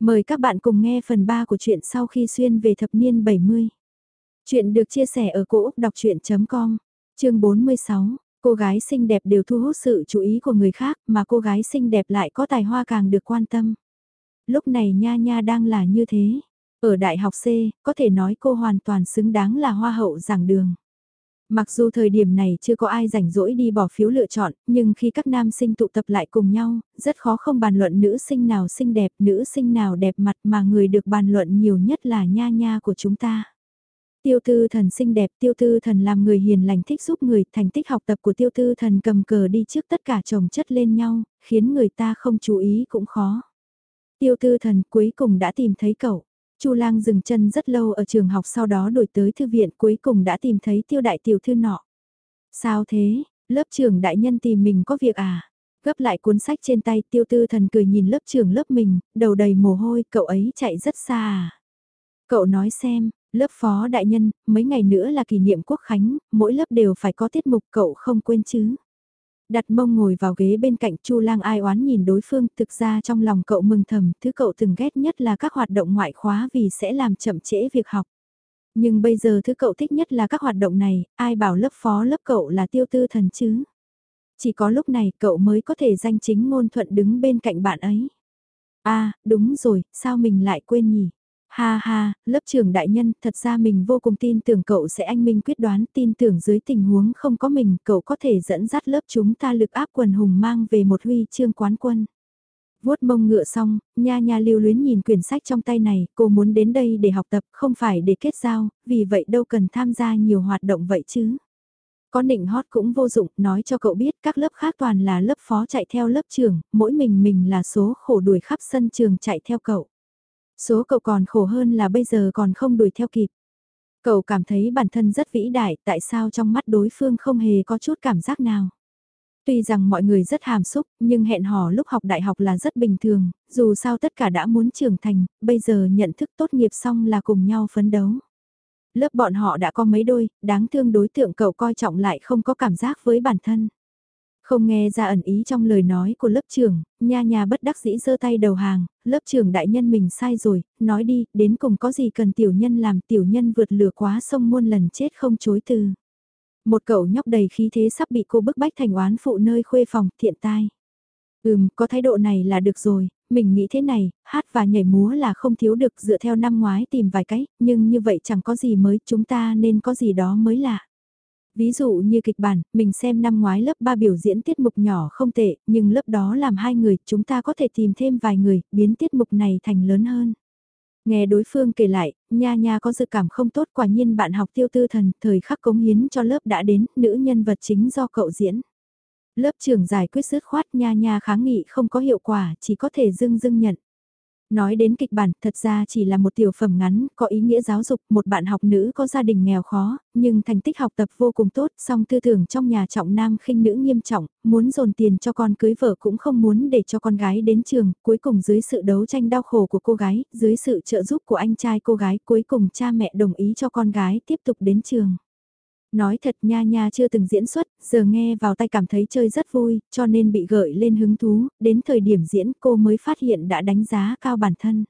Mời các bạn cùng nghe phần 3 của truyện sau khi xuyên về thập niên 70. Chuyện được chia sẻ ở cỗ đọc chuyện.com, chương 46, cô gái xinh đẹp đều thu hút sự chú ý của người khác mà cô gái xinh đẹp lại có tài hoa càng được quan tâm. Lúc này Nha Nha đang là như thế. Ở đại học C, có thể nói cô hoàn toàn xứng đáng là hoa hậu giảng đường. Mặc dù thời điểm này chưa có ai rảnh rỗi đi bỏ phiếu lựa chọn, nhưng khi các nam sinh tụ tập lại cùng nhau, rất khó không bàn luận nữ sinh nào xinh đẹp, nữ sinh nào đẹp mặt mà người được bàn luận nhiều nhất là nha nha của chúng ta. Tiêu tư thần xinh đẹp, tiêu tư thần làm người hiền lành thích giúp người, thành tích học tập của tiêu tư thần cầm cờ đi trước tất cả chồng chất lên nhau, khiến người ta không chú ý cũng khó. Tiêu tư thần cuối cùng đã tìm thấy cậu. Chu Lang dừng chân rất lâu ở trường học sau đó đổi tới thư viện cuối cùng đã tìm thấy tiêu đại tiểu thư nọ. Sao thế, lớp trưởng đại nhân tìm mình có việc à? Gấp lại cuốn sách trên tay tiêu tư thần cười nhìn lớp trưởng lớp mình, đầu đầy mồ hôi, cậu ấy chạy rất xa à? Cậu nói xem, lớp phó đại nhân, mấy ngày nữa là kỷ niệm quốc khánh, mỗi lớp đều phải có tiết mục cậu không quên chứ? Đặt mông ngồi vào ghế bên cạnh Chu Lang ai oán nhìn đối phương, thực ra trong lòng cậu mừng thầm, thứ cậu từng ghét nhất là các hoạt động ngoại khóa vì sẽ làm chậm trễ việc học. Nhưng bây giờ thứ cậu thích nhất là các hoạt động này, ai bảo lớp phó lớp cậu là tiêu tư thần chứ? Chỉ có lúc này cậu mới có thể danh chính ngôn thuận đứng bên cạnh bạn ấy. À, đúng rồi, sao mình lại quên nhỉ? Ha ha, lớp trưởng đại nhân, thật ra mình vô cùng tin tưởng cậu sẽ anh minh quyết đoán, tin tưởng dưới tình huống không có mình, cậu có thể dẫn dắt lớp chúng ta lực áp quần hùng mang về một huy chương quán quân. Vuốt mông ngựa xong, nha nha lưu luyến nhìn quyển sách trong tay này, cô muốn đến đây để học tập, không phải để kết giao, vì vậy đâu cần tham gia nhiều hoạt động vậy chứ. Có nịnh hót cũng vô dụng, nói cho cậu biết các lớp khác toàn là lớp phó chạy theo lớp trường, mỗi mình mình là số khổ đuổi khắp sân trường chạy theo cậu. Số cậu còn khổ hơn là bây giờ còn không đuổi theo kịp. Cậu cảm thấy bản thân rất vĩ đại, tại sao trong mắt đối phương không hề có chút cảm giác nào. Tuy rằng mọi người rất hàm xúc, nhưng hẹn hò lúc học đại học là rất bình thường, dù sao tất cả đã muốn trưởng thành, bây giờ nhận thức tốt nghiệp xong là cùng nhau phấn đấu. Lớp bọn họ đã có mấy đôi, đáng thương đối tượng cậu coi trọng lại không có cảm giác với bản thân. Không nghe ra ẩn ý trong lời nói của lớp trưởng, nha nha bất đắc dĩ giơ tay đầu hàng, lớp trưởng đại nhân mình sai rồi, nói đi, đến cùng có gì cần tiểu nhân làm tiểu nhân vượt lửa quá sông muôn lần chết không chối từ. Một cậu nhóc đầy khí thế sắp bị cô bức bách thành oán phụ nơi khuê phòng, thiện tai. Ừm, có thái độ này là được rồi, mình nghĩ thế này, hát và nhảy múa là không thiếu được dựa theo năm ngoái tìm vài cái, nhưng như vậy chẳng có gì mới, chúng ta nên có gì đó mới lạ. Ví dụ như kịch bản, mình xem năm ngoái lớp 3 biểu diễn tiết mục nhỏ không tệ, nhưng lớp đó làm hai người, chúng ta có thể tìm thêm vài người, biến tiết mục này thành lớn hơn. Nghe đối phương kể lại, nha nha có dự cảm không tốt quả nhiên bạn học tiêu tư thần, thời khắc cống hiến cho lớp đã đến, nữ nhân vật chính do cậu diễn. Lớp trưởng giải quyết dứt khoát nha nha kháng nghị không có hiệu quả, chỉ có thể dưng dưng nhận. Nói đến kịch bản, thật ra chỉ là một tiểu phẩm ngắn, có ý nghĩa giáo dục, một bạn học nữ có gia đình nghèo khó, nhưng thành tích học tập vô cùng tốt, song tư tưởng trong nhà trọng nam khinh nữ nghiêm trọng, muốn dồn tiền cho con cưới vợ cũng không muốn để cho con gái đến trường, cuối cùng dưới sự đấu tranh đau khổ của cô gái, dưới sự trợ giúp của anh trai cô gái, cuối cùng cha mẹ đồng ý cho con gái tiếp tục đến trường. Nói thật nha nha chưa từng diễn xuất, giờ nghe vào tay cảm thấy chơi rất vui, cho nên bị gợi lên hứng thú, đến thời điểm diễn cô mới phát hiện đã đánh giá cao bản thân.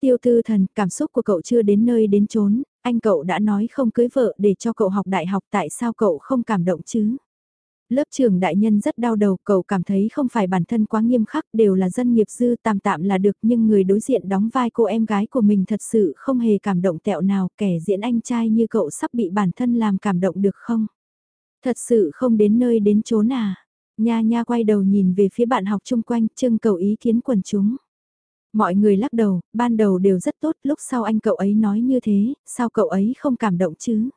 Tiêu tư thần, cảm xúc của cậu chưa đến nơi đến chốn, anh cậu đã nói không cưới vợ để cho cậu học đại học tại sao cậu không cảm động chứ? Lớp trưởng đại nhân rất đau đầu, cậu cảm thấy không phải bản thân quá nghiêm khắc, đều là dân nghiệp dư tạm tạm là được nhưng người đối diện đóng vai cô em gái của mình thật sự không hề cảm động tẹo nào, kẻ diễn anh trai như cậu sắp bị bản thân làm cảm động được không? Thật sự không đến nơi đến chốn à? Nha nha quay đầu nhìn về phía bạn học chung quanh, trưng cầu ý kiến quần chúng. Mọi người lắc đầu, ban đầu đều rất tốt, lúc sau anh cậu ấy nói như thế, sao cậu ấy không cảm động chứ?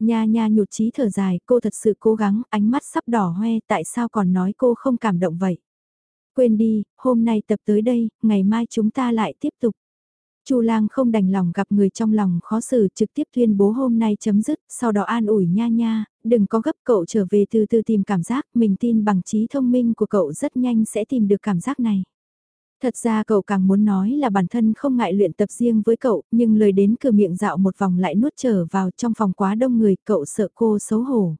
Nha nha nhụt chí thở dài, cô thật sự cố gắng, ánh mắt sắp đỏ hoe, tại sao còn nói cô không cảm động vậy? Quên đi, hôm nay tập tới đây, ngày mai chúng ta lại tiếp tục. Chu Lang không đành lòng gặp người trong lòng khó xử trực tiếp tuyên bố hôm nay chấm dứt, sau đó an ủi nha nha, đừng có gấp cậu trở về từ từ tìm cảm giác, mình tin bằng trí thông minh của cậu rất nhanh sẽ tìm được cảm giác này. Thật ra cậu càng muốn nói là bản thân không ngại luyện tập riêng với cậu, nhưng lời đến cửa miệng dạo một vòng lại nuốt trở vào trong phòng quá đông người, cậu sợ cô xấu hổ.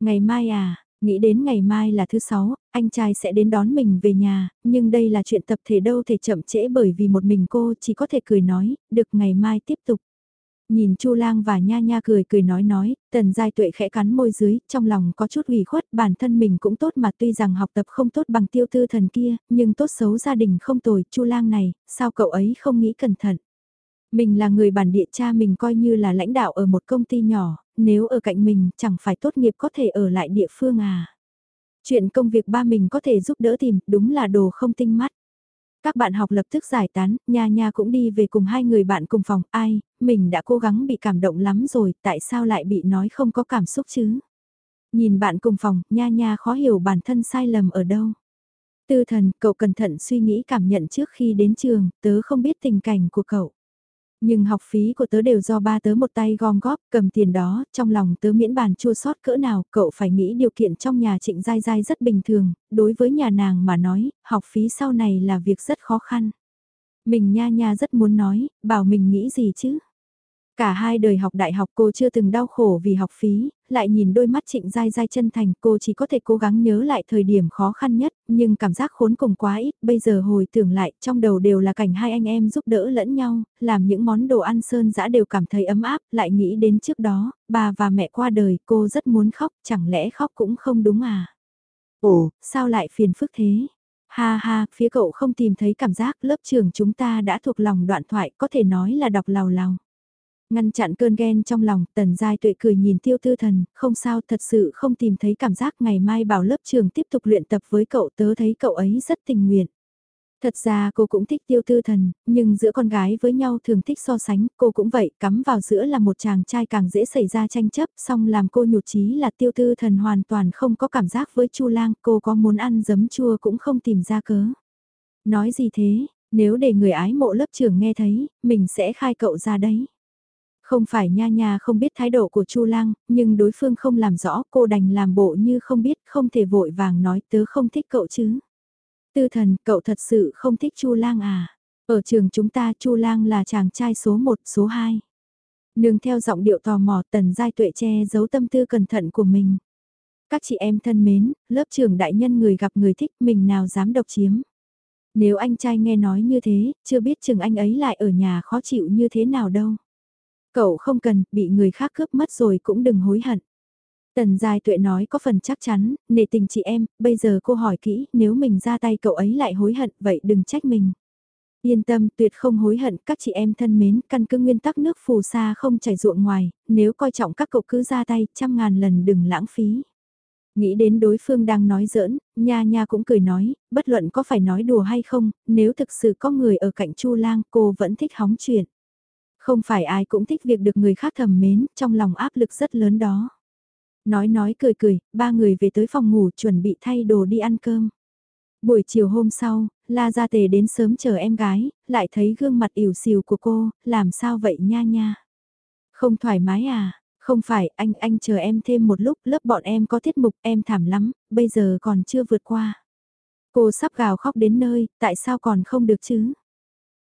Ngày mai à, Nghĩ đến ngày mai là thứ sáu, anh trai sẽ đến đón mình về nhà, nhưng đây là chuyện tập thể đâu thể chậm trễ bởi vì một mình cô chỉ có thể cười nói, được ngày mai tiếp tục. Nhìn Chu Lang và Nha Nha cười cười nói nói, Tần Giai Tuệ khẽ cắn môi dưới, trong lòng có chút ủy khuất, bản thân mình cũng tốt mà tuy rằng học tập không tốt bằng tiêu tư thần kia, nhưng tốt xấu gia đình không tồi, Chu Lang này, sao cậu ấy không nghĩ cẩn thận. Mình là người bản địa cha mình coi như là lãnh đạo ở một công ty nhỏ, nếu ở cạnh mình chẳng phải tốt nghiệp có thể ở lại địa phương à. Chuyện công việc ba mình có thể giúp đỡ tìm, đúng là đồ không tinh mắt. Các bạn học lập tức giải tán, Nha Nha cũng đi về cùng hai người bạn cùng phòng, ai, mình đã cố gắng bị cảm động lắm rồi, tại sao lại bị nói không có cảm xúc chứ? Nhìn bạn cùng phòng, Nha Nha khó hiểu bản thân sai lầm ở đâu. Tư thần, cậu cẩn thận suy nghĩ cảm nhận trước khi đến trường, tớ không biết tình cảnh của cậu. Nhưng học phí của tớ đều do ba tớ một tay gom góp, cầm tiền đó, trong lòng tớ miễn bàn chua sót cỡ nào, cậu phải nghĩ điều kiện trong nhà trịnh dai dai rất bình thường, đối với nhà nàng mà nói, học phí sau này là việc rất khó khăn. Mình nha nha rất muốn nói, bảo mình nghĩ gì chứ. Cả hai đời học đại học cô chưa từng đau khổ vì học phí, lại nhìn đôi mắt trịnh dai dai chân thành cô chỉ có thể cố gắng nhớ lại thời điểm khó khăn nhất, nhưng cảm giác khốn cùng quá ít, bây giờ hồi tưởng lại trong đầu đều là cảnh hai anh em giúp đỡ lẫn nhau, làm những món đồ ăn sơn dã đều cảm thấy ấm áp, lại nghĩ đến trước đó, bà và mẹ qua đời cô rất muốn khóc, chẳng lẽ khóc cũng không đúng à? Ồ, sao lại phiền phức thế? Ha ha, phía cậu không tìm thấy cảm giác lớp trường chúng ta đã thuộc lòng đoạn thoại có thể nói là đọc lào lào. Ngăn chặn cơn ghen trong lòng, tần giai tuệ cười nhìn tiêu tư thần, không sao thật sự không tìm thấy cảm giác ngày mai bảo lớp trường tiếp tục luyện tập với cậu tớ thấy cậu ấy rất tình nguyện. Thật ra cô cũng thích tiêu tư thần, nhưng giữa con gái với nhau thường thích so sánh, cô cũng vậy, cắm vào giữa là một chàng trai càng dễ xảy ra tranh chấp, song làm cô nhụt chí là tiêu tư thần hoàn toàn không có cảm giác với chu lang, cô có muốn ăn giấm chua cũng không tìm ra cớ. Nói gì thế, nếu để người ái mộ lớp trưởng nghe thấy, mình sẽ khai cậu ra đấy. Không phải nha nha không biết thái độ của Chu Lang, nhưng đối phương không làm rõ, cô đành làm bộ như không biết, không thể vội vàng nói tớ không thích cậu chứ. Tư thần, cậu thật sự không thích Chu Lang à? Ở trường chúng ta Chu Lang là chàng trai số 1, số 2. Nương theo giọng điệu tò mò tần giai tuệ che giấu tâm tư cẩn thận của mình. Các chị em thân mến, lớp trưởng đại nhân người gặp người thích mình nào dám độc chiếm. Nếu anh trai nghe nói như thế, chưa biết chừng anh ấy lại ở nhà khó chịu như thế nào đâu. Cậu không cần, bị người khác cướp mất rồi cũng đừng hối hận. Tần Giai Tuệ nói có phần chắc chắn, nể tình chị em, bây giờ cô hỏi kỹ, nếu mình ra tay cậu ấy lại hối hận, vậy đừng trách mình. Yên tâm, tuyệt không hối hận, các chị em thân mến, căn cứ nguyên tắc nước phù sa không chảy ruộng ngoài, nếu coi trọng các cậu cứ ra tay, trăm ngàn lần đừng lãng phí. Nghĩ đến đối phương đang nói giỡn, nha nha cũng cười nói, bất luận có phải nói đùa hay không, nếu thực sự có người ở cạnh Chu Lang, cô vẫn thích hóng chuyện. Không phải ai cũng thích việc được người khác thầm mến, trong lòng áp lực rất lớn đó. Nói nói cười cười, ba người về tới phòng ngủ chuẩn bị thay đồ đi ăn cơm. Buổi chiều hôm sau, La Gia Tề đến sớm chờ em gái, lại thấy gương mặt ỉu xìu của cô, làm sao vậy nha nha. Không thoải mái à, không phải anh anh chờ em thêm một lúc lớp bọn em có tiết mục em thảm lắm, bây giờ còn chưa vượt qua. Cô sắp gào khóc đến nơi, tại sao còn không được chứ?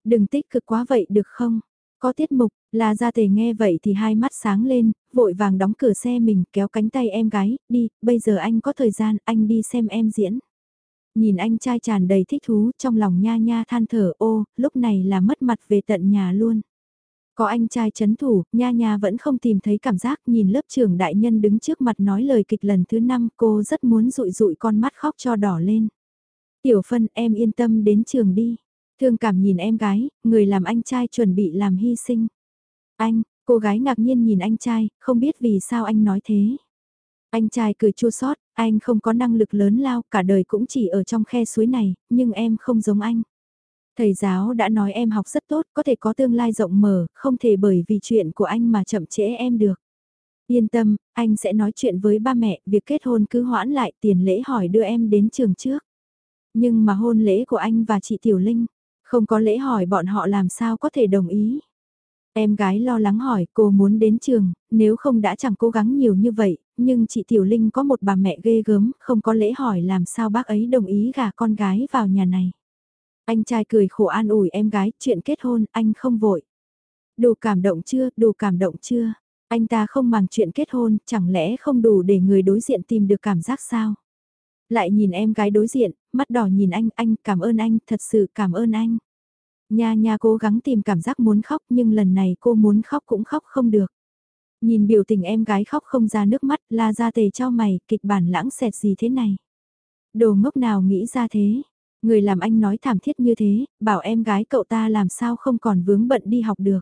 Đừng tích cực quá vậy được không? Có tiết mục, là ra tề nghe vậy thì hai mắt sáng lên, vội vàng đóng cửa xe mình kéo cánh tay em gái, đi, bây giờ anh có thời gian, anh đi xem em diễn. Nhìn anh trai tràn đầy thích thú, trong lòng nha nha than thở ô, lúc này là mất mặt về tận nhà luôn. Có anh trai chấn thủ, nha nha vẫn không tìm thấy cảm giác nhìn lớp trưởng đại nhân đứng trước mặt nói lời kịch lần thứ năm cô rất muốn rụi rụi con mắt khóc cho đỏ lên. Tiểu phân em yên tâm đến trường đi. Thương cảm nhìn em gái, người làm anh trai chuẩn bị làm hy sinh. Anh, cô gái ngạc nhiên nhìn anh trai, không biết vì sao anh nói thế. Anh trai cười chua xót, anh không có năng lực lớn lao, cả đời cũng chỉ ở trong khe suối này, nhưng em không giống anh. Thầy giáo đã nói em học rất tốt, có thể có tương lai rộng mở, không thể bởi vì chuyện của anh mà chậm trễ em được. Yên tâm, anh sẽ nói chuyện với ba mẹ, việc kết hôn cứ hoãn lại tiền lễ hỏi đưa em đến trường trước. Nhưng mà hôn lễ của anh và chị Tiểu Linh, không có lễ hỏi bọn họ làm sao có thể đồng ý. Em gái lo lắng hỏi cô muốn đến trường, nếu không đã chẳng cố gắng nhiều như vậy, nhưng chị Tiểu Linh có một bà mẹ ghê gớm, không có lễ hỏi làm sao bác ấy đồng ý gả con gái vào nhà này. Anh trai cười khổ an ủi em gái, chuyện kết hôn, anh không vội. Đủ cảm động chưa, đủ cảm động chưa? Anh ta không màng chuyện kết hôn, chẳng lẽ không đủ để người đối diện tìm được cảm giác sao? Lại nhìn em gái đối diện, mắt đỏ nhìn anh, anh cảm ơn anh, thật sự cảm ơn anh. Nha nha cố gắng tìm cảm giác muốn khóc nhưng lần này cô muốn khóc cũng khóc không được. Nhìn biểu tình em gái khóc không ra nước mắt, la ra tề cho mày, kịch bản lãng xẹt gì thế này. Đồ ngốc nào nghĩ ra thế, người làm anh nói thảm thiết như thế, bảo em gái cậu ta làm sao không còn vướng bận đi học được.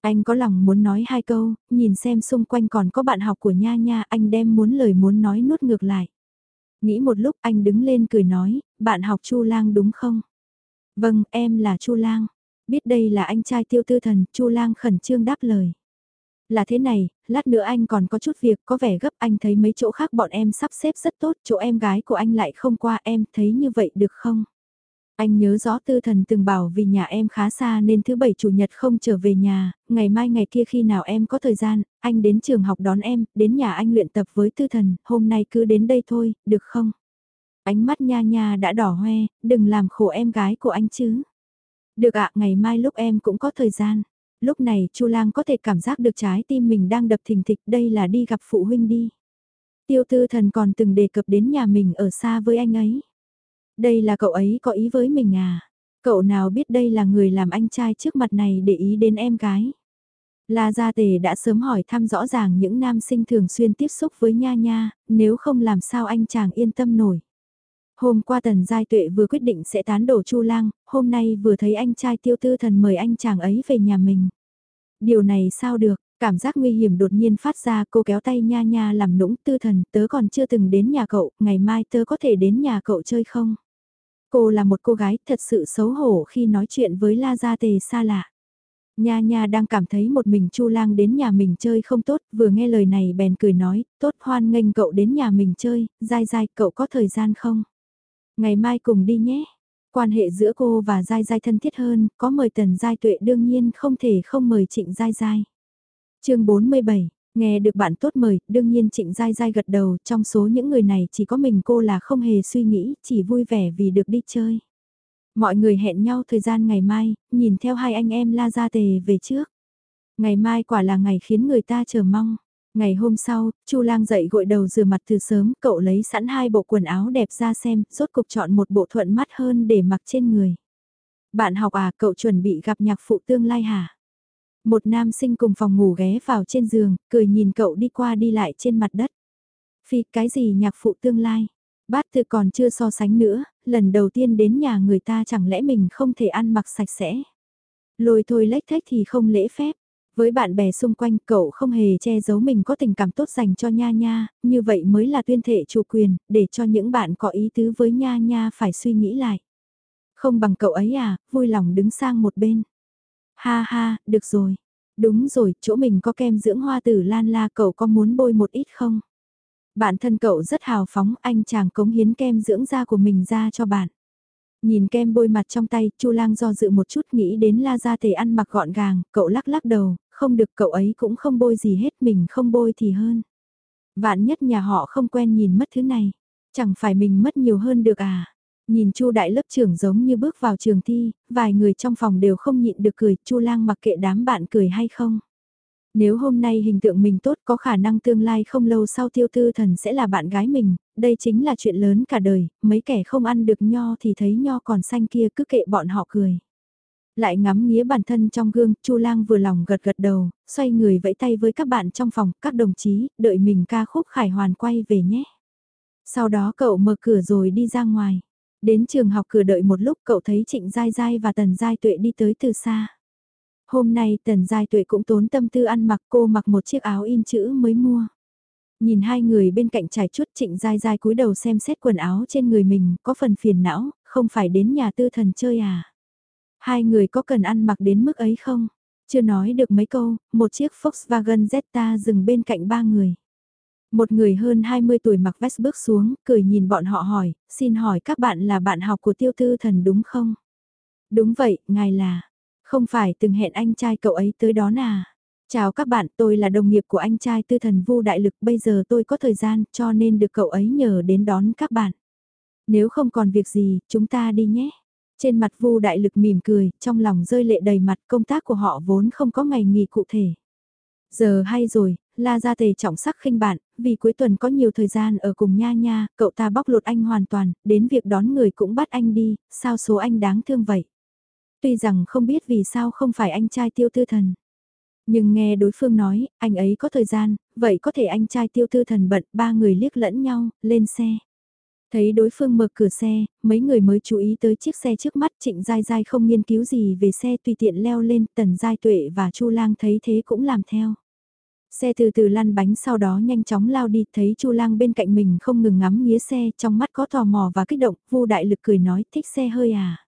Anh có lòng muốn nói hai câu, nhìn xem xung quanh còn có bạn học của Nha Nha, anh đem muốn lời muốn nói nuốt ngược lại. Nghĩ một lúc anh đứng lên cười nói, bạn học Chu Lang đúng không? Vâng, em là Chu Lang. Biết đây là anh trai tiêu tư thần, Chu Lang khẩn trương đáp lời. Là thế này, lát nữa anh còn có chút việc, có vẻ gấp anh thấy mấy chỗ khác bọn em sắp xếp rất tốt, chỗ em gái của anh lại không qua em, thấy như vậy được không? Anh nhớ rõ tư thần từng bảo vì nhà em khá xa nên thứ bảy chủ nhật không trở về nhà, ngày mai ngày kia khi nào em có thời gian, anh đến trường học đón em, đến nhà anh luyện tập với tư thần, hôm nay cứ đến đây thôi, được không? Ánh mắt nha nha đã đỏ hoe, đừng làm khổ em gái của anh chứ. Được ạ, ngày mai lúc em cũng có thời gian. Lúc này Chu Lang có thể cảm giác được trái tim mình đang đập thình thịch đây là đi gặp phụ huynh đi. Tiêu tư thần còn từng đề cập đến nhà mình ở xa với anh ấy. Đây là cậu ấy có ý với mình à? Cậu nào biết đây là người làm anh trai trước mặt này để ý đến em gái? La Gia Tề đã sớm hỏi thăm rõ ràng những nam sinh thường xuyên tiếp xúc với Nha Nha, nếu không làm sao anh chàng yên tâm nổi. Hôm qua Tần Giai Tuệ vừa quyết định sẽ tán đổ Chu Lang, hôm nay vừa thấy anh trai tiêu tư thần mời anh chàng ấy về nhà mình. Điều này sao được, cảm giác nguy hiểm đột nhiên phát ra cô kéo tay nha nha làm nũng tư thần tớ còn chưa từng đến nhà cậu, ngày mai tớ có thể đến nhà cậu chơi không? Cô là một cô gái thật sự xấu hổ khi nói chuyện với La Gia Tề xa lạ. Nha nha đang cảm thấy một mình Chu Lang đến nhà mình chơi không tốt, vừa nghe lời này bèn cười nói, tốt hoan nghênh cậu đến nhà mình chơi, dai dai cậu có thời gian không? Ngày mai cùng đi nhé. Quan hệ giữa cô và dai dai thân thiết hơn, có mời Tần Giai Tuệ đương nhiên không thể không mời Trịnh dai dai. chương 47, nghe được bạn tốt mời, đương nhiên Trịnh Giai Giai gật đầu, trong số những người này chỉ có mình cô là không hề suy nghĩ, chỉ vui vẻ vì được đi chơi. Mọi người hẹn nhau thời gian ngày mai, nhìn theo hai anh em la ra tề về trước. Ngày mai quả là ngày khiến người ta chờ mong. Ngày hôm sau, Chu Lang dậy gội đầu rửa mặt từ sớm, cậu lấy sẵn hai bộ quần áo đẹp ra xem, rốt cục chọn một bộ thuận mắt hơn để mặc trên người. Bạn học à, cậu chuẩn bị gặp nhạc phụ tương lai hả? Một nam sinh cùng phòng ngủ ghé vào trên giường, cười nhìn cậu đi qua đi lại trên mặt đất. Phi, cái gì nhạc phụ tương lai? Bát tự còn chưa so sánh nữa, lần đầu tiên đến nhà người ta chẳng lẽ mình không thể ăn mặc sạch sẽ. Lôi thôi lách thách thì không lễ phép. Với bạn bè xung quanh cậu không hề che giấu mình có tình cảm tốt dành cho Nha Nha, như vậy mới là tuyên thể chủ quyền, để cho những bạn có ý tứ với Nha Nha phải suy nghĩ lại. Không bằng cậu ấy à, vui lòng đứng sang một bên. Ha ha, được rồi. Đúng rồi, chỗ mình có kem dưỡng hoa tử lan la cậu có muốn bôi một ít không? Bạn thân cậu rất hào phóng, anh chàng cống hiến kem dưỡng da của mình ra cho bạn. Nhìn kem bôi mặt trong tay, Chu Lang do dự một chút nghĩ đến La Gia Thể ăn mặc gọn gàng, cậu lắc lắc đầu, không được cậu ấy cũng không bôi gì hết mình không bôi thì hơn. Vạn nhất nhà họ không quen nhìn mất thứ này, chẳng phải mình mất nhiều hơn được à. Nhìn Chu đại lớp trưởng giống như bước vào trường thi, vài người trong phòng đều không nhịn được cười, Chu Lang mặc kệ đám bạn cười hay không. Nếu hôm nay hình tượng mình tốt có khả năng tương lai không lâu sau tiêu tư thần sẽ là bạn gái mình, đây chính là chuyện lớn cả đời, mấy kẻ không ăn được nho thì thấy nho còn xanh kia cứ kệ bọn họ cười. Lại ngắm nghía bản thân trong gương, Chu Lang vừa lòng gật gật đầu, xoay người vẫy tay với các bạn trong phòng, các đồng chí, đợi mình ca khúc khải hoàn quay về nhé. Sau đó cậu mở cửa rồi đi ra ngoài. Đến trường học cửa đợi một lúc cậu thấy Trịnh Giai Giai và Tần Giai Tuệ đi tới từ xa. Hôm nay Tần Giai Tuệ cũng tốn tâm tư ăn mặc cô mặc một chiếc áo in chữ mới mua. Nhìn hai người bên cạnh trải chút Trịnh Giai Giai cúi đầu xem xét quần áo trên người mình có phần phiền não, không phải đến nhà tư thần chơi à. Hai người có cần ăn mặc đến mức ấy không? Chưa nói được mấy câu, một chiếc Volkswagen Zeta dừng bên cạnh ba người. Một người hơn 20 tuổi mặc vest bước xuống, cười nhìn bọn họ hỏi, xin hỏi các bạn là bạn học của tiêu tư thần đúng không? Đúng vậy, ngài là. Không phải từng hẹn anh trai cậu ấy tới đó à? Chào các bạn, tôi là đồng nghiệp của anh trai tư thần vu đại lực, bây giờ tôi có thời gian cho nên được cậu ấy nhờ đến đón các bạn. Nếu không còn việc gì, chúng ta đi nhé. Trên mặt Vu Đại Lực mỉm cười, trong lòng rơi lệ đầy mặt công tác của họ vốn không có ngày nghỉ cụ thể. Giờ hay rồi, la ra tề trọng sắc khinh bạn, vì cuối tuần có nhiều thời gian ở cùng nha nha, cậu ta bóc lột anh hoàn toàn, đến việc đón người cũng bắt anh đi, sao số anh đáng thương vậy. Tuy rằng không biết vì sao không phải anh trai tiêu tư thần. Nhưng nghe đối phương nói, anh ấy có thời gian, vậy có thể anh trai tiêu tư thần bận, ba người liếc lẫn nhau, lên xe. Thấy đối phương mở cửa xe, mấy người mới chú ý tới chiếc xe trước mắt trịnh dai dai không nghiên cứu gì về xe tùy tiện leo lên tần giai tuệ và chu lang thấy thế cũng làm theo. Xe từ từ lăn bánh sau đó nhanh chóng lao đi, thấy Chu Lang bên cạnh mình không ngừng ngắm nghía xe, trong mắt có tò mò và kích động, Vu Đại Lực cười nói, thích xe hơi à?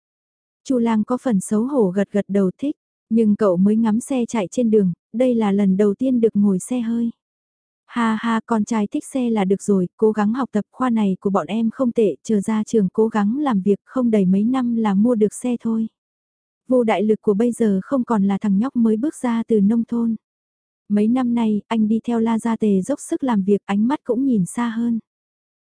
Chu Lang có phần xấu hổ gật gật đầu thích, nhưng cậu mới ngắm xe chạy trên đường, đây là lần đầu tiên được ngồi xe hơi. Ha ha, con trai thích xe là được rồi, cố gắng học tập khoa này của bọn em không tệ, chờ ra trường cố gắng làm việc không đầy mấy năm là mua được xe thôi. Vô đại lực của bây giờ không còn là thằng nhóc mới bước ra từ nông thôn. Mấy năm nay, anh đi theo La Gia Tề dốc sức làm việc, ánh mắt cũng nhìn xa hơn.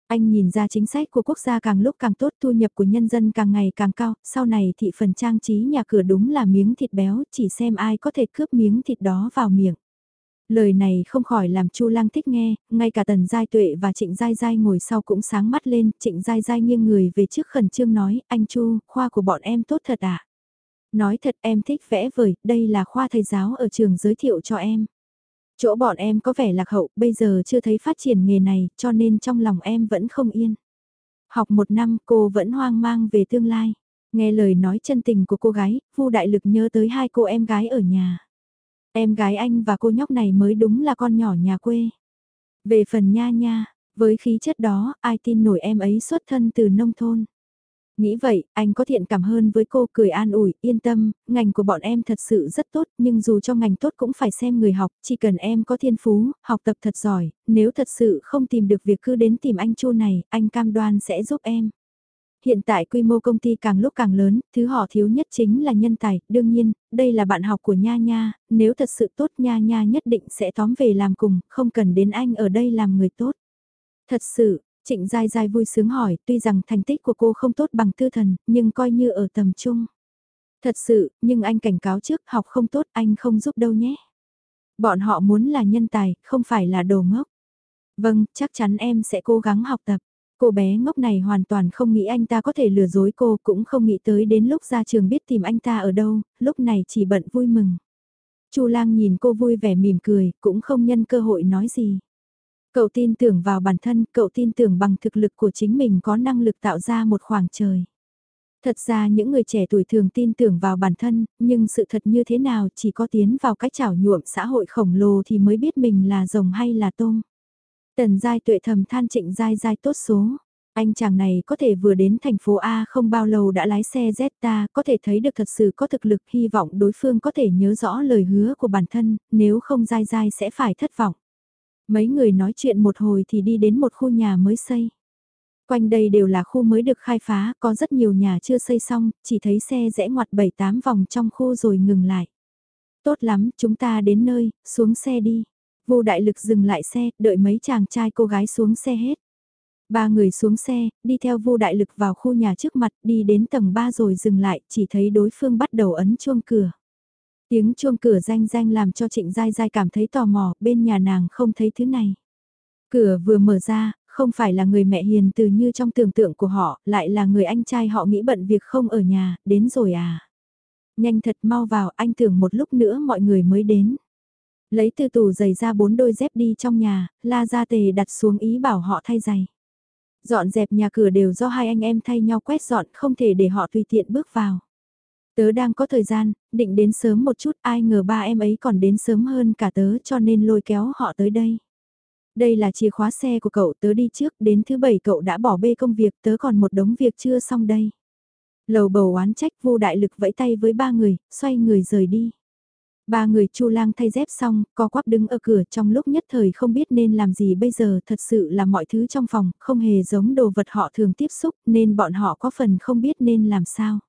Anh nhìn ra chính sách của quốc gia càng lúc càng tốt, thu nhập của nhân dân càng ngày càng cao, sau này thị phần trang trí nhà cửa đúng là miếng thịt béo, chỉ xem ai có thể cướp miếng thịt đó vào miệng. Lời này không khỏi làm Chu Lang thích nghe, ngay cả Tần Giai Tuệ và Trịnh Giai Giai ngồi sau cũng sáng mắt lên, Trịnh Giai Giai nghiêng người về trước khẩn trương nói, anh Chu, khoa của bọn em tốt thật à? Nói thật em thích vẽ vời, đây là khoa thầy giáo ở trường giới thiệu cho em. Chỗ bọn em có vẻ lạc hậu, bây giờ chưa thấy phát triển nghề này, cho nên trong lòng em vẫn không yên. Học một năm cô vẫn hoang mang về tương lai. Nghe lời nói chân tình của cô gái, Vu Đại Lực nhớ tới hai cô em gái ở nhà. Em gái anh và cô nhóc này mới đúng là con nhỏ nhà quê. Về phần nha nha, với khí chất đó, ai tin nổi em ấy xuất thân từ nông thôn. Nghĩ vậy, anh có thiện cảm hơn với cô cười an ủi, yên tâm, ngành của bọn em thật sự rất tốt, nhưng dù cho ngành tốt cũng phải xem người học, chỉ cần em có thiên phú, học tập thật giỏi, nếu thật sự không tìm được việc cứ đến tìm anh Chu này, anh cam đoan sẽ giúp em. Hiện tại quy mô công ty càng lúc càng lớn, thứ họ thiếu nhất chính là nhân tài, đương nhiên, đây là bạn học của Nha Nha, nếu thật sự tốt Nha Nha nhất định sẽ tóm về làm cùng, không cần đến anh ở đây làm người tốt. Thật sự, Trịnh Giai Giai vui sướng hỏi, tuy rằng thành tích của cô không tốt bằng tư thần, nhưng coi như ở tầm trung. Thật sự, nhưng anh cảnh cáo trước, học không tốt, anh không giúp đâu nhé. Bọn họ muốn là nhân tài, không phải là đồ ngốc. Vâng, chắc chắn em sẽ cố gắng học tập. Cô bé ngốc này hoàn toàn không nghĩ anh ta có thể lừa dối cô, cũng không nghĩ tới đến lúc ra trường biết tìm anh ta ở đâu, lúc này chỉ bận vui mừng. Chu Lang nhìn cô vui vẻ mỉm cười, cũng không nhân cơ hội nói gì. Cậu tin tưởng vào bản thân, cậu tin tưởng bằng thực lực của chính mình có năng lực tạo ra một khoảng trời. Thật ra những người trẻ tuổi thường tin tưởng vào bản thân, nhưng sự thật như thế nào chỉ có tiến vào cách chảo nhuộm xã hội khổng lồ thì mới biết mình là rồng hay là tôm. Tần Giai tuệ thầm than trịnh Giai Giai tốt số. Anh chàng này có thể vừa đến thành phố A không bao lâu đã lái xe Zeta, có thể thấy được thật sự có thực lực hy vọng đối phương có thể nhớ rõ lời hứa của bản thân, nếu không Giai Giai sẽ phải thất vọng. Mấy người nói chuyện một hồi thì đi đến một khu nhà mới xây. Quanh đây đều là khu mới được khai phá, có rất nhiều nhà chưa xây xong, chỉ thấy xe rẽ ngoặt 7-8 vòng trong khu rồi ngừng lại. Tốt lắm, chúng ta đến nơi, xuống xe đi. Vô đại lực dừng lại xe, đợi mấy chàng trai cô gái xuống xe hết. Ba người xuống xe, đi theo vô đại lực vào khu nhà trước mặt, đi đến tầng 3 rồi dừng lại, chỉ thấy đối phương bắt đầu ấn chuông cửa. Tiếng chuông cửa danh danh làm cho Trịnh Giai Giai cảm thấy tò mò, bên nhà nàng không thấy thứ này. Cửa vừa mở ra, không phải là người mẹ hiền từ như trong tưởng tượng của họ, lại là người anh trai họ nghĩ bận việc không ở nhà, đến rồi à. Nhanh thật mau vào, anh tưởng một lúc nữa mọi người mới đến. Lấy từ tủ giày ra bốn đôi dép đi trong nhà, la ra tề đặt xuống ý bảo họ thay giày. Dọn dẹp nhà cửa đều do hai anh em thay nhau quét dọn, không thể để họ tùy tiện bước vào. Tớ đang có thời gian, định đến sớm một chút, ai ngờ ba em ấy còn đến sớm hơn cả tớ cho nên lôi kéo họ tới đây. Đây là chìa khóa xe của cậu, tớ đi trước, đến thứ bảy cậu đã bỏ bê công việc, tớ còn một đống việc chưa xong đây. Lầu bầu oán trách vô đại lực vẫy tay với ba người, xoay người rời đi. Ba người chu lang thay dép xong, co quắp đứng ở cửa trong lúc nhất thời không biết nên làm gì bây giờ thật sự là mọi thứ trong phòng, không hề giống đồ vật họ thường tiếp xúc nên bọn họ có phần không biết nên làm sao.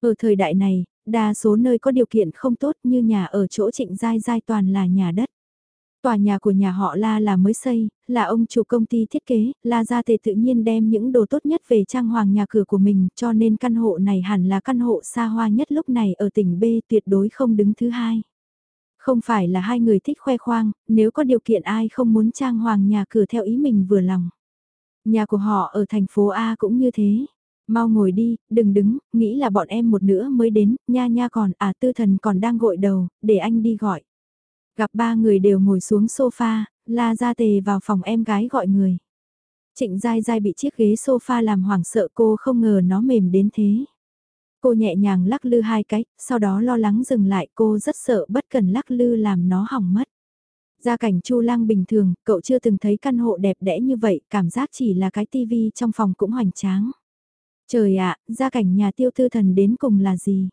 Ở thời đại này, đa số nơi có điều kiện không tốt như nhà ở chỗ trịnh dai dai toàn là nhà đất. Tòa nhà của nhà họ La là mới xây, là ông chủ công ty thiết kế, La Gia Tề tự nhiên đem những đồ tốt nhất về trang hoàng nhà cửa của mình cho nên căn hộ này hẳn là căn hộ xa hoa nhất lúc này ở tỉnh B tuyệt đối không đứng thứ hai. Không phải là hai người thích khoe khoang, nếu có điều kiện ai không muốn trang hoàng nhà cửa theo ý mình vừa lòng. Nhà của họ ở thành phố A cũng như thế. Mau ngồi đi, đừng đứng, nghĩ là bọn em một nữa mới đến, nha nha còn, à tư thần còn đang gội đầu, để anh đi gọi. Gặp ba người đều ngồi xuống sofa, la ra tề vào phòng em gái gọi người. Trịnh dai dai bị chiếc ghế sofa làm hoảng sợ cô không ngờ nó mềm đến thế. Cô nhẹ nhàng lắc lư hai cái, sau đó lo lắng dừng lại cô rất sợ bất cần lắc lư làm nó hỏng mất. Gia cảnh Chu Lang bình thường, cậu chưa từng thấy căn hộ đẹp đẽ như vậy, cảm giác chỉ là cái tivi trong phòng cũng hoành tráng. Trời ạ, gia cảnh nhà tiêu thư thần đến cùng là gì?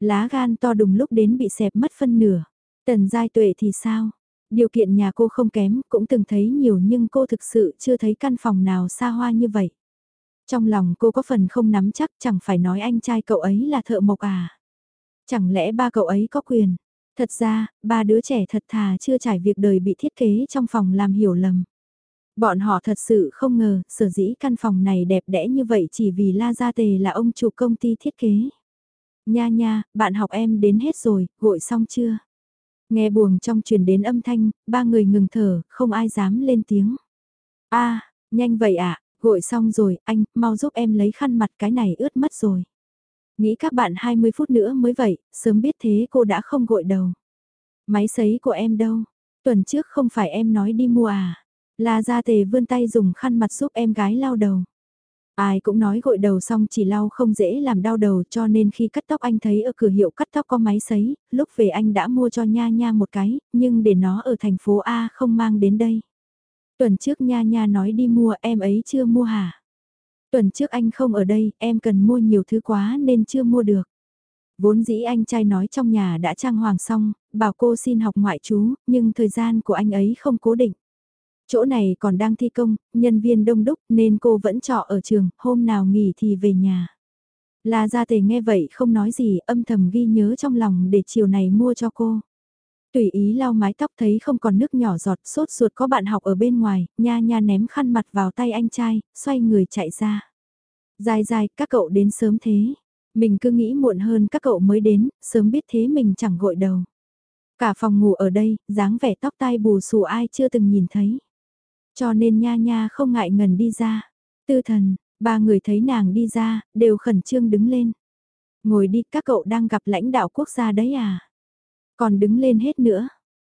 Lá gan to đùng lúc đến bị xẹp mất phân nửa. Tần giai tuệ thì sao? Điều kiện nhà cô không kém, cũng từng thấy nhiều nhưng cô thực sự chưa thấy căn phòng nào xa hoa như vậy. Trong lòng cô có phần không nắm chắc chẳng phải nói anh trai cậu ấy là thợ mộc à. Chẳng lẽ ba cậu ấy có quyền? Thật ra, ba đứa trẻ thật thà chưa trải việc đời bị thiết kế trong phòng làm hiểu lầm. Bọn họ thật sự không ngờ, sở dĩ căn phòng này đẹp đẽ như vậy chỉ vì La Gia Tề là ông chủ công ty thiết kế. Nha nha, bạn học em đến hết rồi, gội xong chưa? Nghe buồng trong truyền đến âm thanh, ba người ngừng thở, không ai dám lên tiếng. a nhanh vậy ạ, gội xong rồi, anh, mau giúp em lấy khăn mặt cái này ướt mất rồi. Nghĩ các bạn 20 phút nữa mới vậy, sớm biết thế cô đã không gội đầu. Máy sấy của em đâu? Tuần trước không phải em nói đi mua à? La Gia Tề vươn tay dùng khăn mặt giúp em gái lau đầu. Ai cũng nói gội đầu xong chỉ lau không dễ làm đau đầu cho nên khi cắt tóc anh thấy ở cửa hiệu cắt tóc có máy sấy, lúc về anh đã mua cho Nha Nha một cái, nhưng để nó ở thành phố A không mang đến đây. Tuần trước Nha Nha nói đi mua em ấy chưa mua hả? Tuần trước anh không ở đây, em cần mua nhiều thứ quá nên chưa mua được. Vốn dĩ anh trai nói trong nhà đã trang hoàng xong, bảo cô xin học ngoại chú nhưng thời gian của anh ấy không cố định. Chỗ này còn đang thi công, nhân viên đông đúc nên cô vẫn trọ ở trường, hôm nào nghỉ thì về nhà. La Gia Tề nghe vậy không nói gì, âm thầm ghi nhớ trong lòng để chiều này mua cho cô. Tùy ý lau mái tóc thấy không còn nước nhỏ giọt, sốt ruột có bạn học ở bên ngoài, nha nha ném khăn mặt vào tay anh trai, xoay người chạy ra. Dài dài, các cậu đến sớm thế. Mình cứ nghĩ muộn hơn các cậu mới đến, sớm biết thế mình chẳng gội đầu. Cả phòng ngủ ở đây, dáng vẻ tóc tai bù xù ai chưa từng nhìn thấy. Cho nên nha nha không ngại ngần đi ra. Tư thần, ba người thấy nàng đi ra, đều khẩn trương đứng lên. Ngồi đi, các cậu đang gặp lãnh đạo quốc gia đấy à? Còn đứng lên hết nữa.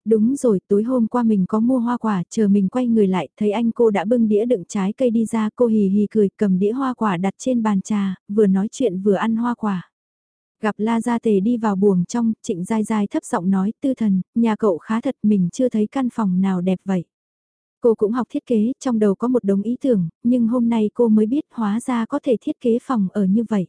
Đúng rồi, tối hôm qua mình có mua hoa quả, chờ mình quay người lại, thấy anh cô đã bưng đĩa đựng trái cây đi ra, cô hì hì cười, cầm đĩa hoa quả đặt trên bàn trà, vừa nói chuyện vừa ăn hoa quả. Gặp La Gia Tề đi vào buồng trong, trịnh dai dai thấp giọng nói, tư thần, nhà cậu khá thật, mình chưa thấy căn phòng nào đẹp vậy. Cô cũng học thiết kế, trong đầu có một đống ý tưởng, nhưng hôm nay cô mới biết hóa ra có thể thiết kế phòng ở như vậy.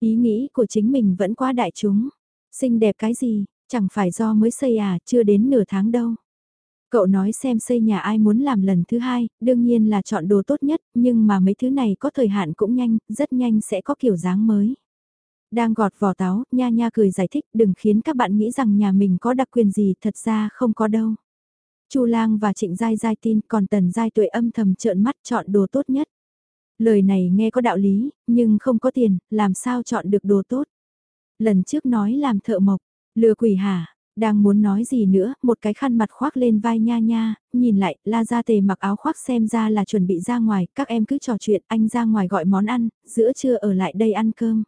Ý nghĩ của chính mình vẫn quá đại chúng. Xinh đẹp cái gì, chẳng phải do mới xây à, chưa đến nửa tháng đâu. Cậu nói xem xây nhà ai muốn làm lần thứ hai, đương nhiên là chọn đồ tốt nhất, nhưng mà mấy thứ này có thời hạn cũng nhanh, rất nhanh sẽ có kiểu dáng mới. Đang gọt vỏ táo, nha nha cười giải thích đừng khiến các bạn nghĩ rằng nhà mình có đặc quyền gì, thật ra không có đâu. Chu Lang và Trịnh Giai Giai tin còn Tần Giai Tuệ âm thầm trợn mắt chọn đồ tốt nhất. Lời này nghe có đạo lý, nhưng không có tiền, làm sao chọn được đồ tốt. Lần trước nói làm thợ mộc, lừa quỷ hả, đang muốn nói gì nữa, một cái khăn mặt khoác lên vai nha nha, nhìn lại, la ra tề mặc áo khoác xem ra là chuẩn bị ra ngoài, các em cứ trò chuyện, anh ra ngoài gọi món ăn, giữa trưa ở lại đây ăn cơm.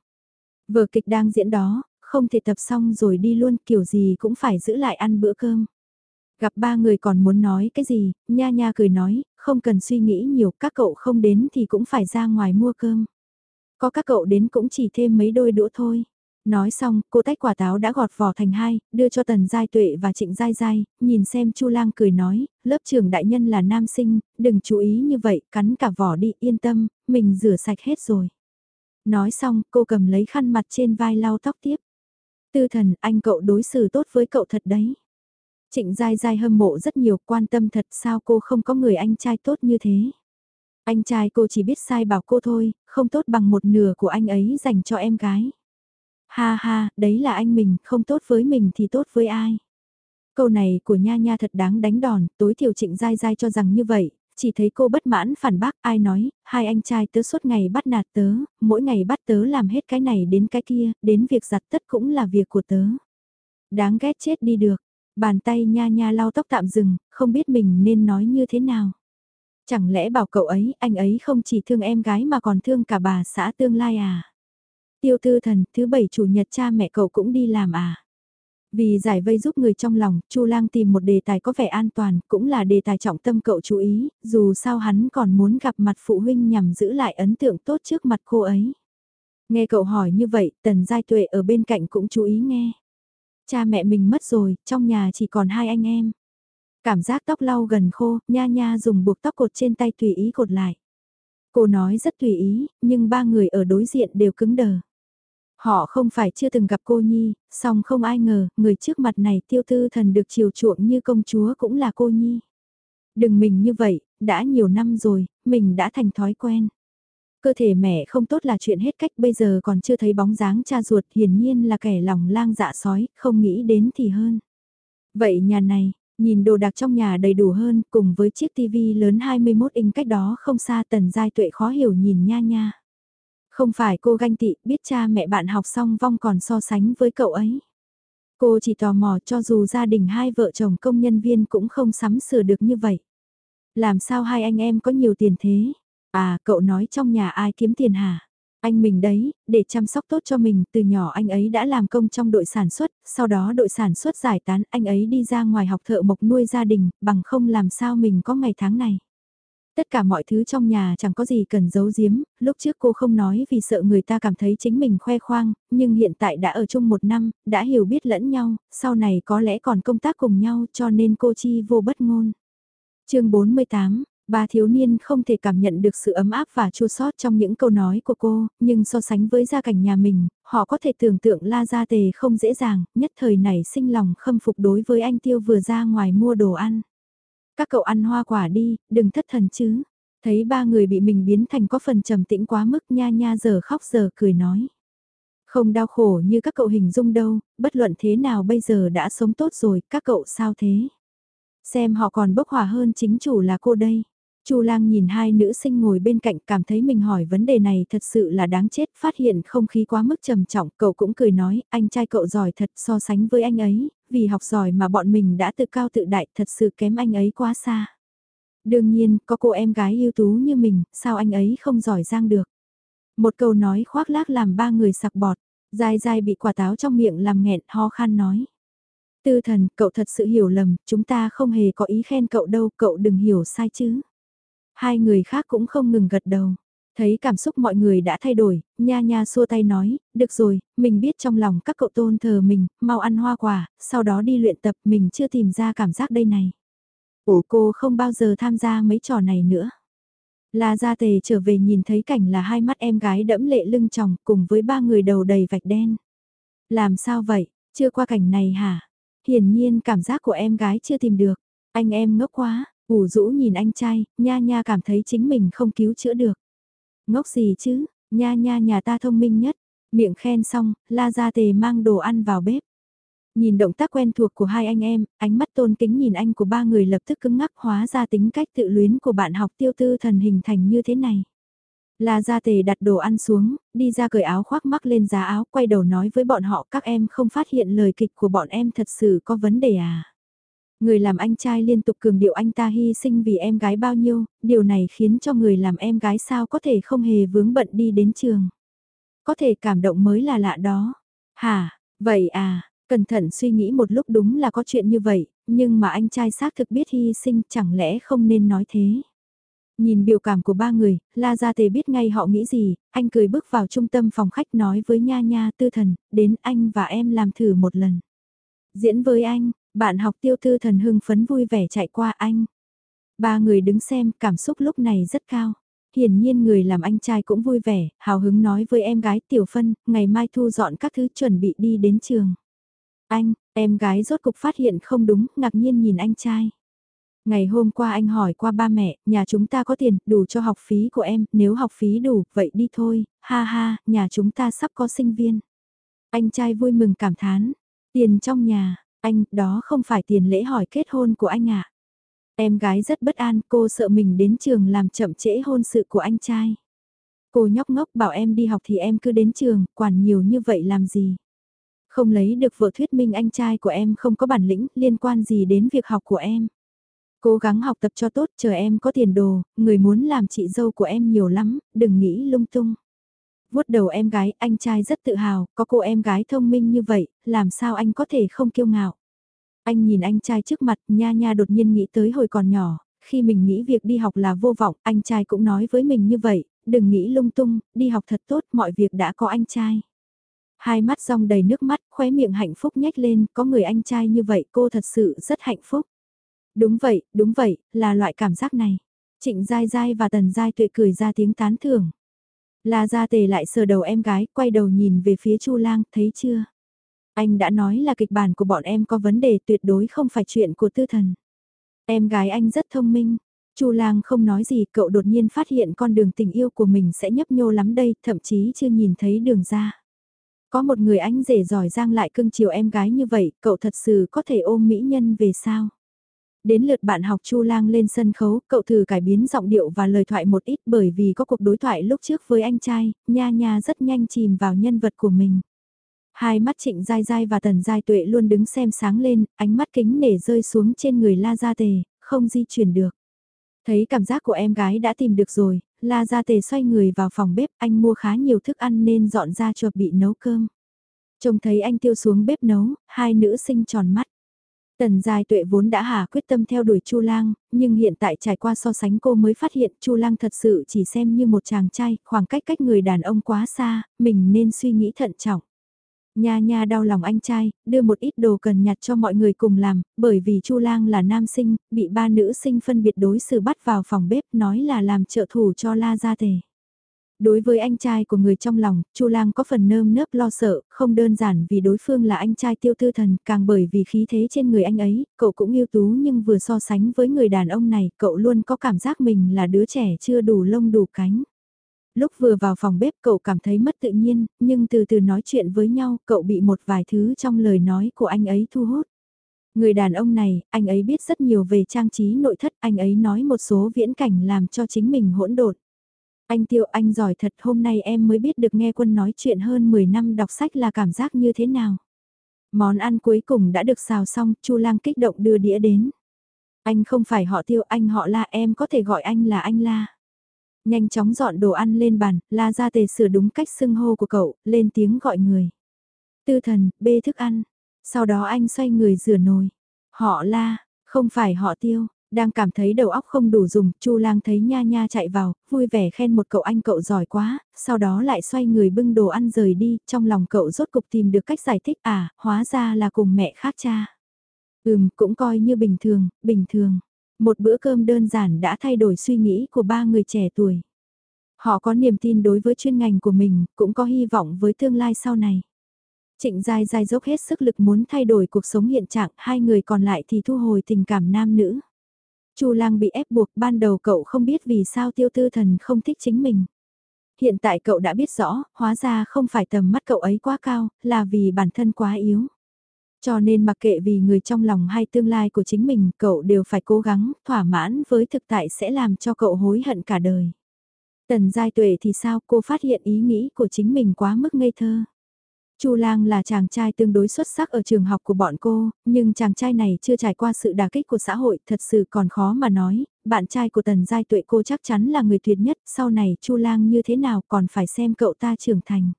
Vở kịch đang diễn đó, không thể tập xong rồi đi luôn, kiểu gì cũng phải giữ lại ăn bữa cơm. Gặp ba người còn muốn nói cái gì, nha nha cười nói, không cần suy nghĩ nhiều, các cậu không đến thì cũng phải ra ngoài mua cơm. Có các cậu đến cũng chỉ thêm mấy đôi đũa thôi. Nói xong, cô tách quả táo đã gọt vỏ thành hai, đưa cho Tần Giai Tuệ và Trịnh Giai Giai, nhìn xem Chu Lang cười nói, lớp trưởng đại nhân là nam sinh, đừng chú ý như vậy, cắn cả vỏ đi, yên tâm, mình rửa sạch hết rồi. Nói xong, cô cầm lấy khăn mặt trên vai lau tóc tiếp. Tư thần, anh cậu đối xử tốt với cậu thật đấy. Trịnh Giai Giai hâm mộ rất nhiều quan tâm thật sao cô không có người anh trai tốt như thế. Anh trai cô chỉ biết sai bảo cô thôi, không tốt bằng một nửa của anh ấy dành cho em gái. Ha ha, đấy là anh mình, không tốt với mình thì tốt với ai. Câu này của Nha Nha thật đáng đánh đòn, tối thiểu trịnh Giai Giai cho rằng như vậy, chỉ thấy cô bất mãn phản bác ai nói, hai anh trai tớ suốt ngày bắt nạt tớ, mỗi ngày bắt tớ làm hết cái này đến cái kia, đến việc giặt tất cũng là việc của tớ. Đáng ghét chết đi được, Bàn tay nha nha lau tóc tạm dừng, không biết mình nên nói như thế nào. Chẳng lẽ bảo cậu ấy, anh ấy không chỉ thương em gái mà còn thương cả bà xã tương lai à? Tiêu tư thần, thứ bảy chủ nhật cha mẹ cậu cũng đi làm à? Vì giải vây giúp người trong lòng, Chu Lang tìm một đề tài có vẻ an toàn, cũng là đề tài trọng tâm cậu chú ý, dù sao hắn còn muốn gặp mặt phụ huynh nhằm giữ lại ấn tượng tốt trước mặt cô ấy. Nghe cậu hỏi như vậy, Tần Giai Tuệ ở bên cạnh cũng chú ý nghe. Cha mẹ mình mất rồi, trong nhà chỉ còn hai anh em. Cảm giác tóc lau gần khô, nha nha dùng buộc tóc cột trên tay tùy ý cột lại. Cô nói rất tùy ý, nhưng ba người ở đối diện đều cứng đờ. Họ không phải chưa từng gặp cô Nhi, song không ai ngờ, người trước mặt này tiêu tư thần được chiều chuộng như công chúa cũng là cô Nhi. Đừng mình như vậy, đã nhiều năm rồi, mình đã thành thói quen. Cơ thể mẹ không tốt là chuyện hết cách bây giờ còn chưa thấy bóng dáng cha ruột hiển nhiên là kẻ lòng lang dạ sói, không nghĩ đến thì hơn. Vậy nhà này, nhìn đồ đạc trong nhà đầy đủ hơn cùng với chiếc tivi lớn 21 inch cách đó không xa tần giai tuệ khó hiểu nhìn nha nha. Không phải cô ganh tị biết cha mẹ bạn học xong vong còn so sánh với cậu ấy. Cô chỉ tò mò cho dù gia đình hai vợ chồng công nhân viên cũng không sắm sửa được như vậy. Làm sao hai anh em có nhiều tiền thế? À, cậu nói trong nhà ai kiếm tiền hả? Anh mình đấy, để chăm sóc tốt cho mình, từ nhỏ anh ấy đã làm công trong đội sản xuất, sau đó đội sản xuất giải tán, anh ấy đi ra ngoài học thợ mộc nuôi gia đình, bằng không làm sao mình có ngày tháng này. Tất cả mọi thứ trong nhà chẳng có gì cần giấu giếm, lúc trước cô không nói vì sợ người ta cảm thấy chính mình khoe khoang, nhưng hiện tại đã ở chung một năm, đã hiểu biết lẫn nhau, sau này có lẽ còn công tác cùng nhau cho nên cô chi vô bất ngôn. chương 48, Ba thiếu niên không thể cảm nhận được sự ấm áp và chua sót trong những câu nói của cô, nhưng so sánh với gia cảnh nhà mình, họ có thể tưởng tượng La Gia Tề không dễ dàng, nhất thời này sinh lòng khâm phục đối với anh Tiêu vừa ra ngoài mua đồ ăn. Các cậu ăn hoa quả đi, đừng thất thần chứ. Thấy ba người bị mình biến thành có phần trầm tĩnh quá mức nha nha giờ khóc giờ cười nói. Không đau khổ như các cậu hình dung đâu, bất luận thế nào bây giờ đã sống tốt rồi, các cậu sao thế? Xem họ còn bốc hỏa hơn chính chủ là cô đây. Chu Lang nhìn hai nữ sinh ngồi bên cạnh cảm thấy mình hỏi vấn đề này thật sự là đáng chết, phát hiện không khí quá mức trầm trọng, cậu cũng cười nói, anh trai cậu giỏi thật so sánh với anh ấy, vì học giỏi mà bọn mình đã tự cao tự đại thật sự kém anh ấy quá xa. Đương nhiên, có cô em gái ưu tú như mình, sao anh ấy không giỏi giang được. Một câu nói khoác lác làm ba người sặc bọt, dai dai bị quả táo trong miệng làm nghẹn ho khan nói. Tư thần, cậu thật sự hiểu lầm, chúng ta không hề có ý khen cậu đâu, cậu đừng hiểu sai chứ. Hai người khác cũng không ngừng gật đầu. Thấy cảm xúc mọi người đã thay đổi, nha nha xua tay nói, được rồi, mình biết trong lòng các cậu tôn thờ mình, mau ăn hoa quả, sau đó đi luyện tập mình chưa tìm ra cảm giác đây này. Ủa cô không bao giờ tham gia mấy trò này nữa. La Gia Tề trở về nhìn thấy cảnh là hai mắt em gái đẫm lệ lưng tròng cùng với ba người đầu đầy vạch đen. Làm sao vậy, chưa qua cảnh này hả? Hiển nhiên cảm giác của em gái chưa tìm được. Anh em ngốc quá, ủ rũ nhìn anh trai, nha nha cảm thấy chính mình không cứu chữa được. Ngốc gì chứ, nha nha nhà ta thông minh nhất. Miệng khen xong, la gia tề mang đồ ăn vào bếp. Nhìn động tác quen thuộc của hai anh em, ánh mắt tôn kính nhìn anh của ba người lập tức cứng ngắc hóa ra tính cách tự luyến của bạn học tiêu tư thần hình thành như thế này. La Gia Tề đặt đồ ăn xuống, đi ra cởi áo khoác mắc lên giá áo, quay đầu nói với bọn họ các em không phát hiện lời kịch của bọn em thật sự có vấn đề à. Người làm anh trai liên tục cường điệu anh ta hy sinh vì em gái bao nhiêu, điều này khiến cho người làm em gái sao có thể không hề vướng bận đi đến trường. Có thể cảm động mới là lạ đó. Hả, vậy à, cẩn thận suy nghĩ một lúc đúng là có chuyện như vậy, nhưng mà anh trai xác thực biết hy sinh chẳng lẽ không nên nói thế. Nhìn biểu cảm của ba người, La Gia Tề biết ngay họ nghĩ gì, anh cười bước vào trung tâm phòng khách nói với Nha Nha tư thần, đến anh và em làm thử một lần. Diễn với anh, bạn học tiêu thư thần hưng phấn vui vẻ chạy qua anh. Ba người đứng xem cảm xúc lúc này rất cao. Hiển nhiên người làm anh trai cũng vui vẻ, hào hứng nói với em gái Tiểu Phân, ngày mai thu dọn các thứ chuẩn bị đi đến trường. Anh, em gái rốt cục phát hiện không đúng, ngạc nhiên nhìn anh trai. Ngày hôm qua anh hỏi qua ba mẹ, nhà chúng ta có tiền, đủ cho học phí của em, nếu học phí đủ, vậy đi thôi, ha ha, nhà chúng ta sắp có sinh viên. Anh trai vui mừng cảm thán, tiền trong nhà, anh, đó không phải tiền lễ hỏi kết hôn của anh ạ. À? Em gái rất bất an, cô sợ mình đến trường làm chậm trễ hôn sự của anh trai. Cô nhóc ngốc bảo em đi học thì em cứ đến trường, quản nhiều như vậy làm gì. Không lấy được vợ thuyết minh anh trai của em không có bản lĩnh liên quan gì đến việc học của em. Cố gắng học tập cho tốt, chờ em có tiền đồ, người muốn làm chị dâu của em nhiều lắm, đừng nghĩ lung tung. vuốt đầu em gái, anh trai rất tự hào, có cô em gái thông minh như vậy, làm sao anh có thể không kiêu ngạo. Anh nhìn anh trai trước mặt, nha nha đột nhiên nghĩ tới hồi còn nhỏ, khi mình nghĩ việc đi học là vô vọng, anh trai cũng nói với mình như vậy, đừng nghĩ lung tung, đi học thật tốt, mọi việc đã có anh trai. Hai mắt rong đầy nước mắt, khóe miệng hạnh phúc nhếch lên, có người anh trai như vậy cô thật sự rất hạnh phúc. Đúng vậy, đúng vậy, là loại cảm giác này. Trịnh Giai Giai và Tần Giai Tuệ cười ra tiếng tán thưởng. La Gia Tề lại sờ đầu em gái, quay đầu nhìn về phía Chu Lang, thấy chưa? Anh đã nói là kịch bản của bọn em có vấn đề tuyệt đối không phải chuyện của tư thần. Em gái anh rất thông minh. Chu Lang không nói gì, cậu đột nhiên phát hiện con đường tình yêu của mình sẽ nhấp nhô lắm đây, thậm chí chưa nhìn thấy đường ra. Có một người anh rể giỏi giang lại cưng chiều em gái như vậy, cậu thật sự có thể ôm mỹ nhân về sao? Đến lượt bạn học Chu Lang lên sân khấu, cậu thử cải biến giọng điệu và lời thoại một ít bởi vì có cuộc đối thoại lúc trước với anh trai, nha nha rất nhanh chìm vào nhân vật của mình. Hai mắt trịnh dai dai và tần dai tuệ luôn đứng xem sáng lên, ánh mắt kính nể rơi xuống trên người la gia tề, không di chuyển được. Thấy cảm giác của em gái đã tìm được rồi, la gia tề xoay người vào phòng bếp, anh mua khá nhiều thức ăn nên dọn ra chuẩn bị nấu cơm. Trông thấy anh tiêu xuống bếp nấu, hai nữ sinh tròn mắt. Tần Dài Tuệ vốn đã hà quyết tâm theo đuổi Chu Lang, nhưng hiện tại trải qua so sánh cô mới phát hiện Chu Lang thật sự chỉ xem như một chàng trai, khoảng cách cách người đàn ông quá xa, mình nên suy nghĩ thận trọng. Nha nha đau lòng anh trai, đưa một ít đồ cần nhặt cho mọi người cùng làm, bởi vì Chu Lang là nam sinh, bị ba nữ sinh phân biệt đối xử bắt vào phòng bếp nói là làm trợ thủ cho La Gia Tề. Đối với anh trai của người trong lòng, Chu Lang có phần nơm nớp lo sợ, không đơn giản vì đối phương là anh trai tiêu tư thần, càng bởi vì khí thế trên người anh ấy, cậu cũng yêu tú nhưng vừa so sánh với người đàn ông này, cậu luôn có cảm giác mình là đứa trẻ chưa đủ lông đủ cánh. Lúc vừa vào phòng bếp cậu cảm thấy mất tự nhiên, nhưng từ từ nói chuyện với nhau, cậu bị một vài thứ trong lời nói của anh ấy thu hút. Người đàn ông này, anh ấy biết rất nhiều về trang trí nội thất, anh ấy nói một số viễn cảnh làm cho chính mình hỗn độn. Anh Tiêu anh giỏi thật hôm nay em mới biết được nghe quân nói chuyện hơn 10 năm đọc sách là cảm giác như thế nào. Món ăn cuối cùng đã được xào xong, Chu Lang kích động đưa đĩa đến. Anh không phải họ Tiêu, anh họ La, em có thể gọi anh là anh La. Nhanh chóng dọn đồ ăn lên bàn, La ra tề sửa đúng cách xưng hô của cậu, lên tiếng gọi người. Tư thần, bê thức ăn. Sau đó anh xoay người rửa nồi. Họ La, không phải họ Tiêu. Đang cảm thấy đầu óc không đủ dùng, Chu Lang thấy Nha Nha chạy vào, vui vẻ khen một cậu anh cậu giỏi quá, sau đó lại xoay người bưng đồ ăn rời đi, trong lòng cậu rốt cục tìm được cách giải thích à, hóa ra là cùng mẹ khác cha. Ừm, cũng coi như bình thường, bình thường. Một bữa cơm đơn giản đã thay đổi suy nghĩ của ba người trẻ tuổi. Họ có niềm tin đối với chuyên ngành của mình, cũng có hy vọng với tương lai sau này. Trịnh Giai Giai dốc hết sức lực muốn thay đổi cuộc sống hiện trạng, hai người còn lại thì thu hồi tình cảm nam nữ. Chu Lang bị ép buộc, ban đầu cậu không biết vì sao Tiêu Tư Thần không thích chính mình. Hiện tại cậu đã biết rõ, hóa ra không phải tầm mắt cậu ấy quá cao, là vì bản thân quá yếu. Cho nên mặc kệ vì người trong lòng hay tương lai của chính mình, cậu đều phải cố gắng, thỏa mãn với thực tại sẽ làm cho cậu hối hận cả đời. Tần giai tuệ thì sao cô phát hiện ý nghĩ của chính mình quá mức ngây thơ. Chu Lang là chàng trai tương đối xuất sắc ở trường học của bọn cô, nhưng chàng trai này chưa trải qua sự đả kích của xã hội, thật sự còn khó mà nói, bạn trai của Tần Giai Tuệ cô chắc chắn là người tuyệt nhất, sau này Chu Lang như thế nào còn phải xem cậu ta trưởng thành.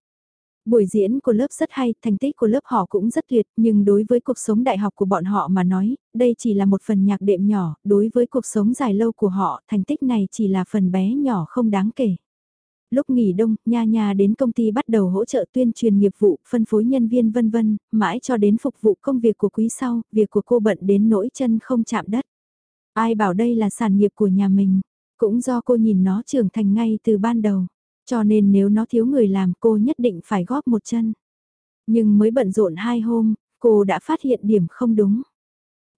Buổi diễn của lớp rất hay, thành tích của lớp họ cũng rất tuyệt, nhưng đối với cuộc sống đại học của bọn họ mà nói, đây chỉ là một phần nhạc đệm nhỏ, đối với cuộc sống dài lâu của họ, thành tích này chỉ là phần bé nhỏ không đáng kể. Lúc nghỉ đông, Nha Nha đến công ty bắt đầu hỗ trợ tuyên truyền nghiệp vụ, phân phối nhân viên vân vân, mãi cho đến phục vụ công việc của quý sau, việc của cô bận đến nỗi chân không chạm đất. Ai bảo đây là sản nghiệp của nhà mình, cũng do cô nhìn nó trưởng thành ngay từ ban đầu. Cho nên nếu nó thiếu người làm cô nhất định phải góp một chân. Nhưng mới bận rộn hai hôm, cô đã phát hiện điểm không đúng.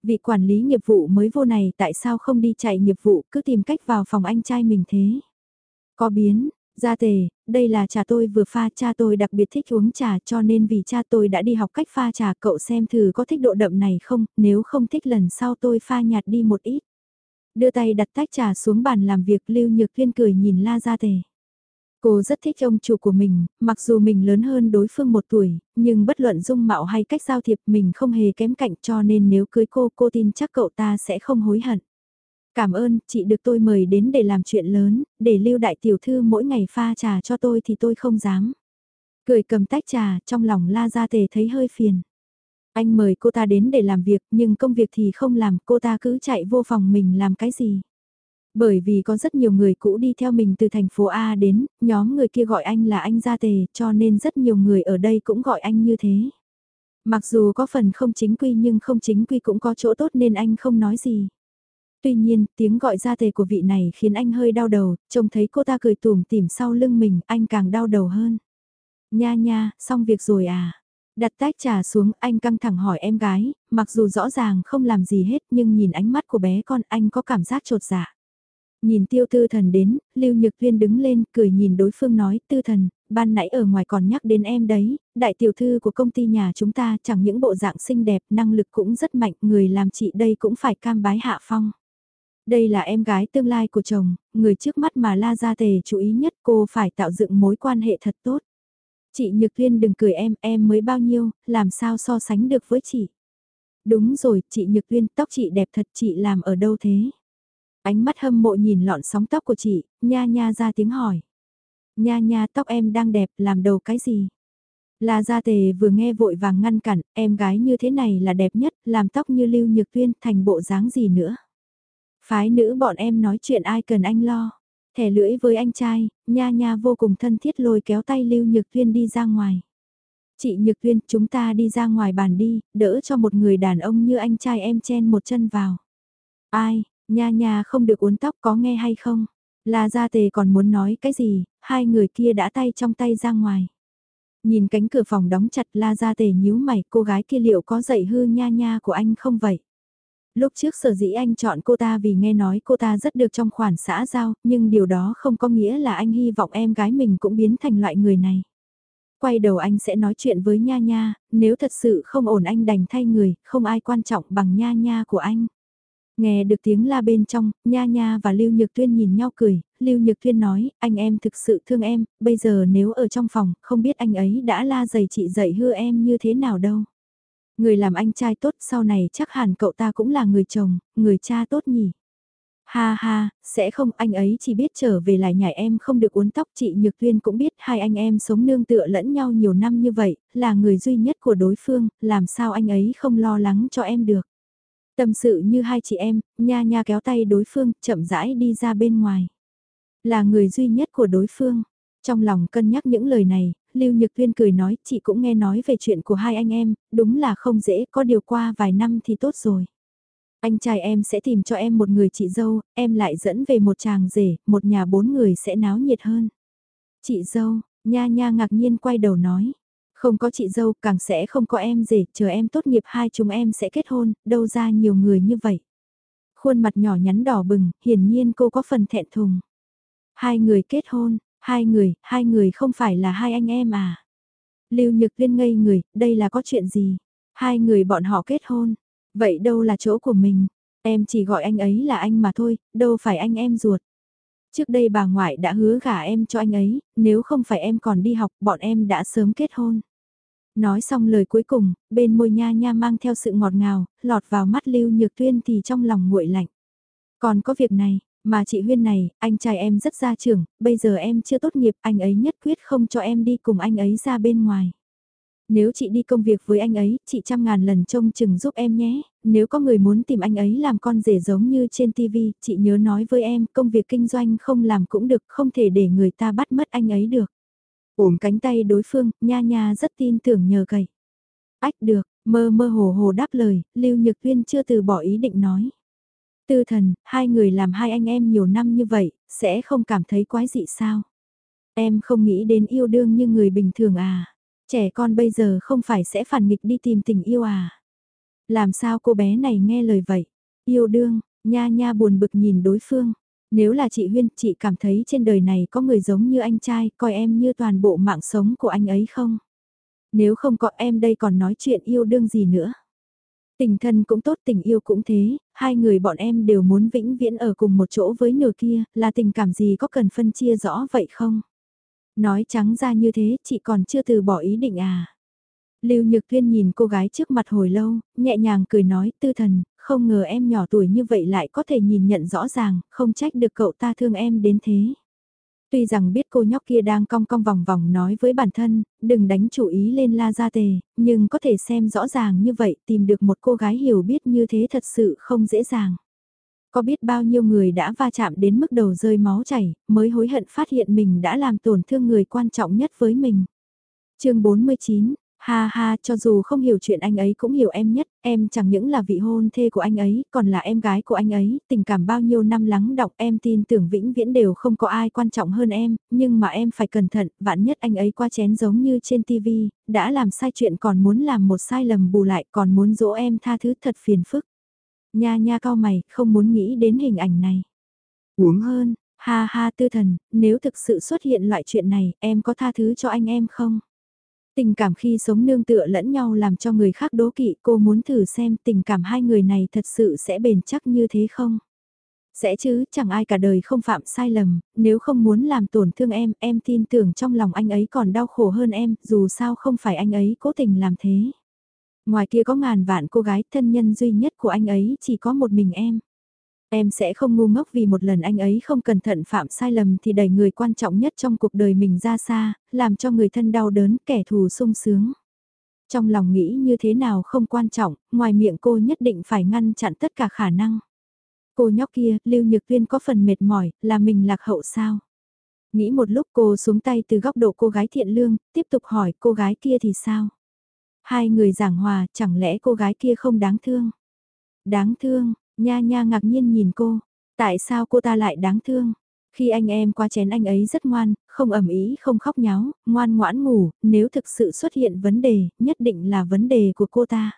Vị quản lý nghiệp vụ mới vô này tại sao không đi chạy nghiệp vụ cứ tìm cách vào phòng anh trai mình thế. Có biến, Gia tề, đây là trà tôi vừa pha cha tôi đặc biệt thích uống trà cho nên vì cha tôi đã đi học cách pha trà cậu xem thử có thích độ đậm này không, nếu không thích lần sau tôi pha nhạt đi một ít. Đưa tay đặt tách trà xuống bàn làm việc Lưu Nhược Thiên cười nhìn La Gia Tề. Cô rất thích ông chủ của mình, mặc dù mình lớn hơn đối phương một tuổi, nhưng bất luận dung mạo hay cách giao thiệp mình không hề kém cạnh cho nên nếu cưới cô, cô tin chắc cậu ta sẽ không hối hận. Cảm ơn, chị được tôi mời đến để làm chuyện lớn, để lưu đại tiểu thư mỗi ngày pha trà cho tôi thì tôi không dám. Cười cầm tách trà, trong lòng la ra tề thấy hơi phiền. Anh mời cô ta đến để làm việc, nhưng công việc thì không làm, cô ta cứ chạy vô phòng mình làm cái gì. Bởi vì có rất nhiều người cũ đi theo mình từ thành phố A đến, nhóm người kia gọi anh là anh Gia Tề, cho nên rất nhiều người ở đây cũng gọi anh như thế. Mặc dù có phần không chính quy nhưng không chính quy cũng có chỗ tốt nên anh không nói gì. Tuy nhiên, tiếng gọi Gia Tề của vị này khiến anh hơi đau đầu, trông thấy cô ta cười tủm tỉm sau lưng mình, anh càng đau đầu hơn. Nha nha, xong việc rồi à? Đặt tách trà xuống, anh căng thẳng hỏi em gái, mặc dù rõ ràng không làm gì hết nhưng nhìn ánh mắt của bé con anh có cảm giác trột dạ. Nhìn tiêu tư thần đến, Lưu Nhược Viên đứng lên, cười nhìn đối phương nói, tư thần, ban nãy ở ngoài còn nhắc đến em đấy, đại tiểu thư của công ty nhà chúng ta chẳng những bộ dạng xinh đẹp, năng lực cũng rất mạnh, người làm chị đây cũng phải cam bái hạ phong. Đây là em gái tương lai của chồng, người trước mắt mà La Gia Tề chú ý nhất cô phải tạo dựng mối quan hệ thật tốt. Chị Nhược Viên đừng cười em, em mới bao nhiêu, làm sao so sánh được với chị. Đúng rồi, chị Nhược Viên, tóc chị đẹp thật chị làm ở đâu thế? Ánh mắt hâm mộ nhìn lọn sóng tóc của chị, nha nha ra tiếng hỏi. Nha nha tóc em đang đẹp, làm đầu cái gì? La Gia Tề vừa nghe vội vàng ngăn cản, em gái như thế này là đẹp nhất, làm tóc như Lưu Nhược Tuyên thành bộ dáng gì nữa. Phái nữ bọn em nói chuyện ai cần anh lo. Thẻ lưỡi với anh trai, nha nha vô cùng thân thiết lôi kéo tay Lưu Nhược Tuyên đi ra ngoài. Chị Nhược Tuyên, chúng ta đi ra ngoài bàn đi, đỡ cho một người đàn ông như anh trai em chen một chân vào. Ai, Nha nha không được uốn tóc có nghe hay không? La Gia Tề còn muốn nói cái gì, hai người kia đã tay trong tay ra ngoài. Nhìn cánh cửa phòng đóng chặt La Gia Tề nhíu mày cô gái kia liệu có dậy hư nha nha của anh không vậy? Lúc trước sở dĩ anh chọn cô ta vì nghe nói cô ta rất được trong khoản xã giao, nhưng điều đó không có nghĩa là anh hy vọng em gái mình cũng biến thành loại người này. Quay đầu anh sẽ nói chuyện với Nha Nha, nếu thật sự không ổn anh đành thay người, không ai quan trọng bằng Nha Nha của anh. Nghe được tiếng la bên trong, Nha Nha và Lưu Nhược Tuyên nhìn nhau cười, Lưu Nhược Tuyên nói, anh em thực sự thương em, bây giờ nếu ở trong phòng, không biết anh ấy đã la dày chị dạy hư em như thế nào đâu. Người làm anh trai tốt sau này chắc hẳn cậu ta cũng là người chồng, người cha tốt nhỉ. Ha ha, sẽ không anh ấy chỉ biết trở về lại nhảy em không được uốn tóc chị Nhược Tuyên cũng biết hai anh em sống nương tựa lẫn nhau nhiều năm như vậy, là người duy nhất của đối phương, làm sao anh ấy không lo lắng cho em được. Tâm sự như hai chị em, nha nha kéo tay đối phương, chậm rãi đi ra bên ngoài. Là người duy nhất của đối phương. Trong lòng cân nhắc những lời này, Lưu Nhược Tuyên cười nói, chị cũng nghe nói về chuyện của hai anh em, đúng là không dễ, có điều qua vài năm thì tốt rồi. Anh trai em sẽ tìm cho em một người chị dâu, em lại dẫn về một chàng rể, một nhà bốn người sẽ náo nhiệt hơn. Chị dâu, nha nha ngạc nhiên quay đầu nói. Không có chị dâu, càng sẽ không có em rể, chờ em tốt nghiệp hai chúng em sẽ kết hôn, đâu ra nhiều người như vậy. Khuôn mặt nhỏ nhắn đỏ bừng, hiển nhiên cô có phần thẹn thùng. Hai người kết hôn, hai người, hai người không phải là hai anh em à. Lưu Nhược liên ngây người, đây là có chuyện gì? Hai người bọn họ kết hôn, vậy đâu là chỗ của mình? Em chỉ gọi anh ấy là anh mà thôi, đâu phải anh em ruột. Trước đây bà ngoại đã hứa gả em cho anh ấy, nếu không phải em còn đi học, bọn em đã sớm kết hôn. Nói xong lời cuối cùng, bên môi nha nha mang theo sự ngọt ngào, lọt vào mắt Lưu Nhược Tuyên thì trong lòng nguội lạnh. Còn có việc này, mà chị Huyên này, anh trai em rất gia trưởng, bây giờ em chưa tốt nghiệp, anh ấy nhất quyết không cho em đi cùng anh ấy ra bên ngoài. Nếu chị đi công việc với anh ấy, chị trăm ngàn lần trông chừng giúp em nhé, nếu có người muốn tìm anh ấy làm con rể giống như trên TV, chị nhớ nói với em, công việc kinh doanh không làm cũng được, không thể để người ta bắt mất anh ấy được. Ôm cánh tay đối phương, nha nha rất tin tưởng nhờ cậy. Ách được, mơ mơ hồ hồ đáp lời, Lưu Nhược Tuyên chưa từ bỏ ý định nói. Tư thần, hai người làm hai anh em nhiều năm như vậy, sẽ không cảm thấy quái dị sao? Em không nghĩ đến yêu đương như người bình thường à? Trẻ con bây giờ không phải sẽ phản nghịch đi tìm tình yêu à? Làm sao cô bé này nghe lời vậy? Yêu đương, nha nha buồn bực nhìn đối phương. Nếu là chị Huyên, chị cảm thấy trên đời này có người giống như anh trai, coi em như toàn bộ mạng sống của anh ấy không? Nếu không có em đây còn nói chuyện yêu đương gì nữa? Tình thân cũng tốt, tình yêu cũng thế, hai người bọn em đều muốn vĩnh viễn ở cùng một chỗ với nửa kia, là tình cảm gì có cần phân chia rõ vậy không? Nói trắng ra như thế, chị còn chưa từ bỏ ý định à. Lưu Nhược Thuyên nhìn cô gái trước mặt hồi lâu, nhẹ nhàng cười nói, tư thần, không ngờ em nhỏ tuổi như vậy lại có thể nhìn nhận rõ ràng, không trách được cậu ta thương em đến thế. Tuy rằng biết cô nhóc kia đang cong cong vòng vòng nói với bản thân, đừng đánh chủ ý lên la gia tề, nhưng có thể xem rõ ràng như vậy tìm được một cô gái hiểu biết như thế thật sự không dễ dàng. Có biết bao nhiêu người đã va chạm đến mức đầu rơi máu chảy, mới hối hận phát hiện mình đã làm tổn thương người quan trọng nhất với mình. chương 49, Ha ha, cho dù không hiểu chuyện anh ấy cũng hiểu em nhất, em chẳng những là vị hôn thê của anh ấy, còn là em gái của anh ấy, tình cảm bao nhiêu năm lắng đọng em tin tưởng vĩnh viễn đều không có ai quan trọng hơn em, nhưng mà em phải cẩn thận, vạn nhất anh ấy qua chén giống như trên TV, đã làm sai chuyện còn muốn làm một sai lầm bù lại, còn muốn dỗ em tha thứ thật phiền phức. Nha nha cao mày, không muốn nghĩ đến hình ảnh này. Uống hơn, ha ha tư thần, nếu thực sự xuất hiện loại chuyện này, em có tha thứ cho anh em không? Tình cảm khi sống nương tựa lẫn nhau làm cho người khác đố kỵ cô muốn thử xem tình cảm hai người này thật sự sẽ bền chắc như thế không? Sẽ chứ, chẳng ai cả đời không phạm sai lầm, nếu không muốn làm tổn thương em, em tin tưởng trong lòng anh ấy còn đau khổ hơn em, dù sao không phải anh ấy cố tình làm thế. Ngoài kia có ngàn vạn cô gái, thân nhân duy nhất của anh ấy chỉ có một mình em. Em sẽ không ngu ngốc vì một lần anh ấy không cẩn thận phạm sai lầm thì đẩy người quan trọng nhất trong cuộc đời mình ra xa, làm cho người thân đau đớn, kẻ thù sung sướng. Trong lòng nghĩ như thế nào không quan trọng, ngoài miệng cô nhất định phải ngăn chặn tất cả khả năng. Cô nhóc kia, Lưu Nhược Tuyên có phần mệt mỏi, là mình lạc hậu sao? Nghĩ một lúc cô xuống tay từ góc độ cô gái thiện lương, tiếp tục hỏi cô gái kia thì sao? Hai người giảng hòa, chẳng lẽ cô gái kia không đáng thương? Đáng thương, Nha nha ngạc nhiên nhìn cô, tại sao cô ta lại đáng thương? Khi anh em qua chén anh ấy rất ngoan, không ẩm ý, không khóc nháo, ngoan ngoãn ngủ, nếu thực sự xuất hiện vấn đề, nhất định là vấn đề của cô ta.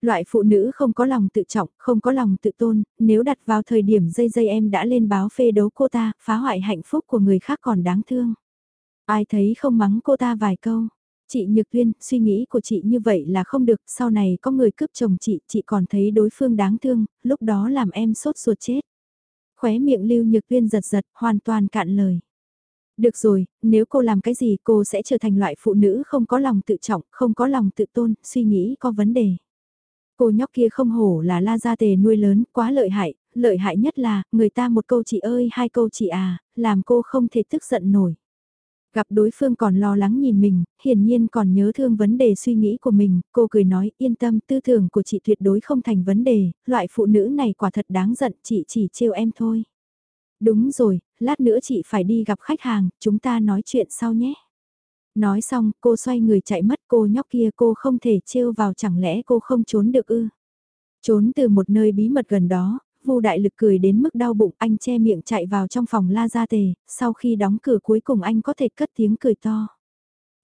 Loại phụ nữ không có lòng tự trọng, không có lòng tự tôn, nếu đặt vào thời điểm dây dây em đã lên báo phê đấu cô ta, phá hoại hạnh phúc của người khác còn đáng thương. Ai thấy không mắng cô ta vài câu, Chị Nhược Tuyên, suy nghĩ của chị như vậy là không được, sau này có người cướp chồng chị, chị còn thấy đối phương đáng thương, lúc đó làm em sốt ruột chết. Khóe miệng Lưu Nhược Tuyên giật giật, hoàn toàn cạn lời. Được rồi, nếu cô làm cái gì cô sẽ trở thành loại phụ nữ không có lòng tự trọng, không có lòng tự tôn, suy nghĩ có vấn đề. Cô nhóc kia không hổ là la gia tề nuôi lớn, quá lợi hại, lợi hại nhất là, người ta một câu chị ơi hai câu chị à, làm cô không thể tức giận nổi. Gặp đối phương còn lo lắng nhìn mình, hiển nhiên còn nhớ thương vấn đề suy nghĩ của mình, cô cười nói yên tâm tư tưởng của chị tuyệt đối không thành vấn đề, loại phụ nữ này quả thật đáng giận, chị chỉ trêu em thôi. Đúng rồi, lát nữa chị phải đi gặp khách hàng, chúng ta nói chuyện sau nhé. Nói xong, cô xoay người chạy mất cô nhóc kia cô không thể trêu vào chẳng lẽ cô không trốn được ư. Trốn từ một nơi bí mật gần đó, Vu Đại Lực cười đến mức đau bụng, anh che miệng chạy vào trong phòng La Gia Tề, sau khi đóng cửa cuối cùng anh có thể cất tiếng cười to.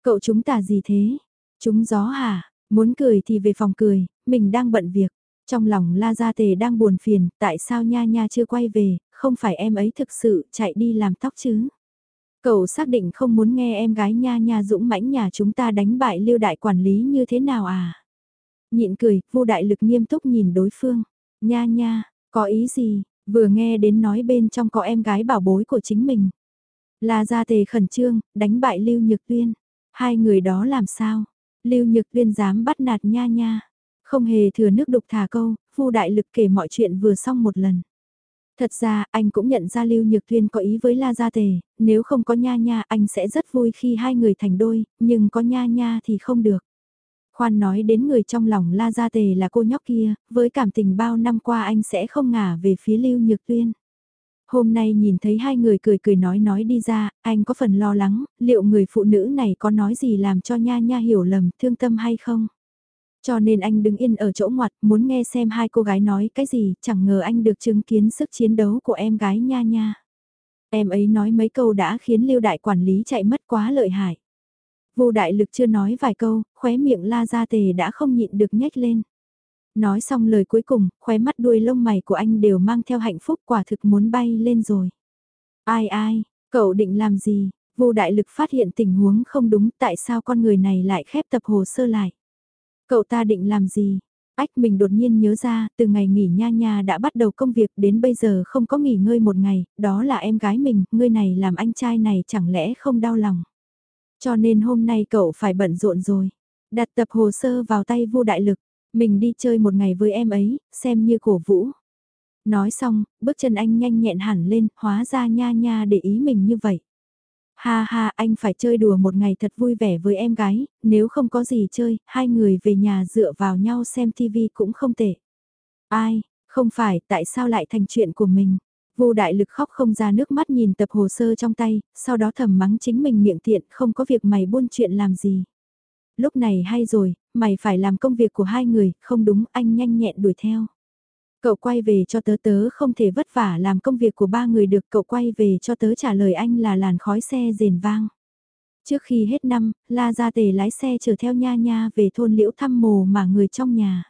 Cậu chúng ta gì thế? Chúng gió hả? Muốn cười thì về phòng cười, mình đang bận việc. Trong lòng La Gia Tề đang buồn phiền, tại sao Nha Nha chưa quay về, không phải em ấy thực sự chạy đi làm tóc chứ? Cậu xác định không muốn nghe em gái Nha Nha dũng mãnh nhà chúng ta đánh bại lưu đại quản lý như thế nào à? Nhịn cười, Vu Đại Lực nghiêm túc nhìn đối phương. Nha Nha, có ý gì, vừa nghe đến nói bên trong có em gái bảo bối của chính mình. Là ra tề khẩn trương, đánh bại Lưu Nhược Tuyên. Hai người đó làm sao? Lưu Nhược Tuyên dám bắt nạt nha nha. Không hề thừa nước đục thả câu, Vu Đại Lực kể mọi chuyện vừa xong một lần. Thật ra, anh cũng nhận ra Lưu Nhược Tuyên có ý với La Gia Tề, nếu không có Nha Nha anh sẽ rất vui khi hai người thành đôi, nhưng có Nha Nha thì không được. Khoan nói đến người trong lòng La Gia Tề là cô nhóc kia, với cảm tình bao năm qua anh sẽ không ngả về phía Lưu Nhược Tuyên. Hôm nay nhìn thấy hai người cười cười nói nói đi ra, anh có phần lo lắng, liệu người phụ nữ này có nói gì làm cho Nha Nha hiểu lầm, thương tâm hay không? Cho nên anh đứng yên ở chỗ ngoặt, muốn nghe xem hai cô gái nói cái gì, chẳng ngờ anh được chứng kiến sức chiến đấu của em gái Nha Nha. Em ấy nói mấy câu đã khiến Lưu Đại Quản lý chạy mất quá lợi hại. Vô đại lực chưa nói vài câu, khóe miệng la ra tề đã không nhịn được nhếch lên. Nói xong lời cuối cùng, khóe mắt đuôi lông mày của anh đều mang theo hạnh phúc quả thực muốn bay lên rồi. Ai ai, cậu định làm gì? Vô đại lực phát hiện tình huống không đúng tại sao con người này lại khép tập hồ sơ lại. Cậu ta định làm gì? Ách mình đột nhiên nhớ ra, từ ngày nghỉ nha nha đã bắt đầu công việc đến bây giờ không có nghỉ ngơi một ngày, đó là em gái mình, ngươi này làm anh trai này chẳng lẽ không đau lòng. Cho nên hôm nay cậu phải bận rộn rồi. Đặt tập hồ sơ vào tay vô đại lực, mình đi chơi một ngày với em ấy, xem như cổ vũ. Nói xong, bước chân anh nhanh nhẹn hẳn lên, hóa ra nha nha để ý mình như vậy. Ha ha, anh phải chơi đùa một ngày thật vui vẻ với em gái, nếu không có gì chơi, hai người về nhà dựa vào nhau xem tivi cũng không tệ. Ai, không phải, tại sao lại thành chuyện của mình? Vô đại lực khóc không ra nước mắt nhìn tập hồ sơ trong tay, sau đó thầm mắng chính mình miệng tiện, không có việc mày buôn chuyện làm gì. Lúc này hay rồi, mày phải làm công việc của hai người, không đúng anh nhanh nhẹn đuổi theo. Cậu quay về cho tớ tớ không thể vất vả làm công việc của ba người được cậu quay về cho tớ trả lời anh là làn khói xe rền vang. Trước khi hết năm, La Gia Tề lái xe chở theo Nha Nha về thôn liễu thăm mồ mà người trong nhà.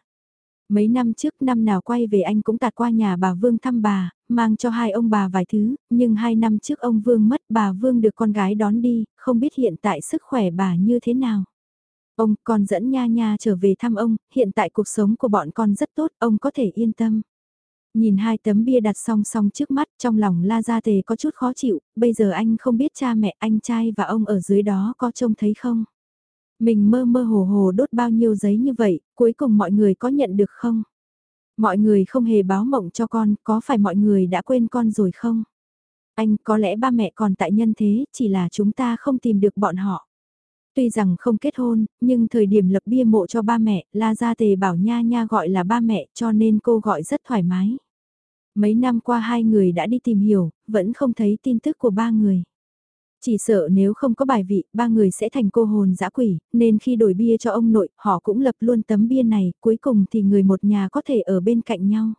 Mấy năm trước năm nào quay về anh cũng tạt qua nhà bà Vương thăm bà, mang cho hai ông bà vài thứ, nhưng hai năm trước ông Vương mất bà Vương được con gái đón đi, không biết hiện tại sức khỏe bà như thế nào. Ông con dẫn Nha Nha trở về thăm ông, hiện tại cuộc sống của bọn con rất tốt, ông có thể yên tâm. Nhìn hai tấm bia đặt song song trước mắt trong lòng La Gia Tề có chút khó chịu, bây giờ anh không biết cha mẹ anh trai và ông ở dưới đó có trông thấy không? Mình mơ mơ hồ hồ đốt bao nhiêu giấy như vậy, cuối cùng mọi người có nhận được không? Mọi người không hề báo mộng cho con, có phải mọi người đã quên con rồi không? Anh có lẽ ba mẹ còn tại nhân thế, chỉ là chúng ta không tìm được bọn họ. Tuy rằng không kết hôn, nhưng thời điểm lập bia mộ cho ba mẹ, La Gia Tề bảo Nha Nha gọi là ba mẹ cho nên cô gọi rất thoải mái. Mấy năm qua hai người đã đi tìm hiểu, vẫn không thấy tin tức của ba người. Chỉ sợ nếu không có bài vị, ba người sẽ thành cô hồn dã quỷ, nên khi đổi bia cho ông nội, họ cũng lập luôn tấm bia này, cuối cùng thì người một nhà có thể ở bên cạnh nhau.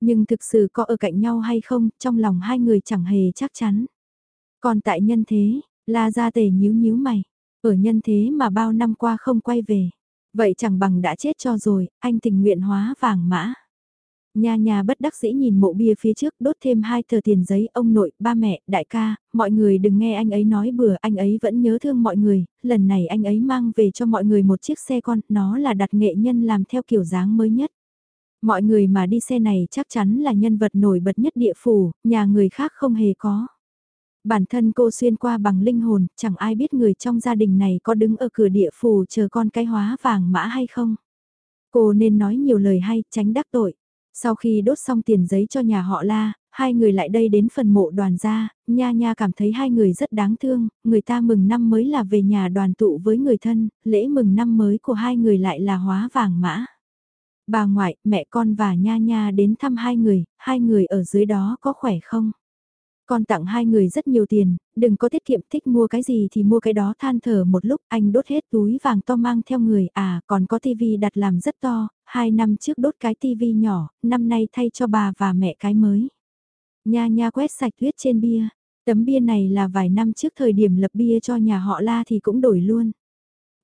Nhưng thực sự có ở cạnh nhau hay không, trong lòng hai người chẳng hề chắc chắn. Còn tại nhân thế, La ra Tề nhíu nhíu mày, ở nhân thế mà bao năm qua không quay về. Vậy chẳng bằng đã chết cho rồi, anh tình nguyện hóa vàng mã. Nhà nhà bất đắc dĩ nhìn mộ bia phía trước đốt thêm hai tờ tiền giấy ông nội, ba mẹ, đại ca, mọi người đừng nghe anh ấy nói bừa, anh ấy vẫn nhớ thương mọi người, lần này anh ấy mang về cho mọi người một chiếc xe con, nó là đặt nghệ nhân làm theo kiểu dáng mới nhất. Mọi người mà đi xe này chắc chắn là nhân vật nổi bật nhất địa phủ, nhà người khác không hề có. Bản thân cô xuyên qua bằng linh hồn, chẳng ai biết người trong gia đình này có đứng ở cửa địa phủ chờ con cái hóa vàng mã hay không. Cô nên nói nhiều lời hay, tránh đắc tội. Sau khi đốt xong tiền giấy cho nhà họ La, hai người lại đây đến phần mộ đoàn gia, nha nha cảm thấy hai người rất đáng thương, người ta mừng năm mới là về nhà đoàn tụ với người thân, lễ mừng năm mới của hai người lại là hóa vàng mã. Bà ngoại, mẹ con và nha nha đến thăm hai người, hai người ở dưới đó có khỏe không? Con tặng hai người rất nhiều tiền, đừng có tiết kiệm thích mua cái gì thì mua cái đó than thở một lúc anh đốt hết túi vàng to mang theo người à còn có tivi đặt làm rất to, hai năm trước đốt cái tivi nhỏ, năm nay thay cho bà và mẹ cái mới. Nha nha quét sạch tuyết trên bia, tấm bia này là vài năm trước thời điểm lập bia cho nhà họ la thì cũng đổi luôn.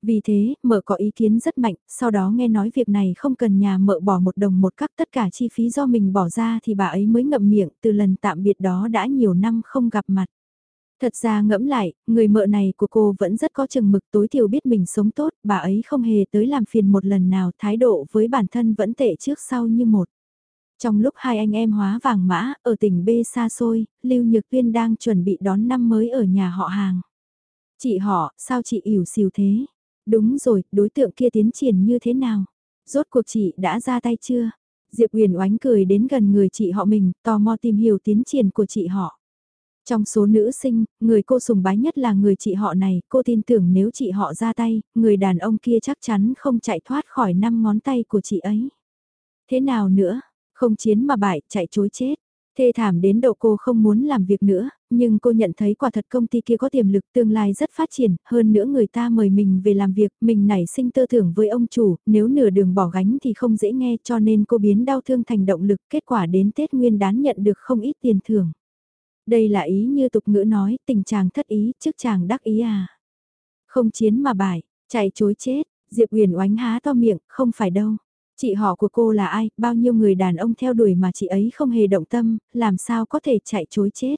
Vì thế, mợ có ý kiến rất mạnh, sau đó nghe nói việc này không cần nhà mợ bỏ một đồng một cắc tất cả chi phí do mình bỏ ra thì bà ấy mới ngậm miệng từ lần tạm biệt đó đã nhiều năm không gặp mặt. Thật ra ngẫm lại, người mợ này của cô vẫn rất có chừng mực tối thiểu biết mình sống tốt, bà ấy không hề tới làm phiền một lần nào thái độ với bản thân vẫn tệ trước sau như một. Trong lúc hai anh em hóa vàng mã, ở tỉnh B xa xôi, Lưu Nhược Tuyên đang chuẩn bị đón năm mới ở nhà họ hàng. Chị họ, sao chị ỉu xìu thế? Đúng rồi, đối tượng kia tiến triển như thế nào? Rốt cuộc chị đã ra tay chưa? Diệp Huyền oánh cười đến gần người chị họ mình, tò mò tìm hiểu tiến triển của chị họ. Trong số nữ sinh, người cô sùng bái nhất là người chị họ này, cô tin tưởng nếu chị họ ra tay, người đàn ông kia chắc chắn không chạy thoát khỏi năm ngón tay của chị ấy. Thế nào nữa, không chiến mà bại, chạy chối chết. Thê thảm đến độ cô không muốn làm việc nữa, nhưng cô nhận thấy quả thật công ty kia có tiềm lực tương lai rất phát triển, hơn nữa người ta mời mình về làm việc, mình nảy sinh tơ thưởng với ông chủ, nếu nửa đường bỏ gánh thì không dễ nghe cho nên cô biến đau thương thành động lực, kết quả đến Tết Nguyên đán nhận được không ít tiền thưởng. Đây là ý như tục ngữ nói, tình chàng thất ý, trước chàng đắc ý à. Không chiến mà bại, chạy chối chết, Diệp Huyền oánh há to miệng, không phải đâu. Chị họ của cô là ai, bao nhiêu người đàn ông theo đuổi mà chị ấy không hề động tâm, làm sao có thể chạy chối chết.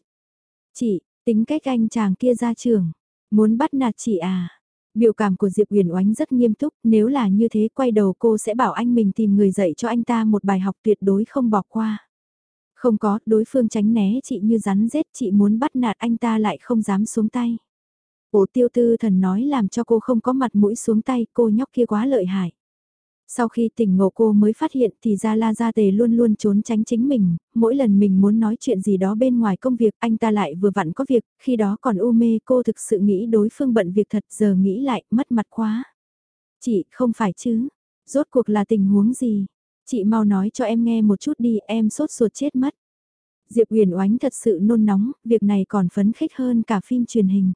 Chị, tính cách anh chàng kia ra trường, muốn bắt nạt chị à. Biểu cảm của Diệp Huyền Oánh rất nghiêm túc, nếu là như thế quay đầu cô sẽ bảo anh mình tìm người dạy cho anh ta một bài học tuyệt đối không bỏ qua. Không có, đối phương tránh né chị như rắn rết chị muốn bắt nạt anh ta lại không dám xuống tay. Ổ tiêu tư thần nói làm cho cô không có mặt mũi xuống tay, cô nhóc kia quá lợi hại. Sau khi tỉnh ngộ cô mới phát hiện thì ra La Gia Tề luôn luôn trốn tránh chính mình, mỗi lần mình muốn nói chuyện gì đó bên ngoài công việc anh ta lại vừa vặn có việc, khi đó còn u mê cô thực sự nghĩ đối phương bận việc thật giờ nghĩ lại mất mặt quá. Chị không phải chứ, rốt cuộc là tình huống gì? Chị mau nói cho em nghe một chút đi em sốt ruột chết mất. Diệp Huyền Oánh thật sự nôn nóng, việc này còn phấn khích hơn cả phim truyền hình.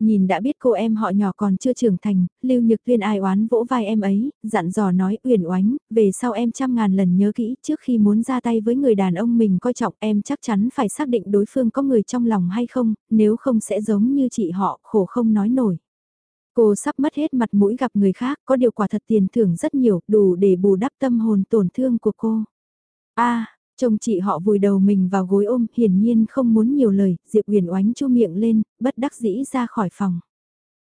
Nhìn đã biết cô em họ nhỏ còn chưa trưởng thành, Lưu Nhược Tuyên ai oán vỗ vai em ấy, dặn dò nói uyển oánh, về sau em trăm ngàn lần nhớ kỹ trước khi muốn ra tay với người đàn ông mình coi trọng em chắc chắn phải xác định đối phương có người trong lòng hay không, nếu không sẽ giống như chị họ khổ không nói nổi. Cô sắp mất hết mặt mũi gặp người khác, có điều quả thật tiền thưởng rất nhiều, đủ để bù đắp tâm hồn tổn thương của cô. a Chồng chị họ vùi đầu mình vào gối ôm, hiển nhiên không muốn nhiều lời, Diệp Huyền Oánh chu miệng lên, bất đắc dĩ ra khỏi phòng.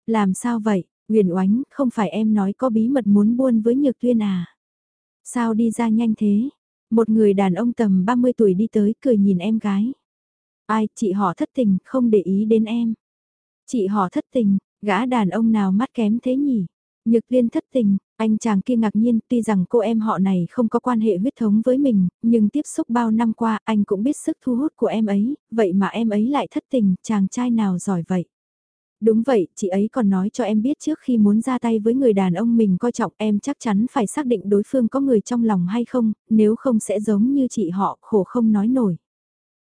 Làm sao vậy, Huyền Oánh, không phải em nói có bí mật muốn buôn với Nhược Tuyên à? Sao đi ra nhanh thế? Một người đàn ông tầm 30 tuổi đi tới cười nhìn em gái. Ai, chị họ thất tình, không để ý đến em. Chị họ thất tình, gã đàn ông nào mắt kém thế nhỉ? Nhược liên thất tình, anh chàng kia ngạc nhiên tuy rằng cô em họ này không có quan hệ huyết thống với mình, nhưng tiếp xúc bao năm qua anh cũng biết sức thu hút của em ấy, vậy mà em ấy lại thất tình, chàng trai nào giỏi vậy. Đúng vậy, chị ấy còn nói cho em biết trước khi muốn ra tay với người đàn ông mình coi trọng em chắc chắn phải xác định đối phương có người trong lòng hay không, nếu không sẽ giống như chị họ khổ không nói nổi.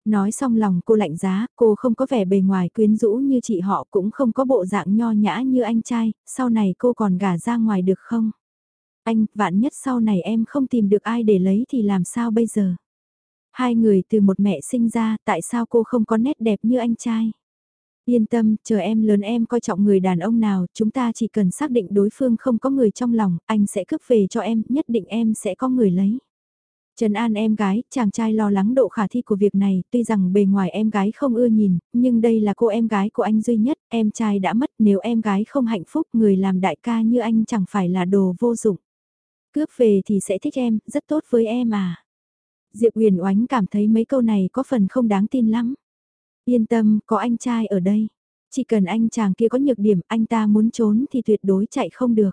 Nói xong lòng cô lạnh giá, cô không có vẻ bề ngoài quyến rũ như chị họ cũng không có bộ dạng nho nhã như anh trai, sau này cô còn gả ra ngoài được không? Anh, vạn nhất sau này em không tìm được ai để lấy thì làm sao bây giờ? Hai người từ một mẹ sinh ra, tại sao cô không có nét đẹp như anh trai? Yên tâm, chờ em lớn em coi trọng người đàn ông nào, chúng ta chỉ cần xác định đối phương không có người trong lòng, anh sẽ cướp về cho em, nhất định em sẽ có người lấy. Trần An em gái, chàng trai lo lắng độ khả thi của việc này, tuy rằng bề ngoài em gái không ưa nhìn, nhưng đây là cô em gái của anh duy nhất, em trai đã mất, nếu em gái không hạnh phúc, người làm đại ca như anh chẳng phải là đồ vô dụng. Cướp về thì sẽ thích em, rất tốt với em à. Diệp Huyền Oánh cảm thấy mấy câu này có phần không đáng tin lắm. Yên tâm, có anh trai ở đây. Chỉ cần anh chàng kia có nhược điểm, anh ta muốn trốn thì tuyệt đối chạy không được.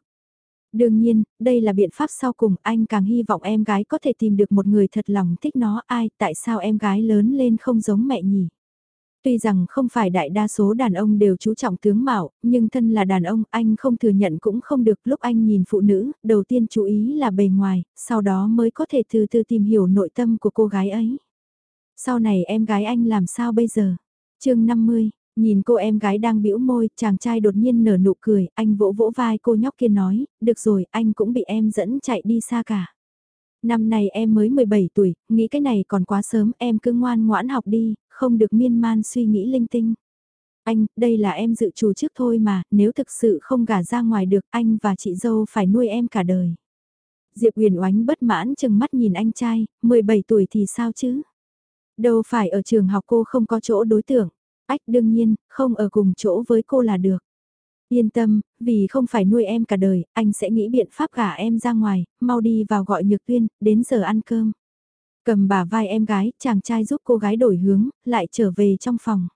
Đương nhiên, đây là biện pháp sau cùng, anh càng hy vọng em gái có thể tìm được một người thật lòng thích nó ai, tại sao em gái lớn lên không giống mẹ nhỉ? Tuy rằng không phải đại đa số đàn ông đều chú trọng tướng mạo, nhưng thân là đàn ông anh không thừa nhận cũng không được lúc anh nhìn phụ nữ, đầu tiên chú ý là bề ngoài, sau đó mới có thể từ từ tìm hiểu nội tâm của cô gái ấy. Sau này em gái anh làm sao bây giờ? chương 50, Nhìn cô em gái đang bĩu môi, chàng trai đột nhiên nở nụ cười, anh vỗ vỗ vai cô nhóc kia nói, được rồi, anh cũng bị em dẫn chạy đi xa cả. Năm nay em mới 17 tuổi, nghĩ cái này còn quá sớm, em cứ ngoan ngoãn học đi, không được miên man suy nghĩ linh tinh. Anh, đây là em dự trù trước thôi mà, nếu thực sự không gả ra ngoài được, anh và chị dâu phải nuôi em cả đời. Diệp Huyền Oánh bất mãn chừng mắt nhìn anh trai, 17 tuổi thì sao chứ? Đâu phải ở trường học cô không có chỗ đối tượng. Ách đương nhiên, không ở cùng chỗ với cô là được. Yên tâm, vì không phải nuôi em cả đời, anh sẽ nghĩ biện pháp gả em ra ngoài, mau đi vào gọi nhược tuyên, đến giờ ăn cơm. Cầm bà vai em gái, chàng trai giúp cô gái đổi hướng, lại trở về trong phòng.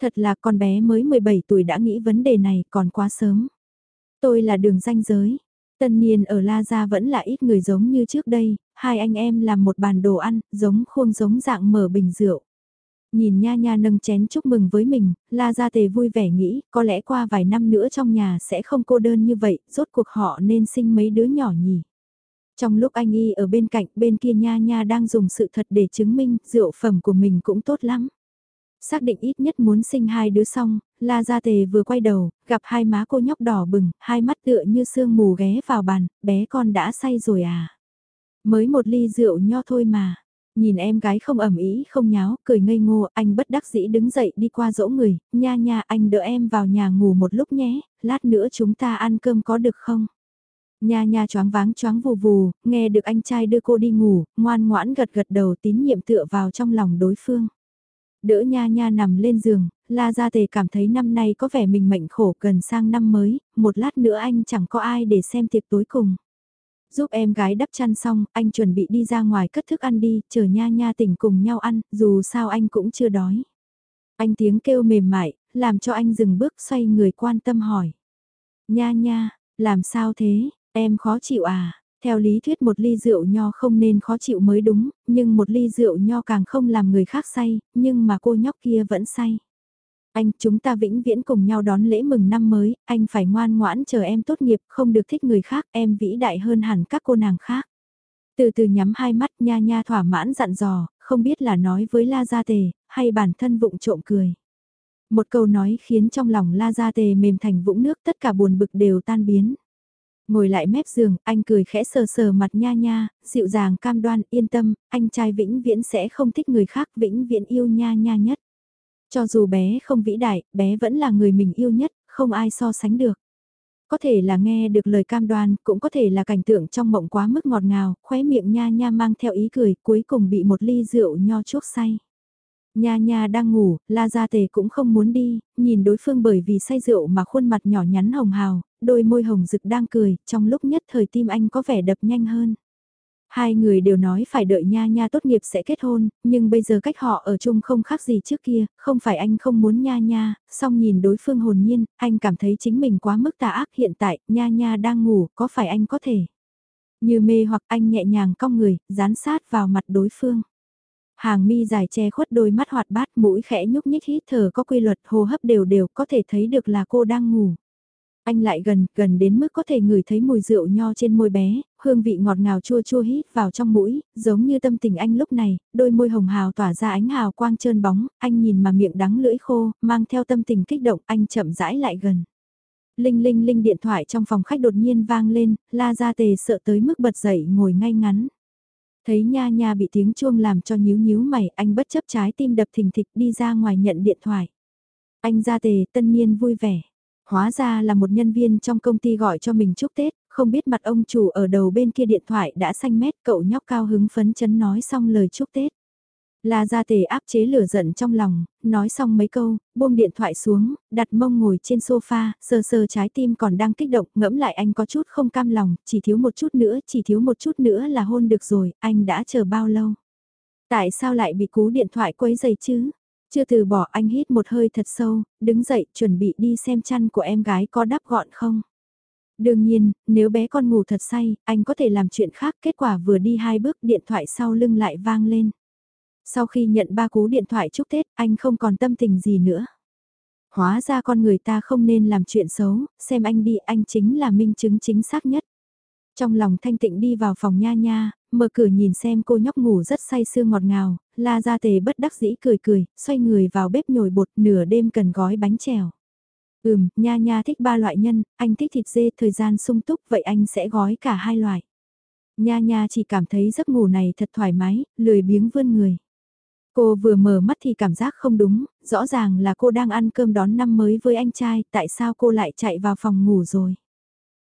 Thật là con bé mới 17 tuổi đã nghĩ vấn đề này còn quá sớm. Tôi là đường danh giới. Tân niên ở La Gia vẫn là ít người giống như trước đây, hai anh em làm một bàn đồ ăn, giống khuôn giống dạng mở bình rượu. Nhìn nha nha nâng chén chúc mừng với mình, la gia tề vui vẻ nghĩ, có lẽ qua vài năm nữa trong nhà sẽ không cô đơn như vậy, rốt cuộc họ nên sinh mấy đứa nhỏ nhỉ. Trong lúc anh y ở bên cạnh, bên kia nha nha đang dùng sự thật để chứng minh, rượu phẩm của mình cũng tốt lắm. Xác định ít nhất muốn sinh hai đứa xong, La Gia Tề vừa quay đầu, gặp hai má cô nhóc đỏ bừng, hai mắt tựa như sương mù ghé vào bàn, bé con đã say rồi à. Mới một ly rượu nho thôi mà, Nhìn em gái không ẩm ý không nháo, cười ngây ngô, anh bất đắc dĩ đứng dậy đi qua dỗ người, nha nha anh đỡ em vào nhà ngủ một lúc nhé, lát nữa chúng ta ăn cơm có được không? Nha nha choáng váng choáng vù vù, nghe được anh trai đưa cô đi ngủ, ngoan ngoãn gật gật đầu tín nhiệm tựa vào trong lòng đối phương. Đỡ nha nha nằm lên giường, la ra tề cảm thấy năm nay có vẻ mình mệnh khổ gần sang năm mới, một lát nữa anh chẳng có ai để xem tiệc tối cùng. Giúp em gái đắp chăn xong, anh chuẩn bị đi ra ngoài cất thức ăn đi, chờ nha nha tỉnh cùng nhau ăn, dù sao anh cũng chưa đói. Anh tiếng kêu mềm mại, làm cho anh dừng bước xoay người quan tâm hỏi. Nha nha, làm sao thế, em khó chịu à? Theo lý thuyết một ly rượu nho không nên khó chịu mới đúng, nhưng một ly rượu nho càng không làm người khác say, nhưng mà cô nhóc kia vẫn say. Anh, chúng ta vĩnh viễn cùng nhau đón lễ mừng năm mới, anh phải ngoan ngoãn chờ em tốt nghiệp, không được thích người khác, em vĩ đại hơn hẳn các cô nàng khác. Từ từ nhắm hai mắt nha nha thỏa mãn dặn dò, không biết là nói với La Gia Tề, hay bản thân vụng trộm cười. Một câu nói khiến trong lòng La Gia Tề mềm thành vũng nước tất cả buồn bực đều tan biến. Ngồi lại mép giường, anh cười khẽ sờ sờ mặt nha nha, dịu dàng cam đoan, yên tâm, anh trai vĩnh viễn sẽ không thích người khác, vĩnh viễn yêu nha nha nhất. Cho dù bé không vĩ đại, bé vẫn là người mình yêu nhất, không ai so sánh được. Có thể là nghe được lời cam đoan, cũng có thể là cảnh tượng trong mộng quá mức ngọt ngào, khóe miệng nha nha mang theo ý cười, cuối cùng bị một ly rượu nho chuốc say. Nha nha đang ngủ, la gia tề cũng không muốn đi, nhìn đối phương bởi vì say rượu mà khuôn mặt nhỏ nhắn hồng hào, đôi môi hồng rực đang cười, trong lúc nhất thời tim anh có vẻ đập nhanh hơn. Hai người đều nói phải đợi nha nha tốt nghiệp sẽ kết hôn, nhưng bây giờ cách họ ở chung không khác gì trước kia, không phải anh không muốn nha nha, song nhìn đối phương hồn nhiên, anh cảm thấy chính mình quá mức tà ác hiện tại, nha nha đang ngủ, có phải anh có thể? Như mê hoặc anh nhẹ nhàng cong người, dán sát vào mặt đối phương. Hàng mi dài che khuất đôi mắt hoạt bát mũi khẽ nhúc nhích hít thở có quy luật hô hấp đều đều có thể thấy được là cô đang ngủ. Anh lại gần, gần đến mức có thể ngửi thấy mùi rượu nho trên môi bé, hương vị ngọt ngào chua chua hít vào trong mũi, giống như tâm tình anh lúc này, đôi môi hồng hào tỏa ra ánh hào quang trơn bóng, anh nhìn mà miệng đắng lưỡi khô, mang theo tâm tình kích động, anh chậm rãi lại gần. Linh linh linh điện thoại trong phòng khách đột nhiên vang lên, la ra tề sợ tới mức bật dậy ngồi ngay ngắn. Thấy nha nha bị tiếng chuông làm cho nhíu nhíu mày, anh bất chấp trái tim đập thình thịch đi ra ngoài nhận điện thoại. Anh ra tề tân niên vui vẻ. Hóa ra là một nhân viên trong công ty gọi cho mình chúc Tết, không biết mặt ông chủ ở đầu bên kia điện thoại đã xanh mét cậu nhóc cao hứng phấn chấn nói xong lời chúc Tết. La Gia Tề áp chế lửa giận trong lòng, nói xong mấy câu, buông điện thoại xuống, đặt mông ngồi trên sofa, sờ sờ trái tim còn đang kích động, ngẫm lại anh có chút không cam lòng, chỉ thiếu một chút nữa, chỉ thiếu một chút nữa là hôn được rồi, anh đã chờ bao lâu? Tại sao lại bị cú điện thoại quấy giày chứ? Chưa từ bỏ anh hít một hơi thật sâu, đứng dậy chuẩn bị đi xem chăn của em gái có đắp gọn không. Đương nhiên, nếu bé con ngủ thật say, anh có thể làm chuyện khác, kết quả vừa đi hai bước điện thoại sau lưng lại vang lên. Sau khi nhận ba cú điện thoại chúc Tết, anh không còn tâm tình gì nữa. Hóa ra con người ta không nên làm chuyện xấu, xem anh đi anh chính là minh chứng chính xác nhất. Trong lòng thanh tịnh đi vào phòng nha nha, mở cửa nhìn xem cô nhóc ngủ rất say sưa ngọt ngào, la ra tề bất đắc dĩ cười cười, xoay người vào bếp nhồi bột nửa đêm cần gói bánh trèo. Ừm, nha nha thích ba loại nhân, anh thích thịt dê thời gian sung túc vậy anh sẽ gói cả hai loại. Nha nha chỉ cảm thấy giấc ngủ này thật thoải mái, lười biếng vươn người. Cô vừa mở mắt thì cảm giác không đúng, rõ ràng là cô đang ăn cơm đón năm mới với anh trai, tại sao cô lại chạy vào phòng ngủ rồi?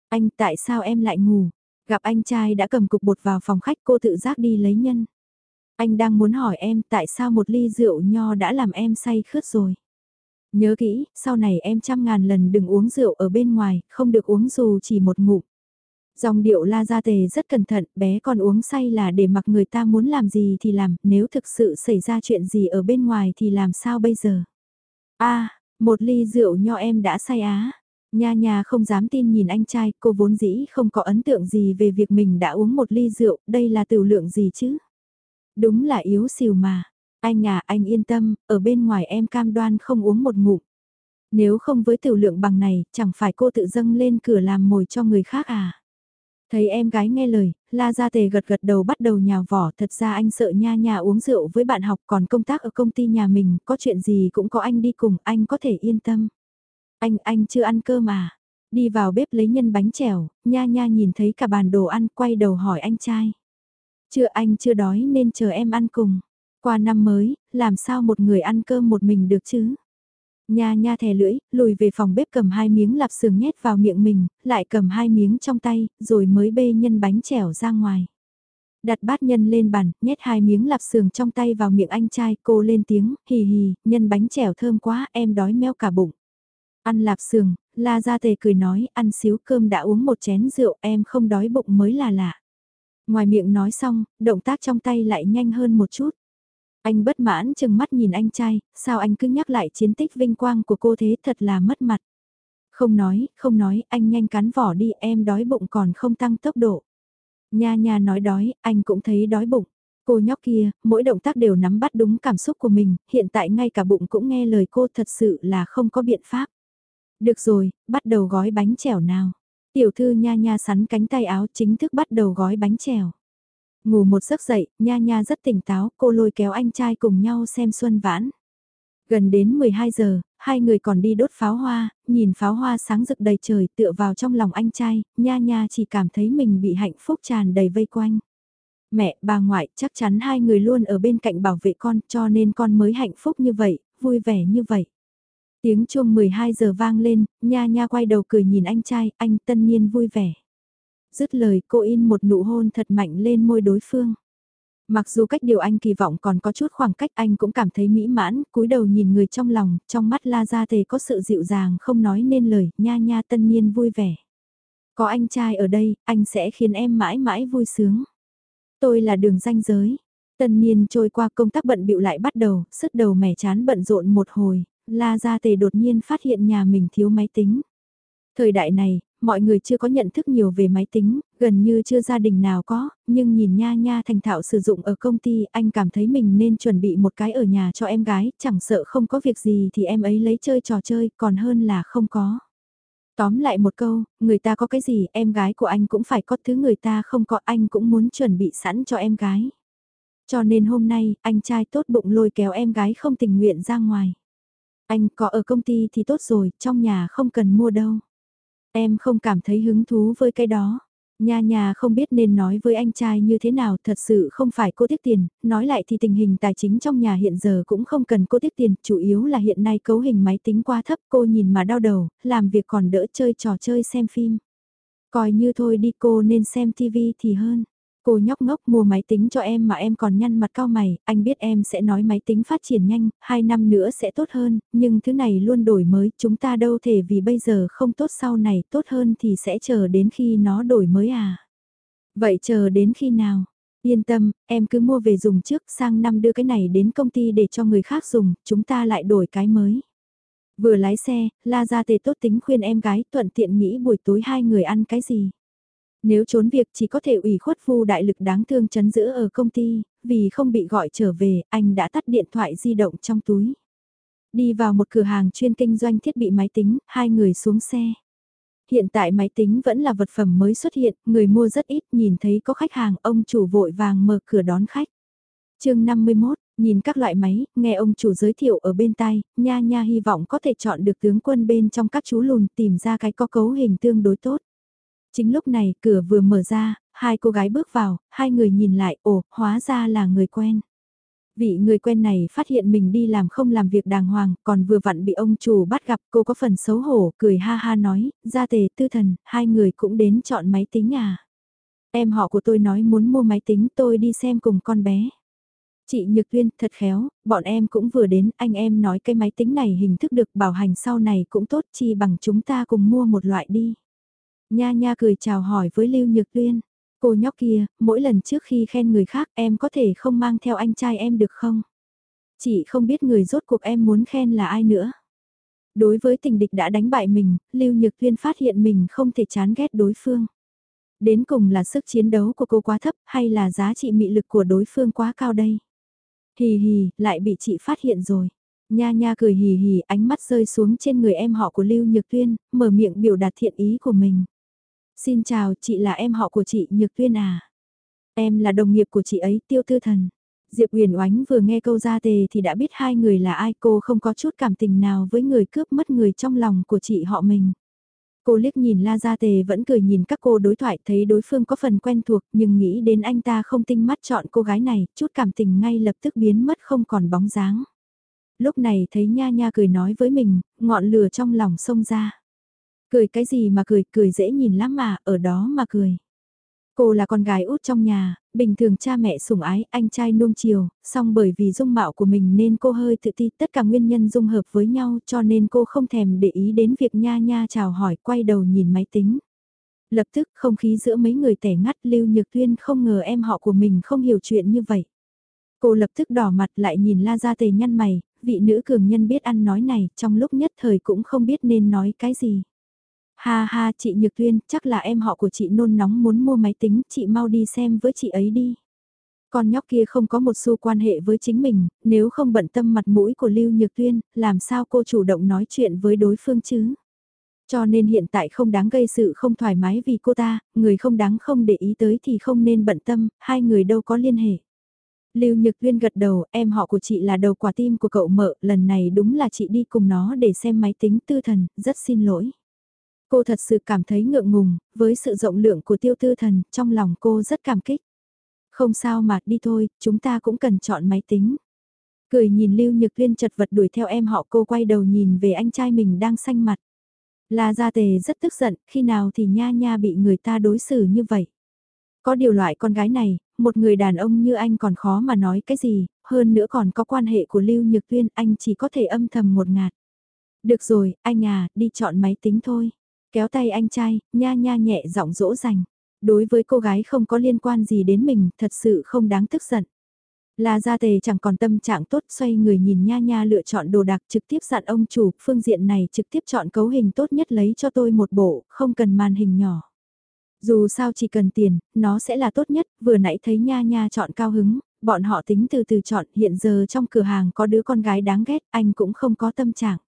Anh, tại sao em lại ngủ? Gặp anh trai đã cầm cục bột vào phòng khách cô tự giác đi lấy nhân. Anh đang muốn hỏi em tại sao một ly rượu nho đã làm em say khướt rồi. Nhớ kỹ, sau này em trăm ngàn lần đừng uống rượu ở bên ngoài, không được uống dù chỉ một ngụm. Dòng điệu la gia tề rất cẩn thận, bé còn uống say là để mặc người ta muốn làm gì thì làm, nếu thực sự xảy ra chuyện gì ở bên ngoài thì làm sao bây giờ? a một ly rượu nho em đã say á. Nha nha không dám tin nhìn anh trai, cô vốn dĩ không có ấn tượng gì về việc mình đã uống một ly rượu, đây là tiểu lượng gì chứ? Đúng là yếu xìu mà. Anh à, anh yên tâm, ở bên ngoài em cam đoan không uống một ngụm. Nếu không với tiểu lượng bằng này, chẳng phải cô tự dâng lên cửa làm mồi cho người khác à? Thấy em gái nghe lời, La Gia Tề gật gật đầu bắt đầu nhào vỏ, thật ra anh sợ nha nha uống rượu với bạn học còn công tác ở công ty nhà mình, có chuyện gì cũng có anh đi cùng, anh có thể yên tâm. Anh, anh chưa ăn cơm mà. Đi vào bếp lấy nhân bánh chèo, nha nha nhìn thấy cả bàn đồ ăn, quay đầu hỏi anh trai. Chưa anh chưa đói nên chờ em ăn cùng. Qua năm mới, làm sao một người ăn cơm một mình được chứ? Nha nha thè lưỡi, lùi về phòng bếp cầm hai miếng lạp sườn nhét vào miệng mình, lại cầm hai miếng trong tay, rồi mới bê nhân bánh chèo ra ngoài. Đặt bát nhân lên bàn, nhét hai miếng lạp sườn trong tay vào miệng anh trai, cô lên tiếng, hì hì, nhân bánh chèo thơm quá, em đói meo cả bụng. Ăn lạp sườn, la ra tề cười nói, ăn xíu cơm đã uống một chén rượu, em không đói bụng mới là lạ. Ngoài miệng nói xong, động tác trong tay lại nhanh hơn một chút. Anh bất mãn chừng mắt nhìn anh trai, sao anh cứ nhắc lại chiến tích vinh quang của cô thế thật là mất mặt. Không nói, không nói, anh nhanh cắn vỏ đi, em đói bụng còn không tăng tốc độ. Nha nha nói đói, anh cũng thấy đói bụng. Cô nhóc kia, mỗi động tác đều nắm bắt đúng cảm xúc của mình, hiện tại ngay cả bụng cũng nghe lời cô thật sự là không có biện pháp. Được rồi, bắt đầu gói bánh chèo nào. Tiểu thư nha nha sắn cánh tay áo chính thức bắt đầu gói bánh chèo. Ngủ một giấc dậy, nha nha rất tỉnh táo, cô lôi kéo anh trai cùng nhau xem xuân vãn. Gần đến 12 giờ, hai người còn đi đốt pháo hoa, nhìn pháo hoa sáng rực đầy trời tựa vào trong lòng anh trai, nha nha chỉ cảm thấy mình bị hạnh phúc tràn đầy vây quanh. Mẹ, bà ngoại, chắc chắn hai người luôn ở bên cạnh bảo vệ con cho nên con mới hạnh phúc như vậy, vui vẻ như vậy. Tiếng chuông 12 giờ vang lên, nha nha quay đầu cười nhìn anh trai, anh tân niên vui vẻ. Dứt lời cô in một nụ hôn thật mạnh lên môi đối phương. Mặc dù cách điều anh kỳ vọng còn có chút khoảng cách anh cũng cảm thấy mỹ mãn, cúi đầu nhìn người trong lòng, trong mắt la ra thề có sự dịu dàng không nói nên lời, nha nha tân niên vui vẻ. Có anh trai ở đây, anh sẽ khiến em mãi mãi vui sướng. Tôi là đường danh giới. Tân niên trôi qua công tác bận bịu lại bắt đầu, sức đầu mẻ chán bận rộn một hồi, la gia tề đột nhiên phát hiện nhà mình thiếu máy tính. Thời đại này, mọi người chưa có nhận thức nhiều về máy tính, gần như chưa gia đình nào có, nhưng nhìn nha nha thành thạo sử dụng ở công ty, anh cảm thấy mình nên chuẩn bị một cái ở nhà cho em gái, chẳng sợ không có việc gì thì em ấy lấy chơi trò chơi, còn hơn là không có. Tóm lại một câu, người ta có cái gì, em gái của anh cũng phải có thứ người ta không có, anh cũng muốn chuẩn bị sẵn cho em gái. Cho nên hôm nay, anh trai tốt bụng lôi kéo em gái không tình nguyện ra ngoài. Anh có ở công ty thì tốt rồi, trong nhà không cần mua đâu. Em không cảm thấy hứng thú với cái đó. Nhà nhà không biết nên nói với anh trai như thế nào, thật sự không phải cô tiết tiền, nói lại thì tình hình tài chính trong nhà hiện giờ cũng không cần cô tiết tiền, chủ yếu là hiện nay cấu hình máy tính quá thấp, cô nhìn mà đau đầu, làm việc còn đỡ chơi trò chơi xem phim. Coi như thôi đi cô nên xem TV thì hơn. Cô nhóc ngốc mua máy tính cho em mà em còn nhăn mặt cao mày, anh biết em sẽ nói máy tính phát triển nhanh, 2 năm nữa sẽ tốt hơn, nhưng thứ này luôn đổi mới, chúng ta đâu thể vì bây giờ không tốt sau này tốt hơn thì sẽ chờ đến khi nó đổi mới à. Vậy chờ đến khi nào? Yên tâm, em cứ mua về dùng trước, sang năm đưa cái này đến công ty để cho người khác dùng, chúng ta lại đổi cái mới. Vừa lái xe, la ra tề tốt tính khuyên em gái thuận tiện nghĩ buổi tối hai người ăn cái gì. Nếu trốn việc chỉ có thể ủy khuất phu đại lực đáng thương chấn giữ ở công ty, vì không bị gọi trở về, anh đã tắt điện thoại di động trong túi. Đi vào một cửa hàng chuyên kinh doanh thiết bị máy tính, hai người xuống xe. Hiện tại máy tính vẫn là vật phẩm mới xuất hiện, người mua rất ít, nhìn thấy có khách hàng, ông chủ vội vàng mở cửa đón khách. chương 51, nhìn các loại máy, nghe ông chủ giới thiệu ở bên tai, nha nha hy vọng có thể chọn được tướng quân bên trong các chú lùn tìm ra cái có cấu hình tương đối tốt. Chính lúc này cửa vừa mở ra, hai cô gái bước vào, hai người nhìn lại, ồ, hóa ra là người quen. Vị người quen này phát hiện mình đi làm không làm việc đàng hoàng, còn vừa vặn bị ông chủ bắt gặp cô có phần xấu hổ, cười ha ha nói, ra tề tư thần, hai người cũng đến chọn máy tính à. Em họ của tôi nói muốn mua máy tính tôi đi xem cùng con bé. Chị Nhược Tuyên, thật khéo, bọn em cũng vừa đến, anh em nói cái máy tính này hình thức được bảo hành sau này cũng tốt chi bằng chúng ta cùng mua một loại đi. Nha nha cười chào hỏi với Lưu Nhược Tuyên. Cô nhóc kia, mỗi lần trước khi khen người khác em có thể không mang theo anh trai em được không? Chị không biết người rốt cuộc em muốn khen là ai nữa. Đối với tình địch đã đánh bại mình, Lưu Nhược Tuyên phát hiện mình không thể chán ghét đối phương. Đến cùng là sức chiến đấu của cô quá thấp hay là giá trị mị lực của đối phương quá cao đây? Hì hì, lại bị chị phát hiện rồi. Nha nha cười hì hì ánh mắt rơi xuống trên người em họ của Lưu Nhược Tuyên, mở miệng biểu đạt thiện ý của mình. Xin chào, chị là em họ của chị Nhược Tuyên à? Em là đồng nghiệp của chị ấy, Tiêu Tư Thần. Diệp uyển Oánh vừa nghe câu ra tề thì đã biết hai người là ai cô không có chút cảm tình nào với người cướp mất người trong lòng của chị họ mình. Cô liếc nhìn La Gia Tề vẫn cười nhìn các cô đối thoại thấy đối phương có phần quen thuộc nhưng nghĩ đến anh ta không tinh mắt chọn cô gái này, chút cảm tình ngay lập tức biến mất không còn bóng dáng. Lúc này thấy Nha Nha cười nói với mình, ngọn lửa trong lòng xông ra. Cười cái gì mà cười, cười dễ nhìn lắm mà, ở đó mà cười. Cô là con gái út trong nhà, bình thường cha mẹ sủng ái, anh trai nuông chiều, song bởi vì dung mạo của mình nên cô hơi tự ti, tất cả nguyên nhân dung hợp với nhau cho nên cô không thèm để ý đến việc nha nha chào hỏi, quay đầu nhìn máy tính. Lập tức không khí giữa mấy người tẻ ngắt Lưu Nhược Tuyên không ngờ em họ của mình không hiểu chuyện như vậy. Cô lập tức đỏ mặt lại nhìn La Gia Tề nhăn mày, vị nữ cường nhân biết ăn nói này, trong lúc nhất thời cũng không biết nên nói cái gì. Ha ha chị Nhược Tuyên, chắc là em họ của chị nôn nóng muốn mua máy tính, chị mau đi xem với chị ấy đi. Con nhóc kia không có một xu quan hệ với chính mình, nếu không bận tâm mặt mũi của Lưu Nhược Tuyên, làm sao cô chủ động nói chuyện với đối phương chứ? Cho nên hiện tại không đáng gây sự không thoải mái vì cô ta, người không đáng không để ý tới thì không nên bận tâm, hai người đâu có liên hệ. Lưu Nhược Tuyên gật đầu, em họ của chị là đầu quả tim của cậu mợ, lần này đúng là chị đi cùng nó để xem máy tính tư thần, rất xin lỗi. Cô thật sự cảm thấy ngượng ngùng, với sự rộng lượng của tiêu tư thần, trong lòng cô rất cảm kích. Không sao mà, đi thôi, chúng ta cũng cần chọn máy tính. Cười nhìn Lưu Nhược liên chật vật đuổi theo em họ cô quay đầu nhìn về anh trai mình đang xanh mặt. La Gia Tề rất tức giận, khi nào thì nha nha bị người ta đối xử như vậy. Có điều loại con gái này, một người đàn ông như anh còn khó mà nói cái gì, hơn nữa còn có quan hệ của Lưu Nhược Tuyên, anh chỉ có thể âm thầm một ngạt. Được rồi, anh à, đi chọn máy tính thôi. Kéo tay anh trai, nha nha nhẹ giọng dỗ dành. Đối với cô gái không có liên quan gì đến mình, thật sự không đáng tức giận. La Gia Tề chẳng còn tâm trạng tốt xoay người nhìn nha nha lựa chọn đồ đạc trực tiếp dặn ông chủ, phương diện này trực tiếp chọn cấu hình tốt nhất lấy cho tôi một bộ, không cần màn hình nhỏ. Dù sao chỉ cần tiền, nó sẽ là tốt nhất, vừa nãy thấy nha nha chọn cao hứng, bọn họ tính từ từ chọn, hiện giờ trong cửa hàng có đứa con gái đáng ghét, anh cũng không có tâm trạng.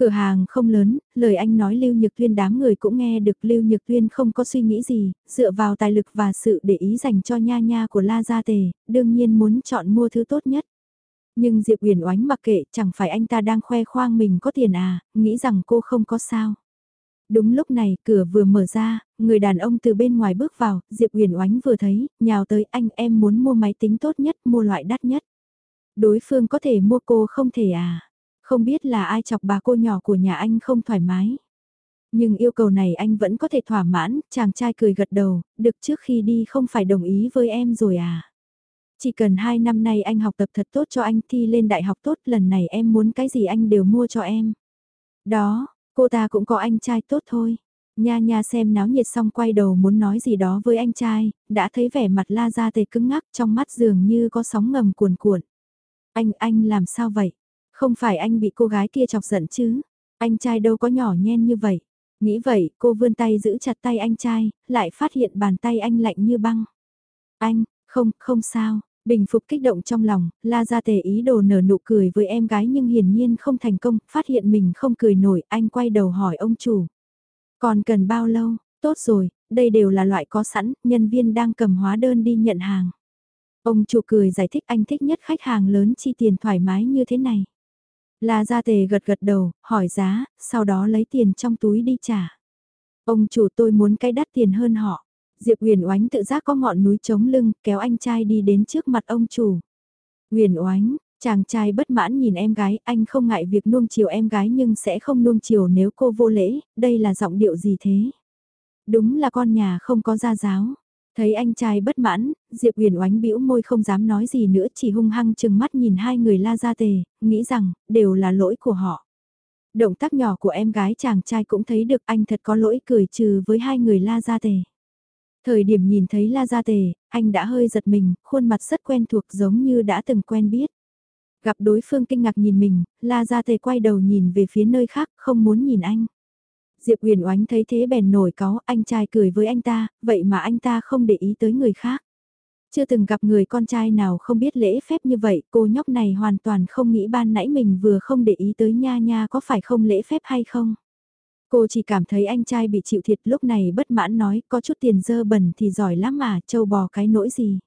Cửa hàng không lớn, lời anh nói Lưu Nhược Tuyên đám người cũng nghe được Lưu Nhược Tuyên không có suy nghĩ gì, dựa vào tài lực và sự để ý dành cho nha nha của La Gia Tề, đương nhiên muốn chọn mua thứ tốt nhất. Nhưng Diệp Uyển Oánh mặc kệ, chẳng phải anh ta đang khoe khoang mình có tiền à, nghĩ rằng cô không có sao. Đúng lúc này, cửa vừa mở ra, người đàn ông từ bên ngoài bước vào, Diệp Uyển Oánh vừa thấy, nhào tới anh em muốn mua máy tính tốt nhất, mua loại đắt nhất. Đối phương có thể mua cô không thể à? Không biết là ai chọc bà cô nhỏ của nhà anh không thoải mái. Nhưng yêu cầu này anh vẫn có thể thỏa mãn, chàng trai cười gật đầu, được trước khi đi không phải đồng ý với em rồi à. Chỉ cần hai năm nay anh học tập thật tốt cho anh thi lên đại học tốt lần này em muốn cái gì anh đều mua cho em. Đó, cô ta cũng có anh trai tốt thôi. Nha nha xem náo nhiệt xong quay đầu muốn nói gì đó với anh trai, đã thấy vẻ mặt la ra tề cứng ngắc trong mắt dường như có sóng ngầm cuồn cuộn. Anh, anh làm sao vậy? Không phải anh bị cô gái kia chọc giận chứ? Anh trai đâu có nhỏ nhen như vậy. Nghĩ vậy, cô vươn tay giữ chặt tay anh trai, lại phát hiện bàn tay anh lạnh như băng. Anh, không, không sao. Bình phục kích động trong lòng, la ra tề ý đồ nở nụ cười với em gái nhưng hiển nhiên không thành công, phát hiện mình không cười nổi, anh quay đầu hỏi ông chủ. Còn cần bao lâu, tốt rồi, đây đều là loại có sẵn, nhân viên đang cầm hóa đơn đi nhận hàng. Ông chủ cười giải thích anh thích nhất khách hàng lớn chi tiền thoải mái như thế này. La Gia Tề gật gật đầu, hỏi giá, sau đó lấy tiền trong túi đi trả. Ông chủ tôi muốn cái đắt tiền hơn họ. Diệp Huyền Oánh tự giác có ngọn núi chống lưng, kéo anh trai đi đến trước mặt ông chủ. Huyền Oánh, chàng trai bất mãn nhìn em gái, anh không ngại việc nuông chiều em gái nhưng sẽ không nuông chiều nếu cô vô lễ, đây là giọng điệu gì thế? Đúng là con nhà không có gia giáo. Thấy anh trai bất mãn, Diệp Huyền oánh bĩu môi không dám nói gì nữa chỉ hung hăng chừng mắt nhìn hai người la ra tề, nghĩ rằng, đều là lỗi của họ. Động tác nhỏ của em gái chàng trai cũng thấy được anh thật có lỗi cười trừ với hai người la ra tề. Thời điểm nhìn thấy la ra tề, anh đã hơi giật mình, khuôn mặt rất quen thuộc giống như đã từng quen biết. Gặp đối phương kinh ngạc nhìn mình, la ra tề quay đầu nhìn về phía nơi khác, không muốn nhìn anh. Diệp Huyền Oánh thấy thế bèn nổi có anh trai cười với anh ta, vậy mà anh ta không để ý tới người khác. Chưa từng gặp người con trai nào không biết lễ phép như vậy, cô nhóc này hoàn toàn không nghĩ ban nãy mình vừa không để ý tới nha nha có phải không lễ phép hay không. Cô chỉ cảm thấy anh trai bị chịu thiệt lúc này bất mãn nói có chút tiền dơ bẩn thì giỏi lắm mà, châu bò cái nỗi gì.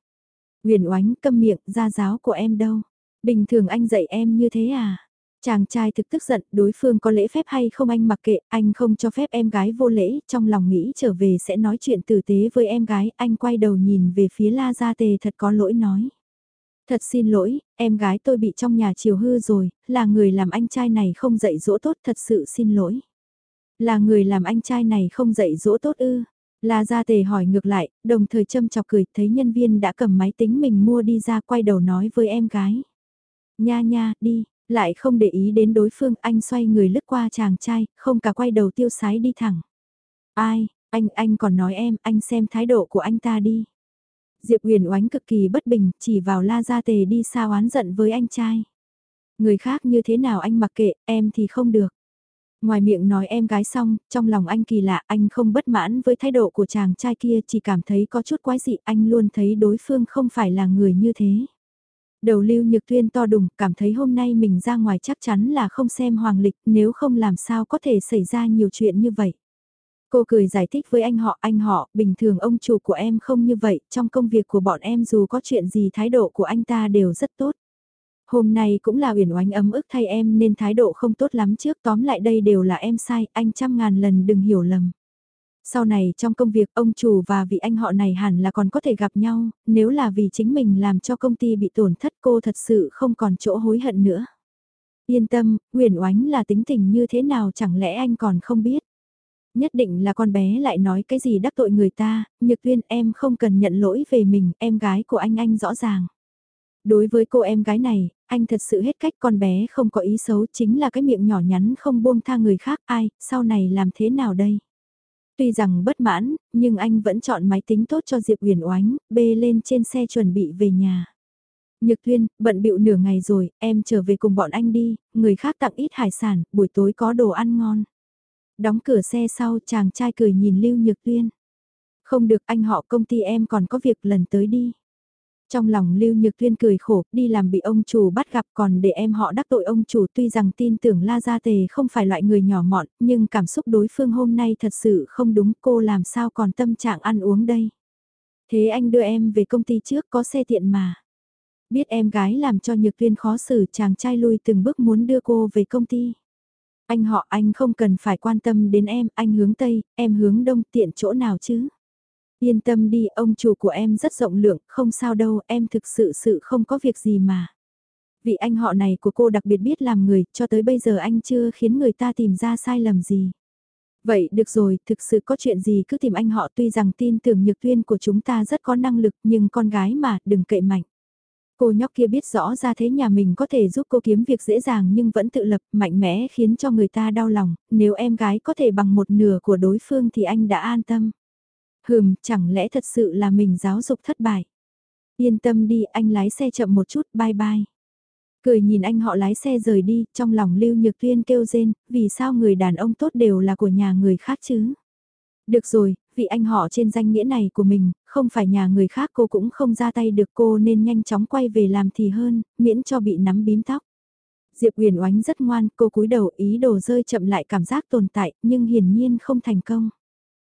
Huyền oánh câm miệng, gia giáo của em đâu. Bình thường anh dạy em như thế à? Chàng trai thực tức giận, đối phương có lễ phép hay không anh mặc kệ, anh không cho phép em gái vô lễ, trong lòng nghĩ trở về sẽ nói chuyện tử tế với em gái, anh quay đầu nhìn về phía La Gia Tề thật có lỗi nói. Thật xin lỗi, em gái tôi bị trong nhà chiều hư rồi, là người làm anh trai này không dạy dỗ tốt thật sự xin lỗi. Là người làm anh trai này không dạy dỗ tốt ư. La Gia Tề hỏi ngược lại, đồng thời châm chọc cười, thấy nhân viên đã cầm máy tính mình mua đi ra quay đầu nói với em gái. Nha nha, đi, lại không để ý đến đối phương, anh xoay người lướt qua chàng trai, không cả quay đầu tiêu sái đi thẳng. Ai, anh, anh còn nói em, anh xem thái độ của anh ta đi. Diệp Huyền oánh cực kỳ bất bình, chỉ vào La Gia Tề đi sao oán giận với anh trai. Người khác như thế nào anh mặc kệ, em thì không được. Ngoài miệng nói em gái xong, trong lòng anh kỳ lạ, anh không bất mãn với thái độ của chàng trai kia, chỉ cảm thấy có chút quái dị, anh luôn thấy đối phương không phải là người như thế. Đầu lưu nhược tuyên to đùng, cảm thấy hôm nay mình ra ngoài chắc chắn là không xem hoàng lịch, nếu không làm sao có thể xảy ra nhiều chuyện như vậy. Cô cười giải thích với anh họ, anh họ, bình thường ông chủ của em không như vậy, trong công việc của bọn em dù có chuyện gì thái độ của anh ta đều rất tốt. Hôm nay cũng là uyển oánh ấm ức thay em nên thái độ không tốt lắm trước tóm lại đây đều là em sai, anh trăm ngàn lần đừng hiểu lầm. Sau này trong công việc ông chủ và vị anh họ này hẳn là còn có thể gặp nhau, nếu là vì chính mình làm cho công ty bị tổn thất cô thật sự không còn chỗ hối hận nữa. Yên tâm, Nguyễn oánh là tính tình như thế nào chẳng lẽ anh còn không biết. Nhất định là con bé lại nói cái gì đắc tội người ta, nhược tuyên em không cần nhận lỗi về mình, em gái của anh anh rõ ràng. Đối với cô em gái này, anh thật sự hết cách con bé không có ý xấu chính là cái miệng nhỏ nhắn không buông tha người khác ai, sau này làm thế nào đây? Tuy rằng bất mãn, nhưng anh vẫn chọn máy tính tốt cho Diệp Huyền Oánh, bê lên trên xe chuẩn bị về nhà. Nhược Tuyên, bận bịu nửa ngày rồi, em trở về cùng bọn anh đi, người khác tặng ít hải sản, buổi tối có đồ ăn ngon. Đóng cửa xe sau chàng trai cười nhìn Lưu Nhược Tuyên. Không được anh họ công ty em còn có việc lần tới đi. Trong lòng Lưu Nhược Tuyên cười khổ, đi làm bị ông chủ bắt gặp còn để em họ đắc tội ông chủ tuy rằng tin tưởng La Gia Tề không phải loại người nhỏ mọn, nhưng cảm xúc đối phương hôm nay thật sự không đúng cô làm sao còn tâm trạng ăn uống đây. Thế anh đưa em về công ty trước có xe tiện mà. Biết em gái làm cho Nhược Tuyên khó xử chàng trai lui từng bước muốn đưa cô về công ty. Anh họ anh không cần phải quan tâm đến em, anh hướng Tây, em hướng Đông tiện chỗ nào chứ? Yên tâm đi, ông chủ của em rất rộng lượng, không sao đâu, em thực sự sự không có việc gì mà. Vị anh họ này của cô đặc biệt biết làm người, cho tới bây giờ anh chưa khiến người ta tìm ra sai lầm gì. Vậy được rồi, thực sự có chuyện gì cứ tìm anh họ tuy rằng tin tưởng nhược tuyên của chúng ta rất có năng lực nhưng con gái mà, đừng cậy mạnh. Cô nhóc kia biết rõ ra thế nhà mình có thể giúp cô kiếm việc dễ dàng nhưng vẫn tự lập mạnh mẽ khiến cho người ta đau lòng, nếu em gái có thể bằng một nửa của đối phương thì anh đã an tâm. Hừm, chẳng lẽ thật sự là mình giáo dục thất bại. Yên tâm đi, anh lái xe chậm một chút, bye bye. Cười nhìn anh họ lái xe rời đi, trong lòng Lưu Nhược Tuyên kêu rên, vì sao người đàn ông tốt đều là của nhà người khác chứ? Được rồi, vị anh họ trên danh nghĩa này của mình, không phải nhà người khác cô cũng không ra tay được cô nên nhanh chóng quay về làm thì hơn, miễn cho bị nắm bím tóc. Diệp Huyền Oánh rất ngoan, cô cúi đầu ý đồ rơi chậm lại cảm giác tồn tại, nhưng hiển nhiên không thành công.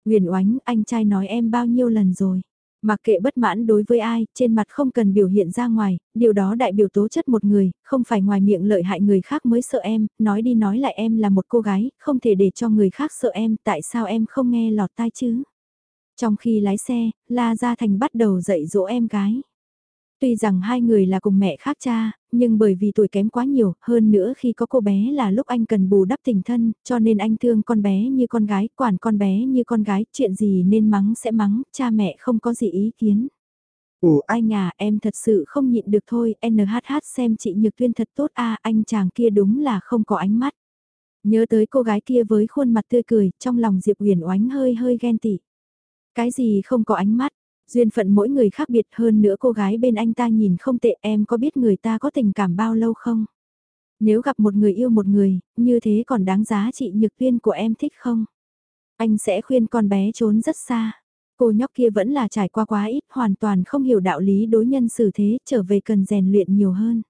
Huyền Oánh, anh trai nói em bao nhiêu lần rồi. Mặc kệ bất mãn đối với ai, trên mặt không cần biểu hiện ra ngoài, điều đó đại biểu tố chất một người, không phải ngoài miệng lợi hại người khác mới sợ em, nói đi nói lại em là một cô gái, không thể để cho người khác sợ em, tại sao em không nghe lọt tai chứ? Trong khi lái xe, La Gia Thành bắt đầu dạy dỗ em gái. Tuy rằng hai người là cùng mẹ khác cha, nhưng bởi vì tuổi kém quá nhiều, hơn nữa khi có cô bé là lúc anh cần bù đắp tình thân, cho nên anh thương con bé như con gái, quản con bé như con gái, chuyện gì nên mắng sẽ mắng, cha mẹ không có gì ý kiến. Ủa ai ngà em thật sự không nhịn được thôi, NHH xem chị Nhược Tuyên thật tốt a anh chàng kia đúng là không có ánh mắt. Nhớ tới cô gái kia với khuôn mặt tươi cười, trong lòng Diệp Huyền oánh hơi hơi ghen tị. Cái gì không có ánh mắt, Duyên phận mỗi người khác biệt hơn nữa cô gái bên anh ta nhìn không tệ em có biết người ta có tình cảm bao lâu không? Nếu gặp một người yêu một người, như thế còn đáng giá trị nhược viên của em thích không? Anh sẽ khuyên con bé trốn rất xa. Cô nhóc kia vẫn là trải qua quá ít, hoàn toàn không hiểu đạo lý đối nhân xử thế, trở về cần rèn luyện nhiều hơn.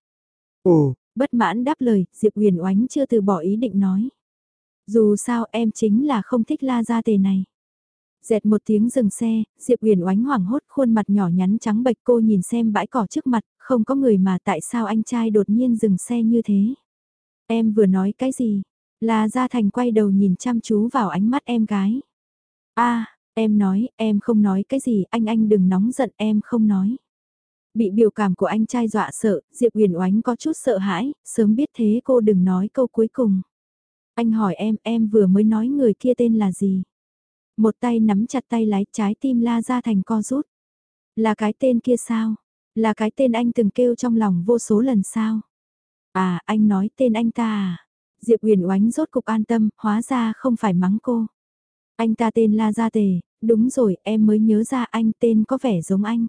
Ồ, bất mãn đáp lời, Diệp Huyền Oánh chưa từ bỏ ý định nói. Dù sao em chính là không thích la gia tề này. Dẹt một tiếng dừng xe, Diệp uyển oánh hoảng hốt khuôn mặt nhỏ nhắn trắng bệch cô nhìn xem bãi cỏ trước mặt, không có người mà tại sao anh trai đột nhiên dừng xe như thế. Em vừa nói cái gì? Là Gia Thành quay đầu nhìn chăm chú vào ánh mắt em gái. a em nói, em không nói cái gì, anh anh đừng nóng giận em không nói. Bị biểu cảm của anh trai dọa sợ, Diệp uyển oánh có chút sợ hãi, sớm biết thế cô đừng nói câu cuối cùng. Anh hỏi em, em vừa mới nói người kia tên là gì? Một tay nắm chặt tay lái trái tim la ra thành co rút. Là cái tên kia sao? Là cái tên anh từng kêu trong lòng vô số lần sao? À, anh nói tên anh ta à? Diệp huyền oánh rốt cục an tâm, hóa ra không phải mắng cô. Anh ta tên La Gia Tề, đúng rồi, em mới nhớ ra anh tên có vẻ giống anh.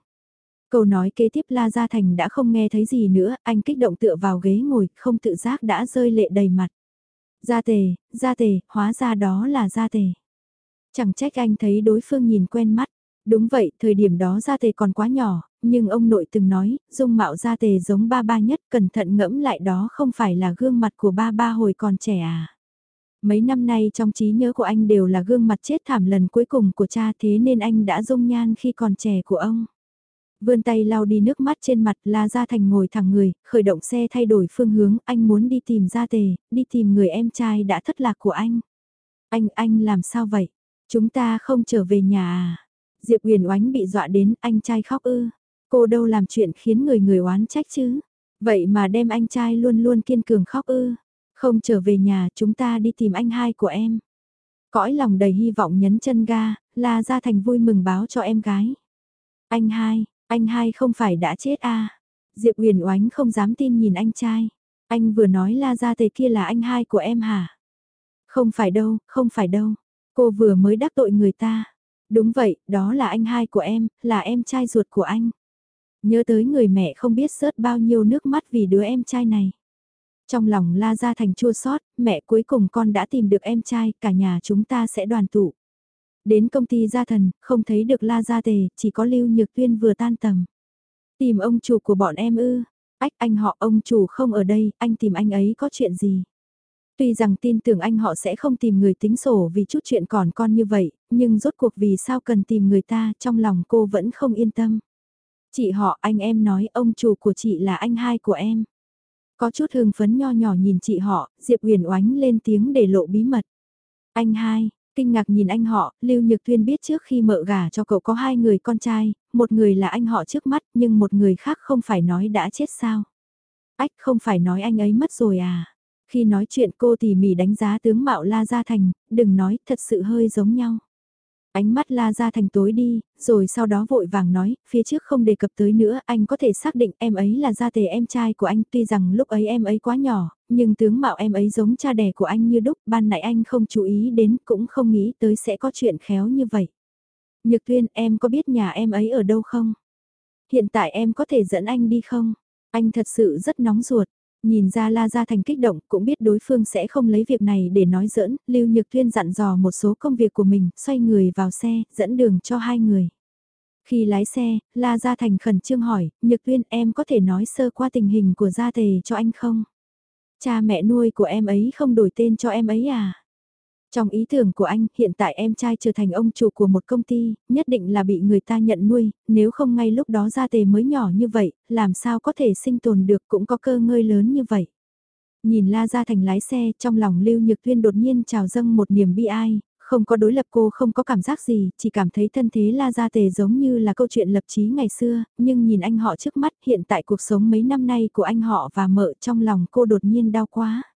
Câu nói kế tiếp La Gia Thành đã không nghe thấy gì nữa, anh kích động tựa vào ghế ngồi, không tự giác đã rơi lệ đầy mặt. Gia tề, gia tề, hóa ra đó là gia tề. Chẳng trách anh thấy đối phương nhìn quen mắt. Đúng vậy, thời điểm đó gia tề còn quá nhỏ, nhưng ông nội từng nói, dung mạo gia tề giống ba ba nhất, cẩn thận ngẫm lại đó không phải là gương mặt của ba ba hồi còn trẻ à. Mấy năm nay trong trí nhớ của anh đều là gương mặt chết thảm lần cuối cùng của cha thế nên anh đã dung nhan khi còn trẻ của ông. Vươn tay lau đi nước mắt trên mặt La Gia Thành ngồi thẳng người, khởi động xe thay đổi phương hướng, anh muốn đi tìm Gia Tề, đi tìm người em trai đã thất lạc của anh. Anh, anh làm sao vậy? Chúng ta không trở về nhà à? Diệp Huyền Oánh bị dọa đến, anh trai khóc ư. Cô đâu làm chuyện khiến người người oán trách chứ? Vậy mà đem anh trai luôn luôn kiên cường khóc ư. Không trở về nhà, chúng ta đi tìm anh hai của em. Cõi lòng đầy hy vọng nhấn chân ga, La Gia Thành vui mừng báo cho em gái. Anh hai, anh hai không phải đã chết à? Diệp Huyền Oánh không dám tin nhìn anh trai. Anh vừa nói La Gia Tề kia là anh hai của em hả? Không phải đâu, không phải đâu. Cô vừa mới đắc tội người ta. Đúng vậy, đó là anh hai của em, là em trai ruột của anh. Nhớ tới người mẹ không biết sớt bao nhiêu nước mắt vì đứa em trai này. Trong lòng la ra thành chua sót, mẹ cuối cùng con đã tìm được em trai, cả nhà chúng ta sẽ đoàn tụ. Đến công ty gia thần, không thấy được la gia tề, chỉ có lưu nhược tuyên vừa tan tầm. Tìm ông chủ của bọn em ư, ách anh họ ông chủ không ở đây, anh tìm anh ấy có chuyện gì. Tuy rằng tin tưởng anh họ sẽ không tìm người tính sổ vì chút chuyện còn con như vậy, nhưng rốt cuộc vì sao cần tìm người ta trong lòng cô vẫn không yên tâm. Chị họ anh em nói ông chủ của chị là anh hai của em. Có chút hưng phấn nho nhỏ nhìn chị họ, Diệp Huyền oánh lên tiếng để lộ bí mật. Anh hai, kinh ngạc nhìn anh họ, Lưu Nhược thuyên biết trước khi mợ gả cho cậu có hai người con trai, một người là anh họ trước mắt nhưng một người khác không phải nói đã chết sao. Ách không phải nói anh ấy mất rồi à. Khi nói chuyện cô tỉ mỉ đánh giá tướng mạo La Gia Thành, đừng nói thật sự hơi giống nhau. Ánh mắt La Gia Thành tối đi, rồi sau đó vội vàng nói, phía trước không đề cập tới nữa, anh có thể xác định em ấy là gia tề em trai của anh, tuy rằng lúc ấy em ấy quá nhỏ, nhưng tướng mạo em ấy giống cha đẻ của anh như đúc, ban nãy anh không chú ý đến, cũng không nghĩ tới sẽ có chuyện khéo như vậy. Nhược tuyên, em có biết nhà em ấy ở đâu không? Hiện tại em có thể dẫn anh đi không? Anh thật sự rất nóng ruột. Nhìn ra La Gia Thành kích động, cũng biết đối phương sẽ không lấy việc này để nói giỡn, Lưu Nhược Thuyên dặn dò một số công việc của mình, xoay người vào xe, dẫn đường cho hai người. Khi lái xe, La Gia Thành khẩn trương hỏi, Nhược Thuyên em có thể nói sơ qua tình hình của Gia Tề cho anh không? Cha mẹ nuôi của em ấy không đổi tên cho em ấy à? Trong ý tưởng của anh, hiện tại em trai trở thành ông chủ của một công ty, nhất định là bị người ta nhận nuôi, nếu không ngay lúc đó gia tề mới nhỏ như vậy, làm sao có thể sinh tồn được cũng có cơ ngơi lớn như vậy. Nhìn La Gia Thành lái xe, trong lòng Lưu Nhược Tuyên đột nhiên trào dâng một niềm bi ai, không có đối lập cô không có cảm giác gì, chỉ cảm thấy thân thế La Gia Tề giống như là câu chuyện lập chí ngày xưa, nhưng nhìn anh họ trước mắt hiện tại cuộc sống mấy năm nay của anh họ và mợ trong lòng cô đột nhiên đau quá.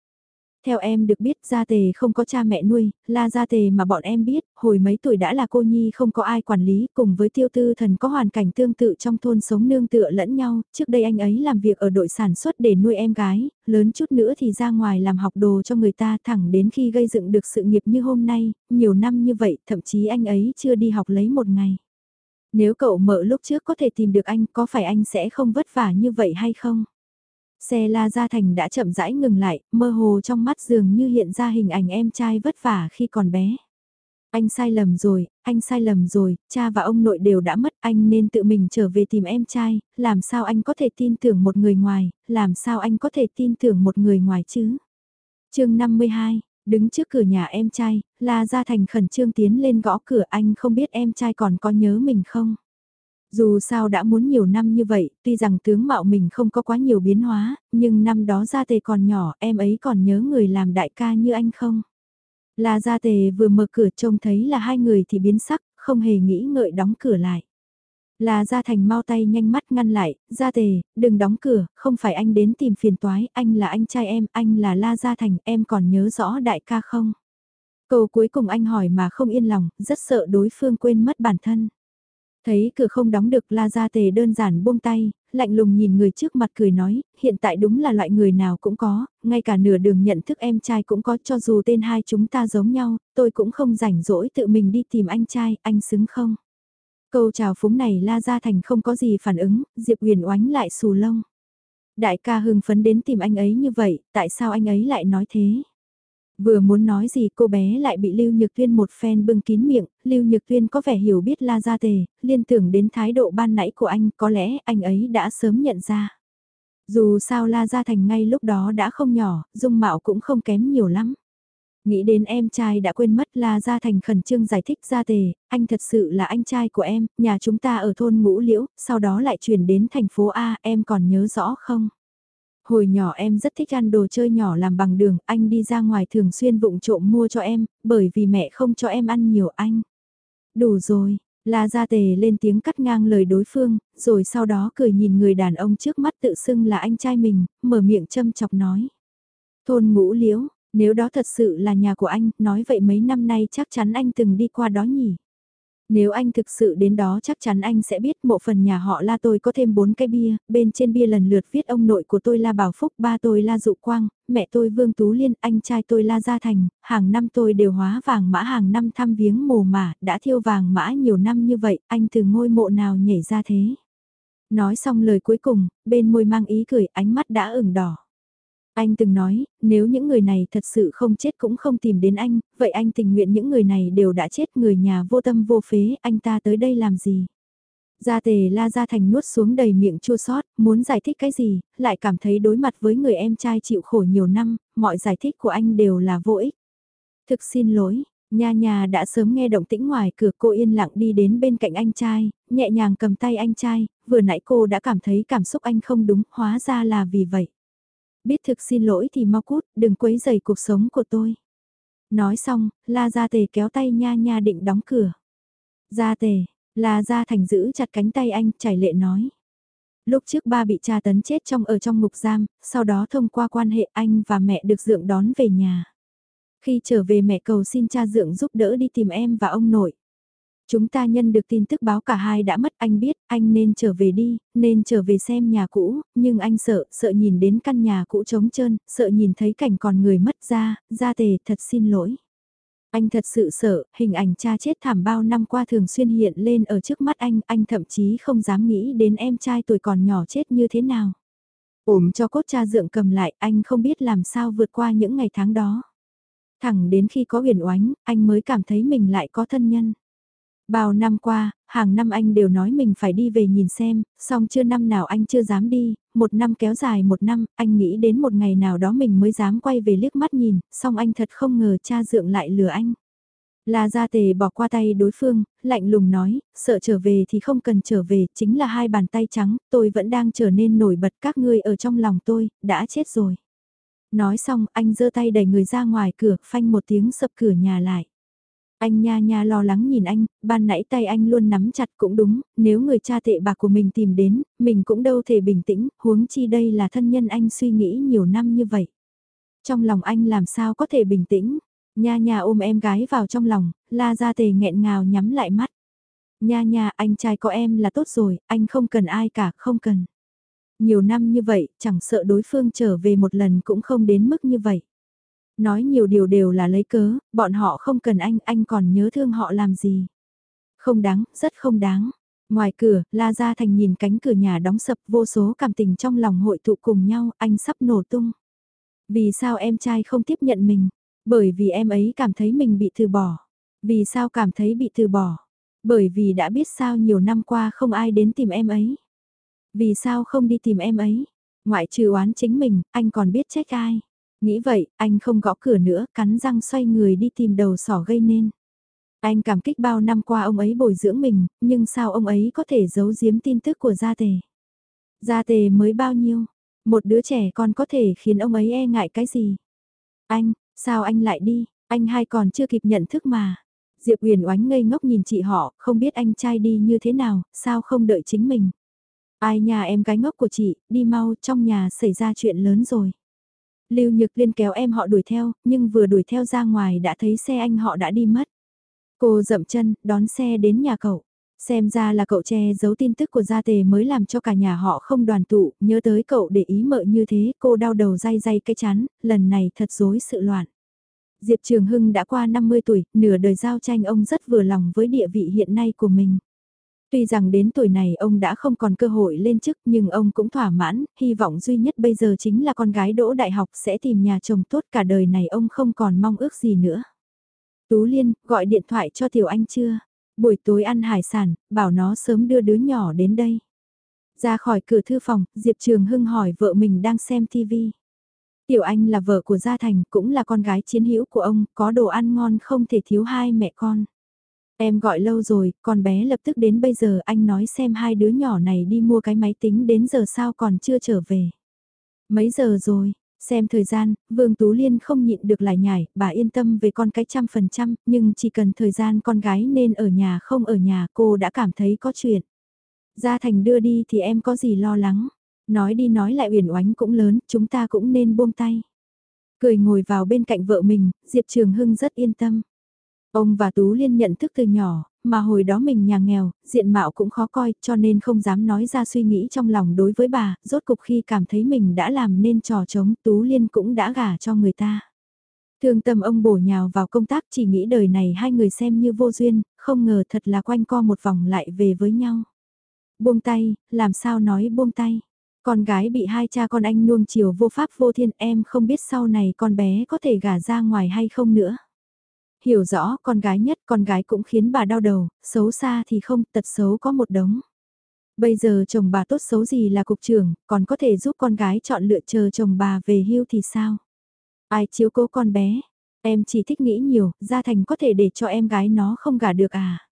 Theo em được biết Gia Tề không có cha mẹ nuôi, là Gia Tề mà bọn em biết, hồi mấy tuổi đã là cô nhi không có ai quản lý, cùng với tiêu tư thần có hoàn cảnh tương tự trong thôn sống nương tựa lẫn nhau, trước đây anh ấy làm việc ở đội sản xuất để nuôi em gái, lớn chút nữa thì ra ngoài làm học đồ cho người ta thẳng đến khi gây dựng được sự nghiệp như hôm nay, nhiều năm như vậy, thậm chí anh ấy chưa đi học lấy một ngày. Nếu cậu mở lúc trước có thể tìm được anh, có phải anh sẽ không vất vả như vậy hay không? Xe La Gia Thành đã chậm rãi ngừng lại, mơ hồ trong mắt dường như hiện ra hình ảnh em trai vất vả khi còn bé. Anh sai lầm rồi, anh sai lầm rồi, cha và ông nội đều đã mất, anh nên tự mình trở về tìm em trai, làm sao anh có thể tin tưởng một người ngoài, làm sao anh có thể tin tưởng một người ngoài chứ? chương 52, đứng trước cửa nhà em trai, La Gia Thành khẩn trương tiến lên gõ cửa anh không biết em trai còn có nhớ mình không? Dù sao đã muốn nhiều năm như vậy, tuy rằng tướng mạo mình không có quá nhiều biến hóa, nhưng năm đó Gia Tề còn nhỏ, em ấy còn nhớ người làm đại ca như anh không? Là Gia Tề vừa mở cửa trông thấy là hai người thì biến sắc, không hề nghĩ ngợi đóng cửa lại. Là Gia Thành mau tay nhanh mắt ngăn lại, Gia Tề, đừng đóng cửa, không phải anh đến tìm phiền toái, anh là anh trai em, anh là La Gia Thành, em còn nhớ rõ đại ca không? Câu cuối cùng anh hỏi mà không yên lòng, rất sợ đối phương quên mất bản thân. Thấy cửa không đóng được la ra tề đơn giản buông tay, lạnh lùng nhìn người trước mặt cười nói, hiện tại đúng là loại người nào cũng có, ngay cả nửa đường nhận thức em trai cũng có cho dù tên hai chúng ta giống nhau, tôi cũng không rảnh rỗi tự mình đi tìm anh trai, anh xứng không? Câu chào phúng này La Gia Thành không có gì phản ứng, Diệp Huyền oánh lại xù lông. Đại ca hưng phấn đến tìm anh ấy như vậy, tại sao anh ấy lại nói thế? Vừa muốn nói gì cô bé lại bị Lưu Nhược Tuyên một phen bưng kín miệng, Lưu Nhược Tuyên có vẻ hiểu biết La Gia Tề, liên tưởng đến thái độ ban nãy của anh, có lẽ anh ấy đã sớm nhận ra. Dù sao La Gia Thành ngay lúc đó đã không nhỏ, dung mạo cũng không kém nhiều lắm. Nghĩ đến em trai đã quên mất La Gia Thành khẩn trương giải thích Gia Tề, anh thật sự là anh trai của em, nhà chúng ta ở thôn Ngũ Liễu, sau đó lại chuyển đến thành phố A, em còn nhớ rõ không? Hồi nhỏ em rất thích ăn đồ chơi nhỏ làm bằng đường, anh đi ra ngoài thường xuyên vụng trộm mua cho em, bởi vì mẹ không cho em ăn nhiều anh. Đủ rồi, La Gia Tề lên tiếng cắt ngang lời đối phương, rồi sau đó cười nhìn người đàn ông trước mắt tự xưng là anh trai mình, mở miệng châm chọc nói. Thôn ngũ liễu, nếu đó thật sự là nhà của anh, nói vậy mấy năm nay chắc chắn anh từng đi qua đó nhỉ. Nếu anh thực sự đến đó chắc chắn anh sẽ biết mộ phần nhà họ la tôi có thêm bốn cái bia, bên trên bia lần lượt viết ông nội của tôi la Bảo Phúc, ba tôi la Dụ Quang, mẹ tôi Vương Tú Liên, anh trai tôi la Gia Thành, hàng năm tôi đều hóa vàng mã hàng năm thăm viếng mồ mả, đã thiêu vàng mã nhiều năm như vậy, anh từ ngôi mộ nào nhảy ra thế. Nói xong lời cuối cùng, bên môi mang ý cười, ánh mắt đã ửng đỏ. Anh từng nói, nếu những người này thật sự không chết cũng không tìm đến anh, vậy anh tình nguyện những người này đều đã chết người nhà vô tâm vô phế, anh ta tới đây làm gì? Gia tề la ra thành nuốt xuống đầy miệng chua sót, muốn giải thích cái gì, lại cảm thấy đối mặt với người em trai chịu khổ nhiều năm, mọi giải thích của anh đều là vô ích. Thực xin lỗi, Nha nha đã sớm nghe động tĩnh ngoài cửa cô yên lặng đi đến bên cạnh anh trai, nhẹ nhàng cầm tay anh trai, vừa nãy cô đã cảm thấy cảm xúc anh không đúng, hóa ra là vì vậy. Biết thực xin lỗi thì mau cút, đừng quấy rầy cuộc sống của tôi. Nói xong, La Gia Tề kéo tay Nha Nha định đóng cửa. Gia Tề, La Gia Thành giữ chặt cánh tay anh, chảy lệ nói. Lúc trước ba bị cha tấn chết trong ở trong ngục giam, sau đó thông qua quan hệ anh và mẹ được dượng đón về nhà. Khi trở về mẹ cầu xin cha dượng giúp đỡ đi tìm em và ông nội. Chúng ta nhân được tin tức báo cả hai đã mất anh biết anh nên trở về đi, nên trở về xem nhà cũ, nhưng anh sợ, sợ nhìn đến căn nhà cũ trống trơn, sợ nhìn thấy cảnh còn người mất ra, ra tề thật xin lỗi. Anh thật sự sợ, hình ảnh cha chết thảm bao năm qua thường xuyên hiện lên ở trước mắt anh, anh thậm chí không dám nghĩ đến em trai tuổi còn nhỏ chết như thế nào. Ổm cho cốt cha dượng cầm lại, anh không biết làm sao vượt qua những ngày tháng đó. Thẳng đến khi có huyền oánh, anh mới cảm thấy mình lại có thân nhân. Bao năm qua, hàng năm anh đều nói mình phải đi về nhìn xem, song chưa năm nào anh chưa dám đi, một năm kéo dài một năm, anh nghĩ đến một ngày nào đó mình mới dám quay về liếc mắt nhìn, song anh thật không ngờ cha dượng lại lừa anh. La Gia Tề bỏ qua tay đối phương, lạnh lùng nói, sợ trở về thì không cần trở về, chính là hai bàn tay trắng, tôi vẫn đang trở nên nổi bật các ngươi ở trong lòng tôi, đã chết rồi. Nói xong, anh giơ tay đẩy người ra ngoài cửa, phanh một tiếng sập cửa nhà lại. Anh nha nha lo lắng nhìn anh, ban nãy tay anh luôn nắm chặt cũng đúng, nếu người cha tệ bạc của mình tìm đến, mình cũng đâu thể bình tĩnh, huống chi đây là thân nhân anh suy nghĩ nhiều năm như vậy. Trong lòng anh làm sao có thể bình tĩnh, nha nha ôm em gái vào trong lòng, la ra tề nghẹn ngào nhắm lại mắt. Nha nha anh trai có em là tốt rồi, anh không cần ai cả, không cần. Nhiều năm như vậy, chẳng sợ đối phương trở về một lần cũng không đến mức như vậy. Nói nhiều điều đều là lấy cớ, bọn họ không cần anh, anh còn nhớ thương họ làm gì. Không đáng, rất không đáng. Ngoài cửa, La Gia Thành nhìn cánh cửa nhà đóng sập vô số cảm tình trong lòng hội tụ cùng nhau, anh sắp nổ tung. Vì sao em trai không tiếp nhận mình? Bởi vì em ấy cảm thấy mình bị từ bỏ. Vì sao cảm thấy bị từ bỏ? Bởi vì đã biết sao nhiều năm qua không ai đến tìm em ấy. Vì sao không đi tìm em ấy? Ngoại trừ oán chính mình, anh còn biết trách ai? Nghĩ vậy, anh không gõ cửa nữa, cắn răng xoay người đi tìm đầu sỏ gây nên. Anh cảm kích bao năm qua ông ấy bồi dưỡng mình, nhưng sao ông ấy có thể giấu giếm tin tức của gia tề? Gia tề mới bao nhiêu? Một đứa trẻ con có thể khiến ông ấy e ngại cái gì? Anh, sao anh lại đi? Anh hai còn chưa kịp nhận thức mà. Diệp Huyền oánh ngây ngốc nhìn chị họ, không biết anh trai đi như thế nào, sao không đợi chính mình. Ai nhà em gái ngốc của chị, đi mau, trong nhà xảy ra chuyện lớn rồi. Lưu Nhược Liên kéo em họ đuổi theo, nhưng vừa đuổi theo ra ngoài đã thấy xe anh họ đã đi mất. Cô dậm chân, đón xe đến nhà cậu. Xem ra là cậu che giấu tin tức của gia tề mới làm cho cả nhà họ không đoàn tụ, nhớ tới cậu để ý mợ như thế, cô đau đầu day day cái chán, lần này thật dối sự loạn. Diệp Trường Hưng đã qua 50 tuổi, nửa đời giao tranh ông rất vừa lòng với địa vị hiện nay của mình. Tuy rằng đến tuổi này ông đã không còn cơ hội lên chức nhưng ông cũng thỏa mãn, hy vọng duy nhất bây giờ chính là con gái đỗ đại học sẽ tìm nhà chồng tốt cả đời này ông không còn mong ước gì nữa. Tú Liên, gọi điện thoại cho Tiểu Anh chưa? Buổi tối ăn hải sản, bảo nó sớm đưa đứa nhỏ đến đây. Ra khỏi cửa thư phòng, Diệp Trường Hưng hỏi vợ mình đang xem TV. Tiểu Anh là vợ của Gia Thành, cũng là con gái chiến hữu của ông, có đồ ăn ngon không thể thiếu hai mẹ con. Em gọi lâu rồi, con bé lập tức đến bây giờ anh nói xem hai đứa nhỏ này đi mua cái máy tính đến giờ sao còn chưa trở về. Mấy giờ rồi, xem thời gian, Vương Tú Liên không nhịn được lại nhảy, bà yên tâm về con cái trăm phần trăm, nhưng chỉ cần thời gian con gái nên ở nhà không ở nhà cô đã cảm thấy có chuyện. Gia Thành đưa đi thì em có gì lo lắng. Nói đi nói lại uyển oánh cũng lớn, chúng ta cũng nên buông tay. Cười ngồi vào bên cạnh vợ mình, Diệp Trường Hưng rất yên tâm. Ông và Tú Liên nhận thức từ nhỏ, mà hồi đó mình nhà nghèo, diện mạo cũng khó coi cho nên không dám nói ra suy nghĩ trong lòng đối với bà, rốt cục khi cảm thấy mình đã làm nên trò trống Tú Liên cũng đã gả cho người ta. Thương tâm ông bổ nhào vào công tác chỉ nghĩ đời này hai người xem như vô duyên, không ngờ thật là quanh co một vòng lại về với nhau. Buông tay, làm sao nói buông tay. Con gái bị hai cha con anh nuông chiều vô pháp vô thiên em không biết sau này con bé có thể gả ra ngoài hay không nữa. Hiểu rõ con gái nhất con gái cũng khiến bà đau đầu, xấu xa thì không, tật xấu có một đống. Bây giờ chồng bà tốt xấu gì là cục trưởng, còn có thể giúp con gái chọn lựa chờ chồng bà về hưu thì sao? Ai chiếu cố con bé? Em chỉ thích nghĩ nhiều, gia thành có thể để cho em gái nó không gả được à?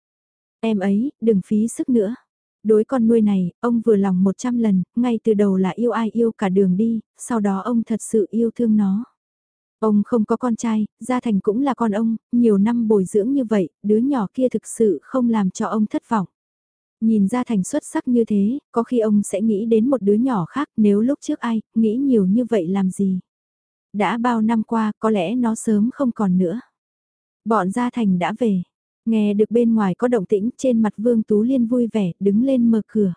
Em ấy, đừng phí sức nữa. Đối con nuôi này, ông vừa lòng 100 lần, ngay từ đầu là yêu ai yêu cả đường đi, sau đó ông thật sự yêu thương nó. Ông không có con trai, Gia Thành cũng là con ông, nhiều năm bồi dưỡng như vậy, đứa nhỏ kia thực sự không làm cho ông thất vọng. Nhìn Gia Thành xuất sắc như thế, có khi ông sẽ nghĩ đến một đứa nhỏ khác nếu lúc trước ai, nghĩ nhiều như vậy làm gì. Đã bao năm qua, có lẽ nó sớm không còn nữa. Bọn Gia Thành đã về, Nghe được bên ngoài có động tĩnh trên mặt Vương Tú Liên vui vẻ, đứng lên mở cửa.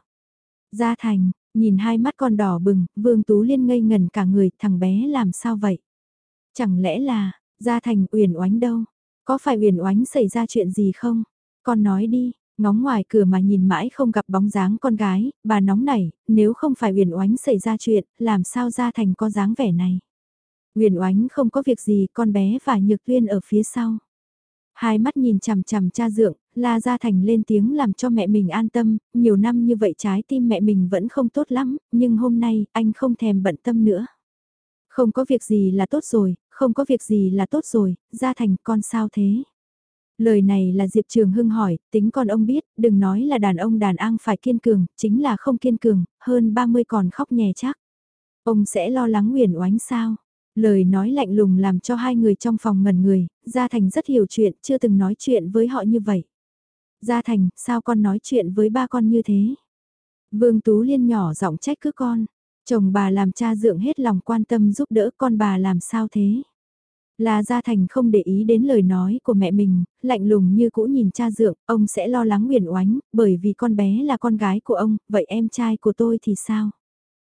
Gia Thành, nhìn hai mắt con đỏ bừng, Vương Tú Liên ngây ngần cả người, thằng bé làm sao vậy? Chẳng lẽ là, Gia Thành uyển oánh đâu? Có phải uyển oánh xảy ra chuyện gì không? Con nói đi, ngóng ngoài cửa mà nhìn mãi không gặp bóng dáng con gái, bà nóng nảy, nếu không phải uyển oánh xảy ra chuyện, làm sao Gia Thành có dáng vẻ này? Uyển oánh không có việc gì, con bé và Nhược Tuyên ở phía sau. Hai mắt nhìn chằm chằm cha dượng, La Gia Thành lên tiếng làm cho mẹ mình an tâm, nhiều năm như vậy trái tim mẹ mình vẫn không tốt lắm, nhưng hôm nay anh không thèm bận tâm nữa. Không có việc gì là tốt rồi, không có việc gì là tốt rồi, Gia Thành con sao thế? Lời này là Diệp Trường Hưng hỏi, tính con ông biết, đừng nói là đàn ông đàn an phải kiên cường, chính là không kiên cường, hơn 30 còn khóc nhè chắc. Ông sẽ lo lắng nguyền oánh sao? Lời nói lạnh lùng làm cho hai người trong phòng ngẩn người, Gia Thành rất hiểu chuyện, chưa từng nói chuyện với họ như vậy. Gia Thành, sao con nói chuyện với ba con như thế? Vương Tú Liên nhỏ giọng trách cứ con. Chồng bà làm cha dượng hết lòng quan tâm giúp đỡ con bà làm sao thế? Là Gia Thành không để ý đến lời nói của mẹ mình, lạnh lùng như cũ nhìn cha dượng, ông sẽ lo lắng huyền oánh, bởi vì con bé là con gái của ông, vậy em trai của tôi thì sao?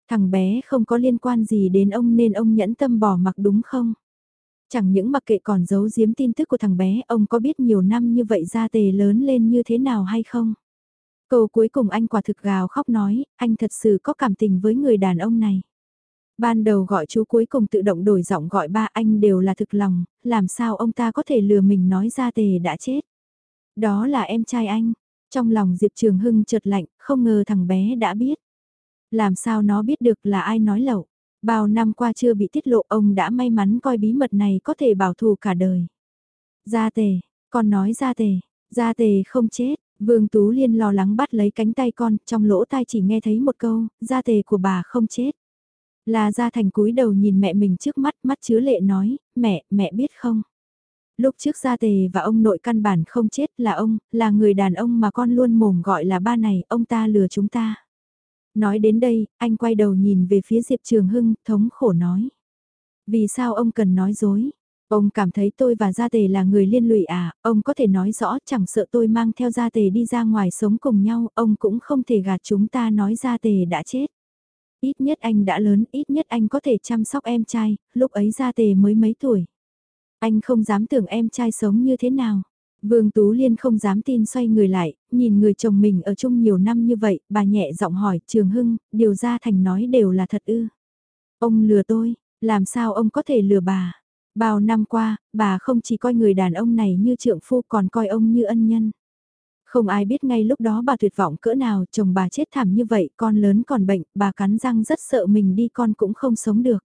Thằng bé không có liên quan gì đến ông nên ông nhẫn tâm bỏ mặc đúng không? Chẳng những mặc kệ còn giấu giếm tin tức của thằng bé, ông có biết nhiều năm như vậy ra tề lớn lên như thế nào hay không? Câu cuối cùng anh quả thực gào khóc nói, anh thật sự có cảm tình với người đàn ông này. Ban đầu gọi chú cuối cùng tự động đổi giọng gọi ba anh đều là thực lòng, làm sao ông ta có thể lừa mình nói ra tề đã chết. Đó là em trai anh. Trong lòng Diệp Trường Hưng chợt lạnh, không ngờ thằng bé đã biết. Làm sao nó biết được là ai nói lậu. Bao năm qua chưa bị tiết lộ ông đã may mắn coi bí mật này có thể bảo thủ cả đời. Gia tề, con nói gia tề, gia tề không chết. Vương Tú Liên lo lắng bắt lấy cánh tay con, trong lỗ tai chỉ nghe thấy một câu, gia tề của bà không chết. Là gia thành cúi đầu nhìn mẹ mình trước mắt, mắt chứa lệ nói, mẹ, mẹ biết không? Lúc trước gia tề và ông nội căn bản không chết là ông, là người đàn ông mà con luôn mồm gọi là ba này, ông ta lừa chúng ta. Nói đến đây, anh quay đầu nhìn về phía Diệp Trường Hưng, thống khổ nói. Vì sao ông cần nói dối? Ông cảm thấy tôi và Gia Tề là người liên lụy à, ông có thể nói rõ chẳng sợ tôi mang theo Gia Tề đi ra ngoài sống cùng nhau, ông cũng không thể gạt chúng ta nói Gia Tề đã chết. Ít nhất anh đã lớn, ít nhất anh có thể chăm sóc em trai, lúc ấy Gia Tề mới mấy tuổi. Anh không dám tưởng em trai sống như thế nào. Vương Tú Liên không dám tin xoay người lại, nhìn người chồng mình ở chung nhiều năm như vậy, bà nhẹ giọng hỏi Trường Hưng, điều ra thành nói đều là thật ư. Ông lừa tôi, làm sao ông có thể lừa bà? Bao năm qua, bà không chỉ coi người đàn ông này như trượng phu còn coi ông như ân nhân. Không ai biết ngay lúc đó bà tuyệt vọng cỡ nào, chồng bà chết thảm như vậy, con lớn còn bệnh, bà cắn răng rất sợ mình đi con cũng không sống được.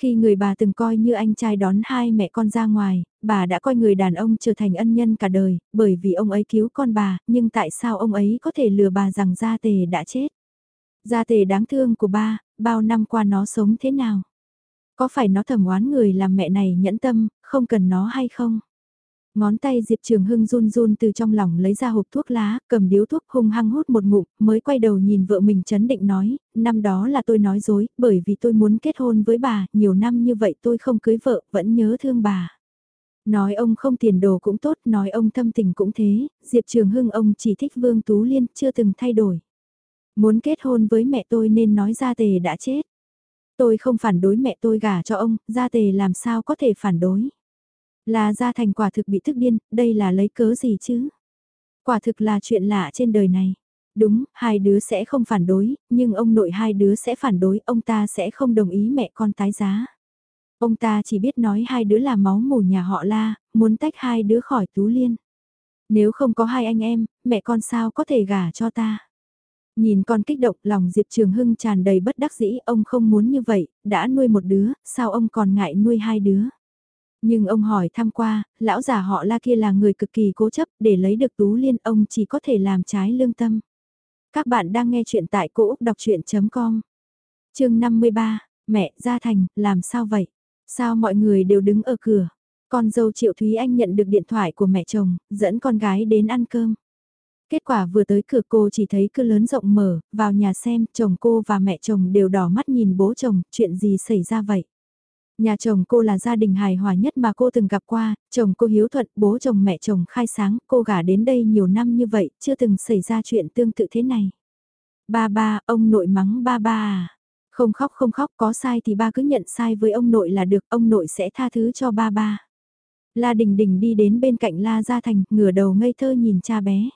Khi người bà từng coi như anh trai đón hai mẹ con ra ngoài, bà đã coi người đàn ông trở thành ân nhân cả đời, bởi vì ông ấy cứu con bà, nhưng tại sao ông ấy có thể lừa bà rằng gia tề đã chết? Gia tề đáng thương của ba, bao năm qua nó sống thế nào? Có phải nó thầm oán người làm mẹ này nhẫn tâm, không cần nó hay không? Ngón tay Diệp Trường Hưng run run từ trong lòng lấy ra hộp thuốc lá, cầm điếu thuốc hung hăng hút một ngụm, mới quay đầu nhìn vợ mình chấn định nói, năm đó là tôi nói dối, bởi vì tôi muốn kết hôn với bà, nhiều năm như vậy tôi không cưới vợ, vẫn nhớ thương bà. Nói ông không tiền đồ cũng tốt, nói ông thâm tình cũng thế, Diệp Trường Hưng ông chỉ thích Vương Tú Liên, chưa từng thay đổi. Muốn kết hôn với mẹ tôi nên nói ra tề đã chết. Tôi không phản đối mẹ tôi gả cho ông, gia tề làm sao có thể phản đối. Là gia thành quả thực bị thức điên, đây là lấy cớ gì chứ? Quả thực là chuyện lạ trên đời này. Đúng, hai đứa sẽ không phản đối, nhưng ông nội hai đứa sẽ phản đối, ông ta sẽ không đồng ý mẹ con tái giá. Ông ta chỉ biết nói hai đứa là máu mủ nhà họ la, muốn tách hai đứa khỏi tú liên. Nếu không có hai anh em, mẹ con sao có thể gả cho ta? Nhìn con kích động lòng Diệp Trường Hưng tràn đầy bất đắc dĩ, ông không muốn như vậy, đã nuôi một đứa, sao ông còn ngại nuôi hai đứa? Nhưng ông hỏi thăm qua, lão già họ la kia là người cực kỳ cố chấp, để lấy được Tú Liên ông chỉ có thể làm trái lương tâm. Các bạn đang nghe chuyện tại cỗ Úc Đọc Chuyện.com Chương 53, mẹ, Gia Thành, làm sao vậy? Sao mọi người đều đứng ở cửa? Con dâu Triệu Thúy Anh nhận được điện thoại của mẹ chồng, dẫn con gái đến ăn cơm. Kết quả vừa tới cửa cô chỉ thấy cửa lớn rộng mở, vào nhà xem, chồng cô và mẹ chồng đều đỏ mắt nhìn bố chồng, chuyện gì xảy ra vậy? Nhà chồng cô là gia đình hài hòa nhất mà cô từng gặp qua, chồng cô hiếu thuận, bố chồng mẹ chồng khai sáng, cô gả đến đây nhiều năm như vậy, chưa từng xảy ra chuyện tương tự thế này. Ba ba, ông nội mắng ba ba à? Không khóc không khóc, có sai thì ba cứ nhận sai với ông nội là được, ông nội sẽ tha thứ cho ba ba. La Đình Đình đi đến bên cạnh La Gia Thành, ngửa đầu ngây thơ nhìn cha bé.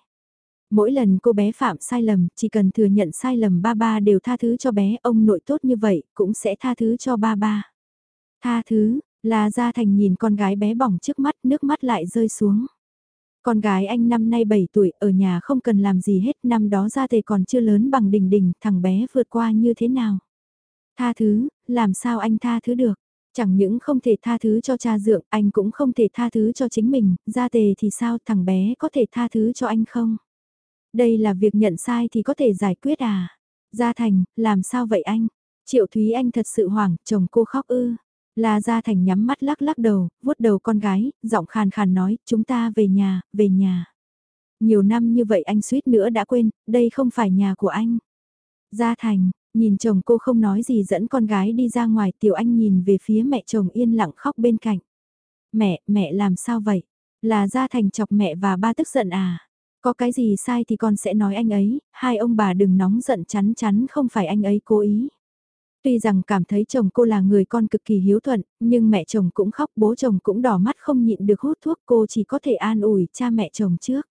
Mỗi lần cô bé phạm sai lầm, chỉ cần thừa nhận sai lầm ba ba đều tha thứ cho bé, ông nội tốt như vậy, cũng sẽ tha thứ cho ba ba. Tha thứ, là Gia Thành nhìn con gái bé bỏng trước mắt, nước mắt lại rơi xuống. Con gái anh năm nay 7 tuổi, ở nhà không cần làm gì hết, năm đó Gia Tề còn chưa lớn bằng đình đình, thằng bé vượt qua như thế nào. Tha thứ, làm sao anh tha thứ được? Chẳng những không thể tha thứ cho cha dượng, anh cũng không thể tha thứ cho chính mình, Gia Tề thì sao thằng bé có thể tha thứ cho anh không? Đây là việc nhận sai thì có thể giải quyết à? Gia Thành, làm sao vậy anh? Triệu Thúy Anh thật sự hoảng, chồng cô khóc ư. La Gia Thành nhắm mắt lắc lắc đầu, vuốt đầu con gái, giọng khàn khàn nói, chúng ta về nhà, về nhà. Nhiều năm như vậy anh suýt nữa đã quên, đây không phải nhà của anh. Gia Thành, nhìn chồng cô không nói gì dẫn con gái đi ra ngoài, tiểu anh nhìn về phía mẹ chồng yên lặng khóc bên cạnh. Mẹ, mẹ làm sao vậy? Là Gia Thành chọc mẹ và ba tức giận à? Có cái gì sai thì con sẽ nói anh ấy, hai ông bà đừng nóng giận chắn chắn không phải anh ấy cố ý. Tuy rằng cảm thấy chồng cô là người con cực kỳ hiếu thuận, nhưng mẹ chồng cũng khóc, bố chồng cũng đỏ mắt không nhịn được hút thuốc cô chỉ có thể an ủi cha mẹ chồng trước.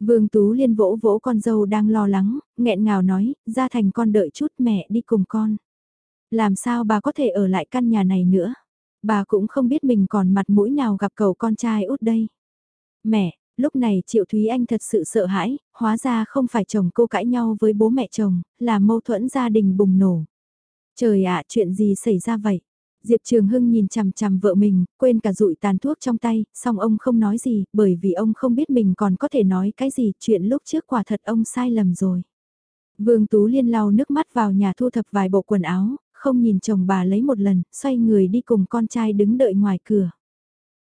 Vương Tú Liên vỗ vỗ con dâu đang lo lắng, nghẹn ngào nói, ra thành con đợi chút mẹ đi cùng con. Làm sao bà có thể ở lại căn nhà này nữa? Bà cũng không biết mình còn mặt mũi nào gặp cậu con trai út đây. Mẹ, lúc này Triệu Thúy Anh thật sự sợ hãi, hóa ra không phải chồng cô cãi nhau với bố mẹ chồng, là mâu thuẫn gia đình bùng nổ. Trời ạ, chuyện gì xảy ra vậy? Diệp Trường Hưng nhìn chằm chằm vợ mình, quên cả rụi tàn thuốc trong tay, song ông không nói gì, bởi vì ông không biết mình còn có thể nói cái gì, chuyện lúc trước quả thật ông sai lầm rồi. Vương Tú Liên lau nước mắt vào nhà thu thập vài bộ quần áo, không nhìn chồng bà lấy một lần, xoay người đi cùng con trai đứng đợi ngoài cửa.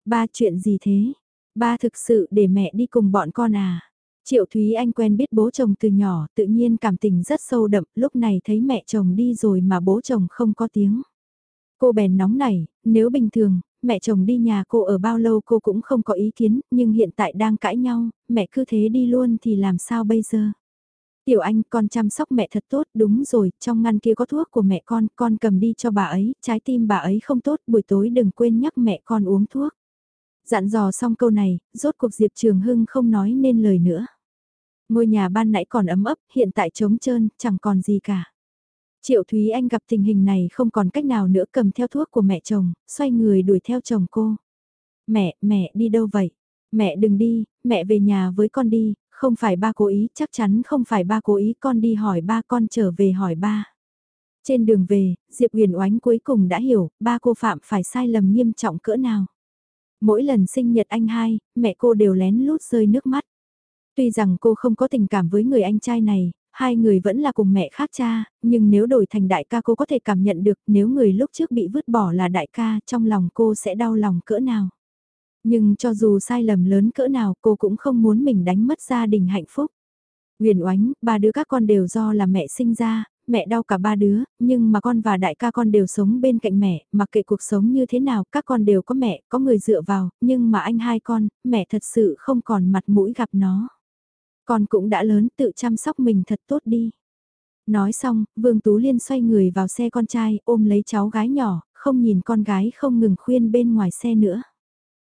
Ba chuyện gì thế? Ba thực sự để mẹ đi cùng bọn con à? Triệu Thúy Anh quen biết bố chồng từ nhỏ, tự nhiên cảm tình rất sâu đậm, lúc này thấy mẹ chồng đi rồi mà bố chồng không có tiếng. Cô bèn nóng nảy, nếu bình thường, mẹ chồng đi nhà cô ở bao lâu cô cũng không có ý kiến, nhưng hiện tại đang cãi nhau, mẹ cứ thế đi luôn thì làm sao bây giờ? Tiểu Anh, con chăm sóc mẹ thật tốt, đúng rồi, trong ngăn kia có thuốc của mẹ con, con cầm đi cho bà ấy, trái tim bà ấy không tốt, buổi tối đừng quên nhắc mẹ con uống thuốc. Dặn dò xong câu này, rốt cuộc Diệp Trường Hưng không nói nên lời nữa. Ngôi nhà ban nãy còn ấm ấp, hiện tại trống trơn, chẳng còn gì cả. Triệu Thúy Anh gặp tình hình này không còn cách nào nữa cầm theo thuốc của mẹ chồng, xoay người đuổi theo chồng cô. Mẹ, mẹ đi đâu vậy? Mẹ đừng đi, mẹ về nhà với con đi, không phải ba cố ý, chắc chắn không phải ba cố ý, con đi hỏi ba con trở về hỏi ba. Trên đường về, Diệp Huyền Oánh cuối cùng đã hiểu, ba cô phạm phải sai lầm nghiêm trọng cỡ nào. Mỗi lần sinh nhật anh hai, mẹ cô đều lén lút rơi nước mắt. Tuy rằng cô không có tình cảm với người anh trai này, hai người vẫn là cùng mẹ khác cha, nhưng nếu đổi thành đại ca cô có thể cảm nhận được nếu người lúc trước bị vứt bỏ là đại ca trong lòng cô sẽ đau lòng cỡ nào. Nhưng cho dù sai lầm lớn cỡ nào cô cũng không muốn mình đánh mất gia đình hạnh phúc. Huyền oánh, ba đứa các con đều do là mẹ sinh ra, mẹ đau cả ba đứa, nhưng mà con và đại ca con đều sống bên cạnh mẹ, mặc kệ cuộc sống như thế nào, các con đều có mẹ, có người dựa vào, nhưng mà anh hai con, mẹ thật sự không còn mặt mũi gặp nó. Con cũng đã lớn tự chăm sóc mình thật tốt đi. Nói xong, Vương Tú Liên xoay người vào xe con trai, ôm lấy cháu gái nhỏ, không nhìn con gái không ngừng khuyên bên ngoài xe nữa.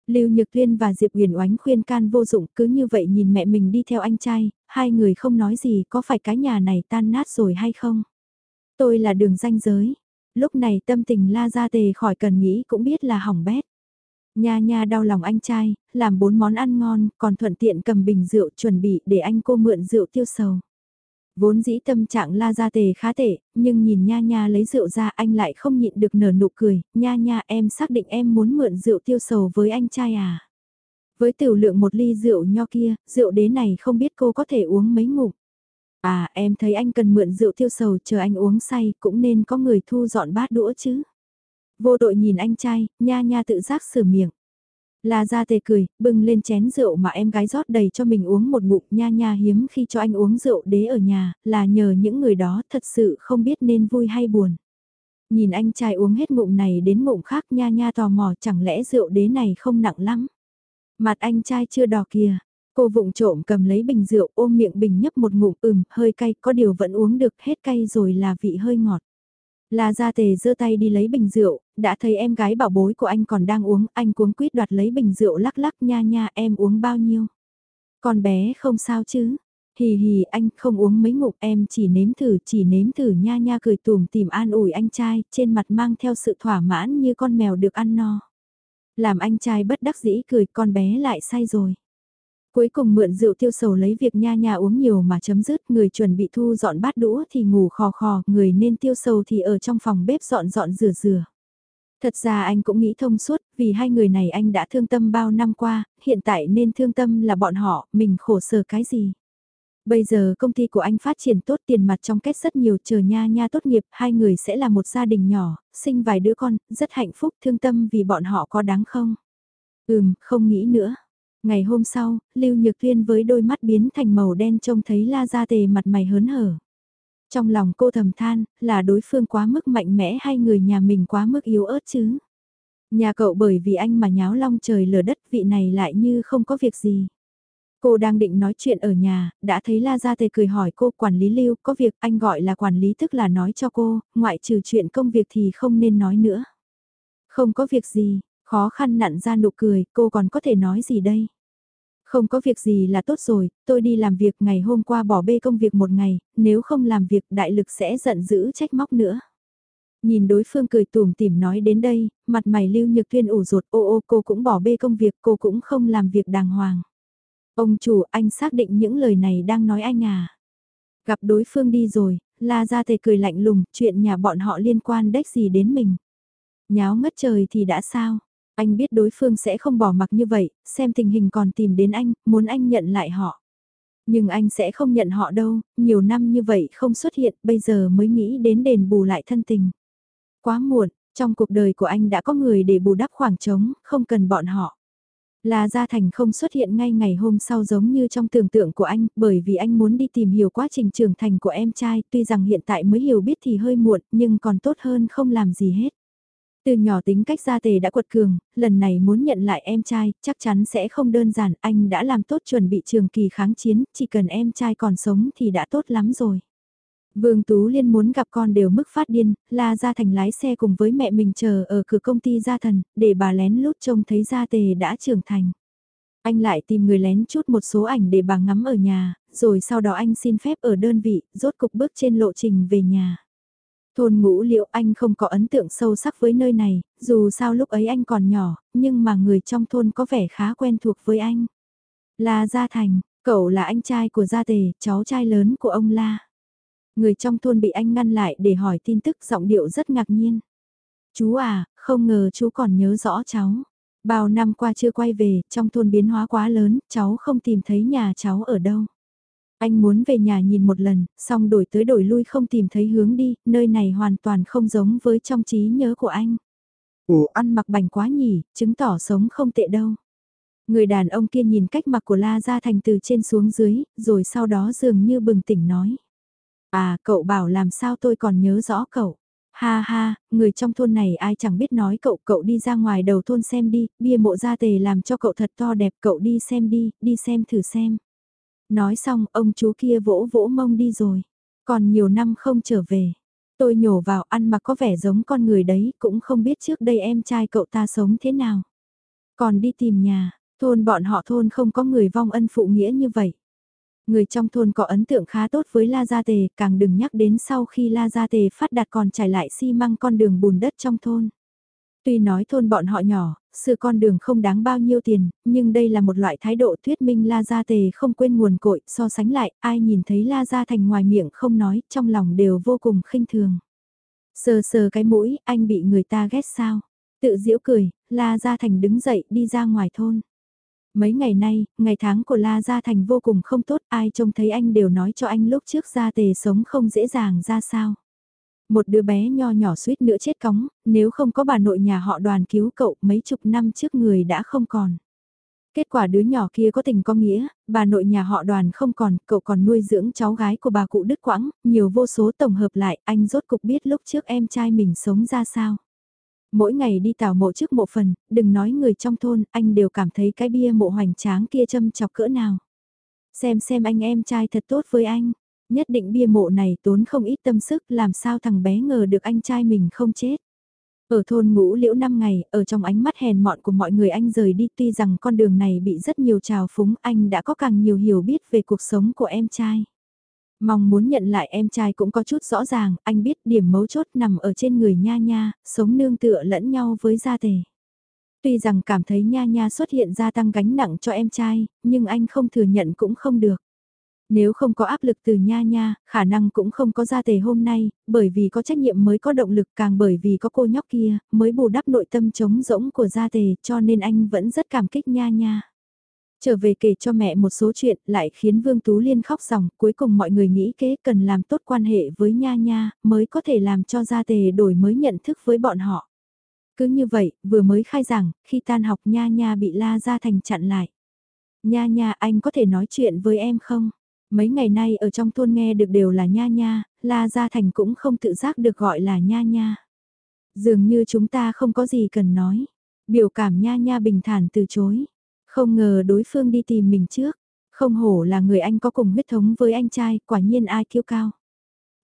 Lưu Nhược Tuyên và Diệp Huyền Oánh khuyên can vô dụng cứ như vậy nhìn mẹ mình đi theo anh trai, hai người không nói gì có phải cái nhà này tan nát rồi hay không. Tôi là đường danh giới. Lúc này tâm tình la ra tề khỏi cần nghĩ cũng biết là hỏng bét. Nha nha đau lòng anh trai, làm bốn món ăn ngon, còn thuận tiện cầm bình rượu chuẩn bị để anh cô mượn rượu tiêu sầu. Vốn dĩ tâm trạng la ra tề khá tệ, nhưng nhìn nha nha lấy rượu ra anh lại không nhịn được nở nụ cười, nha nha em xác định em muốn mượn rượu tiêu sầu với anh trai à. Với tiểu lượng một ly rượu nho kia, rượu đế này không biết cô có thể uống mấy ngụm. À em thấy anh cần mượn rượu tiêu sầu chờ anh uống say cũng nên có người thu dọn bát đũa chứ. Vô đội nhìn anh trai, nha nha tự giác sửa miệng. La ra tề cười, bưng lên chén rượu mà em gái rót đầy cho mình uống một ngụm nha nha hiếm khi cho anh uống rượu đế ở nhà, là nhờ những người đó thật sự không biết nên vui hay buồn. Nhìn anh trai uống hết ngụm này đến ngụm khác nha nha tò mò chẳng lẽ rượu đế này không nặng lắm. Mặt anh trai chưa đỏ kìa, cô vụng trộm cầm lấy bình rượu ôm miệng bình nhấp một ngụm ừm hơi cay có điều vẫn uống được hết cay rồi là vị hơi ngọt. La Gia Tề giơ tay đi lấy bình rượu, đã thấy em gái bảo bối của anh còn đang uống, anh cuống quýt đoạt lấy bình rượu lắc lắc nha nha em uống bao nhiêu. Con bé không sao chứ, hì hì anh không uống mấy ngụm em chỉ nếm thử chỉ nếm thử nha nha cười tùm tìm an ủi anh trai, trên mặt mang theo sự thỏa mãn như con mèo được ăn no. Làm anh trai bất đắc dĩ cười con bé lại say rồi. Cuối cùng mượn rượu tiêu sầu lấy việc nha nha uống nhiều mà chấm dứt, người chuẩn bị thu dọn bát đũa thì ngủ khò khò, người nên tiêu sầu thì ở trong phòng bếp dọn dọn rửa rửa. Thật ra anh cũng nghĩ thông suốt, vì hai người này anh đã thương tâm bao năm qua, hiện tại nên thương tâm là bọn họ, mình khổ sở cái gì. Bây giờ công ty của anh phát triển tốt tiền mặt trong kết rất nhiều chờ nha nha tốt nghiệp, hai người sẽ là một gia đình nhỏ, sinh vài đứa con, rất hạnh phúc thương tâm vì bọn họ có đáng không? Ừm, không nghĩ nữa. Ngày hôm sau, Lưu Nhược thiên với đôi mắt biến thành màu đen trông thấy La Gia Tề mặt mày hớn hở. Trong lòng cô thầm than, là đối phương quá mức mạnh mẽ hay người nhà mình quá mức yếu ớt chứ? Nhà cậu bởi vì anh mà nháo long trời lở đất vị này lại như không có việc gì. Cô đang định nói chuyện ở nhà, đã thấy La Gia Tề cười hỏi cô quản lý Lưu có việc anh gọi là quản lý tức là nói cho cô, ngoại trừ chuyện công việc thì không nên nói nữa. Không có việc gì, Khó khăn nặn ra nụ cười, cô còn có thể nói gì đây? Không có việc gì là tốt rồi, tôi đi làm việc ngày hôm qua bỏ bê công việc một ngày, nếu không làm việc đại lực sẽ giận dữ trách móc nữa. Nhìn đối phương cười tủm tỉm nói đến đây, mặt mày lưu nhược tuyên ủ ruột ô ô cô cũng bỏ bê công việc cô cũng không làm việc đàng hoàng. Ông chủ anh xác định những lời này đang nói anh à. Gặp đối phương đi rồi, la ra thầy cười lạnh lùng, chuyện nhà bọn họ liên quan đếch gì đến mình. Nháo ngất trời thì đã sao, anh biết đối phương sẽ không bỏ mặc như vậy, xem tình hình còn tìm đến anh, muốn anh nhận lại họ. Nhưng anh sẽ không nhận họ đâu, nhiều năm như vậy không xuất hiện, bây giờ mới nghĩ đến đền bù lại thân tình. Quá muộn, trong cuộc đời của anh đã có người để bù đắp khoảng trống, không cần bọn họ. Là Gia Thành không xuất hiện ngay ngày hôm sau giống như trong tưởng tượng của anh, bởi vì anh muốn đi tìm hiểu quá trình trưởng thành của em trai, tuy rằng hiện tại mới hiểu biết thì hơi muộn, nhưng còn tốt hơn không làm gì hết. Từ nhỏ tính cách gia tề đã quật cường, lần này muốn nhận lại em trai, chắc chắn sẽ không đơn giản, anh đã làm tốt chuẩn bị trường kỳ kháng chiến, chỉ cần em trai còn sống thì đã tốt lắm rồi. Vương Tú Liên muốn gặp con đều mức phát điên, la ra thành lái xe cùng với mẹ mình chờ ở cửa công ty gia thần, để bà lén lút trông thấy gia tề đã trưởng thành. Anh lại tìm người lén chút một số ảnh để bà ngắm ở nhà, rồi sau đó anh xin phép ở đơn vị, rốt cục bước trên lộ trình về nhà. Thôn ngũ liệu anh không có ấn tượng sâu sắc với nơi này, dù sao lúc ấy anh còn nhỏ, nhưng mà người trong thôn có vẻ khá quen thuộc với anh. La Gia Thành, cậu là anh trai của Gia Tề, cháu trai lớn của ông La. Người trong thôn bị anh ngăn lại để hỏi tin tức giọng điệu rất ngạc nhiên. Chú à, không ngờ chú còn nhớ rõ cháu. Bao năm qua chưa quay về, trong thôn biến hóa quá lớn, cháu không tìm thấy nhà cháu ở đâu. Anh muốn về nhà nhìn một lần, xong đổi tới đổi lui không tìm thấy hướng đi, nơi này hoàn toàn không giống với trong trí nhớ của anh. Ủa ăn mặc bảnh quá nhỉ, chứng tỏ sống không tệ đâu. Người đàn ông kia nhìn cách mặc của La Gia Thành từ trên xuống dưới, rồi sau đó dường như bừng tỉnh nói. À, cậu bảo làm sao tôi còn nhớ rõ cậu. Ha ha, người trong thôn này ai chẳng biết nói cậu, cậu đi ra ngoài đầu thôn xem đi, bia mộ gia tề làm cho cậu thật to đẹp, cậu đi xem đi, đi xem thử xem. Nói xong, ông chú kia vỗ vỗ mông đi rồi. Còn nhiều năm không trở về. Tôi nhổ vào ăn mặc có vẻ giống con người đấy, cũng không biết trước đây em trai cậu ta sống thế nào. Còn đi tìm nhà, thôn bọn họ thôn không có người vong ân phụ nghĩa như vậy. Người trong thôn có ấn tượng khá tốt với La Gia Tề, càng đừng nhắc đến sau khi La Gia Tề phát đạt còn trải lại xi măng con đường bùn đất trong thôn. Tuy nói thôn bọn họ nhỏ, sự con đường không đáng bao nhiêu tiền, nhưng đây là một loại thái độ thuyết minh La Gia Tề không quên nguồn cội, so sánh lại, ai nhìn thấy La Gia Thành ngoài miệng không nói, trong lòng đều vô cùng khinh thường. Sờ sờ cái mũi, anh bị người ta ghét sao? Tự giễu cười, La Gia Thành đứng dậy đi ra ngoài thôn. Mấy ngày nay, ngày tháng của La Gia Thành vô cùng không tốt, ai trông thấy anh đều nói cho anh lúc trước Gia Tề sống không dễ dàng ra sao. Một đứa bé nho nhỏ suýt nữa chết cóng, nếu không có bà nội nhà họ đoàn cứu cậu mấy chục năm trước người đã không còn. Kết quả đứa nhỏ kia có tình có nghĩa, bà nội nhà họ đoàn không còn, cậu còn nuôi dưỡng cháu gái của bà cụ Đức Quãng, nhiều vô số tổng hợp lại, anh rốt cục biết lúc trước em trai mình sống ra sao. Mỗi ngày đi tảo mộ trước mộ phần, đừng nói người trong thôn, anh đều cảm thấy cái bia mộ hoành tráng kia châm chọc cỡ nào. Xem xem anh em trai thật tốt với anh, nhất định bia mộ này tốn không ít tâm sức làm sao thằng bé ngờ được anh trai mình không chết. Ở thôn ngũ liễu năm ngày, ở trong ánh mắt hèn mọn của mọi người anh rời đi tuy rằng con đường này bị rất nhiều trào phúng anh đã có càng nhiều hiểu biết về cuộc sống của em trai. Mong muốn nhận lại em trai cũng có chút rõ ràng, anh biết điểm mấu chốt nằm ở trên người nha nha, sống nương tựa lẫn nhau với gia tề. Tuy rằng cảm thấy nha nha xuất hiện gia tăng gánh nặng cho em trai, nhưng anh không thừa nhận cũng không được. Nếu không có áp lực từ nha nha, khả năng cũng không có gia tề hôm nay, bởi vì có trách nhiệm mới có động lực càng bởi vì có cô nhóc kia, mới bù đắp nội tâm trống rỗng của gia tề cho nên anh vẫn rất cảm kích nha nha. Trở về kể cho mẹ một số chuyện lại khiến Vương Tú Liên khóc ròng, cuối cùng mọi người nghĩ kế cần làm tốt quan hệ với Nha Nha, mới có thể làm cho gia tề đổi mới nhận thức với bọn họ. Cứ như vậy, vừa mới khai giảng, khi tan học Nha Nha bị La Gia Thành chặn lại. Nha Nha anh có thể nói chuyện với em không? Mấy ngày nay ở trong thôn nghe được đều là Nha Nha, La Gia Thành cũng không tự giác được gọi là Nha Nha. Dường như chúng ta không có gì cần nói. Biểu cảm Nha Nha bình thản từ chối. Không ngờ đối phương đi tìm mình trước. Không hổ là người anh có cùng huyết thống với anh trai, quả nhiên ai kiêu cao.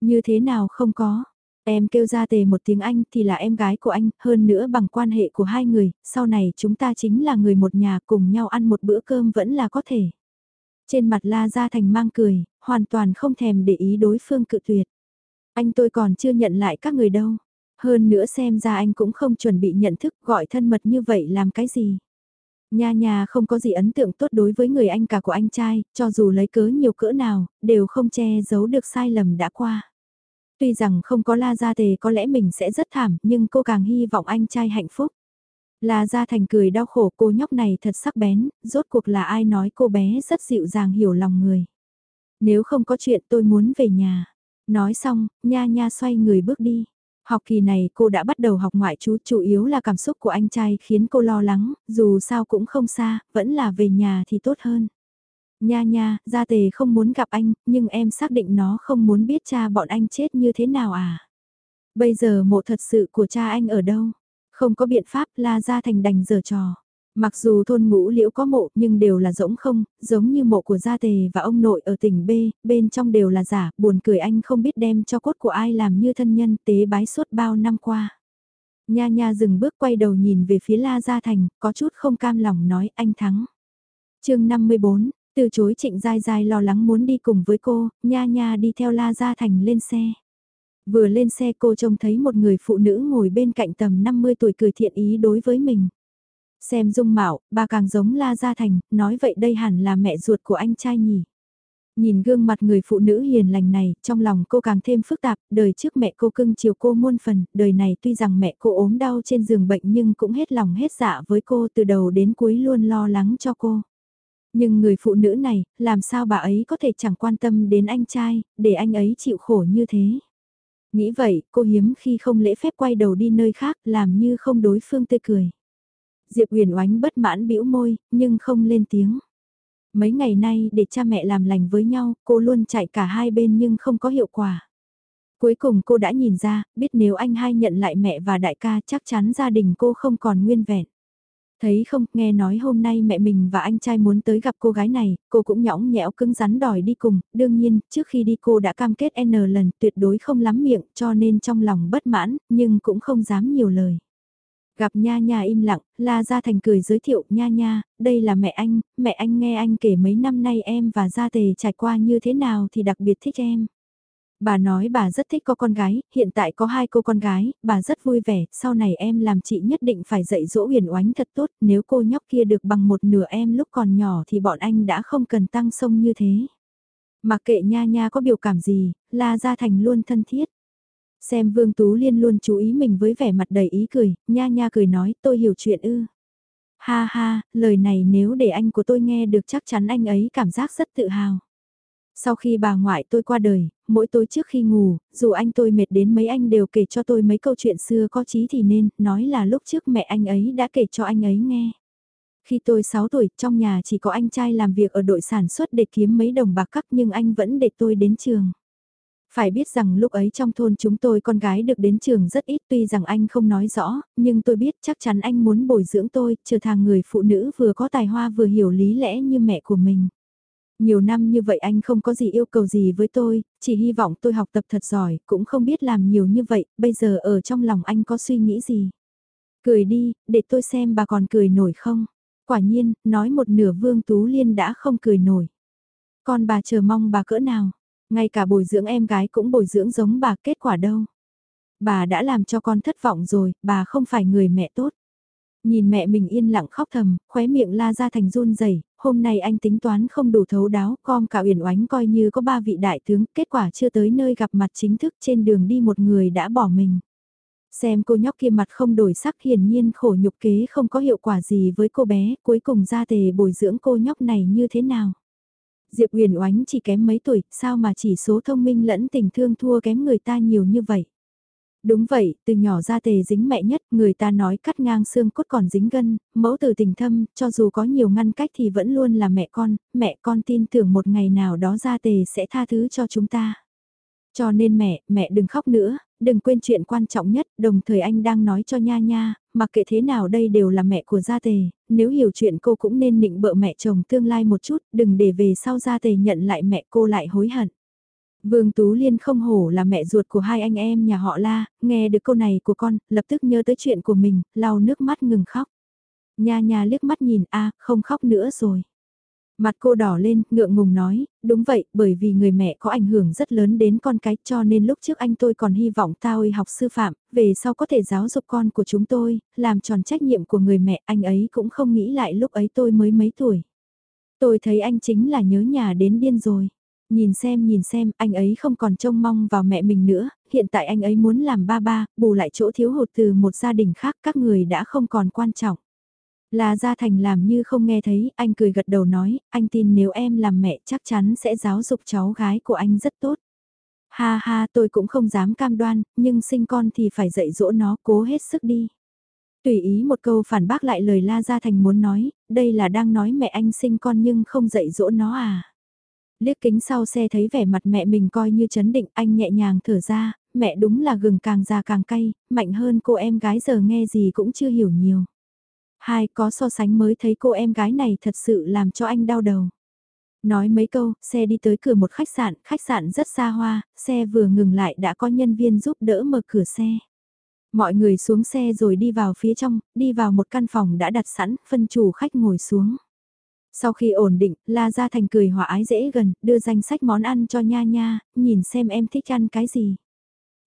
Như thế nào không có. Em kêu ra tề một tiếng anh thì là em gái của anh, hơn nữa bằng quan hệ của hai người, sau này chúng ta chính là người một nhà cùng nhau ăn một bữa cơm vẫn là có thể. Trên mặt La Gia Thành mang cười, hoàn toàn không thèm để ý đối phương cự tuyệt. Anh tôi còn chưa nhận lại các người đâu. Hơn nữa xem ra anh cũng không chuẩn bị nhận thức gọi thân mật như vậy làm cái gì. Nha nha không có gì ấn tượng tốt đối với người anh cả của anh trai, cho dù lấy cớ nhiều cỡ nào, đều không che giấu được sai lầm đã qua. Tuy rằng không có La Gia Tề có lẽ mình sẽ rất thảm, nhưng cô càng hy vọng anh trai hạnh phúc. La Gia Thành cười đau khổ cô nhóc này thật sắc bén, rốt cuộc là ai nói cô bé rất dịu dàng hiểu lòng người. Nếu không có chuyện tôi muốn về nhà. Nói xong, nha nha xoay người bước đi. Học kỳ này cô đã bắt đầu học ngoại trú chủ yếu là cảm xúc của anh trai khiến cô lo lắng, dù sao cũng không xa, vẫn là về nhà thì tốt hơn. Nha nha, gia tề không muốn gặp anh, nhưng em xác định nó không muốn biết cha bọn anh chết như thế nào à. Bây giờ mộ thật sự của cha anh ở đâu? Không có biện pháp la gia thành đành giờ trò. Mặc dù thôn ngũ liễu có mộ nhưng đều là rỗng không, giống như mộ của gia tề và ông nội ở tỉnh B, bên trong đều là giả, buồn cười anh không biết đem cho cốt của ai làm như thân nhân tế bái suốt bao năm qua. Nha nha dừng bước quay đầu nhìn về phía La Gia Thành, có chút không cam lòng nói anh thắng. chương 54, từ chối trịnh dai dai lo lắng muốn đi cùng với cô, nha nha đi theo La Gia Thành lên xe. Vừa lên xe cô trông thấy một người phụ nữ ngồi bên cạnh tầm 50 tuổi cười thiện ý đối với mình. Xem dung mạo, bà càng giống La Gia Thành, nói vậy đây hẳn là mẹ ruột của anh trai nhỉ. Nhìn gương mặt người phụ nữ hiền lành này, trong lòng cô càng thêm phức tạp, đời trước mẹ cô cưng chiều cô muôn phần, đời này tuy rằng mẹ cô ốm đau trên giường bệnh nhưng cũng hết lòng hết dạ với cô từ đầu đến cuối luôn lo lắng cho cô. Nhưng người phụ nữ này, làm sao bà ấy có thể chẳng quan tâm đến anh trai, để anh ấy chịu khổ như thế. Nghĩ vậy, cô hiếm khi không lễ phép quay đầu đi nơi khác, làm như không đối phương tươi cười. Diệp Huyền oánh bất mãn bĩu môi, nhưng không lên tiếng. Mấy ngày nay để cha mẹ làm lành với nhau, cô luôn chạy cả hai bên nhưng không có hiệu quả. Cuối cùng cô đã nhìn ra, biết nếu anh hai nhận lại mẹ và đại ca chắc chắn gia đình cô không còn nguyên vẹn. Thấy không, nghe nói hôm nay mẹ mình và anh trai muốn tới gặp cô gái này, cô cũng nhõng nhẽo cứng rắn đòi đi cùng, đương nhiên, trước khi đi cô đã cam kết N lần tuyệt đối không lắm miệng cho nên trong lòng bất mãn, nhưng cũng không dám nhiều lời. Gặp Nha Nha im lặng, La Gia Thành cười giới thiệu Nha Nha, đây là mẹ anh, mẹ anh nghe anh kể mấy năm nay em và Gia Tề trải qua như thế nào thì đặc biệt thích em. Bà nói bà rất thích có con gái, hiện tại có hai cô con gái, bà rất vui vẻ, sau này em làm chị nhất định phải dạy dỗ huyền oánh thật tốt, nếu cô nhóc kia được bằng một nửa em lúc còn nhỏ thì bọn anh đã không cần tăng sông như thế. mà kệ nha nha có biểu cảm gì, La Gia Thành luôn thân thiết. Xem Vương Tú Liên luôn chú ý mình với vẻ mặt đầy ý cười, nha nha cười nói tôi hiểu chuyện ư. Ha ha, lời này nếu để anh của tôi nghe được chắc chắn anh ấy cảm giác rất tự hào. Sau khi bà ngoại tôi qua đời, mỗi tối trước khi ngủ, dù anh tôi mệt đến mấy anh đều kể cho tôi mấy câu chuyện xưa có chí thì nên, nói là lúc trước mẹ anh ấy đã kể cho anh ấy nghe. Khi tôi 6 tuổi, trong nhà chỉ có anh trai làm việc ở đội sản xuất để kiếm mấy đồng bạc cắt nhưng anh vẫn để tôi đến trường. Phải biết rằng lúc ấy trong thôn chúng tôi con gái được đến trường rất ít tuy rằng anh không nói rõ, nhưng tôi biết chắc chắn anh muốn bồi dưỡng tôi, trở thành người phụ nữ vừa có tài hoa vừa hiểu lý lẽ như mẹ của mình. Nhiều năm như vậy anh không có gì yêu cầu gì với tôi, chỉ hy vọng tôi học tập thật giỏi, cũng không biết làm nhiều như vậy, bây giờ ở trong lòng anh có suy nghĩ gì. Cười đi, để tôi xem bà còn cười nổi không. Quả nhiên, nói một nửa Vương Tú Liên đã không cười nổi. Còn bà chờ mong bà cỡ nào? Ngay cả bồi dưỡng em gái cũng bồi dưỡng giống bà kết quả đâu. Bà đã làm cho con thất vọng rồi, bà không phải người mẹ tốt. Nhìn mẹ mình yên lặng khóc thầm, khóe miệng la ra thành run rẩy hôm nay anh tính toán không đủ thấu đáo, com cả uyển oánh coi như có ba vị đại tướng, kết quả chưa tới nơi gặp mặt chính thức trên đường đi một người đã bỏ mình. Xem cô nhóc kia mặt không đổi sắc hiển nhiên khổ nhục kế không có hiệu quả gì với cô bé, cuối cùng ra tề bồi dưỡng cô nhóc này như thế nào. Diệp Huyền Oánh chỉ kém mấy tuổi, sao mà chỉ số thông minh lẫn tình thương thua kém người ta nhiều như vậy. Đúng vậy, từ nhỏ ra tề dính mẹ nhất, người ta nói cắt ngang xương cốt còn dính gân, mẫu từ tình thâm, cho dù có nhiều ngăn cách thì vẫn luôn là mẹ con, mẹ con tin tưởng một ngày nào đó ra tề sẽ tha thứ cho chúng ta. Cho nên mẹ, mẹ đừng khóc nữa, đừng quên chuyện quan trọng nhất, đồng thời anh đang nói cho nha nha, mặc kệ thế nào đây đều là mẹ của gia tề, nếu hiểu chuyện cô cũng nên nịnh bợ mẹ chồng tương lai một chút, đừng để về sau gia tề nhận lại mẹ cô lại hối hận. Vương Tú Liên không hổ là mẹ ruột của hai anh em nhà họ La, nghe được câu này của con, lập tức nhớ tới chuyện của mình, lau nước mắt ngừng khóc. Nha nha liếc mắt nhìn a không khóc nữa rồi. Mặt cô đỏ lên, ngượng ngùng nói, đúng vậy, bởi vì người mẹ có ảnh hưởng rất lớn đến con cái cho nên lúc trước anh tôi còn hy vọng tao học sư phạm, về sau có thể giáo dục con của chúng tôi, làm tròn trách nhiệm của người mẹ, anh ấy cũng không nghĩ lại lúc ấy tôi mới mấy tuổi. Tôi thấy anh chính là nhớ nhà đến điên rồi. Nhìn xem nhìn xem, anh ấy không còn trông mong vào mẹ mình nữa, hiện tại anh ấy muốn làm ba ba, bù lại chỗ thiếu hụt từ một gia đình khác, các người đã không còn quan trọng. Là Gia Thành làm như không nghe thấy, anh cười gật đầu nói, anh tin nếu em làm mẹ chắc chắn sẽ giáo dục cháu gái của anh rất tốt. Ha ha tôi cũng không dám cam đoan, nhưng sinh con thì phải dạy dỗ nó cố hết sức đi. Tùy ý một câu phản bác lại lời La Gia Thành muốn nói, đây là đang nói mẹ anh sinh con nhưng không dạy dỗ nó à. Liếc kính sau xe thấy vẻ mặt mẹ mình coi như chấn định anh nhẹ nhàng thở ra, mẹ đúng là gừng càng già càng cay, mạnh hơn cô em gái giờ nghe gì cũng chưa hiểu nhiều. Hai có so sánh mới thấy cô em gái này thật sự làm cho anh đau đầu. Nói mấy câu, xe đi tới cửa một khách sạn, khách sạn rất xa hoa, xe vừa ngừng lại đã có nhân viên giúp đỡ mở cửa xe. Mọi người xuống xe rồi đi vào phía trong, đi vào một căn phòng đã đặt sẵn, phân chủ khách ngồi xuống. Sau khi ổn định, La Gia Thành cười hòa ái dễ gần, đưa danh sách món ăn cho Nha Nha, nhìn xem em thích ăn cái gì.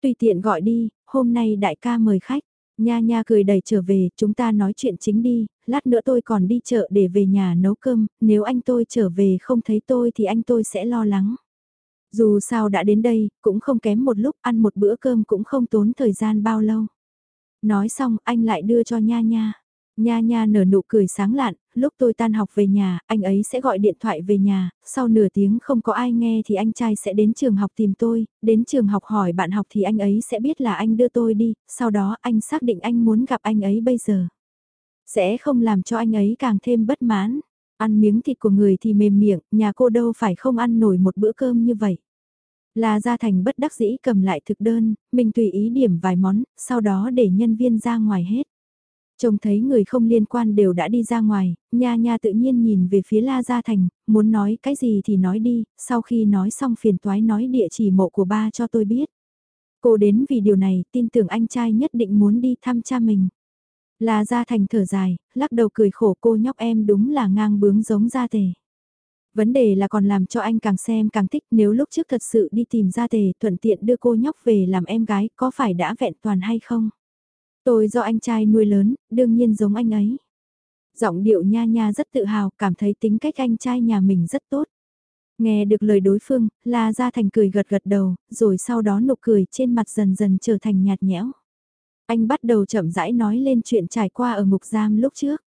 Tùy tiện gọi đi, hôm nay đại ca mời khách. Nha Nha cười đẩy trở về, chúng ta nói chuyện chính đi, lát nữa tôi còn đi chợ để về nhà nấu cơm, nếu anh tôi trở về không thấy tôi thì anh tôi sẽ lo lắng. Dù sao đã đến đây, cũng không kém một lúc ăn một bữa cơm cũng không tốn thời gian bao lâu. Nói xong anh lại đưa cho Nha Nha. Nha Nha nở nụ cười sáng lạn, lúc tôi tan học về nhà, anh ấy sẽ gọi điện thoại về nhà, sau nửa tiếng không có ai nghe thì anh trai sẽ đến trường học tìm tôi, đến trường học hỏi bạn học thì anh ấy sẽ biết là anh đưa tôi đi, sau đó anh xác định anh muốn gặp anh ấy bây giờ. Sẽ không làm cho anh ấy càng thêm bất mãn, ăn miếng thịt của người thì mềm miệng, nhà cô đâu phải không ăn nổi một bữa cơm như vậy. Là Gia Thành bất đắc dĩ cầm lại thực đơn, mình tùy ý điểm vài món, sau đó để nhân viên ra ngoài hết. Trông thấy người không liên quan đều đã đi ra ngoài, nha nha tự nhiên nhìn về phía La Gia Thành, muốn nói cái gì thì nói đi, sau khi nói xong phiền toái nói địa chỉ mộ của ba cho tôi biết. Cô đến vì điều này, tin tưởng anh trai nhất định muốn đi thăm cha mình. La Gia Thành thở dài, lắc đầu cười khổ cô nhóc em đúng là ngang bướng giống gia tề. Vấn đề là còn làm cho anh càng xem càng thích nếu lúc trước thật sự đi tìm gia tề thuận tiện đưa cô nhóc về làm em gái có phải đã vẹn toàn hay không? Tôi do anh trai nuôi lớn, đương nhiên giống anh ấy. Giọng điệu nha nha rất tự hào, cảm thấy tính cách anh trai nhà mình rất tốt. Nghe được lời đối phương, La Gia Thành cười gật gật đầu, rồi sau đó nụ cười trên mặt dần dần trở thành nhạt nhẽo. Anh bắt đầu chậm rãi nói lên chuyện trải qua ở ngục giam lúc trước.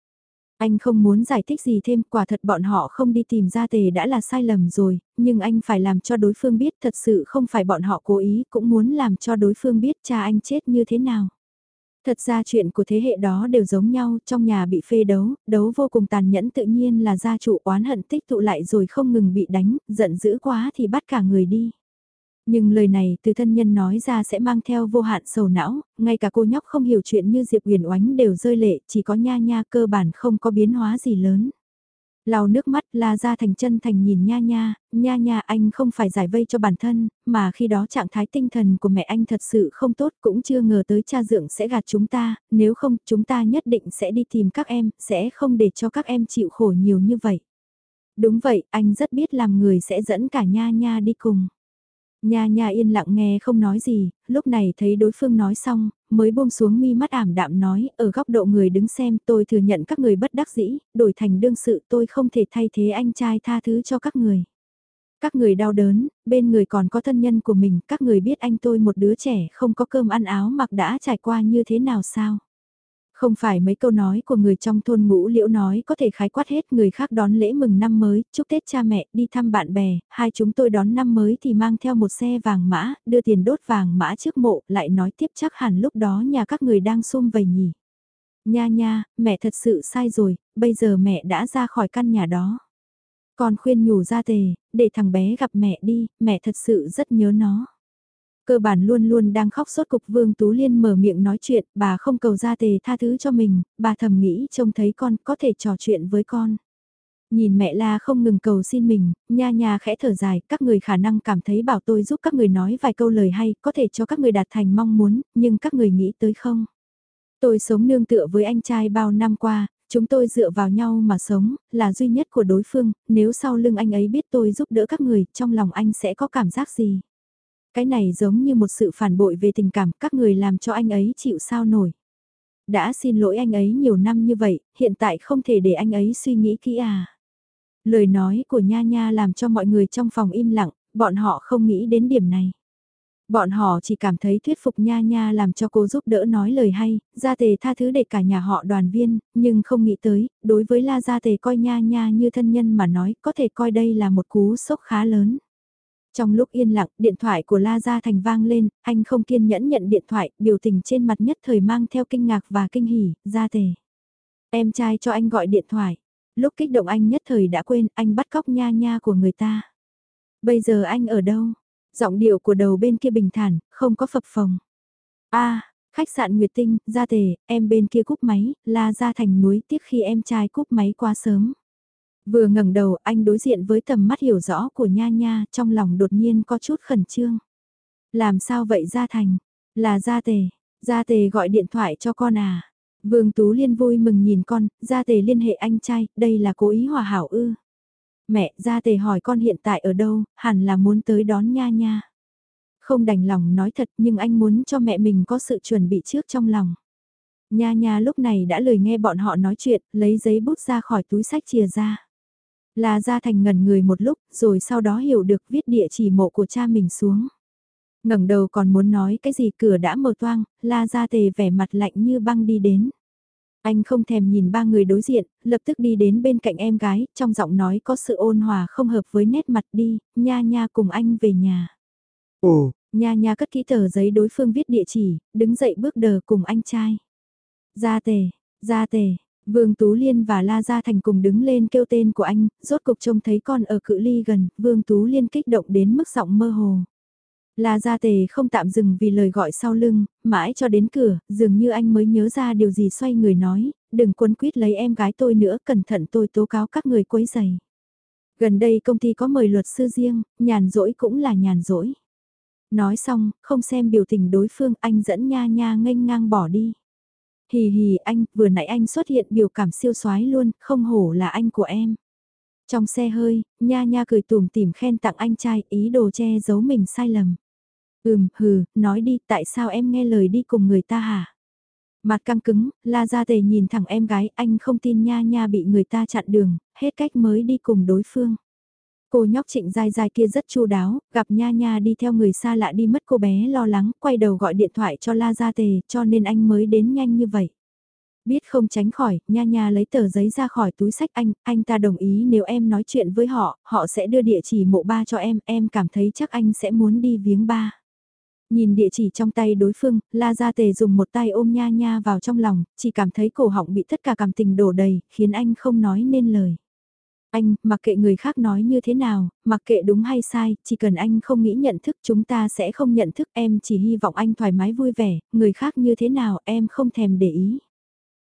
Anh không muốn giải thích gì thêm, quả thật bọn họ không đi tìm ra tề đã là sai lầm rồi, nhưng anh phải làm cho đối phương biết thật sự không phải bọn họ cố ý, cũng muốn làm cho đối phương biết cha anh chết như thế nào. Thật ra chuyện của thế hệ đó đều giống nhau, trong nhà bị phê đấu, đấu vô cùng tàn nhẫn tự nhiên là gia chủ oán hận tích tụ lại rồi không ngừng bị đánh, giận dữ quá thì bắt cả người đi. Nhưng lời này từ thân nhân nói ra sẽ mang theo vô hạn sầu não, ngay cả cô nhóc không hiểu chuyện như Diệp Huyền Oánh đều rơi lệ, chỉ có nha nha cơ bản không có biến hóa gì lớn. Lau nước mắt la ra thành chân thành nhìn nha nha, nha nha anh không phải giải vây cho bản thân, mà khi đó trạng thái tinh thần của mẹ anh thật sự không tốt cũng chưa ngờ tới cha dưỡng sẽ gạt chúng ta, nếu không chúng ta nhất định sẽ đi tìm các em, sẽ không để cho các em chịu khổ nhiều như vậy. Đúng vậy, anh rất biết làm người sẽ dẫn cả nha nha đi cùng. Nha nha yên lặng nghe không nói gì, lúc này thấy đối phương nói xong, mới buông xuống mi mắt ảm đạm nói, ở góc độ người đứng xem tôi thừa nhận các người bất đắc dĩ, đổi thành đương sự tôi không thể thay thế anh trai tha thứ cho các người. Các người đau đớn, bên người còn có thân nhân của mình, các người biết anh tôi một đứa trẻ không có cơm ăn áo mặc đã trải qua như thế nào sao? Không phải mấy câu nói của người trong thôn ngũ liễu nói có thể khái quát hết người khác đón lễ mừng năm mới, chúc Tết cha mẹ, đi thăm bạn bè, hai chúng tôi đón năm mới thì mang theo một xe vàng mã, đưa tiền đốt vàng mã trước mộ, lại nói tiếp chắc hẳn lúc đó nhà các người đang xung vầy nhỉ. Nha nha, mẹ thật sự sai rồi, bây giờ mẹ đã ra khỏi căn nhà đó. Con khuyên nhủ ra tề, để thằng bé gặp mẹ đi, mẹ thật sự rất nhớ nó. Cơ bản luôn luôn đang khóc sốt cục Vương Tú Liên mở miệng nói chuyện, bà không cầu ra tề tha thứ cho mình, bà thầm nghĩ trông thấy con có thể trò chuyện với con. Nhìn mẹ la không ngừng cầu xin mình, nha nha khẽ thở dài, các người khả năng cảm thấy bảo tôi giúp các người nói vài câu lời hay, có thể cho các người đạt thành mong muốn, nhưng các người nghĩ tới không? Tôi sống nương tựa với anh trai bao năm qua, chúng tôi dựa vào nhau mà sống, là duy nhất của đối phương, nếu sau lưng anh ấy biết tôi giúp đỡ các người, trong lòng anh sẽ có cảm giác gì? Cái này giống như một sự phản bội về tình cảm các người làm cho anh ấy chịu sao nổi. Đã xin lỗi anh ấy nhiều năm như vậy, hiện tại không thể để anh ấy suy nghĩ kỹ à. Lời nói của Nha Nha làm cho mọi người trong phòng im lặng, bọn họ không nghĩ đến điểm này. Bọn họ chỉ cảm thấy thuyết phục Nha Nha làm cho cô giúp đỡ nói lời hay, Gia Tề tha thứ để cả nhà họ đoàn viên, nhưng không nghĩ tới, đối với La Gia Tề coi Nha Nha như thân nhân mà nói có thể coi đây là một cú sốc khá lớn. Trong lúc yên lặng, điện thoại của La Gia Thành vang lên, anh không kiên nhẫn nhận điện thoại, biểu tình trên mặt nhất thời mang theo kinh ngạc và kinh hỉ, ra tề. Em trai cho anh gọi điện thoại. Lúc kích động anh nhất thời đã quên, anh bắt cóc nha nha của người ta. Bây giờ anh ở đâu? Giọng điệu của đầu bên kia bình thản, không có phập phồng. a Khách sạn Nguyệt Tinh, ra tề, em bên kia cúp máy, la gia thành núi tiếc khi em trai cúp máy quá sớm. Vừa ngẩng đầu anh đối diện với tầm mắt hiểu rõ của Nha Nha, trong lòng đột nhiên có chút khẩn trương. Làm sao vậy Gia Thành? Là Gia Tề. Gia Tề gọi điện thoại cho con à? Vương Tú Liên vui mừng nhìn con, Gia Tề liên hệ anh trai, đây là cố ý hòa hảo ư. Mẹ, Gia Tề hỏi con hiện tại ở đâu, hẳn là muốn tới đón Nha Nha. Không đành lòng nói thật nhưng anh muốn cho mẹ mình có sự chuẩn bị trước trong lòng. Nha Nha lúc này đã lời nghe bọn họ nói chuyện, lấy giấy bút ra khỏi túi sách chìa ra. Là Gia Thành ngẩn người một lúc, rồi sau đó hiểu được viết địa chỉ mộ của cha mình xuống. ngẩng đầu còn muốn nói cái gì cửa đã mở toang, La Gia Tề vẻ mặt lạnh như băng đi đến. Anh không thèm nhìn ba người đối diện, lập tức đi đến bên cạnh em gái, trong giọng nói có sự ôn hòa không hợp với nét mặt đi, nha nha cùng anh về nhà. Ồ, nha nha cất kỹ tờ giấy đối phương viết địa chỉ, đứng dậy bước đờ cùng anh trai. Gia tề, gia tề, Vương Tú Liên và La Gia Thành cùng đứng lên kêu tên của anh, rốt cục trông thấy con ở cự ly gần, Vương Tú Liên kích động đến mức giọng mơ hồ. La Gia Tề không tạm dừng vì lời gọi sau lưng, mãi cho đến cửa, dường như anh mới nhớ ra điều gì xoay người nói, đừng cuốn quýt lấy em gái tôi nữa, cẩn thận tôi tố cáo các người quấy giày. Gần đây công ty có mời luật sư riêng, nhàn rỗi cũng là nhàn rỗi. Nói xong, không xem biểu tình đối phương, anh dẫn nha nha nghênh ngang bỏ đi. Hì hì anh, vừa nãy anh xuất hiện biểu cảm siêu soái luôn, không hổ là anh của em. Trong xe hơi, nha nha cười tùm tìm khen tặng anh trai ý đồ che giấu mình sai lầm. Ừm, hừ, nói đi, tại sao em nghe lời đi cùng người ta hả? Mặt căng cứng, la ra tề nhìn thẳng em gái, anh không tin nha nha bị người ta chặn đường, hết cách mới đi cùng đối phương. Cô nhóc trịnh dai dai kia rất chu đáo, gặp nha nha đi theo người xa lạ đi mất cô bé lo lắng, quay đầu gọi điện thoại cho la gia tề, cho nên anh mới đến nhanh như vậy. Biết không tránh khỏi, nha nha lấy tờ giấy ra khỏi túi sách anh, anh ta đồng ý nếu em nói chuyện với họ, họ sẽ đưa địa chỉ mộ ba cho em, em cảm thấy chắc anh sẽ muốn đi viếng ba. Nhìn địa chỉ trong tay đối phương, La Gia Tề dùng một tay ôm nha nha vào trong lòng, chỉ cảm thấy cổ họng bị tất cả cảm tình đổ đầy, khiến anh không nói nên lời. Anh, mặc kệ người khác nói như thế nào, mặc kệ đúng hay sai, chỉ cần anh không nghĩ nhận thức chúng ta sẽ không nhận thức em chỉ hy vọng anh thoải mái vui vẻ, người khác như thế nào em không thèm để ý.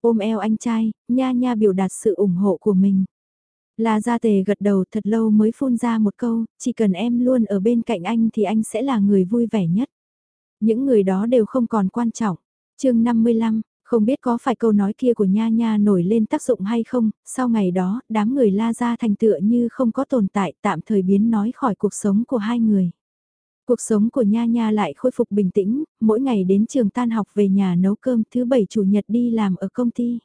Ôm eo anh trai, nha nha biểu đạt sự ủng hộ của mình. là Gia Tề gật đầu thật lâu mới phun ra một câu, chỉ cần em luôn ở bên cạnh anh thì anh sẽ là người vui vẻ nhất. Những người đó đều không còn quan trọng. chương 55, không biết có phải câu nói kia của Nha Nha nổi lên tác dụng hay không, sau ngày đó, đám người la ra thành tựa như không có tồn tại tạm thời biến nói khỏi cuộc sống của hai người. Cuộc sống của Nha Nha lại khôi phục bình tĩnh, mỗi ngày đến trường tan học về nhà nấu cơm, thứ bảy chủ nhật đi làm ở công ty.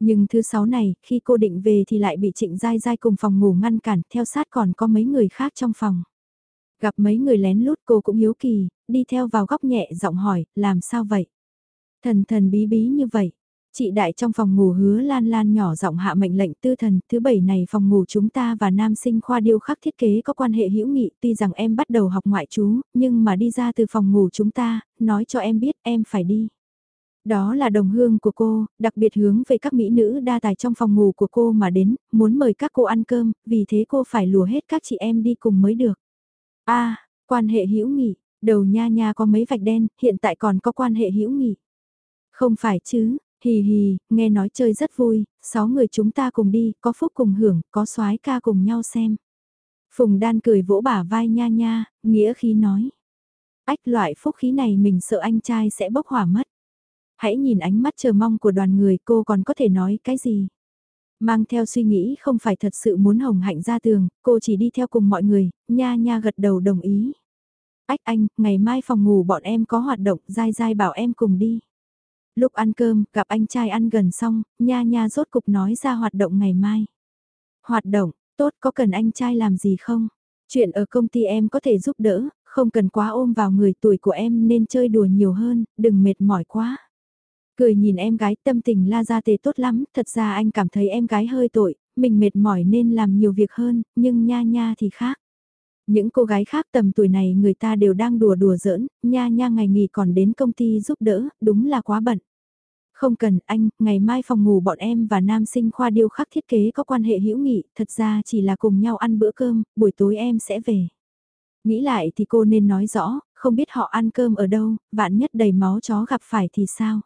Nhưng thứ sáu này, khi cô định về thì lại bị Trịnh dai dai cùng phòng ngủ ngăn cản, theo sát còn có mấy người khác trong phòng. Gặp mấy người lén lút cô cũng hiếu kỳ, đi theo vào góc nhẹ giọng hỏi, làm sao vậy? Thần thần bí bí như vậy. Chị đại trong phòng ngủ hứa lan lan nhỏ giọng hạ mệnh lệnh tư thần, thứ bảy này phòng ngủ chúng ta và nam sinh khoa điêu khắc thiết kế có quan hệ hữu nghị, tuy rằng em bắt đầu học ngoại trú, nhưng mà đi ra từ phòng ngủ chúng ta, nói cho em biết em phải đi. Đó là đồng hương của cô, đặc biệt hướng về các mỹ nữ đa tài trong phòng ngủ của cô mà đến, muốn mời các cô ăn cơm, vì thế cô phải lùa hết các chị em đi cùng mới được. a quan hệ hữu nghị, đầu nha nha có mấy vạch đen, hiện tại còn có quan hệ hữu nghị. Không phải chứ, hì hì, nghe nói chơi rất vui, sáu người chúng ta cùng đi, có phúc cùng hưởng, có soái ca cùng nhau xem. Phùng đan cười vỗ bả vai nha nha, nghĩa khí nói. Ách loại phúc khí này mình sợ anh trai sẽ bốc hỏa mất. Hãy nhìn ánh mắt chờ mong của đoàn người cô còn có thể nói cái gì. Mang theo suy nghĩ không phải thật sự muốn hồng hạnh ra tường, cô chỉ đi theo cùng mọi người, nha nha gật đầu đồng ý. Ách anh, ngày mai phòng ngủ bọn em có hoạt động, dai dai bảo em cùng đi. Lúc ăn cơm, gặp anh trai ăn gần xong, nha nha rốt cục nói ra hoạt động ngày mai. Hoạt động, tốt có cần anh trai làm gì không? Chuyện ở công ty em có thể giúp đỡ, không cần quá ôm vào người tuổi của em nên chơi đùa nhiều hơn, đừng mệt mỏi quá. Cười nhìn em gái tâm tình la ra tề tốt lắm, thật ra anh cảm thấy em gái hơi tội, mình mệt mỏi nên làm nhiều việc hơn, nhưng nha nha thì khác. Những cô gái khác tầm tuổi này người ta đều đang đùa đùa giỡn, nha nha ngày nghỉ còn đến công ty giúp đỡ, đúng là quá bận. Không cần anh, ngày mai phòng ngủ bọn em và nam sinh khoa điêu khắc thiết kế có quan hệ hữu nghị, thật ra chỉ là cùng nhau ăn bữa cơm, buổi tối em sẽ về. Nghĩ lại thì cô nên nói rõ, không biết họ ăn cơm ở đâu, vạn nhất đầy máu chó gặp phải thì sao?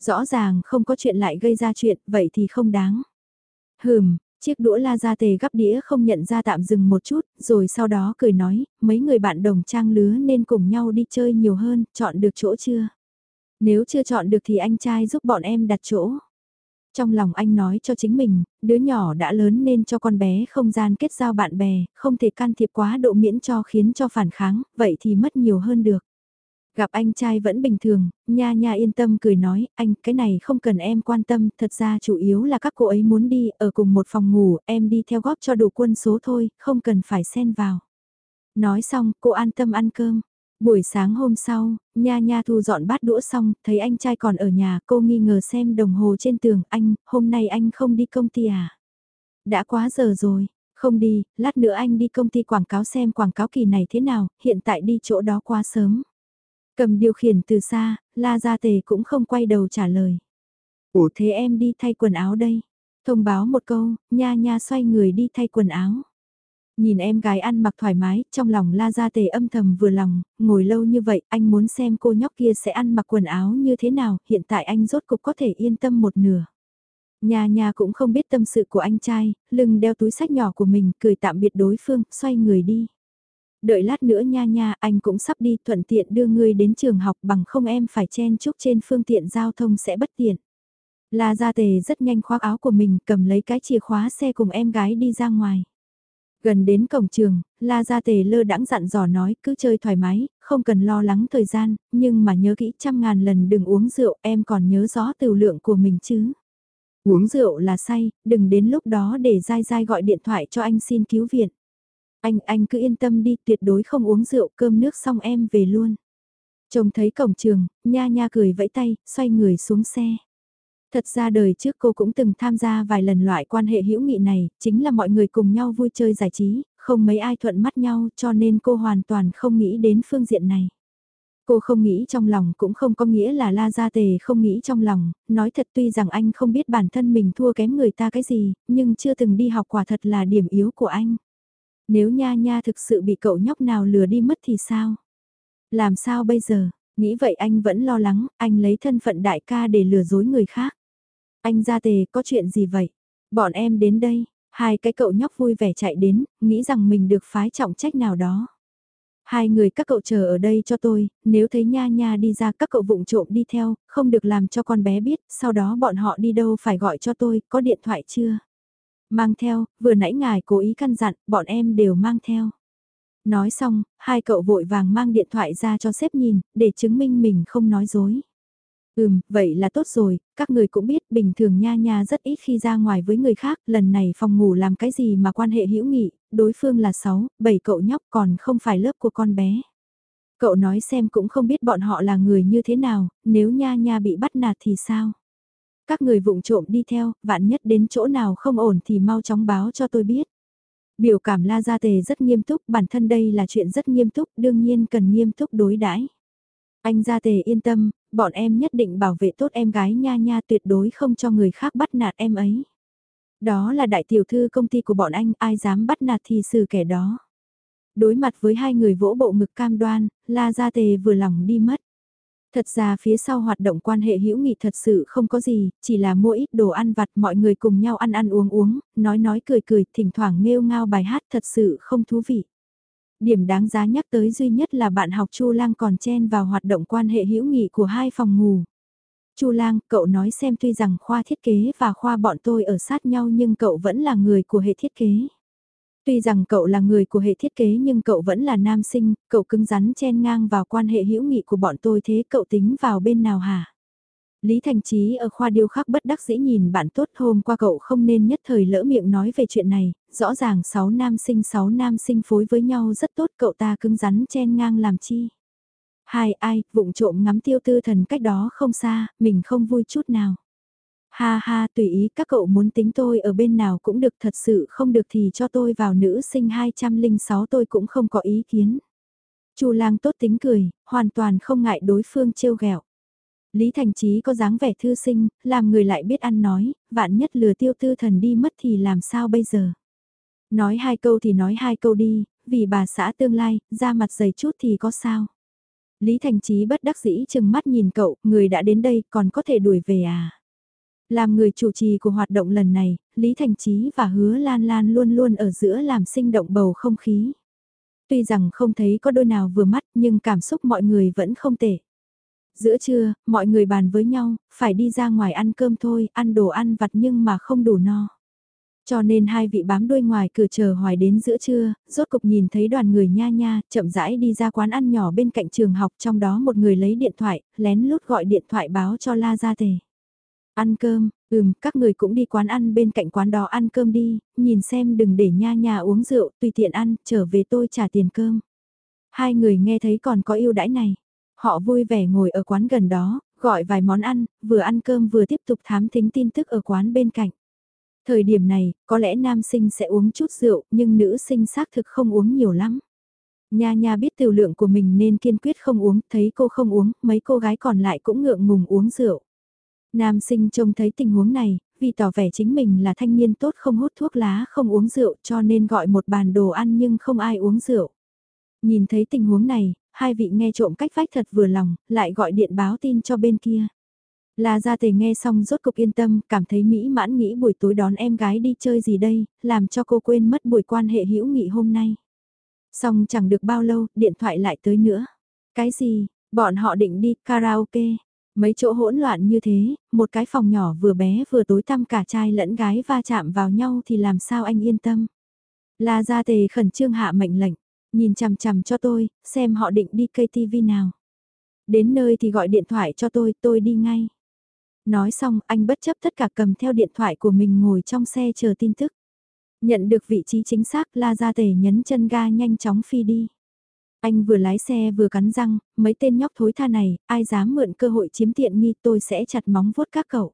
Rõ ràng không có chuyện lại gây ra chuyện, vậy thì không đáng. Hừm, chiếc đũa la ra tề gắp đĩa không nhận ra tạm dừng một chút, rồi sau đó cười nói, mấy người bạn đồng trang lứa nên cùng nhau đi chơi nhiều hơn, chọn được chỗ chưa? Nếu chưa chọn được thì anh trai giúp bọn em đặt chỗ. Trong lòng anh nói cho chính mình, đứa nhỏ đã lớn nên cho con bé không gian kết giao bạn bè, không thể can thiệp quá độ miễn cho khiến cho phản kháng, vậy thì mất nhiều hơn được. Gặp anh trai vẫn bình thường, nha nha yên tâm cười nói, anh, cái này không cần em quan tâm, thật ra chủ yếu là các cô ấy muốn đi, ở cùng một phòng ngủ, em đi theo góp cho đủ quân số thôi, không cần phải xen vào. Nói xong, cô an tâm ăn cơm. Buổi sáng hôm sau, Nha Nha thu dọn bát đũa xong, thấy anh trai còn ở nhà, cô nghi ngờ xem đồng hồ trên tường, anh, hôm nay anh không đi công ty à? Đã quá giờ rồi, không đi, lát nữa anh đi công ty quảng cáo xem quảng cáo kỳ này thế nào, hiện tại đi chỗ đó quá sớm. Cầm điều khiển từ xa, La Gia Tề cũng không quay đầu trả lời. Ủa thế em đi thay quần áo đây. Thông báo một câu, Nha Nha xoay người đi thay quần áo. Nhìn em gái ăn mặc thoải mái, trong lòng la ra tề âm thầm vừa lòng, ngồi lâu như vậy, anh muốn xem cô nhóc kia sẽ ăn mặc quần áo như thế nào, hiện tại anh rốt cục có thể yên tâm một nửa. Nhà nhà cũng không biết tâm sự của anh trai, lưng đeo túi sách nhỏ của mình, cười tạm biệt đối phương, xoay người đi. Đợi lát nữa nha nha, anh cũng sắp đi thuận tiện đưa ngươi đến trường học bằng không em phải chen chúc trên phương tiện giao thông sẽ bất tiện. La Gia Tề rất nhanh khoác áo của mình cầm lấy cái chìa khóa xe cùng em gái đi ra ngoài. Gần đến cổng trường, La Gia Tề lơ đãng dặn dò nói cứ chơi thoải mái, không cần lo lắng thời gian, nhưng mà nhớ kỹ trăm ngàn lần đừng uống rượu, em còn nhớ rõ từ lượng của mình chứ. Uống rượu là say, đừng đến lúc đó để dai dai gọi điện thoại cho anh xin cứu viện. Anh, anh cứ yên tâm đi, tuyệt đối không uống rượu, cơm nước xong em về luôn. Trông thấy cổng trường, nha nha cười vẫy tay, xoay người xuống xe. Thật ra đời trước cô cũng từng tham gia vài lần loại quan hệ hữu nghị này, chính là mọi người cùng nhau vui chơi giải trí, không mấy ai thuận mắt nhau cho nên cô hoàn toàn không nghĩ đến phương diện này. Cô không nghĩ trong lòng cũng không có nghĩa là La Gia Tề không nghĩ trong lòng, nói thật tuy rằng anh không biết bản thân mình thua kém người ta cái gì, nhưng chưa từng đi học quả thật là điểm yếu của anh. Nếu nha nha thực sự bị cậu nhóc nào lừa đi mất thì sao? Làm sao bây giờ? Nghĩ vậy anh vẫn lo lắng, anh lấy thân phận đại ca để lừa dối người khác. Anh ra tề có chuyện gì vậy? Bọn em đến đây, hai cái cậu nhóc vui vẻ chạy đến, nghĩ rằng mình được phái trọng trách nào đó. Hai người các cậu chờ ở đây cho tôi, nếu thấy nha nha đi ra các cậu vụng trộm đi theo, không được làm cho con bé biết, sau đó bọn họ đi đâu phải gọi cho tôi, có điện thoại chưa? Mang theo, vừa nãy ngài cố ý căn dặn, bọn em đều mang theo. Nói xong, hai cậu vội vàng mang điện thoại ra cho sếp nhìn, để chứng minh mình không nói dối. Ừm, vậy là tốt rồi, các người cũng biết bình thường nha nha rất ít khi ra ngoài với người khác, lần này phòng ngủ làm cái gì mà quan hệ hữu nghị, đối phương là 6, 7 cậu nhóc còn không phải lớp của con bé. Cậu nói xem cũng không biết bọn họ là người như thế nào, nếu nha nha bị bắt nạt thì sao? Các người vụng trộm đi theo, vạn nhất đến chỗ nào không ổn thì mau chóng báo cho tôi biết. Biểu cảm La Gia Tề rất nghiêm túc, bản thân đây là chuyện rất nghiêm túc, đương nhiên cần nghiêm túc đối đãi. Anh Gia Tề yên tâm, bọn em nhất định bảo vệ tốt em gái nha nha tuyệt đối không cho người khác bắt nạt em ấy. Đó là đại tiểu thư công ty của bọn anh, ai dám bắt nạt thì xử kẻ đó. Đối mặt với hai người vỗ bộ ngực cam đoan, La Gia Tề vừa lòng đi mất. Thật ra phía sau hoạt động quan hệ hữu nghị thật sự không có gì, chỉ là mua ít đồ ăn vặt mọi người cùng nhau ăn ăn uống uống, nói nói cười cười, thỉnh thoảng nghêu ngao bài hát thật sự không thú vị. Điểm đáng giá nhắc tới duy nhất là bạn học Chu Lang còn chen vào hoạt động quan hệ hữu nghị của hai phòng ngủ. Chu Lang, cậu nói xem tuy rằng khoa thiết kế và khoa bọn tôi ở sát nhau nhưng cậu vẫn là người của hệ thiết kế. Tuy rằng cậu là người của hệ thiết kế nhưng cậu vẫn là nam sinh, cậu cứng rắn chen ngang vào quan hệ hữu nghị của bọn tôi thế cậu tính vào bên nào hả? Lý Thành trí ở khoa điêu khắc bất đắc dĩ nhìn bạn tốt hôm qua cậu không nên nhất thời lỡ miệng nói về chuyện này, rõ ràng 6 nam sinh 6 nam sinh phối với nhau rất tốt cậu ta cứng rắn chen ngang làm chi. Hai ai, vụng trộm ngắm tiêu tư thần cách đó không xa, mình không vui chút nào. Ha ha, tùy ý các cậu muốn tính tôi ở bên nào cũng được thật sự không được thì cho tôi vào nữ sinh 206 tôi cũng không có ý kiến. Chu lang tốt tính cười, hoàn toàn không ngại đối phương trêu ghẹo. Lý Thành Chí có dáng vẻ thư sinh, làm người lại biết ăn nói, vạn nhất lừa tiêu tư thần đi mất thì làm sao bây giờ. Nói hai câu thì nói hai câu đi, vì bà xã tương lai, ra mặt dày chút thì có sao. Lý Thành Chí bất đắc dĩ chừng mắt nhìn cậu, người đã đến đây còn có thể đuổi về à? Làm người chủ trì của hoạt động lần này, Lý Thành Chí và Hứa Lan Lan luôn luôn ở giữa làm sinh động bầu không khí. Tuy rằng không thấy có đôi nào vừa mắt nhưng cảm xúc mọi người vẫn không tệ. Giữa trưa, mọi người bàn với nhau, phải đi ra ngoài ăn cơm thôi, ăn đồ ăn vặt nhưng mà không đủ no. Cho nên hai vị bám đuôi ngoài cửa chờ hoài đến giữa trưa, rốt cục nhìn thấy đoàn người nha nha, chậm rãi đi ra quán ăn nhỏ bên cạnh trường học trong đó một người lấy điện thoại, lén lút gọi điện thoại báo cho La Gia Tề. Ăn cơm, ừm, các người cũng đi quán ăn bên cạnh quán đó ăn cơm đi, nhìn xem đừng để nha nha uống rượu, tùy tiện ăn, trở về tôi trả tiền cơm. Hai người nghe thấy còn có yêu đãi này. Họ vui vẻ ngồi ở quán gần đó, gọi vài món ăn, vừa ăn cơm vừa tiếp tục thám thính tin tức ở quán bên cạnh. Thời điểm này, có lẽ nam sinh sẽ uống chút rượu, nhưng nữ sinh xác thực không uống nhiều lắm. Nha nha biết tiểu lượng của mình nên kiên quyết không uống, thấy cô không uống, mấy cô gái còn lại cũng ngượng ngùng uống rượu. Nam sinh trông thấy tình huống này, vì tỏ vẻ chính mình là thanh niên tốt không hút thuốc lá không uống rượu cho nên gọi một bàn đồ ăn nhưng không ai uống rượu. Nhìn thấy tình huống này, hai vị nghe trộm cách vách thật vừa lòng, lại gọi điện báo tin cho bên kia. La Gia Tề nghe xong rốt cục yên tâm, cảm thấy mỹ mãn nghĩ buổi tối đón em gái đi chơi gì đây, làm cho cô quên mất buổi quan hệ hữu nghị hôm nay. Xong chẳng được bao lâu, điện thoại lại tới nữa. Cái gì, bọn họ định đi karaoke. Mấy chỗ hỗn loạn như thế, một cái phòng nhỏ vừa bé vừa tối tăm cả trai lẫn gái va chạm vào nhau thì làm sao anh yên tâm. La Gia Tề khẩn trương hạ mệnh lệnh, nhìn chằm chằm cho tôi, xem họ định đi cây TV nào. Đến nơi thì gọi điện thoại cho tôi, tôi đi ngay. Nói xong, anh bất chấp tất cả cầm theo điện thoại của mình ngồi trong xe chờ tin tức. Nhận được vị trí chính xác, La Gia Tề nhấn chân ga nhanh chóng phi đi. Anh vừa lái xe vừa cắn răng, mấy tên nhóc thối tha này, ai dám mượn cơ hội chiếm tiện nghi tôi sẽ chặt móng vuốt các cậu.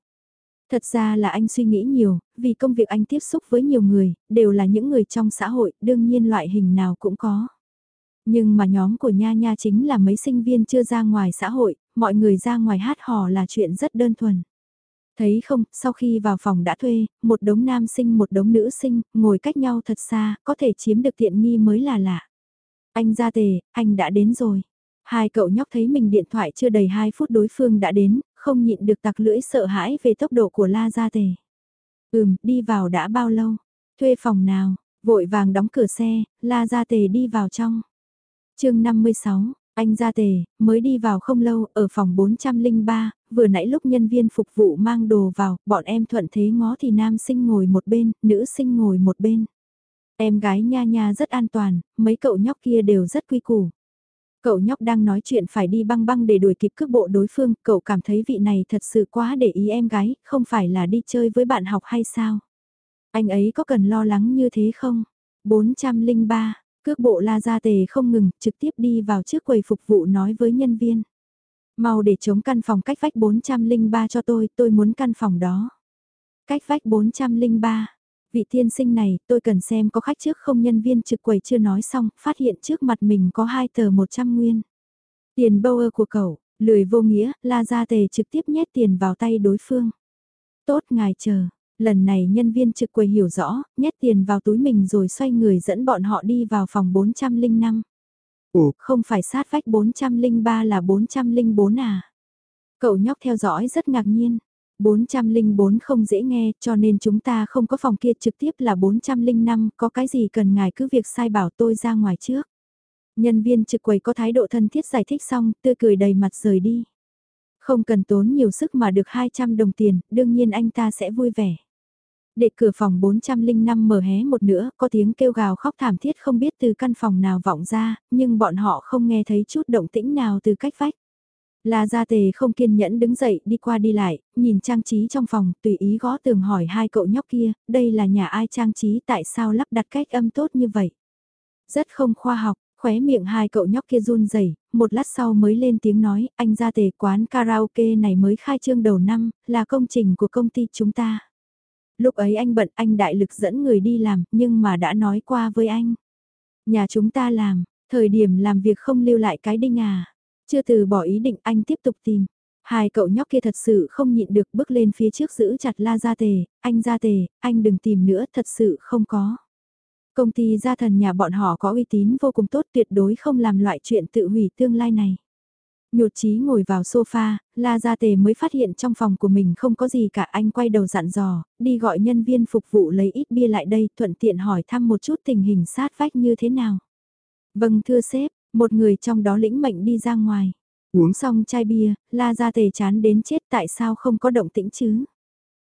Thật ra là anh suy nghĩ nhiều, vì công việc anh tiếp xúc với nhiều người, đều là những người trong xã hội, đương nhiên loại hình nào cũng có. Nhưng mà nhóm của Nha Nha chính là mấy sinh viên chưa ra ngoài xã hội, mọi người ra ngoài hát hò là chuyện rất đơn thuần. Thấy không, sau khi vào phòng đã thuê, một đống nam sinh một đống nữ sinh, ngồi cách nhau thật xa, có thể chiếm được tiện nghi mới là lạ. Anh ra tề, anh đã đến rồi. Hai cậu nhóc thấy mình điện thoại chưa đầy 2 phút đối phương đã đến, không nhịn được tặc lưỡi sợ hãi về tốc độ của La Gia Tề. Ừm, đi vào đã bao lâu? Thuê phòng nào? Vội vàng đóng cửa xe, La Gia Tề đi vào trong. chương 56, anh Gia Tề, mới đi vào không lâu, ở phòng 403, vừa nãy lúc nhân viên phục vụ mang đồ vào, bọn em thuận thế ngó thì nam sinh ngồi một bên, nữ sinh ngồi một bên. Em gái nha nha rất an toàn, mấy cậu nhóc kia đều rất quy củ. Cậu nhóc đang nói chuyện phải đi băng băng để đuổi kịp cước bộ đối phương, cậu cảm thấy vị này thật sự quá để ý em gái, không phải là đi chơi với bạn học hay sao? Anh ấy có cần lo lắng như thế không? 403, cước bộ la ra tề không ngừng, trực tiếp đi vào trước quầy phục vụ nói với nhân viên. Mau để chống căn phòng cách vách 403 cho tôi, tôi muốn căn phòng đó. Cách vách 403, vị tiên sinh này, tôi cần xem có khách trước không nhân viên trực quầy chưa nói xong, phát hiện trước mặt mình có hai tờ 100 nguyên. Tiền bâu của cậu, lười vô nghĩa, la ra tề trực tiếp nhét tiền vào tay đối phương. Tốt ngài chờ, lần này nhân viên trực quầy hiểu rõ, nhét tiền vào túi mình rồi xoay người dẫn bọn họ đi vào phòng 405. Ủa, không phải sát vách 403 là 404 à? Cậu nhóc theo dõi rất ngạc nhiên. 404 không dễ nghe cho nên chúng ta không có phòng kia trực tiếp là 405, có cái gì cần ngài cứ việc sai bảo tôi ra ngoài trước. Nhân viên trực quầy có thái độ thân thiết giải thích xong, tươi cười đầy mặt rời đi. Không cần tốn nhiều sức mà được 200 đồng tiền, đương nhiên anh ta sẽ vui vẻ. Để cửa phòng 405 mở hé một nữa, có tiếng kêu gào khóc thảm thiết không biết từ căn phòng nào vọng ra, nhưng bọn họ không nghe thấy chút động tĩnh nào từ cách vách. La Gia Tề không kiên nhẫn đứng dậy đi qua đi lại, nhìn trang trí trong phòng, tùy ý gõ tường hỏi hai cậu nhóc kia, đây là nhà ai trang trí tại sao lắp đặt cách âm tốt như vậy. Rất không khoa học, khóe miệng hai cậu nhóc kia run rẩy, một lát sau mới lên tiếng nói, anh Gia Tề quán karaoke này mới khai trương đầu năm, là công trình của công ty chúng ta. Lúc ấy anh bận anh đại lực dẫn người đi làm, nhưng mà đã nói qua với anh. Nhà chúng ta làm, thời điểm làm việc không lưu lại cái đinh à. Chưa từ bỏ ý định anh tiếp tục tìm. Hai cậu nhóc kia thật sự không nhịn được bước lên phía trước giữ chặt la gia tề, anh gia tề, anh đừng tìm nữa thật sự không có. Công ty gia thần nhà bọn họ có uy tín vô cùng tốt tuyệt đối không làm loại chuyện tự hủy tương lai này. Nhột chí ngồi vào sofa, La Gia Tề mới phát hiện trong phòng của mình không có gì cả anh quay đầu dặn dò, đi gọi nhân viên phục vụ lấy ít bia lại đây thuận tiện hỏi thăm một chút tình hình sát vách như thế nào. Vâng thưa sếp, một người trong đó lĩnh mệnh đi ra ngoài. Uống xong chai bia, La Gia Tề chán đến chết tại sao không có động tĩnh chứ?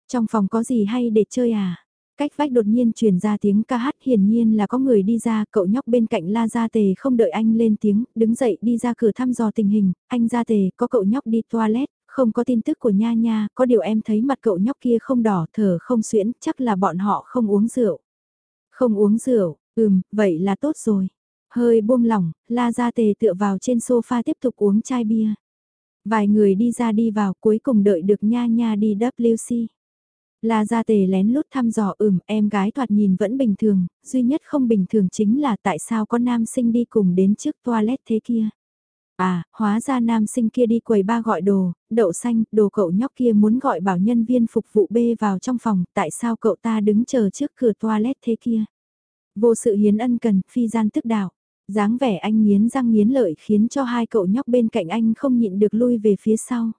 Trong phòng có gì hay để chơi à? Cách vách đột nhiên truyền ra tiếng ca hát hiển nhiên là có người đi ra, cậu nhóc bên cạnh La Gia Tề không đợi anh lên tiếng, đứng dậy đi ra cửa thăm dò tình hình, anh Gia Tề, có cậu nhóc đi toilet, không có tin tức của Nha Nha, có điều em thấy mặt cậu nhóc kia không đỏ, thở không xuyễn, chắc là bọn họ không uống rượu. Không uống rượu, ừm, vậy là tốt rồi. Hơi buông lỏng, La Gia Tề tựa vào trên sofa tiếp tục uống chai bia. Vài người đi ra đi vào cuối cùng đợi được Nha Nha đi WC. La Gia Tề lén lút thăm dò ừm em gái thoạt nhìn vẫn bình thường, duy nhất không bình thường chính là tại sao có nam sinh đi cùng đến trước toilet thế kia. À, hóa ra nam sinh kia đi quầy ba gọi đồ, đậu xanh, đồ cậu nhóc kia muốn gọi bảo nhân viên phục vụ bê vào trong phòng, tại sao cậu ta đứng chờ trước cửa toilet thế kia. Vô sự hiến ân cần, phi gian tức đạo dáng vẻ anh nghiến răng nghiến lợi khiến cho hai cậu nhóc bên cạnh anh không nhịn được lui về phía sau.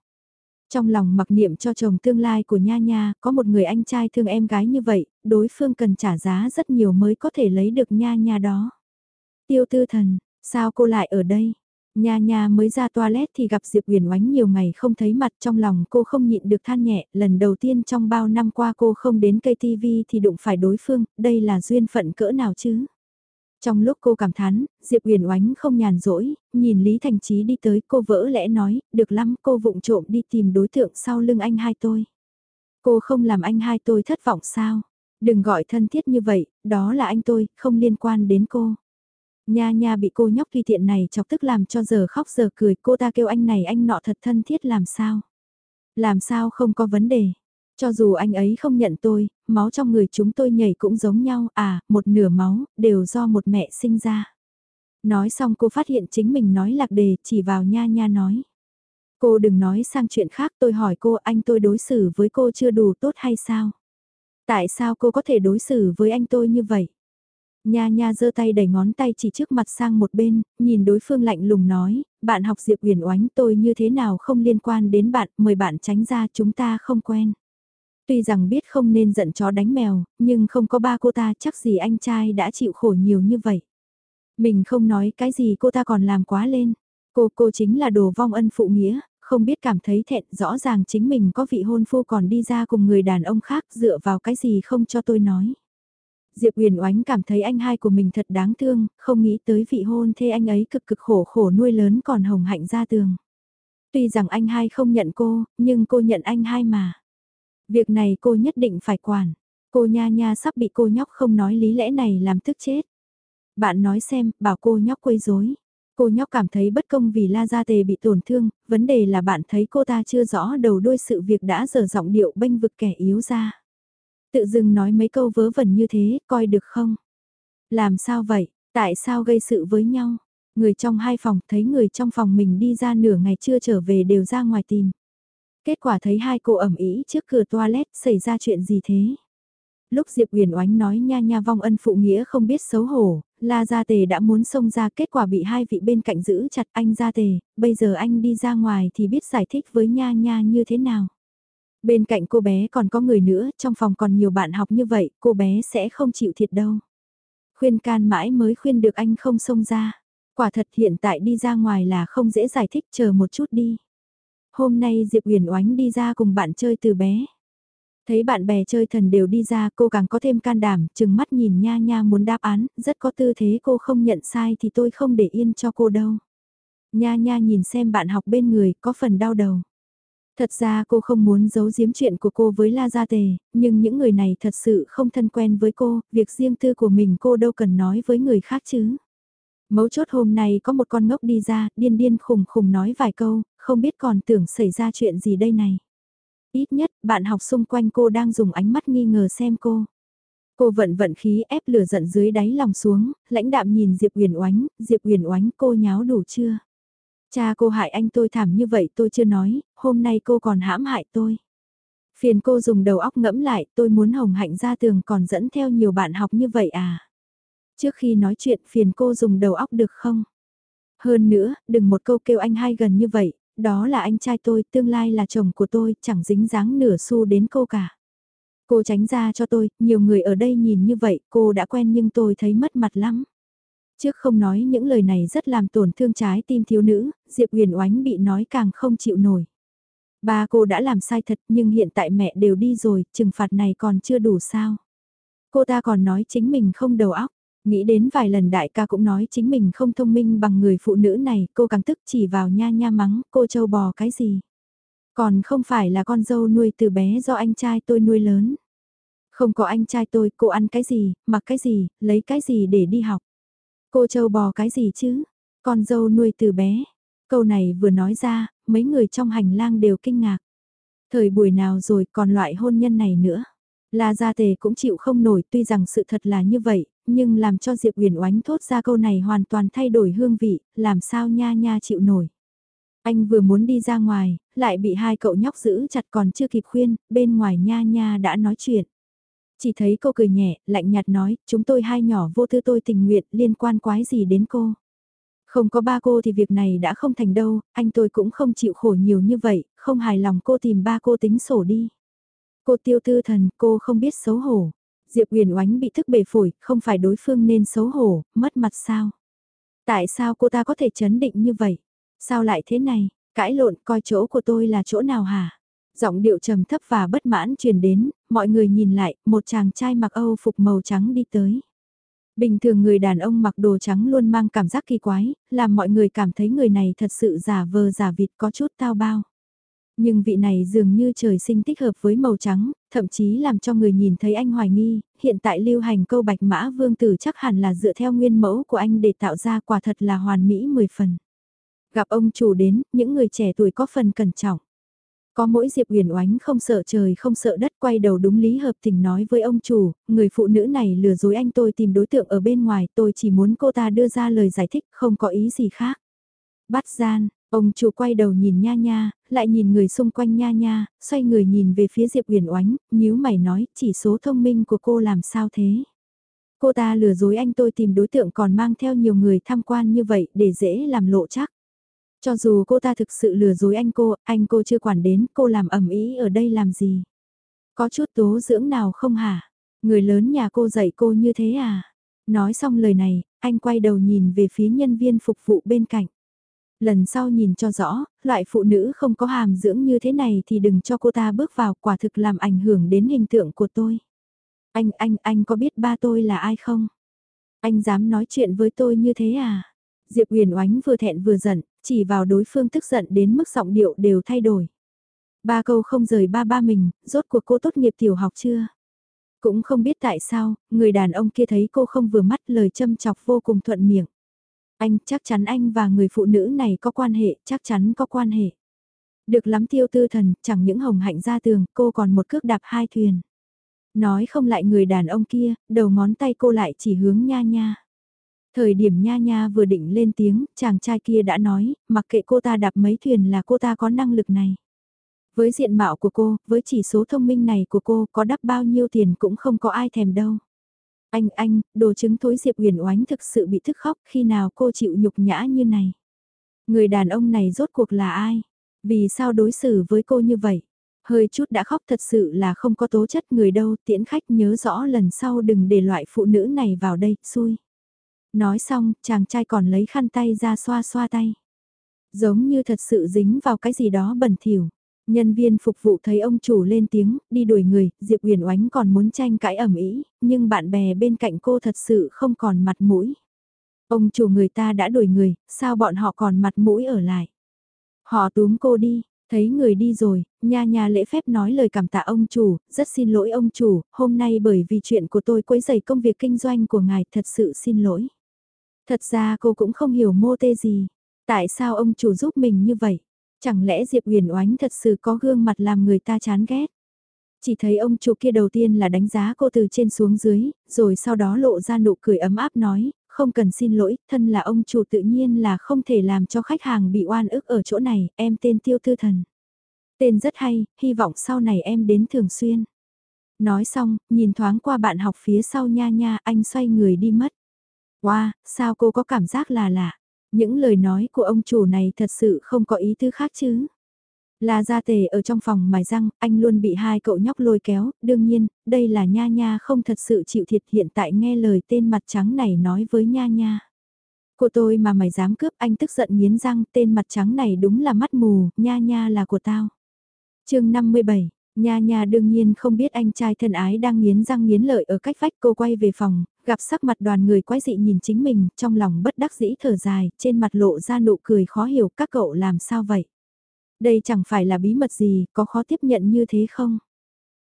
Trong lòng mặc niệm cho chồng tương lai của Nha Nha, có một người anh trai thương em gái như vậy, đối phương cần trả giá rất nhiều mới có thể lấy được Nha Nha đó. Tiêu tư thần, sao cô lại ở đây? Nha Nha mới ra toilet thì gặp Diệp Huyền Oánh nhiều ngày không thấy mặt trong lòng cô không nhịn được than nhẹ, lần đầu tiên trong bao năm qua cô không đến cây TV thì đụng phải đối phương, đây là duyên phận cỡ nào chứ? Trong lúc cô cảm thán, Diệp Huyền Oánh không nhàn rỗi, nhìn Lý Thành Chí đi tới cô vỡ lẽ nói, được lắm cô vụng trộm đi tìm đối tượng sau lưng anh hai tôi. Cô không làm anh hai tôi thất vọng sao? Đừng gọi thân thiết như vậy, đó là anh tôi, không liên quan đến cô. Nha nha bị cô nhóc tùy tiện này chọc tức làm cho giờ khóc giờ cười cô ta kêu anh này anh nọ thật thân thiết làm sao? Làm sao không có vấn đề? Cho dù anh ấy không nhận tôi, máu trong người chúng tôi nhảy cũng giống nhau, à, một nửa máu, đều do một mẹ sinh ra. Nói xong cô phát hiện chính mình nói lạc đề, chỉ vào nha nha nói. Cô đừng nói sang chuyện khác tôi hỏi cô anh tôi đối xử với cô chưa đủ tốt hay sao? Tại sao cô có thể đối xử với anh tôi như vậy? Nha nha giơ tay đẩy ngón tay chỉ trước mặt sang một bên, nhìn đối phương lạnh lùng nói, bạn học Diệp Huyền Oánh tôi như thế nào không liên quan đến bạn, mời bạn tránh ra chúng ta không quen. Tuy rằng biết không nên giận chó đánh mèo, nhưng không có ba cô ta chắc gì anh trai đã chịu khổ nhiều như vậy. Mình không nói cái gì cô ta còn làm quá lên. Cô cô chính là đồ vong ân phụ nghĩa, không biết cảm thấy thẹn rõ ràng chính mình có vị hôn phu còn đi ra cùng người đàn ông khác dựa vào cái gì không cho tôi nói. Diệp Huyền Oánh cảm thấy anh hai của mình thật đáng thương, không nghĩ tới vị hôn thê anh ấy cực cực khổ khổ nuôi lớn còn hồng hạnh ra tường. Tuy rằng anh hai không nhận cô, nhưng cô nhận anh hai mà. Việc này cô nhất định phải quản. Cô nha nha sắp bị cô nhóc không nói lý lẽ này làm tức chết. Bạn nói xem, bảo cô nhóc quấy rối. Cô nhóc cảm thấy bất công vì La Gia Tề bị tổn thương, vấn đề là bạn thấy cô ta chưa rõ đầu đuôi sự việc đã dở giọng điệu bênh vực kẻ yếu ra. Tự dưng nói mấy câu vớ vẩn như thế, coi được không? Làm sao vậy, tại sao gây sự với nhau? Người trong hai phòng thấy người trong phòng mình đi ra nửa ngày chưa trở về đều ra ngoài tìm. Kết quả thấy hai cô ẩm ý trước cửa toilet xảy ra chuyện gì thế? Lúc Diệp Huyền Oánh nói nha nha vong ân phụ nghĩa không biết xấu hổ, La Gia Tề đã muốn xông ra kết quả bị hai vị bên cạnh giữ chặt anh Gia Tề, bây giờ anh đi ra ngoài thì biết giải thích với nha nha như thế nào. Bên cạnh cô bé còn có người nữa, trong phòng còn nhiều bạn học như vậy, cô bé sẽ không chịu thiệt đâu. Khuyên can mãi mới khuyên được anh không xông ra. Quả thật hiện tại đi ra ngoài là không dễ giải thích chờ một chút đi. Hôm nay Diệp uyển Oánh đi ra cùng bạn chơi từ bé. Thấy bạn bè chơi thần đều đi ra cô càng có thêm can đảm, chừng mắt nhìn nha nha muốn đáp án, rất có tư thế cô không nhận sai thì tôi không để yên cho cô đâu. Nha nha nhìn xem bạn học bên người có phần đau đầu. Thật ra cô không muốn giấu giếm chuyện của cô với La Gia Tề, nhưng những người này thật sự không thân quen với cô, việc riêng tư của mình cô đâu cần nói với người khác chứ. Mấu chốt hôm nay có một con ngốc đi ra, điên điên khùng khùng nói vài câu, không biết còn tưởng xảy ra chuyện gì đây này. Ít nhất, bạn học xung quanh cô đang dùng ánh mắt nghi ngờ xem cô. Cô vận vận khí ép lửa giận dưới đáy lòng xuống, lãnh đạm nhìn Diệp Huyền Oánh, Diệp Huyền Oánh cô nháo đủ chưa? Cha cô hại anh tôi thảm như vậy tôi chưa nói, hôm nay cô còn hãm hại tôi. Phiền cô dùng đầu óc ngẫm lại, tôi muốn hồng hạnh ra tường còn dẫn theo nhiều bạn học như vậy à? Trước khi nói chuyện phiền cô dùng đầu óc được không? Hơn nữa, đừng một câu kêu anh hai gần như vậy, đó là anh trai tôi, tương lai là chồng của tôi, chẳng dính dáng nửa xu đến cô cả. Cô tránh ra cho tôi, nhiều người ở đây nhìn như vậy, cô đã quen nhưng tôi thấy mất mặt lắm. Trước không nói những lời này rất làm tổn thương trái tim thiếu nữ, Diệp Huyền Oánh bị nói càng không chịu nổi. Ba cô đã làm sai thật nhưng hiện tại mẹ đều đi rồi, trừng phạt này còn chưa đủ sao. Cô ta còn nói chính mình không đầu óc, nghĩ đến vài lần đại ca cũng nói chính mình không thông minh bằng người phụ nữ này, cô càng tức chỉ vào nha nha mắng, cô châu bò cái gì. Còn không phải là con dâu nuôi từ bé do anh trai tôi nuôi lớn. Không có anh trai tôi, cô ăn cái gì, mặc cái gì, lấy cái gì để đi học. Cô châu bò cái gì chứ? Con dâu nuôi từ bé. Câu này vừa nói ra, mấy người trong hành lang đều kinh ngạc. Thời buổi nào rồi còn loại hôn nhân này nữa. La Gia Tề cũng chịu không nổi tuy rằng sự thật là như vậy, nhưng làm cho Diệp Huyền Oánh thốt ra câu này hoàn toàn thay đổi hương vị, làm sao nha nha chịu nổi. Anh vừa muốn đi ra ngoài, lại bị hai cậu nhóc giữ chặt còn chưa kịp khuyên, bên ngoài nha nha đã nói chuyện. Chỉ thấy cô cười nhẹ, lạnh nhạt nói, chúng tôi hai nhỏ vô tư tôi tình nguyện liên quan quái gì đến cô. Không có ba cô thì việc này đã không thành đâu, anh tôi cũng không chịu khổ nhiều như vậy, không hài lòng cô tìm ba cô tính sổ đi. Cô tiêu tư thần, cô không biết xấu hổ. Diệp Huyền Oánh bị thức bề phổi, không phải đối phương nên xấu hổ, mất mặt sao? Tại sao cô ta có thể chấn định như vậy? Sao lại thế này? Cãi lộn coi chỗ của tôi là chỗ nào hả? Giọng điệu trầm thấp và bất mãn truyền đến, mọi người nhìn lại, một chàng trai mặc Âu phục màu trắng đi tới. Bình thường người đàn ông mặc đồ trắng luôn mang cảm giác kỳ quái, làm mọi người cảm thấy người này thật sự giả vờ giả vịt có chút tao bao. Nhưng vị này dường như trời sinh thích hợp với màu trắng, thậm chí làm cho người nhìn thấy anh hoài nghi, hiện tại lưu hành câu bạch mã vương tử chắc hẳn là dựa theo nguyên mẫu của anh để tạo ra quả thật là hoàn mỹ 10 phần. Gặp ông chủ đến, những người trẻ tuổi có phần cẩn trọng. Có mỗi Diệp Huyền Oánh không sợ trời không sợ đất quay đầu đúng lý hợp tình nói với ông chủ, người phụ nữ này lừa dối anh tôi tìm đối tượng ở bên ngoài tôi chỉ muốn cô ta đưa ra lời giải thích không có ý gì khác. Bắt gian, ông chủ quay đầu nhìn nha nha, lại nhìn người xung quanh nha nha, xoay người nhìn về phía Diệp uyển Oánh, nhíu mày nói chỉ số thông minh của cô làm sao thế. Cô ta lừa dối anh tôi tìm đối tượng còn mang theo nhiều người tham quan như vậy để dễ làm lộ chắc. Cho dù cô ta thực sự lừa dối anh cô, anh cô chưa quản đến, cô làm ẩm ý ở đây làm gì? Có chút tố dưỡng nào không hả? Người lớn nhà cô dạy cô như thế à? Nói xong lời này, anh quay đầu nhìn về phía nhân viên phục vụ bên cạnh. Lần sau nhìn cho rõ, loại phụ nữ không có hàm dưỡng như thế này thì đừng cho cô ta bước vào quả thực làm ảnh hưởng đến hình tượng của tôi. Anh, anh, anh có biết ba tôi là ai không? Anh dám nói chuyện với tôi như thế à? Diệp Huyền Oánh vừa thẹn vừa giận, chỉ vào đối phương tức giận đến mức giọng điệu đều thay đổi. Ba câu không rời ba ba mình, rốt cuộc cô tốt nghiệp tiểu học chưa? Cũng không biết tại sao, người đàn ông kia thấy cô không vừa mắt lời châm chọc vô cùng thuận miệng. Anh, chắc chắn anh và người phụ nữ này có quan hệ, chắc chắn có quan hệ. Được lắm tiêu tư thần, chẳng những hồng hạnh ra tường, cô còn một cước đạp hai thuyền. Nói không lại người đàn ông kia, đầu ngón tay cô lại chỉ hướng nha nha. Thời điểm nha nha vừa định lên tiếng, chàng trai kia đã nói, mặc kệ cô ta đạp mấy thuyền là cô ta có năng lực này. Với diện mạo của cô, với chỉ số thông minh này của cô có đắp bao nhiêu tiền cũng không có ai thèm đâu. Anh anh, đồ chứng thối Diệp huyền oánh thực sự bị thức khóc khi nào cô chịu nhục nhã như này. Người đàn ông này rốt cuộc là ai? Vì sao đối xử với cô như vậy? Hơi chút đã khóc thật sự là không có tố chất người đâu tiễn khách nhớ rõ lần sau đừng để loại phụ nữ này vào đây, xui. Nói xong, chàng trai còn lấy khăn tay ra xoa xoa tay. Giống như thật sự dính vào cái gì đó bẩn thỉu. Nhân viên phục vụ thấy ông chủ lên tiếng, đi đuổi người, Diệp Huyền Oánh còn muốn tranh cãi ẩm ý, nhưng bạn bè bên cạnh cô thật sự không còn mặt mũi. Ông chủ người ta đã đuổi người, sao bọn họ còn mặt mũi ở lại? Họ túm cô đi, thấy người đi rồi, nha nha lễ phép nói lời cảm tạ ông chủ, rất xin lỗi ông chủ, hôm nay bởi vì chuyện của tôi quấy rầy công việc kinh doanh của ngài thật sự xin lỗi. Thật ra cô cũng không hiểu mô tê gì. Tại sao ông chủ giúp mình như vậy? Chẳng lẽ Diệp Huyền Oánh thật sự có gương mặt làm người ta chán ghét? Chỉ thấy ông chủ kia đầu tiên là đánh giá cô từ trên xuống dưới, rồi sau đó lộ ra nụ cười ấm áp nói, không cần xin lỗi, thân là ông chủ tự nhiên là không thể làm cho khách hàng bị oan ức ở chỗ này, em tên Tiêu Tư Thần. Tên rất hay, hy vọng sau này em đến thường xuyên. Nói xong, nhìn thoáng qua bạn học phía sau nha nha, anh xoay người đi mất. Wow, sao cô có cảm giác là lạ? Những lời nói của ông chủ này thật sự không có ý tứ khác chứ. Là gia tề ở trong phòng mài răng, anh luôn bị hai cậu nhóc lôi kéo, đương nhiên, đây là Nha Nha không thật sự chịu thiệt hiện tại nghe lời tên mặt trắng này nói với Nha Nha. Của tôi mà mày dám cướp anh tức giận nghiến răng tên mặt trắng này đúng là mắt mù, Nha Nha là của tao. chương 57 Nha nha đương nhiên không biết anh trai thân ái đang nghiến răng nghiến lợi ở cách vách cô quay về phòng, gặp sắc mặt đoàn người quái dị nhìn chính mình, trong lòng bất đắc dĩ thở dài, trên mặt lộ ra nụ cười khó hiểu các cậu làm sao vậy. Đây chẳng phải là bí mật gì, có khó tiếp nhận như thế không?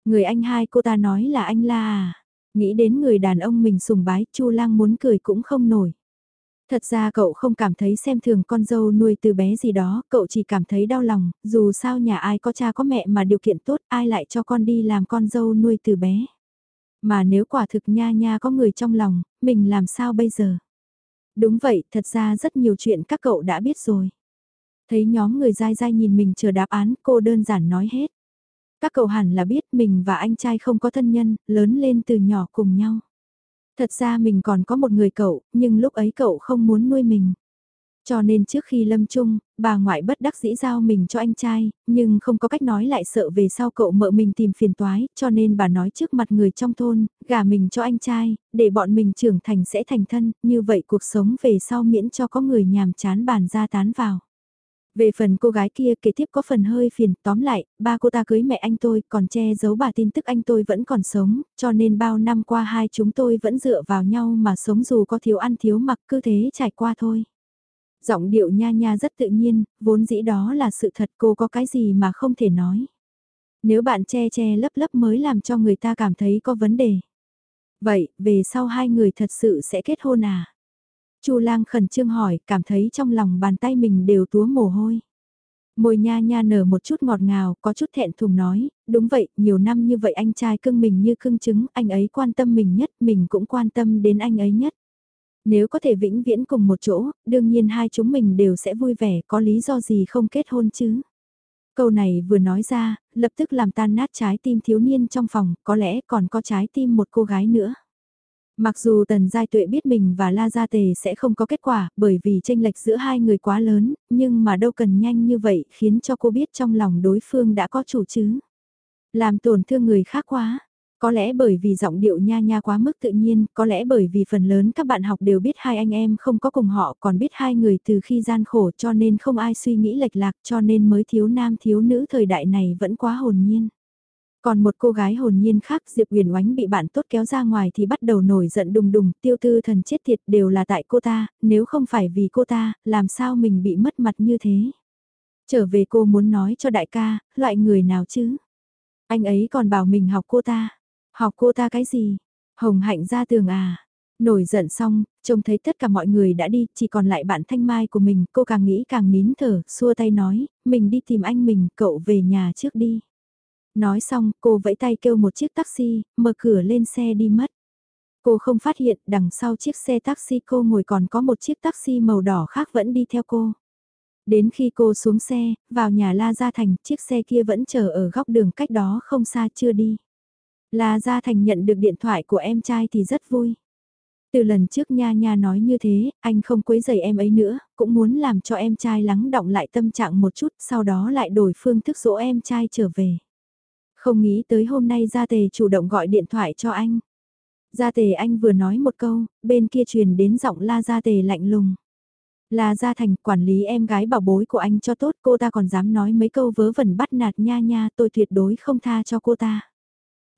Người anh hai cô ta nói là anh la à? Nghĩ đến người đàn ông mình sùng bái, Chu lang muốn cười cũng không nổi. Thật ra cậu không cảm thấy xem thường con dâu nuôi từ bé gì đó, cậu chỉ cảm thấy đau lòng, dù sao nhà ai có cha có mẹ mà điều kiện tốt ai lại cho con đi làm con dâu nuôi từ bé. Mà nếu quả thực nha nha có người trong lòng, mình làm sao bây giờ? Đúng vậy, thật ra rất nhiều chuyện các cậu đã biết rồi. Thấy nhóm người dai dai nhìn mình chờ đáp án, cô đơn giản nói hết. Các cậu hẳn là biết mình và anh trai không có thân nhân, lớn lên từ nhỏ cùng nhau. Thật ra mình còn có một người cậu, nhưng lúc ấy cậu không muốn nuôi mình. Cho nên trước khi lâm chung, bà ngoại bất đắc dĩ giao mình cho anh trai, nhưng không có cách nói lại sợ về sau cậu mợ mình tìm phiền toái, cho nên bà nói trước mặt người trong thôn, gả mình cho anh trai, để bọn mình trưởng thành sẽ thành thân, như vậy cuộc sống về sau miễn cho có người nhàm chán bàn ra tán vào. Về phần cô gái kia kế tiếp có phần hơi phiền, tóm lại, ba cô ta cưới mẹ anh tôi còn che giấu bà tin tức anh tôi vẫn còn sống, cho nên bao năm qua hai chúng tôi vẫn dựa vào nhau mà sống dù có thiếu ăn thiếu mặc cứ thế trải qua thôi. Giọng điệu nha nha rất tự nhiên, vốn dĩ đó là sự thật cô có cái gì mà không thể nói. Nếu bạn che che lấp lấp mới làm cho người ta cảm thấy có vấn đề. Vậy, về sau hai người thật sự sẽ kết hôn à? Chu lang khẩn trương hỏi, cảm thấy trong lòng bàn tay mình đều túa mồ hôi. Môi nha nha nở một chút ngọt ngào, có chút thẹn thùng nói, đúng vậy, nhiều năm như vậy anh trai cưng mình như cưng trứng, anh ấy quan tâm mình nhất, mình cũng quan tâm đến anh ấy nhất. Nếu có thể vĩnh viễn cùng một chỗ, đương nhiên hai chúng mình đều sẽ vui vẻ, có lý do gì không kết hôn chứ. Câu này vừa nói ra, lập tức làm tan nát trái tim thiếu niên trong phòng, có lẽ còn có trái tim một cô gái nữa. Mặc dù Tần Giai Tuệ biết mình và La Gia Tề sẽ không có kết quả bởi vì tranh lệch giữa hai người quá lớn, nhưng mà đâu cần nhanh như vậy khiến cho cô biết trong lòng đối phương đã có chủ chứ. Làm tổn thương người khác quá. Có lẽ bởi vì giọng điệu nha nha quá mức tự nhiên, có lẽ bởi vì phần lớn các bạn học đều biết hai anh em không có cùng họ còn biết hai người từ khi gian khổ cho nên không ai suy nghĩ lệch lạc cho nên mới thiếu nam thiếu nữ thời đại này vẫn quá hồn nhiên. Còn một cô gái hồn nhiên khác Diệp Huyền Oánh bị bạn tốt kéo ra ngoài thì bắt đầu nổi giận đùng đùng, tiêu tư thần chết tiệt đều là tại cô ta, nếu không phải vì cô ta, làm sao mình bị mất mặt như thế. Trở về cô muốn nói cho đại ca, loại người nào chứ? Anh ấy còn bảo mình học cô ta. Học cô ta cái gì? Hồng hạnh ra tường à? Nổi giận xong, trông thấy tất cả mọi người đã đi, chỉ còn lại bạn thanh mai của mình, cô càng nghĩ càng nín thở, xua tay nói, mình đi tìm anh mình, cậu về nhà trước đi. Nói xong, cô vẫy tay kêu một chiếc taxi, mở cửa lên xe đi mất. Cô không phát hiện đằng sau chiếc xe taxi cô ngồi còn có một chiếc taxi màu đỏ khác vẫn đi theo cô. Đến khi cô xuống xe, vào nhà La Gia Thành, chiếc xe kia vẫn chờ ở góc đường cách đó không xa chưa đi. La Gia Thành nhận được điện thoại của em trai thì rất vui. Từ lần trước Nha Nha nói như thế, anh không quấy rầy em ấy nữa, cũng muốn làm cho em trai lắng động lại tâm trạng một chút, sau đó lại đổi phương thức dỗ em trai trở về. Không nghĩ tới hôm nay Gia Tề chủ động gọi điện thoại cho anh. Gia Tề anh vừa nói một câu, bên kia truyền đến giọng La Gia Tề lạnh lùng. Là Gia Thành quản lý em gái bảo bối của anh cho tốt cô ta còn dám nói mấy câu vớ vẩn bắt nạt nha nha tôi tuyệt đối không tha cho cô ta.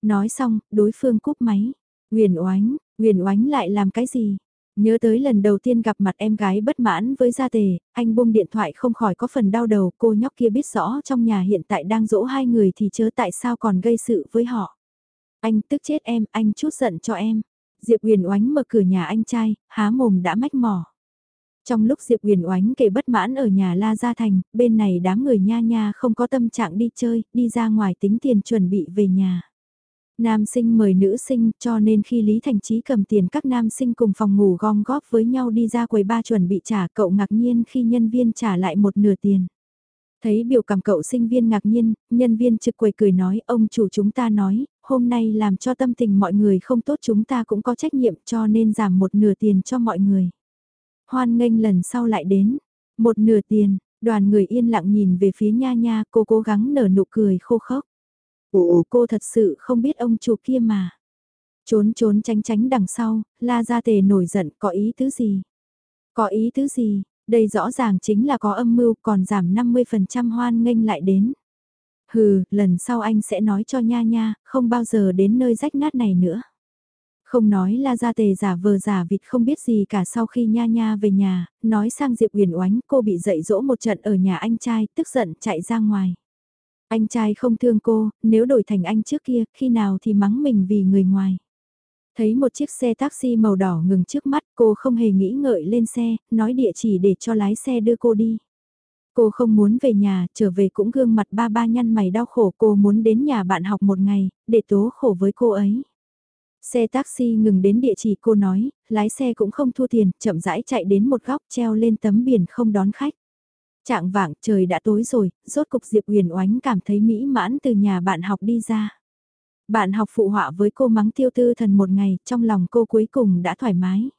Nói xong, đối phương cúp máy. Huyền oánh, huyền oánh lại làm cái gì? Nhớ tới lần đầu tiên gặp mặt em gái bất mãn với gia tề, anh buông điện thoại không khỏi có phần đau đầu, cô nhóc kia biết rõ trong nhà hiện tại đang dỗ hai người thì chớ tại sao còn gây sự với họ. Anh tức chết em, anh chút giận cho em. Diệp Huyền Oánh mở cửa nhà anh trai, há mồm đã mách mỏ. Trong lúc Diệp Huyền Oánh kể bất mãn ở nhà La Gia Thành, bên này đám người nha nha không có tâm trạng đi chơi, đi ra ngoài tính tiền chuẩn bị về nhà. Nam sinh mời nữ sinh cho nên khi Lý Thành Trí cầm tiền các nam sinh cùng phòng ngủ gom góp với nhau đi ra quầy ba chuẩn bị trả cậu ngạc nhiên khi nhân viên trả lại một nửa tiền. Thấy biểu cảm cậu sinh viên ngạc nhiên, nhân viên trực quầy cười nói ông chủ chúng ta nói, hôm nay làm cho tâm tình mọi người không tốt chúng ta cũng có trách nhiệm cho nên giảm một nửa tiền cho mọi người. hoan nghênh lần sau lại đến. Một nửa tiền, đoàn người yên lặng nhìn về phía nha nha, cô cố gắng nở nụ cười khô khốc. Ồ, cô thật sự không biết ông chủ kia mà. Trốn trốn tránh tránh đằng sau, la ra tề nổi giận, có ý tứ gì? Có ý tứ gì? Đây rõ ràng chính là có âm mưu còn giảm 50% hoan nghênh lại đến. Hừ, lần sau anh sẽ nói cho nha nha, không bao giờ đến nơi rách nát này nữa. Không nói la ra tề giả vờ giả vịt không biết gì cả sau khi nha nha về nhà, nói sang Diệp Huyền oánh cô bị dạy dỗ một trận ở nhà anh trai, tức giận chạy ra ngoài. Anh trai không thương cô, nếu đổi thành anh trước kia, khi nào thì mắng mình vì người ngoài. Thấy một chiếc xe taxi màu đỏ ngừng trước mắt, cô không hề nghĩ ngợi lên xe, nói địa chỉ để cho lái xe đưa cô đi. Cô không muốn về nhà, trở về cũng gương mặt ba ba nhăn mày đau khổ cô muốn đến nhà bạn học một ngày, để tố khổ với cô ấy. Xe taxi ngừng đến địa chỉ cô nói, lái xe cũng không thua tiền, chậm rãi chạy đến một góc treo lên tấm biển không đón khách. Trạng vạng trời đã tối rồi, rốt cục Diệp Huyền Oánh cảm thấy mỹ mãn từ nhà bạn học đi ra. Bạn học phụ họa với cô mắng tiêu tư thần một ngày, trong lòng cô cuối cùng đã thoải mái.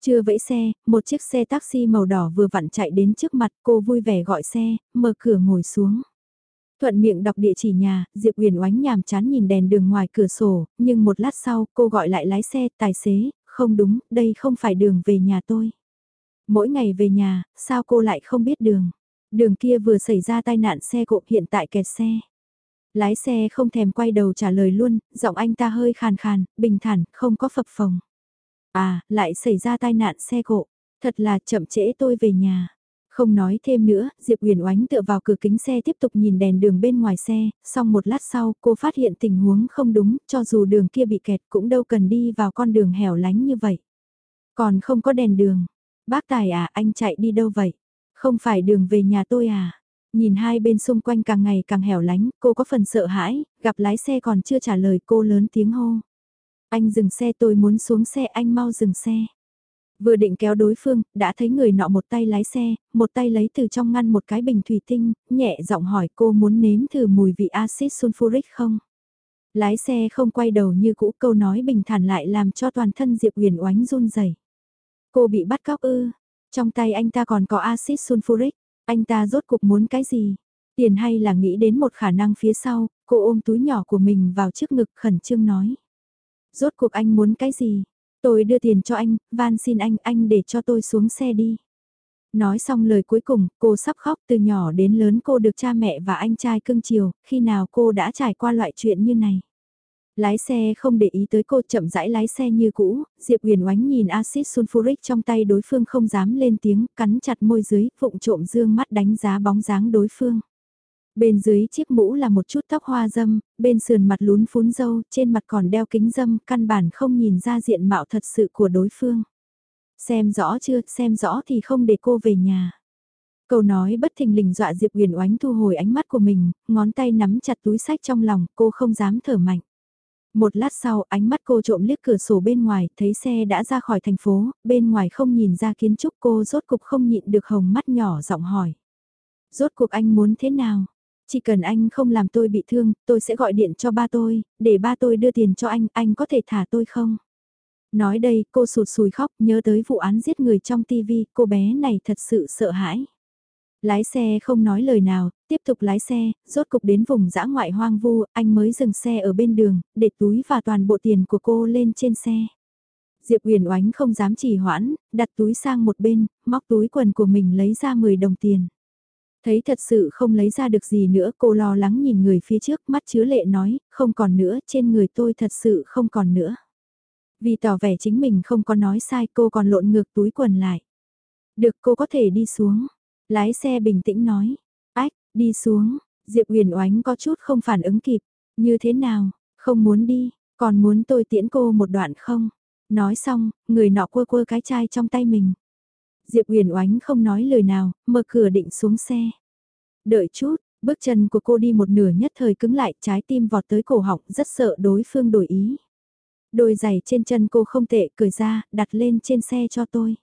Chưa vẫy xe, một chiếc xe taxi màu đỏ vừa vặn chạy đến trước mặt cô vui vẻ gọi xe, mở cửa ngồi xuống. Thuận miệng đọc địa chỉ nhà, Diệp Huyền oánh nhàm chán nhìn đèn đường ngoài cửa sổ, nhưng một lát sau cô gọi lại lái xe, tài xế, không đúng, đây không phải đường về nhà tôi. Mỗi ngày về nhà, sao cô lại không biết đường? Đường kia vừa xảy ra tai nạn xe cộ hiện tại kẹt xe. Lái xe không thèm quay đầu trả lời luôn, giọng anh ta hơi khàn khàn, bình thản, không có phập phồng. À, lại xảy ra tai nạn xe cộ. Thật là chậm trễ tôi về nhà. Không nói thêm nữa, Diệp Huyền Oánh tựa vào cửa kính xe tiếp tục nhìn đèn đường bên ngoài xe, xong một lát sau cô phát hiện tình huống không đúng, cho dù đường kia bị kẹt cũng đâu cần đi vào con đường hẻo lánh như vậy. Còn không có đèn đường. Bác Tài à, anh chạy đi đâu vậy? Không phải đường về nhà tôi à? Nhìn hai bên xung quanh càng ngày càng hẻo lánh, cô có phần sợ hãi, gặp lái xe còn chưa trả lời cô lớn tiếng hô. Anh dừng xe tôi muốn xuống xe anh mau dừng xe. Vừa định kéo đối phương, đã thấy người nọ một tay lái xe, một tay lấy từ trong ngăn một cái bình thủy tinh, nhẹ giọng hỏi cô muốn nếm thử mùi vị axit sulfuric không? Lái xe không quay đầu như cũ câu nói bình thản lại làm cho toàn thân Diệp Huyền oánh run rẩy. Cô bị bắt cóc ư, trong tay anh ta còn có axit sulfuric, anh ta rốt cuộc muốn cái gì? Tiền hay là nghĩ đến một khả năng phía sau, cô ôm túi nhỏ của mình vào trước ngực khẩn trương nói. Rốt cuộc anh muốn cái gì? Tôi đưa tiền cho anh, van xin anh, anh để cho tôi xuống xe đi. Nói xong lời cuối cùng, cô sắp khóc từ nhỏ đến lớn cô được cha mẹ và anh trai cưng chiều, khi nào cô đã trải qua loại chuyện như này. Lái xe không để ý tới cô chậm rãi lái xe như cũ, Diệp Huyền oánh nhìn axit sulfuric trong tay đối phương không dám lên tiếng, cắn chặt môi dưới, vụng trộm dương mắt đánh giá bóng dáng đối phương. Bên dưới chiếc mũ là một chút tóc hoa dâm, bên sườn mặt lún phún dâu, trên mặt còn đeo kính dâm, căn bản không nhìn ra diện mạo thật sự của đối phương. Xem rõ chưa, xem rõ thì không để cô về nhà. Câu nói bất thình lình dọa Diệp Huyền Oánh thu hồi ánh mắt của mình, ngón tay nắm chặt túi sách trong lòng, cô không dám thở mạnh. Một lát sau, ánh mắt cô trộm liếc cửa sổ bên ngoài, thấy xe đã ra khỏi thành phố, bên ngoài không nhìn ra kiến trúc cô rốt cục không nhịn được hồng mắt nhỏ giọng hỏi. Rốt cuộc anh muốn thế nào? Chỉ cần anh không làm tôi bị thương, tôi sẽ gọi điện cho ba tôi, để ba tôi đưa tiền cho anh, anh có thể thả tôi không? Nói đây, cô sụt sùi khóc, nhớ tới vụ án giết người trong tivi, cô bé này thật sự sợ hãi. Lái xe không nói lời nào, tiếp tục lái xe, rốt cục đến vùng dã ngoại hoang vu, anh mới dừng xe ở bên đường, để túi và toàn bộ tiền của cô lên trên xe. Diệp uyển Oánh không dám trì hoãn, đặt túi sang một bên, móc túi quần của mình lấy ra 10 đồng tiền. Thấy thật sự không lấy ra được gì nữa cô lo lắng nhìn người phía trước mắt chứa lệ nói, không còn nữa, trên người tôi thật sự không còn nữa. Vì tỏ vẻ chính mình không có nói sai cô còn lộn ngược túi quần lại. Được cô có thể đi xuống. Lái xe bình tĩnh nói. Ách, đi xuống. Diệp huyền oánh có chút không phản ứng kịp. Như thế nào, không muốn đi, còn muốn tôi tiễn cô một đoạn không? Nói xong, người nọ quơ quơ cái chai trong tay mình. Diệp Huyền Oánh không nói lời nào, mở cửa định xuống xe. Đợi chút, bước chân của cô đi một nửa nhất thời cứng lại, trái tim vọt tới cổ họng, rất sợ đối phương đổi ý. Đôi giày trên chân cô không tệ, cười ra, đặt lên trên xe cho tôi.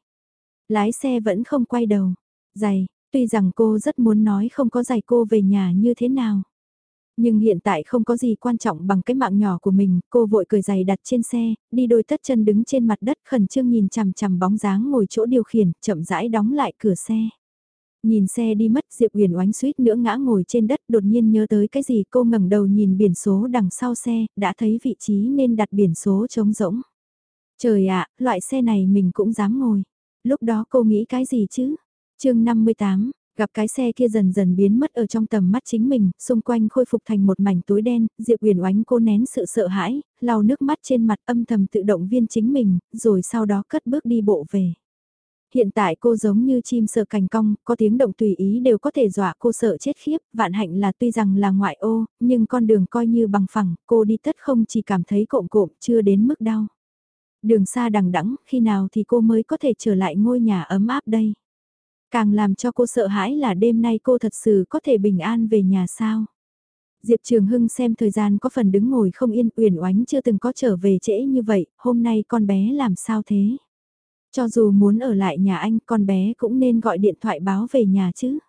Lái xe vẫn không quay đầu. Giày, tuy rằng cô rất muốn nói không có giày cô về nhà như thế nào. Nhưng hiện tại không có gì quan trọng bằng cái mạng nhỏ của mình, cô vội cười giày đặt trên xe, đi đôi tất chân đứng trên mặt đất khẩn trương nhìn chằm chằm bóng dáng ngồi chỗ điều khiển, chậm rãi đóng lại cửa xe. Nhìn xe đi mất Diệp Huyền oánh suýt nữa ngã ngồi trên đất đột nhiên nhớ tới cái gì cô ngẩng đầu nhìn biển số đằng sau xe, đã thấy vị trí nên đặt biển số trống rỗng. Trời ạ, loại xe này mình cũng dám ngồi. Lúc đó cô nghĩ cái gì chứ? Chương 58, Gặp cái xe kia dần dần biến mất ở trong tầm mắt chính mình, xung quanh khôi phục thành một mảnh tối đen, Diệp uyển oánh cô nén sự sợ hãi, lau nước mắt trên mặt âm thầm tự động viên chính mình, rồi sau đó cất bước đi bộ về. Hiện tại cô giống như chim sợ cành cong, có tiếng động tùy ý đều có thể dọa cô sợ chết khiếp, vạn hạnh là tuy rằng là ngoại ô, nhưng con đường coi như bằng phẳng, cô đi tất không chỉ cảm thấy cộm cộm, chưa đến mức đau. Đường xa đằng đẵng khi nào thì cô mới có thể trở lại ngôi nhà ấm áp đây? Càng làm cho cô sợ hãi là đêm nay cô thật sự có thể bình an về nhà sao. Diệp Trường Hưng xem thời gian có phần đứng ngồi không yên uyển oánh chưa từng có trở về trễ như vậy, hôm nay con bé làm sao thế? Cho dù muốn ở lại nhà anh, con bé cũng nên gọi điện thoại báo về nhà chứ.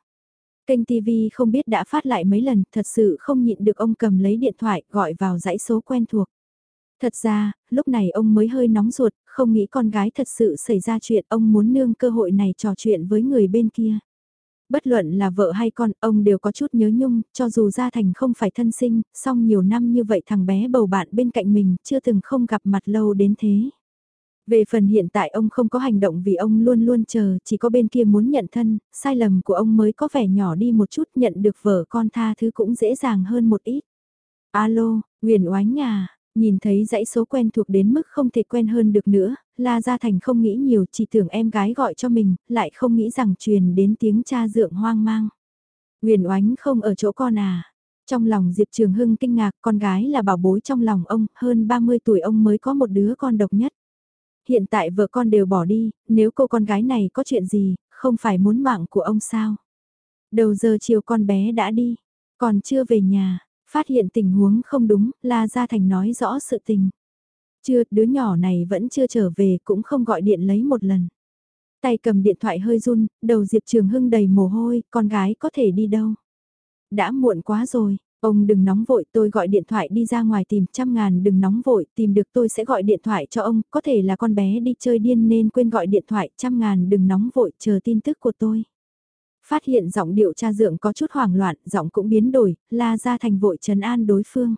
Kênh TV không biết đã phát lại mấy lần, thật sự không nhịn được ông cầm lấy điện thoại gọi vào dãy số quen thuộc. Thật ra, lúc này ông mới hơi nóng ruột, không nghĩ con gái thật sự xảy ra chuyện ông muốn nương cơ hội này trò chuyện với người bên kia. Bất luận là vợ hay con, ông đều có chút nhớ nhung, cho dù gia thành không phải thân sinh, song nhiều năm như vậy thằng bé bầu bạn bên cạnh mình chưa từng không gặp mặt lâu đến thế. Về phần hiện tại ông không có hành động vì ông luôn luôn chờ, chỉ có bên kia muốn nhận thân, sai lầm của ông mới có vẻ nhỏ đi một chút nhận được vợ con tha thứ cũng dễ dàng hơn một ít. Alo, Huyền Oánh à, Nhìn thấy dãy số quen thuộc đến mức không thể quen hơn được nữa, La Gia Thành không nghĩ nhiều chỉ tưởng em gái gọi cho mình, lại không nghĩ rằng truyền đến tiếng cha dượng hoang mang. Huyền oánh không ở chỗ con à. Trong lòng Diệp Trường Hưng kinh ngạc con gái là bảo bối trong lòng ông, hơn 30 tuổi ông mới có một đứa con độc nhất. Hiện tại vợ con đều bỏ đi, nếu cô con gái này có chuyện gì, không phải muốn mạng của ông sao? Đầu giờ chiều con bé đã đi, còn chưa về nhà, Phát hiện tình huống không đúng, La Gia Thành nói rõ sự tình. Chưa, đứa nhỏ này vẫn chưa trở về cũng không gọi điện lấy một lần. Tay cầm điện thoại hơi run, đầu Diệp Trường Hưng đầy mồ hôi, con gái có thể đi đâu. Đã muộn quá rồi, ông đừng nóng vội tôi gọi điện thoại đi ra ngoài tìm trăm ngàn đừng nóng vội tìm được tôi sẽ gọi điện thoại cho ông, có thể là con bé đi chơi điên nên quên gọi điện thoại trăm ngàn đừng nóng vội chờ tin tức của tôi. Phát hiện giọng điệu cha dượng có chút hoảng loạn, giọng cũng biến đổi, la ra thành vội trấn an đối phương.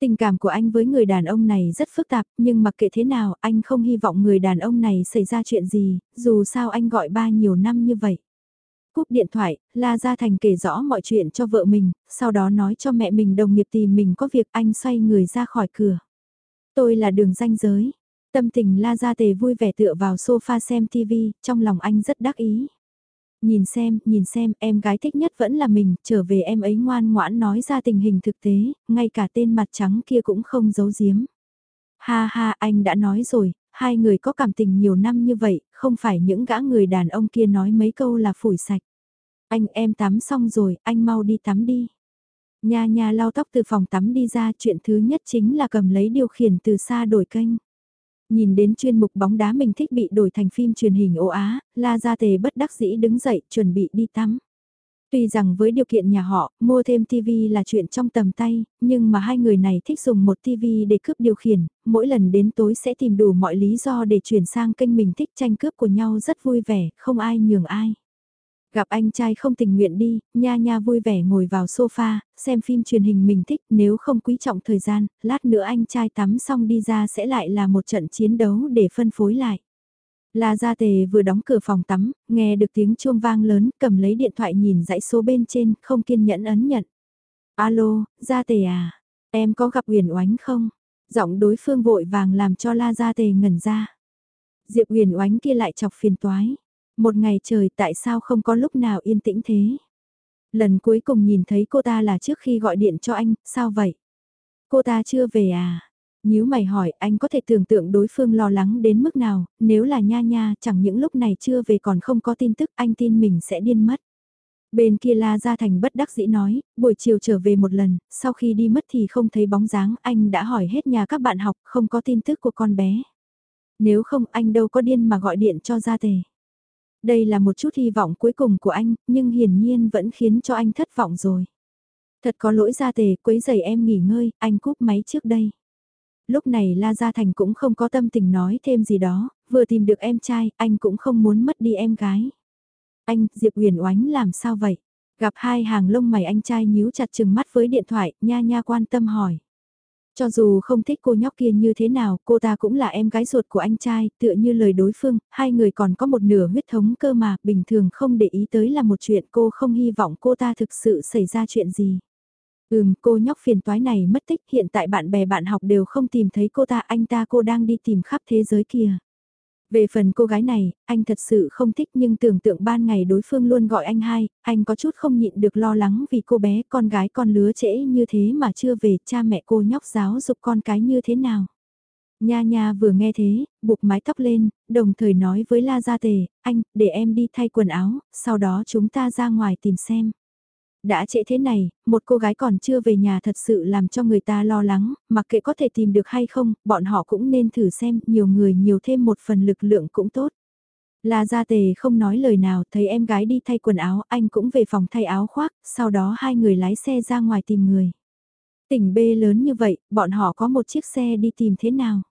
Tình cảm của anh với người đàn ông này rất phức tạp, nhưng mặc kệ thế nào, anh không hy vọng người đàn ông này xảy ra chuyện gì, dù sao anh gọi ba nhiều năm như vậy. Cúp điện thoại, La Gia Thành kể rõ mọi chuyện cho vợ mình, sau đó nói cho mẹ mình đồng nghiệp tìm mình có việc anh xoay người ra khỏi cửa. Tôi là đường danh giới. Tâm tình La Gia Tề vui vẻ tựa vào sofa xem TV, trong lòng anh rất đắc ý. Nhìn xem, nhìn xem, em gái thích nhất vẫn là mình, trở về em ấy ngoan ngoãn nói ra tình hình thực tế, ngay cả tên mặt trắng kia cũng không giấu giếm. Ha ha, anh đã nói rồi, hai người có cảm tình nhiều năm như vậy, không phải những gã người đàn ông kia nói mấy câu là phủi sạch. Anh em tắm xong rồi, anh mau đi tắm đi. Nha nha lau tóc từ phòng tắm đi ra, chuyện thứ nhất chính là cầm lấy điều khiển từ xa đổi kênh. Nhìn đến chuyên mục bóng đá mình thích bị đổi thành phim truyền hình ố Á, La Gia Tề bất đắc dĩ đứng dậy chuẩn bị đi tắm. Tuy rằng với điều kiện nhà họ, mua thêm TV là chuyện trong tầm tay, nhưng mà hai người này thích dùng một TV để cướp điều khiển, mỗi lần đến tối sẽ tìm đủ mọi lý do để chuyển sang kênh mình thích tranh cướp của nhau rất vui vẻ, không ai nhường ai. Gặp anh trai không tình nguyện đi, nha nha vui vẻ ngồi vào sofa, xem phim truyền hình mình thích nếu không quý trọng thời gian, lát nữa anh trai tắm xong đi ra sẽ lại là một trận chiến đấu để phân phối lại. La Gia Tề vừa đóng cửa phòng tắm, nghe được tiếng chuông vang lớn, cầm lấy điện thoại nhìn dãy số bên trên, không kiên nhẫn ấn nhận. Alo, Gia Tề à, em có gặp Huyền Oánh không? Giọng đối phương vội vàng làm cho La Gia Tề ngẩn ra. Diệp Huyền Oánh kia lại chọc phiền toái. Một ngày trời tại sao không có lúc nào yên tĩnh thế? Lần cuối cùng nhìn thấy cô ta là trước khi gọi điện cho anh, sao vậy? Cô ta chưa về à? Nếu mày hỏi anh có thể tưởng tượng đối phương lo lắng đến mức nào, nếu là nha nha chẳng những lúc này chưa về còn không có tin tức anh tin mình sẽ điên mất. Bên kia La Gia Thành bất đắc dĩ nói, buổi chiều trở về một lần, sau khi đi mất thì không thấy bóng dáng, anh đã hỏi hết nhà các bạn học, không có tin tức của con bé. Nếu không anh đâu có điên mà gọi điện cho Gia Tề. Đây là một chút hy vọng cuối cùng của anh, nhưng hiển nhiên vẫn khiến cho anh thất vọng rồi. Thật có lỗi ra tề, quấy giày em nghỉ ngơi, anh cúp máy trước đây. Lúc này La Gia Thành cũng không có tâm tình nói thêm gì đó, vừa tìm được em trai, anh cũng không muốn mất đi em gái. Anh, Diệp Huyền Oánh làm sao vậy? Gặp hai hàng lông mày anh trai nhíu chặt chừng mắt với điện thoại, nha nha quan tâm hỏi. Cho dù không thích cô nhóc kia như thế nào, cô ta cũng là em gái ruột của anh trai, tựa như lời đối phương, hai người còn có một nửa huyết thống cơ mà, bình thường không để ý tới là một chuyện cô không hy vọng cô ta thực sự xảy ra chuyện gì. Ừm, cô nhóc phiền toái này mất tích, hiện tại bạn bè bạn học đều không tìm thấy cô ta, anh ta cô đang đi tìm khắp thế giới kia. Về phần cô gái này, anh thật sự không thích nhưng tưởng tượng ban ngày đối phương luôn gọi anh hai, anh có chút không nhịn được lo lắng vì cô bé con gái con lứa trễ như thế mà chưa về cha mẹ cô nhóc giáo dục con cái như thế nào. Nha nha vừa nghe thế, buộc mái tóc lên, đồng thời nói với La Gia Tề, anh, để em đi thay quần áo, sau đó chúng ta ra ngoài tìm xem. Đã trễ thế này, một cô gái còn chưa về nhà thật sự làm cho người ta lo lắng, mặc kệ có thể tìm được hay không, bọn họ cũng nên thử xem, nhiều người nhiều thêm một phần lực lượng cũng tốt. La Gia Tề không nói lời nào, thấy em gái đi thay quần áo, anh cũng về phòng thay áo khoác, sau đó hai người lái xe ra ngoài tìm người. Tỉnh B lớn như vậy, bọn họ có một chiếc xe đi tìm thế nào?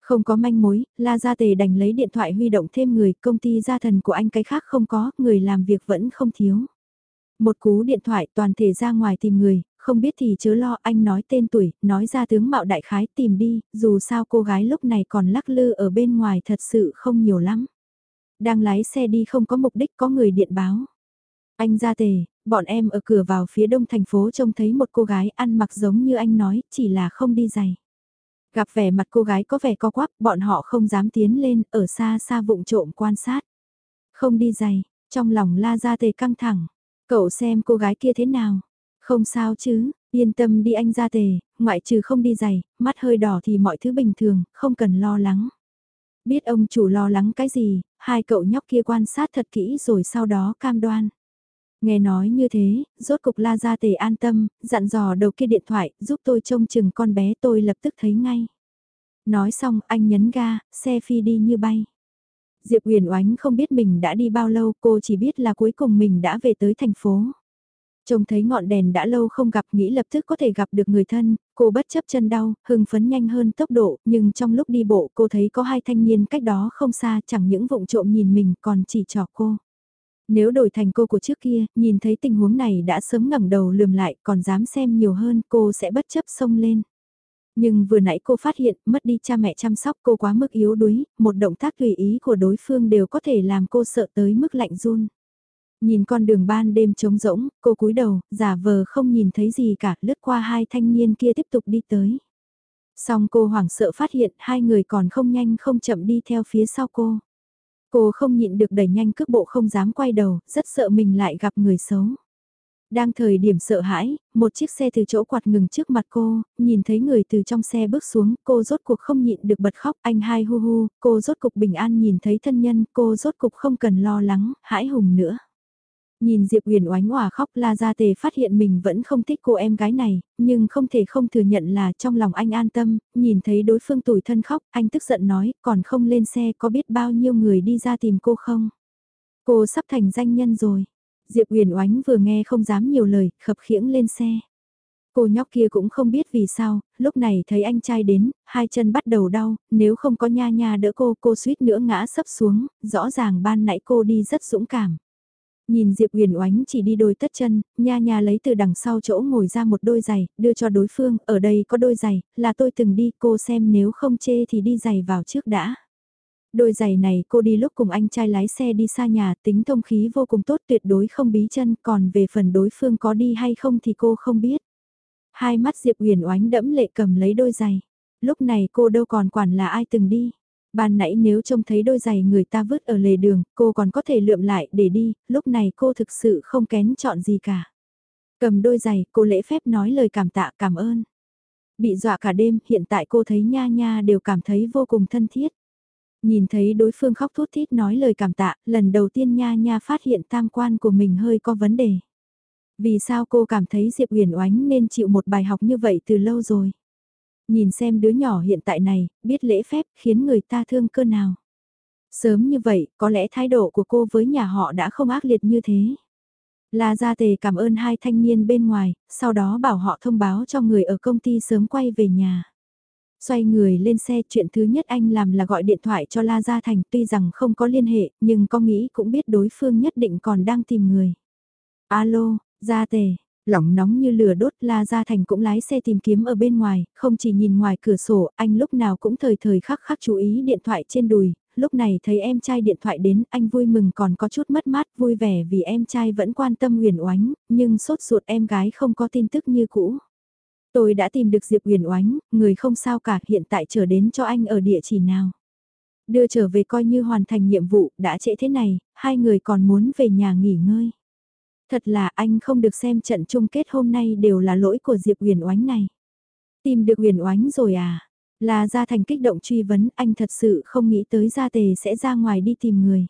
Không có manh mối, La Gia Tề đành lấy điện thoại huy động thêm người, công ty gia thần của anh cái khác không có, người làm việc vẫn không thiếu. Một cú điện thoại toàn thể ra ngoài tìm người, không biết thì chớ lo anh nói tên tuổi, nói ra tướng mạo đại khái tìm đi, dù sao cô gái lúc này còn lắc lư ở bên ngoài thật sự không nhiều lắm. Đang lái xe đi không có mục đích có người điện báo. Anh ra tề, bọn em ở cửa vào phía đông thành phố trông thấy một cô gái ăn mặc giống như anh nói, chỉ là không đi giày. Gặp vẻ mặt cô gái có vẻ co quắp, bọn họ không dám tiến lên, ở xa xa vụng trộm quan sát. Không đi giày, trong lòng la ra tề căng thẳng. Cậu xem cô gái kia thế nào? Không sao chứ, yên tâm đi anh ra tề, ngoại trừ không đi giày, mắt hơi đỏ thì mọi thứ bình thường, không cần lo lắng. Biết ông chủ lo lắng cái gì, hai cậu nhóc kia quan sát thật kỹ rồi sau đó cam đoan. Nghe nói như thế, rốt cục la ra tề an tâm, dặn dò đầu kia điện thoại, giúp tôi trông chừng con bé tôi lập tức thấy ngay. Nói xong anh nhấn ga, xe phi đi như bay. Diệp Huyền Oánh không biết mình đã đi bao lâu, cô chỉ biết là cuối cùng mình đã về tới thành phố. Trông thấy ngọn đèn đã lâu không gặp nghĩ lập tức có thể gặp được người thân, cô bất chấp chân đau, hưng phấn nhanh hơn tốc độ, nhưng trong lúc đi bộ cô thấy có hai thanh niên cách đó không xa chẳng những vụng trộm nhìn mình còn chỉ trỏ cô. Nếu đổi thành cô của trước kia, nhìn thấy tình huống này đã sớm ngẩng đầu lườm lại còn dám xem nhiều hơn cô sẽ bất chấp xông lên. Nhưng vừa nãy cô phát hiện mất đi cha mẹ chăm sóc cô quá mức yếu đuối, một động tác tùy ý của đối phương đều có thể làm cô sợ tới mức lạnh run. Nhìn con đường ban đêm trống rỗng, cô cúi đầu, giả vờ không nhìn thấy gì cả, lướt qua hai thanh niên kia tiếp tục đi tới. Xong cô hoảng sợ phát hiện hai người còn không nhanh không chậm đi theo phía sau cô. Cô không nhịn được đẩy nhanh cước bộ không dám quay đầu, rất sợ mình lại gặp người xấu. Đang thời điểm sợ hãi, một chiếc xe từ chỗ quạt ngừng trước mặt cô, nhìn thấy người từ trong xe bước xuống, cô rốt cuộc không nhịn được bật khóc, anh hai hu hu, cô rốt cuộc bình an nhìn thấy thân nhân, cô rốt cuộc không cần lo lắng, hãi hùng nữa. Nhìn Diệp Huyền oánh hòa khóc La ra Tề phát hiện mình vẫn không thích cô em gái này, nhưng không thể không thừa nhận là trong lòng anh an tâm, nhìn thấy đối phương tủi thân khóc, anh tức giận nói, còn không lên xe có biết bao nhiêu người đi ra tìm cô không? Cô sắp thành danh nhân rồi. Diệp Huyền Oánh vừa nghe không dám nhiều lời, khập khiễng lên xe. Cô nhóc kia cũng không biết vì sao, lúc này thấy anh trai đến, hai chân bắt đầu đau, nếu không có nha nha đỡ cô, cô suýt nữa ngã sấp xuống, rõ ràng ban nãy cô đi rất dũng cảm. Nhìn Diệp Huyền Oánh chỉ đi đôi tất chân, nha nha lấy từ đằng sau chỗ ngồi ra một đôi giày, đưa cho đối phương, ở đây có đôi giày, là tôi từng đi, cô xem nếu không chê thì đi giày vào trước đã. Đôi giày này cô đi lúc cùng anh trai lái xe đi xa nhà tính thông khí vô cùng tốt tuyệt đối không bí chân còn về phần đối phương có đi hay không thì cô không biết. Hai mắt Diệp Huyền oánh đẫm lệ cầm lấy đôi giày. Lúc này cô đâu còn quản là ai từng đi. Ban nãy nếu trông thấy đôi giày người ta vứt ở lề đường, cô còn có thể lượm lại để đi, lúc này cô thực sự không kén chọn gì cả. Cầm đôi giày, cô lễ phép nói lời cảm tạ cảm ơn. Bị dọa cả đêm, hiện tại cô thấy nha nha đều cảm thấy vô cùng thân thiết. Nhìn thấy đối phương khóc thút thít nói lời cảm tạ, lần đầu tiên nha nha phát hiện tam quan của mình hơi có vấn đề. Vì sao cô cảm thấy Diệp Huyền Oánh nên chịu một bài học như vậy từ lâu rồi? Nhìn xem đứa nhỏ hiện tại này, biết lễ phép khiến người ta thương cơ nào. Sớm như vậy, có lẽ thái độ của cô với nhà họ đã không ác liệt như thế. La Gia Tề cảm ơn hai thanh niên bên ngoài, sau đó bảo họ thông báo cho người ở công ty sớm quay về nhà. Xoay người lên xe chuyện thứ nhất anh làm là gọi điện thoại cho La Gia Thành tuy rằng không có liên hệ nhưng có nghĩ cũng biết đối phương nhất định còn đang tìm người. Alo, Gia Tề, lỏng nóng như lửa đốt La Gia Thành cũng lái xe tìm kiếm ở bên ngoài, không chỉ nhìn ngoài cửa sổ, anh lúc nào cũng thời thời khắc khắc chú ý điện thoại trên đùi, lúc này thấy em trai điện thoại đến, anh vui mừng còn có chút mất mát, vui vẻ vì em trai vẫn quan tâm huyền oánh, nhưng sốt ruột em gái không có tin tức như cũ. Tôi đã tìm được Diệp uyển oánh, người không sao cả, hiện tại trở đến cho anh ở địa chỉ nào. Đưa trở về coi như hoàn thành nhiệm vụ, đã trễ thế này, hai người còn muốn về nhà nghỉ ngơi. Thật là anh không được xem trận chung kết hôm nay đều là lỗi của Diệp uyển oánh này. Tìm được uyển oánh rồi à? Là Gia Thành kích động truy vấn anh thật sự không nghĩ tới Gia Tề sẽ ra ngoài đi tìm người.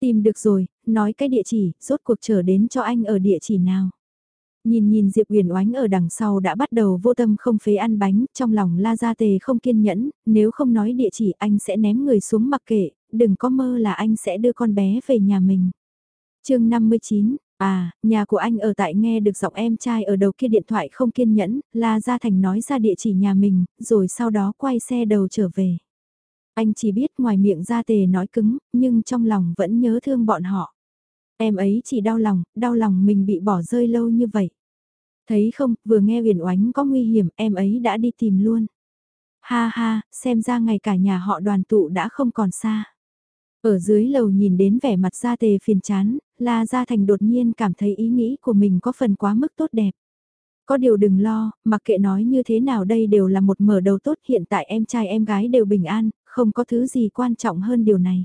Tìm được rồi, nói cái địa chỉ, rốt cuộc trở đến cho anh ở địa chỉ nào. Nhìn nhìn Diệp Uyển Oánh ở đằng sau đã bắt đầu vô tâm không phế ăn bánh, trong lòng La Gia Tề không kiên nhẫn, nếu không nói địa chỉ anh sẽ ném người xuống mặc kệ, đừng có mơ là anh sẽ đưa con bé về nhà mình. chương 59, À, nhà của anh ở tại nghe được giọng em trai ở đầu kia điện thoại không kiên nhẫn, La Gia Thành nói ra địa chỉ nhà mình, rồi sau đó quay xe đầu trở về. Anh chỉ biết ngoài miệng ra tề nói cứng, nhưng trong lòng vẫn nhớ thương bọn họ. Em ấy chỉ đau lòng, đau lòng mình bị bỏ rơi lâu như vậy. Thấy không, vừa nghe huyền oánh có nguy hiểm, em ấy đã đi tìm luôn. Ha ha, xem ra ngày cả nhà họ đoàn tụ đã không còn xa. Ở dưới lầu nhìn đến vẻ mặt gia tề phiền chán, La Gia Thành đột nhiên cảm thấy ý nghĩ của mình có phần quá mức tốt đẹp. Có điều đừng lo, mặc kệ nói như thế nào đây đều là một mở đầu tốt hiện tại em trai em gái đều bình an, không có thứ gì quan trọng hơn điều này.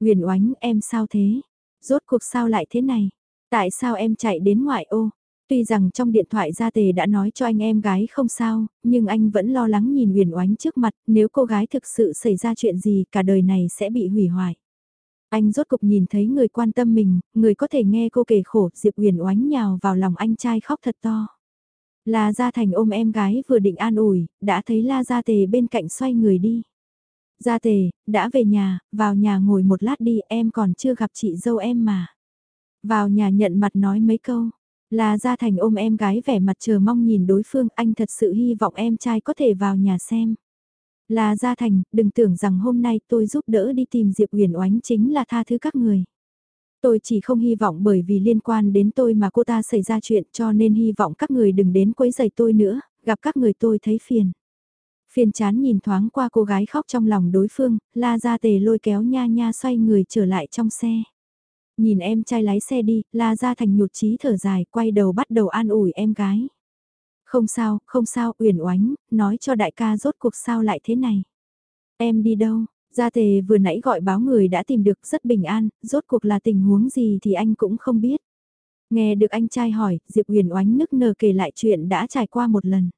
Huyền oánh em sao thế? Rốt cuộc sao lại thế này? Tại sao em chạy đến ngoại ô? Tuy rằng trong điện thoại gia tề đã nói cho anh em gái không sao, nhưng anh vẫn lo lắng nhìn huyền oánh trước mặt, nếu cô gái thực sự xảy ra chuyện gì cả đời này sẽ bị hủy hoại. Anh rốt cục nhìn thấy người quan tâm mình, người có thể nghe cô kể khổ, Diệp Huyền oánh nhào vào lòng anh trai khóc thật to. La Gia Thành ôm em gái vừa định an ủi, đã thấy La Gia Tề bên cạnh xoay người đi. Gia Tề, đã về nhà, vào nhà ngồi một lát đi, em còn chưa gặp chị dâu em mà. Vào nhà nhận mặt nói mấy câu. là Gia Thành ôm em gái vẻ mặt chờ mong nhìn đối phương, anh thật sự hy vọng em trai có thể vào nhà xem. Là Gia Thành, đừng tưởng rằng hôm nay tôi giúp đỡ đi tìm Diệp Huyền Oánh chính là tha thứ các người. Tôi chỉ không hy vọng bởi vì liên quan đến tôi mà cô ta xảy ra chuyện cho nên hy vọng các người đừng đến quấy giày tôi nữa, gặp các người tôi thấy phiền. Phiền chán nhìn thoáng qua cô gái khóc trong lòng đối phương, la ra tề lôi kéo nha nha xoay người trở lại trong xe. Nhìn em trai lái xe đi, la ra thành nhụt chí thở dài, quay đầu bắt đầu an ủi em gái. Không sao, không sao, uyển oánh, nói cho đại ca rốt cuộc sao lại thế này. Em đi đâu? Gia tề vừa nãy gọi báo người đã tìm được rất bình an, rốt cuộc là tình huống gì thì anh cũng không biết. Nghe được anh trai hỏi, Diệp Huyền oánh nức nở kể lại chuyện đã trải qua một lần.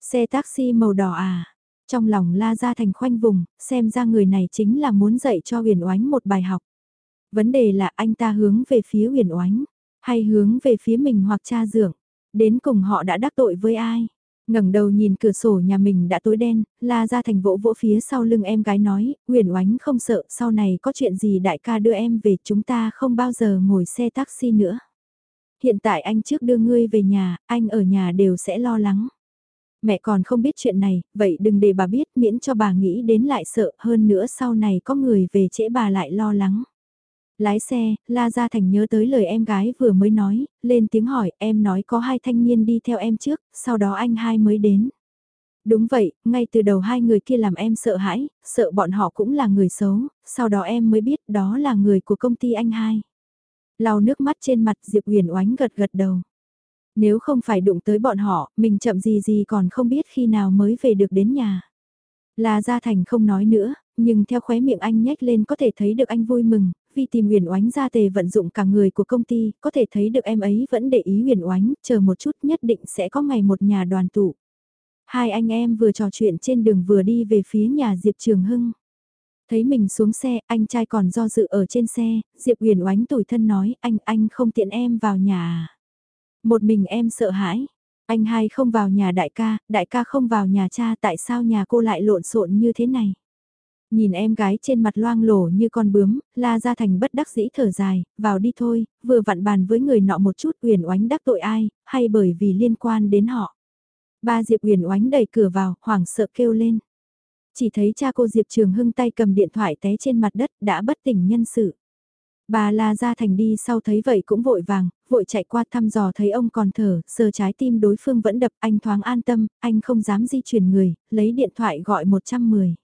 Xe taxi màu đỏ à? Trong lòng la ra thành khoanh vùng, xem ra người này chính là muốn dạy cho huyền oánh một bài học. Vấn đề là anh ta hướng về phía huyền oánh, hay hướng về phía mình hoặc cha dượng. Đến cùng họ đã đắc tội với ai? ngẩng đầu nhìn cửa sổ nhà mình đã tối đen, la ra thành vỗ vỗ phía sau lưng em gái nói, huyền oánh không sợ, sau này có chuyện gì đại ca đưa em về chúng ta không bao giờ ngồi xe taxi nữa. Hiện tại anh trước đưa ngươi về nhà, anh ở nhà đều sẽ lo lắng. Mẹ còn không biết chuyện này, vậy đừng để bà biết miễn cho bà nghĩ đến lại sợ hơn nữa sau này có người về trễ bà lại lo lắng. Lái xe, La Gia Thành nhớ tới lời em gái vừa mới nói, lên tiếng hỏi em nói có hai thanh niên đi theo em trước, sau đó anh hai mới đến. Đúng vậy, ngay từ đầu hai người kia làm em sợ hãi, sợ bọn họ cũng là người xấu, sau đó em mới biết đó là người của công ty anh hai. Lau nước mắt trên mặt Diệp Huyền oánh gật gật đầu. Nếu không phải đụng tới bọn họ, mình chậm gì gì còn không biết khi nào mới về được đến nhà. La Gia Thành không nói nữa, nhưng theo khóe miệng anh nhếch lên có thể thấy được anh vui mừng, vì tìm huyền oánh ra tề vận dụng cả người của công ty, có thể thấy được em ấy vẫn để ý huyền oánh, chờ một chút nhất định sẽ có ngày một nhà đoàn tụ. Hai anh em vừa trò chuyện trên đường vừa đi về phía nhà Diệp Trường Hưng. Thấy mình xuống xe, anh trai còn do dự ở trên xe, Diệp huyền oánh tủi thân nói, anh, anh không tiện em vào nhà à? Một mình em sợ hãi. Anh hai không vào nhà đại ca, đại ca không vào nhà cha, tại sao nhà cô lại lộn xộn như thế này? Nhìn em gái trên mặt loang lổ như con bướm, la ra thành bất đắc dĩ thở dài, vào đi thôi, vừa vặn bàn với người nọ một chút uyển oánh đắc tội ai, hay bởi vì liên quan đến họ. Ba Diệp uyển oánh đẩy cửa vào, hoảng sợ kêu lên. Chỉ thấy cha cô Diệp Trường Hưng tay cầm điện thoại té trên mặt đất đã bất tỉnh nhân sự. Bà La Gia Thành đi sau thấy vậy cũng vội vàng, vội chạy qua thăm dò thấy ông còn thở, sờ trái tim đối phương vẫn đập, anh thoáng an tâm, anh không dám di chuyển người, lấy điện thoại gọi 110.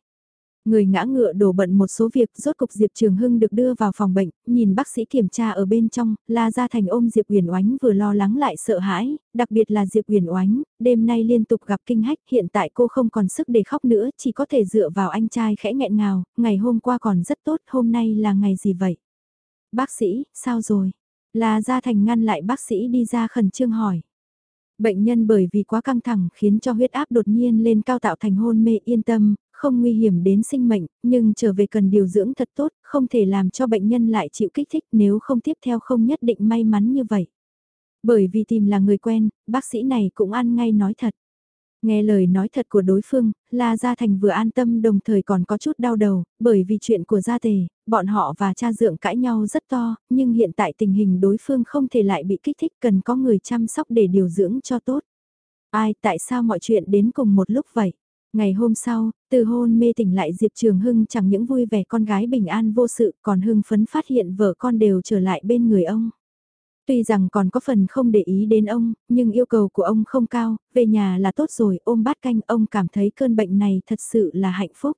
Người ngã ngựa đổ bận một số việc, rốt cục Diệp Trường Hưng được đưa vào phòng bệnh, nhìn bác sĩ kiểm tra ở bên trong, La Gia Thành ôm Diệp Uyển Oánh vừa lo lắng lại sợ hãi, đặc biệt là Diệp Uyển Oánh, đêm nay liên tục gặp kinh hách, hiện tại cô không còn sức để khóc nữa, chỉ có thể dựa vào anh trai khẽ nghẹn ngào, ngày hôm qua còn rất tốt, hôm nay là ngày gì vậy? Bác sĩ, sao rồi? là Gia Thành ngăn lại bác sĩ đi ra khẩn trương hỏi. Bệnh nhân bởi vì quá căng thẳng khiến cho huyết áp đột nhiên lên cao tạo thành hôn mê yên tâm, không nguy hiểm đến sinh mệnh, nhưng trở về cần điều dưỡng thật tốt, không thể làm cho bệnh nhân lại chịu kích thích nếu không tiếp theo không nhất định may mắn như vậy. Bởi vì tìm là người quen, bác sĩ này cũng ăn ngay nói thật. Nghe lời nói thật của đối phương, La Gia Thành vừa an tâm đồng thời còn có chút đau đầu, bởi vì chuyện của gia tề, bọn họ và cha dượng cãi nhau rất to, nhưng hiện tại tình hình đối phương không thể lại bị kích thích cần có người chăm sóc để điều dưỡng cho tốt. Ai tại sao mọi chuyện đến cùng một lúc vậy? Ngày hôm sau, từ hôn mê tỉnh lại Diệp Trường Hưng chẳng những vui vẻ con gái bình an vô sự còn hưng phấn phát hiện vợ con đều trở lại bên người ông. Tuy rằng còn có phần không để ý đến ông, nhưng yêu cầu của ông không cao, về nhà là tốt rồi, ôm bát canh ông cảm thấy cơn bệnh này thật sự là hạnh phúc.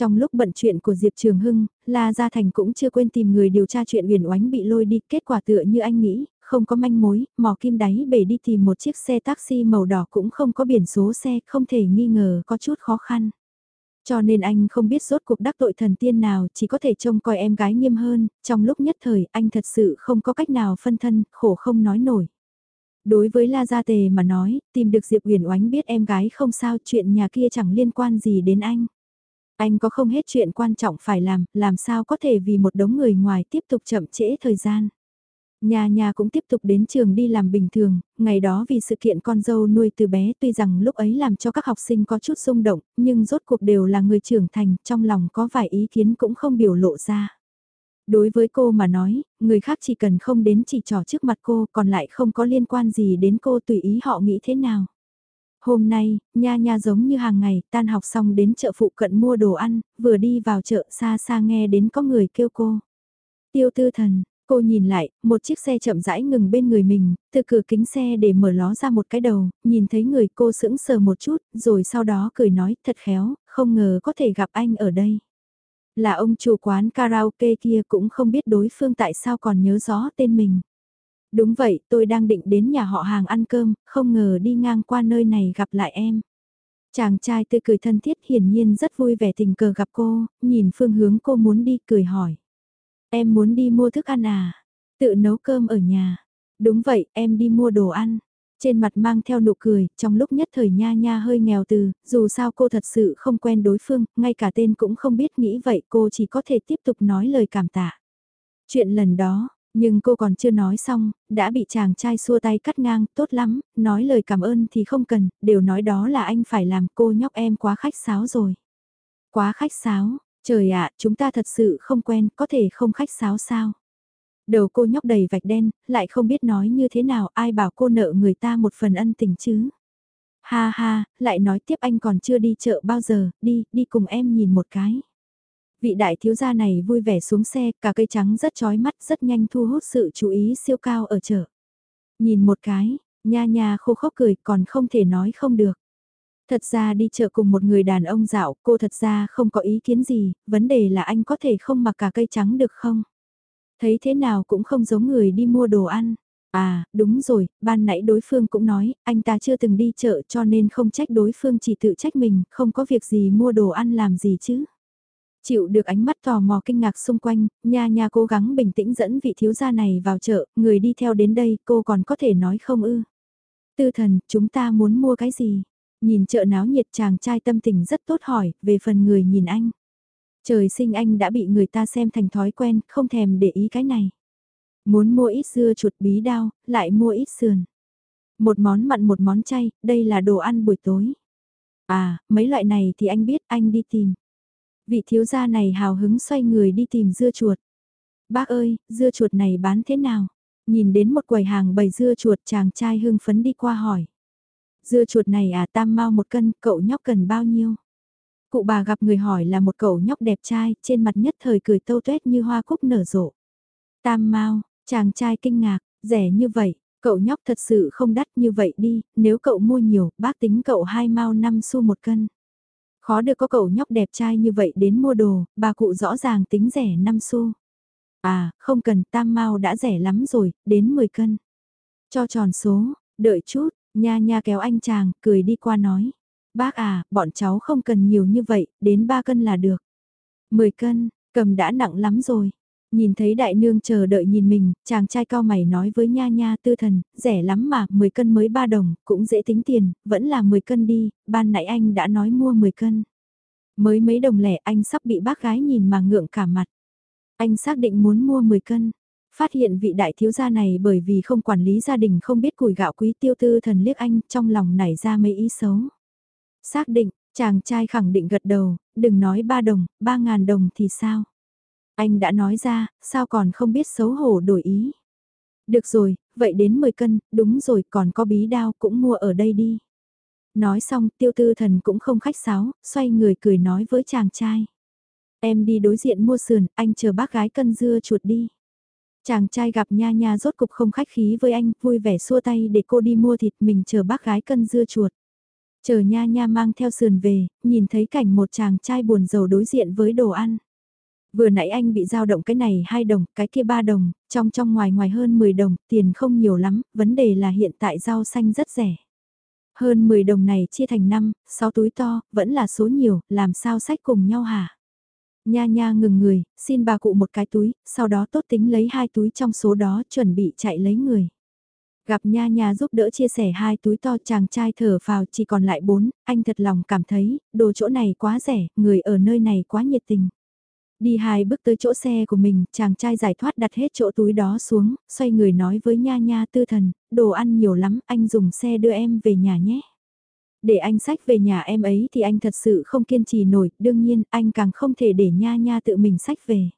Trong lúc bận chuyện của Diệp Trường Hưng, La Gia Thành cũng chưa quên tìm người điều tra chuyện huyền oánh bị lôi đi, kết quả tựa như anh nghĩ, không có manh mối, mò kim đáy bể đi tìm một chiếc xe taxi màu đỏ cũng không có biển số xe, không thể nghi ngờ có chút khó khăn. Cho nên anh không biết rốt cuộc đắc tội thần tiên nào, chỉ có thể trông coi em gái nghiêm hơn, trong lúc nhất thời anh thật sự không có cách nào phân thân, khổ không nói nổi. Đối với La Gia Tề mà nói, tìm được Diệp Huyền Oánh biết em gái không sao chuyện nhà kia chẳng liên quan gì đến anh. Anh có không hết chuyện quan trọng phải làm, làm sao có thể vì một đống người ngoài tiếp tục chậm trễ thời gian. Nhà nhà cũng tiếp tục đến trường đi làm bình thường, ngày đó vì sự kiện con dâu nuôi từ bé tuy rằng lúc ấy làm cho các học sinh có chút xung động, nhưng rốt cuộc đều là người trưởng thành, trong lòng có vài ý kiến cũng không biểu lộ ra. Đối với cô mà nói, người khác chỉ cần không đến chỉ trò trước mặt cô còn lại không có liên quan gì đến cô tùy ý họ nghĩ thế nào. Hôm nay, nha nha giống như hàng ngày, tan học xong đến chợ phụ cận mua đồ ăn, vừa đi vào chợ xa xa nghe đến có người kêu cô. Tiêu tư thần, Cô nhìn lại, một chiếc xe chậm rãi ngừng bên người mình, từ cửa kính xe để mở ló ra một cái đầu, nhìn thấy người cô sững sờ một chút, rồi sau đó cười nói thật khéo, không ngờ có thể gặp anh ở đây. Là ông chủ quán karaoke kia cũng không biết đối phương tại sao còn nhớ rõ tên mình. Đúng vậy, tôi đang định đến nhà họ hàng ăn cơm, không ngờ đi ngang qua nơi này gặp lại em. Chàng trai tươi cười thân thiết hiển nhiên rất vui vẻ tình cờ gặp cô, nhìn phương hướng cô muốn đi cười hỏi. Em muốn đi mua thức ăn à? Tự nấu cơm ở nhà. Đúng vậy, em đi mua đồ ăn. Trên mặt mang theo nụ cười, trong lúc nhất thời nha nha hơi nghèo từ, dù sao cô thật sự không quen đối phương, ngay cả tên cũng không biết nghĩ vậy cô chỉ có thể tiếp tục nói lời cảm tạ. Chuyện lần đó, nhưng cô còn chưa nói xong, đã bị chàng trai xua tay cắt ngang, tốt lắm, nói lời cảm ơn thì không cần, đều nói đó là anh phải làm cô nhóc em quá khách sáo rồi. Quá khách sáo, Trời ạ, chúng ta thật sự không quen, có thể không khách sáo sao? Đầu cô nhóc đầy vạch đen, lại không biết nói như thế nào, ai bảo cô nợ người ta một phần ân tình chứ? Ha ha, lại nói tiếp anh còn chưa đi chợ bao giờ, đi, đi cùng em nhìn một cái. Vị đại thiếu gia này vui vẻ xuống xe, cả cây trắng rất chói mắt, rất nhanh thu hút sự chú ý siêu cao ở chợ. Nhìn một cái, nha nha khô khốc cười còn không thể nói không được. Thật ra đi chợ cùng một người đàn ông dạo, cô thật ra không có ý kiến gì, vấn đề là anh có thể không mặc cả cây trắng được không? Thấy thế nào cũng không giống người đi mua đồ ăn. À, đúng rồi, ban nãy đối phương cũng nói, anh ta chưa từng đi chợ cho nên không trách đối phương chỉ tự trách mình, không có việc gì mua đồ ăn làm gì chứ. Chịu được ánh mắt tò mò kinh ngạc xung quanh, nha nha cố gắng bình tĩnh dẫn vị thiếu gia này vào chợ, người đi theo đến đây cô còn có thể nói không ư. Tư thần, chúng ta muốn mua cái gì? Nhìn chợ náo nhiệt chàng trai tâm tình rất tốt hỏi, về phần người nhìn anh. Trời sinh anh đã bị người ta xem thành thói quen, không thèm để ý cái này. Muốn mua ít dưa chuột bí đao, lại mua ít sườn. Một món mặn một món chay, đây là đồ ăn buổi tối. À, mấy loại này thì anh biết, anh đi tìm. Vị thiếu gia này hào hứng xoay người đi tìm dưa chuột. Bác ơi, dưa chuột này bán thế nào? Nhìn đến một quầy hàng bày dưa chuột chàng trai hưng phấn đi qua hỏi. Dưa chuột này à tam mau một cân, cậu nhóc cần bao nhiêu? Cụ bà gặp người hỏi là một cậu nhóc đẹp trai, trên mặt nhất thời cười tâu tuét như hoa cúc nở rộ. Tam mau, chàng trai kinh ngạc, rẻ như vậy, cậu nhóc thật sự không đắt như vậy đi, nếu cậu mua nhiều, bác tính cậu hai mau năm xu một cân. Khó được có cậu nhóc đẹp trai như vậy đến mua đồ, bà cụ rõ ràng tính rẻ năm xu. À, không cần, tam mau đã rẻ lắm rồi, đến 10 cân. Cho tròn số, đợi chút, nha nha kéo anh chàng, cười đi qua nói. Bác à, bọn cháu không cần nhiều như vậy, đến 3 cân là được. 10 cân, cầm đã nặng lắm rồi. Nhìn thấy đại nương chờ đợi nhìn mình, chàng trai cao mày nói với nha nha tư thần, rẻ lắm mà, 10 cân mới 3 đồng, cũng dễ tính tiền, vẫn là 10 cân đi, ban nãy anh đã nói mua 10 cân. Mới mấy đồng lẻ anh sắp bị bác gái nhìn mà ngượng cả mặt. Anh xác định muốn mua 10 cân. Phát hiện vị đại thiếu gia này bởi vì không quản lý gia đình không biết củi gạo quý tiêu tư thần liếc anh trong lòng nảy ra mấy ý xấu. Xác định, chàng trai khẳng định gật đầu, đừng nói ba đồng, ba ngàn đồng thì sao? Anh đã nói ra, sao còn không biết xấu hổ đổi ý? Được rồi, vậy đến 10 cân, đúng rồi còn có bí đao cũng mua ở đây đi. Nói xong tiêu tư thần cũng không khách sáo, xoay người cười nói với chàng trai. Em đi đối diện mua sườn, anh chờ bác gái cân dưa chuột đi. Chàng trai gặp nha nha rốt cục không khách khí với anh, vui vẻ xua tay để cô đi mua thịt mình chờ bác gái cân dưa chuột. Chờ nha nha mang theo sườn về, nhìn thấy cảnh một chàng trai buồn rầu đối diện với đồ ăn. Vừa nãy anh bị giao động cái này 2 đồng, cái kia 3 đồng, trong trong ngoài ngoài hơn 10 đồng, tiền không nhiều lắm, vấn đề là hiện tại rau xanh rất rẻ. Hơn 10 đồng này chia thành 5, 6 túi to, vẫn là số nhiều, làm sao sách cùng nhau hả? Nha nha ngừng người, xin bà cụ một cái túi, sau đó tốt tính lấy hai túi trong số đó chuẩn bị chạy lấy người. Gặp nha nha giúp đỡ chia sẻ hai túi to chàng trai thở vào chỉ còn lại bốn, anh thật lòng cảm thấy, đồ chỗ này quá rẻ, người ở nơi này quá nhiệt tình. Đi hai bước tới chỗ xe của mình, chàng trai giải thoát đặt hết chỗ túi đó xuống, xoay người nói với nha nha tư thần, đồ ăn nhiều lắm, anh dùng xe đưa em về nhà nhé. Để anh sách về nhà em ấy thì anh thật sự không kiên trì nổi, đương nhiên anh càng không thể để nha nha tự mình sách về.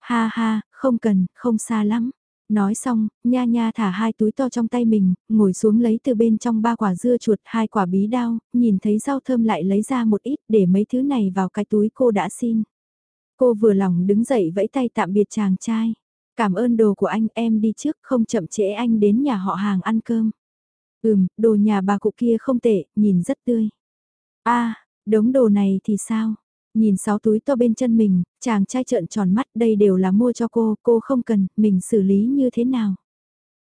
Ha ha, không cần, không xa lắm. Nói xong, nha nha thả hai túi to trong tay mình, ngồi xuống lấy từ bên trong ba quả dưa chuột hai quả bí đao, nhìn thấy rau thơm lại lấy ra một ít để mấy thứ này vào cái túi cô đã xin. Cô vừa lòng đứng dậy vẫy tay tạm biệt chàng trai. Cảm ơn đồ của anh em đi trước không chậm trễ anh đến nhà họ hàng ăn cơm. Ừm, đồ nhà bà cụ kia không tệ, nhìn rất tươi. a đống đồ này thì sao? Nhìn sáu túi to bên chân mình, chàng trai trợn tròn mắt đây đều là mua cho cô, cô không cần, mình xử lý như thế nào?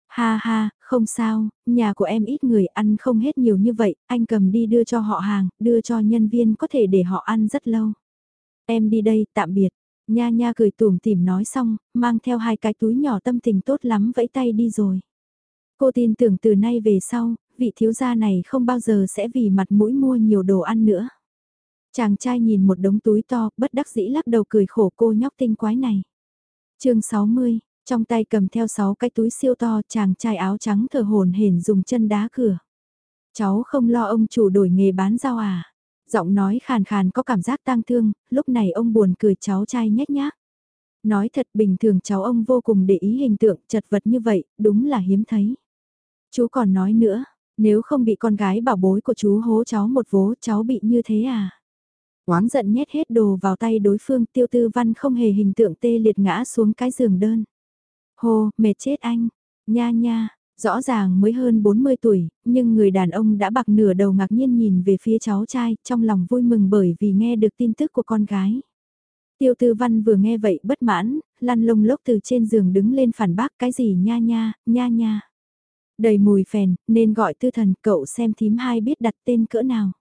Ha ha, không sao, nhà của em ít người ăn không hết nhiều như vậy, anh cầm đi đưa cho họ hàng, đưa cho nhân viên có thể để họ ăn rất lâu. Em đi đây, tạm biệt. Nha nha cười tủm tỉm nói xong, mang theo hai cái túi nhỏ tâm tình tốt lắm vẫy tay đi rồi. Cô tin tưởng từ nay về sau, vị thiếu gia này không bao giờ sẽ vì mặt mũi mua nhiều đồ ăn nữa. Chàng trai nhìn một đống túi to, bất đắc dĩ lắc đầu cười khổ cô nhóc tinh quái này. chương 60, trong tay cầm theo 6 cái túi siêu to, chàng trai áo trắng thở hồn hển dùng chân đá cửa. Cháu không lo ông chủ đổi nghề bán rau à? Giọng nói khàn khàn có cảm giác tang thương, lúc này ông buồn cười cháu trai nhếch nhác. Nói thật bình thường cháu ông vô cùng để ý hình tượng chật vật như vậy, đúng là hiếm thấy. Chú còn nói nữa, nếu không bị con gái bảo bối của chú hố cháu một vố cháu bị như thế à? Oán giận nhét hết đồ vào tay đối phương tiêu tư văn không hề hình tượng tê liệt ngã xuống cái giường đơn. Hồ, mệt chết anh, nha nha, rõ ràng mới hơn 40 tuổi, nhưng người đàn ông đã bạc nửa đầu ngạc nhiên nhìn về phía cháu trai, trong lòng vui mừng bởi vì nghe được tin tức của con gái. Tiêu tư văn vừa nghe vậy bất mãn, lăn lông lốc từ trên giường đứng lên phản bác cái gì nha nha, nha nha. Đầy mùi phèn, nên gọi tư thần cậu xem thím hai biết đặt tên cỡ nào.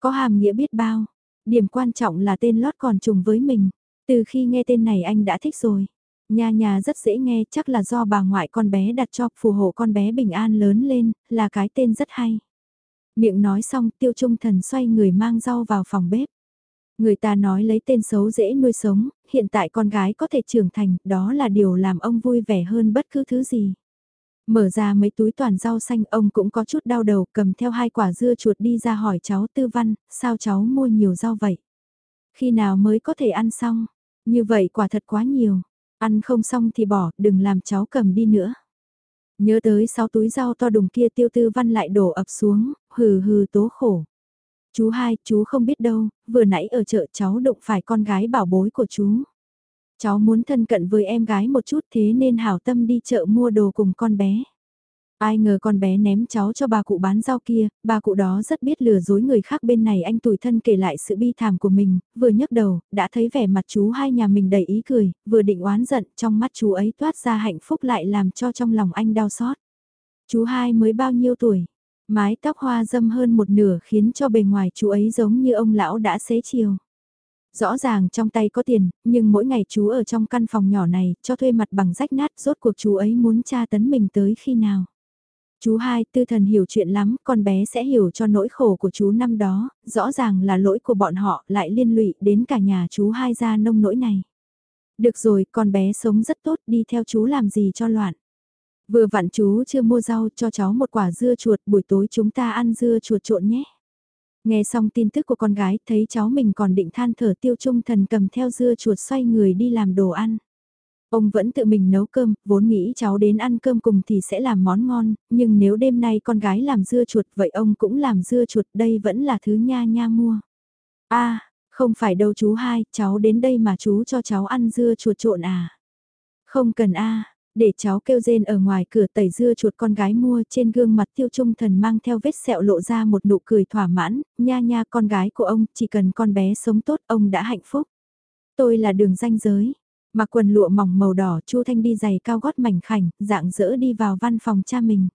Có hàm nghĩa biết bao, điểm quan trọng là tên lót còn trùng với mình. Từ khi nghe tên này anh đã thích rồi. nhà nhà rất dễ nghe chắc là do bà ngoại con bé đặt cho phù hộ con bé bình an lớn lên, là cái tên rất hay. Miệng nói xong tiêu trung thần xoay người mang rau vào phòng bếp. Người ta nói lấy tên xấu dễ nuôi sống, hiện tại con gái có thể trưởng thành, đó là điều làm ông vui vẻ hơn bất cứ thứ gì. Mở ra mấy túi toàn rau xanh ông cũng có chút đau đầu cầm theo hai quả dưa chuột đi ra hỏi cháu tư văn, sao cháu mua nhiều rau vậy? Khi nào mới có thể ăn xong? Như vậy quả thật quá nhiều. Ăn không xong thì bỏ, đừng làm cháu cầm đi nữa. Nhớ tới sáu túi rau to đùng kia tiêu tư văn lại đổ ập xuống, hừ hừ tố khổ. Chú hai, chú không biết đâu, vừa nãy ở chợ cháu đụng phải con gái bảo bối của chú. Cháu muốn thân cận với em gái một chút thế nên hảo tâm đi chợ mua đồ cùng con bé. Ai ngờ con bé ném cháu cho bà cụ bán rau kia, bà cụ đó rất biết lừa dối người khác bên này anh tủi thân kể lại sự bi thảm của mình, vừa nhấc đầu, đã thấy vẻ mặt chú hai nhà mình đầy ý cười, vừa định oán giận, trong mắt chú ấy toát ra hạnh phúc lại làm cho trong lòng anh đau xót. Chú hai mới bao nhiêu tuổi, mái tóc hoa dâm hơn một nửa khiến cho bề ngoài chú ấy giống như ông lão đã xế chiều. Rõ ràng trong tay có tiền, nhưng mỗi ngày chú ở trong căn phòng nhỏ này, cho thuê mặt bằng rách nát, rốt cuộc chú ấy muốn tra tấn mình tới khi nào. Chú hai, tư thần hiểu chuyện lắm, con bé sẽ hiểu cho nỗi khổ của chú năm đó, rõ ràng là lỗi của bọn họ lại liên lụy đến cả nhà chú hai ra nông nỗi này. Được rồi, con bé sống rất tốt, đi theo chú làm gì cho loạn. Vừa vặn chú chưa mua rau cho cháu một quả dưa chuột, buổi tối chúng ta ăn dưa chuột trộn nhé. Nghe xong tin tức của con gái, thấy cháu mình còn định than thở tiêu trung thần cầm theo dưa chuột xoay người đi làm đồ ăn. Ông vẫn tự mình nấu cơm, vốn nghĩ cháu đến ăn cơm cùng thì sẽ làm món ngon, nhưng nếu đêm nay con gái làm dưa chuột vậy ông cũng làm dưa chuột, đây vẫn là thứ nha nha mua. a không phải đâu chú hai, cháu đến đây mà chú cho cháu ăn dưa chuột trộn à. Không cần a để cháu kêu rên ở ngoài cửa tẩy dưa chuột con gái mua trên gương mặt tiêu trung thần mang theo vết sẹo lộ ra một nụ cười thỏa mãn, nha nha con gái của ông, chỉ cần con bé sống tốt ông đã hạnh phúc. Tôi là đường danh giới, Mặc quần lụa mỏng màu đỏ, Chu Thanh đi giày cao gót mảnh khảnh, dạng dỡ đi vào văn phòng cha mình.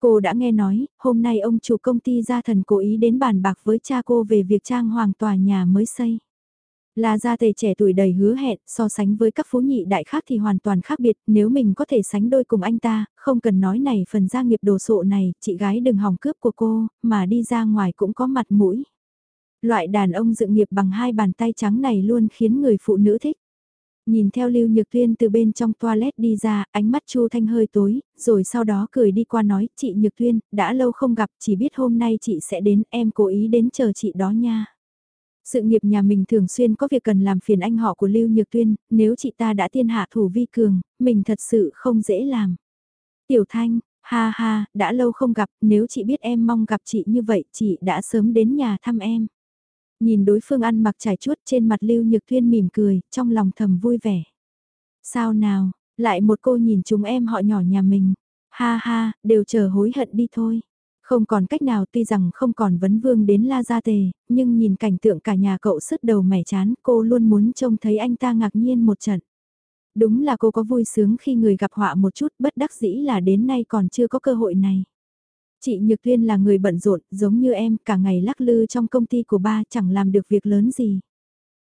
Cô đã nghe nói, hôm nay ông chủ công ty gia thần cố ý đến bàn bạc với cha cô về việc trang hoàng tòa nhà mới xây. Là gia tề trẻ tuổi đầy hứa hẹn, so sánh với các phú nhị đại khác thì hoàn toàn khác biệt, nếu mình có thể sánh đôi cùng anh ta, không cần nói này phần gia nghiệp đồ sộ này, chị gái đừng hỏng cướp của cô, mà đi ra ngoài cũng có mặt mũi. Loại đàn ông dựng nghiệp bằng hai bàn tay trắng này luôn khiến người phụ nữ thích. Nhìn theo Lưu Nhược Tuyên từ bên trong toilet đi ra, ánh mắt Chu Thanh hơi tối, rồi sau đó cười đi qua nói, chị Nhược Tuyên, đã lâu không gặp, chỉ biết hôm nay chị sẽ đến, em cố ý đến chờ chị đó nha. Sự nghiệp nhà mình thường xuyên có việc cần làm phiền anh họ của Lưu Nhược Tuyên, nếu chị ta đã tiên hạ thủ vi cường, mình thật sự không dễ làm. Tiểu Thanh, ha ha, đã lâu không gặp, nếu chị biết em mong gặp chị như vậy, chị đã sớm đến nhà thăm em. Nhìn đối phương ăn mặc trải chuốt trên mặt Lưu Nhược Thuyên mỉm cười, trong lòng thầm vui vẻ. Sao nào, lại một cô nhìn chúng em họ nhỏ nhà mình. Ha ha, đều chờ hối hận đi thôi. Không còn cách nào tuy rằng không còn vấn vương đến La Gia Tề, nhưng nhìn cảnh tượng cả nhà cậu sứt đầu mẻ chán cô luôn muốn trông thấy anh ta ngạc nhiên một trận. Đúng là cô có vui sướng khi người gặp họa một chút bất đắc dĩ là đến nay còn chưa có cơ hội này. Chị Nhược Tuyên là người bận rộn, giống như em, cả ngày lắc lư trong công ty của ba chẳng làm được việc lớn gì.